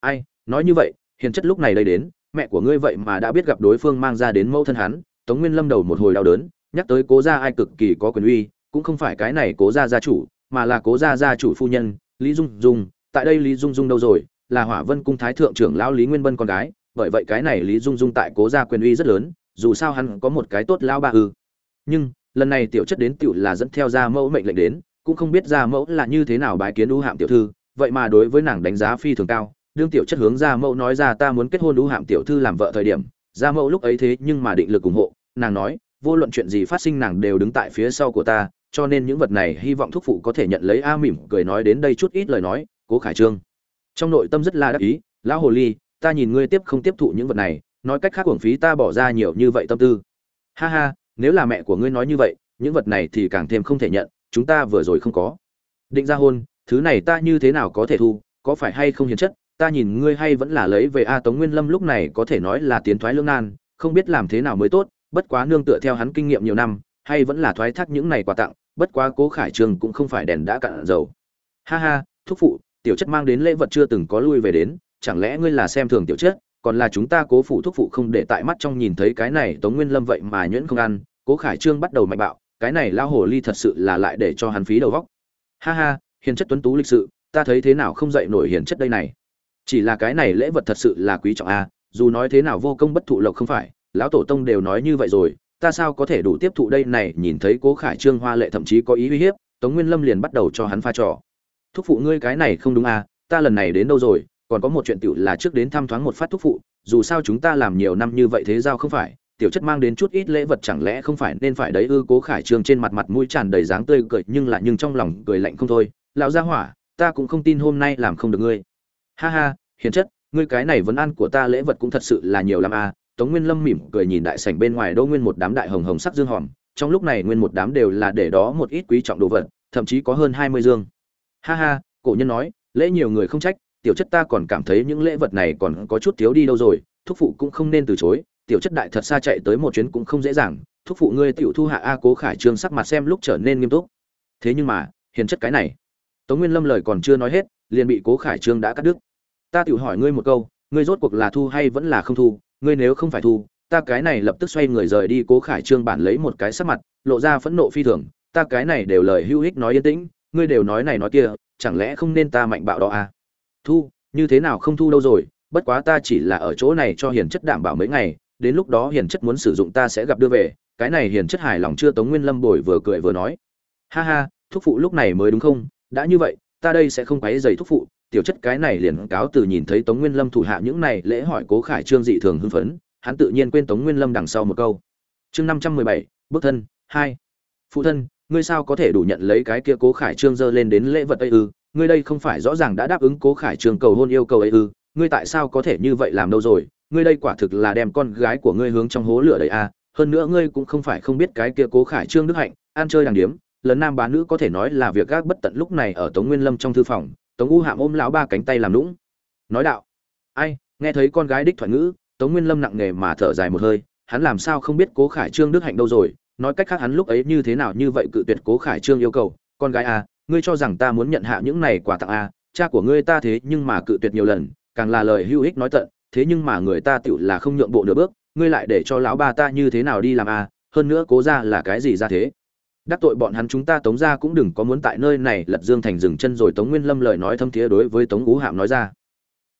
Ai, nói như vậy, hiền chất lúc này đây đến, mẹ của ngươi vậy mà đã biết gặp đối phương mang ra đến mẫu thân hắn, tống nguyên lâm đầu một hồi đau đớn, nhắc tới cố gia ai cực kỳ có quyền uy, cũng không phải cái này cố gia gia chủ, mà là cố gia gia chủ phu nhân, lý dung dung, tại đây lý dung dung đâu rồi, là hỏa vân cung thái thượng trưởng lão lý nguyên bân con gái, bởi vậy cái này lý dung dung tại cố gia quyền uy rất lớn, dù sao hắn có một cái tốt lão ba ư. Nhưng lần này tiểu chất đến tiểu là dẫn theo gia mẫu mệnh lệnh đến, cũng không biết gia mẫu là như thế nào bái kiến u hạm tiểu thư, vậy mà đối với nàng đánh giá phi thường cao, đương tiểu chất hướng gia mẫu nói ra ta muốn kết hôn u hạm tiểu thư làm vợ thời điểm, gia mẫu lúc ấy thế nhưng mà định lực ủng hộ, nàng nói, vô luận chuyện gì phát sinh nàng đều đứng tại phía sau của ta, cho nên những vật này hy vọng thúc phụ có thể nhận lấy a mỉm cười nói đến đây chút ít lời nói, cố khải trương. Trong nội tâm rất là đắc ý, lão hồ ly, ta nhìn ngươi tiếp không tiếp thụ những vật này, nói cách khác uổng phí ta bỏ ra nhiều như vậy tâm tư. Ha ha nếu là mẹ của ngươi nói như vậy, những vật này thì càng thêm không thể nhận, chúng ta vừa rồi không có. Định ra hôn, thứ này ta như thế nào có thể thu, có phải hay không hiền chất, ta nhìn ngươi hay vẫn là lấy về a tống nguyên lâm lúc này có thể nói là tiến thoái lương nan, không biết làm thế nào mới tốt, bất quá nương tựa theo hắn kinh nghiệm nhiều năm, hay vẫn là thoái thác những này quà tặng, bất quá cố khải trường cũng không phải đèn đã cạn dầu. Ha ha, thúc phụ, tiểu chất mang đến lễ vật chưa từng có lui về đến, chẳng lẽ ngươi là xem thường tiểu chất? Còn là chúng ta cố phụ thúc phụ không để tại mắt trong nhìn thấy cái này tống nguyên lâm vậy mà nhuyễn không ăn, cố khải trương bắt đầu mạnh bạo, cái này lao hồ ly thật sự là lại để cho hắn phí đầu vóc ha ha, hiền chất tuấn tú lịch sự, ta thấy thế nào không dậy nổi hiền chất đây này. Chỉ là cái này lễ vật thật sự là quý trọng a, dù nói thế nào vô công bất thụ lộc không phải, lão tổ tông đều nói như vậy rồi, ta sao có thể đủ tiếp thụ đây này, nhìn thấy cố khải trương hoa lệ thậm chí có ý uy hiếp, tống nguyên lâm liền bắt đầu cho hắn pha trò. Thúc phụ ngươi cái này không đúng à ta lần này đến đâu rồi còn có một chuyện tiểu là trước đến thăm thoáng một phát thúc phụ, dù sao chúng ta làm nhiều năm như vậy thế giao không phải, tiểu chất mang đến chút ít lễ vật chẳng lẽ không phải nên phải đấy ư, cố khải trương trên mặt mặt mũi tràn đầy dáng tươi cười, nhưng lại nhưng trong lòng cười lạnh không thôi. Lão gia hỏa, ta cũng không tin hôm nay làm không được ngươi. Ha ha, hiền chất, ngươi cái này vấn ăn của ta lễ vật cũng thật sự là nhiều lắm à. Tống nguyên lâm mỉm cười nhìn đại sảnh bên ngoài đô nguyên một đám đại hồng hồng sắc dương hòm. Trong lúc này nguyên một đám đều là để đó một ít quý trọng đồ vật, thậm chí có hơn hai mươi dương. Ha ha, cổ nhân nói, lễ nhiều người không trách tiểu chất ta còn cảm thấy những lễ vật này còn có chút thiếu đi đâu rồi, thúc phụ cũng không nên từ chối, tiểu chất đại thật xa chạy tới một chuyến cũng không dễ dàng, thúc phụ ngươi tiểu thu hạ a cố khải trương sắc mặt xem lúc trở nên nghiêm túc. Thế nhưng mà, hiền chất cái này. Tống nguyên lâm lời còn chưa nói hết, liền bị cố khải trương đã cắt đứt. Ta tiểu hỏi ngươi một câu, ngươi rốt cuộc là thu hay vẫn là không thu, ngươi nếu không phải thu, ta cái này lập tức xoay người rời đi cố khải trương bản lấy một cái sắc mặt, lộ ra phẫn nộ phi thường. Ta cái này đều lời hữu ích nói yên tĩnh, ngươi đều nói này nói kia, chẳng lẽ không nên ta mạnh bạo đó à? Thu, như thế nào không thu đâu rồi, bất quá ta chỉ là ở chỗ này cho hiền chất đảm bảo mấy ngày, đến lúc đó hiền chất muốn sử dụng ta sẽ gặp đưa về, cái này hiền chất hài lòng chưa tống nguyên lâm bồi vừa cười vừa nói. Ha ha, thúc phụ lúc này mới đúng không? Đã như vậy, ta đây sẽ không quấy dày thúc phụ, tiểu chất cái này liền cáo từ nhìn thấy tống nguyên lâm thủ hạ những này lễ hỏi cố khải trương dị thường hưng phấn, hắn tự nhiên quên tống nguyên lâm đằng sau một câu. Chương năm trăm mười bảy, bước thân, hai. Phụ thân, ngươi sao có thể đủ nhận lấy cái kia cố khải trương dơ lên đến lễ vật ấy ư? Ngươi đây không phải rõ ràng đã đáp ứng cố khải trương cầu hôn yêu cầu ấy ư, ngươi tại sao có thể như vậy làm đâu rồi? Ngươi đây quả thực là đem con gái của ngươi hướng trong hố lửa đấy à? Hơn nữa ngươi cũng không phải không biết cái kia cố khải trương đức hạnh, ăn chơi đàng điếm, lần nam bán nữ có thể nói là việc gác bất tận lúc này ở tống nguyên lâm trong thư phòng, tống u hạm ôm lão ba cánh tay làm lũng nói đạo, ai, nghe thấy con gái đích thoại ngữ, tống nguyên lâm nặng nề mà thở dài một hơi, hắn làm sao không biết cố khải trương đức hạnh đâu rồi? Nói cách khác hắn lúc ấy như thế nào như vậy cự tuyệt cố khải trương yêu cầu, con gái à ngươi cho rằng ta muốn nhận hạ những này quà tặng à cha của ngươi ta thế nhưng mà cự tuyệt nhiều lần, càng là lời hữu ích nói tận, thế nhưng mà người ta tựu là không nhượng bộ nửa bước, ngươi lại để cho lão ba ta như thế nào đi làm à hơn nữa cố ra là cái gì ra thế? Đắc tội bọn hắn chúng ta tống ra cũng đừng có muốn tại nơi này lật dương thành dừng chân rồi tống nguyên lâm lời nói thâm thiế đối với tống ú hạm nói ra.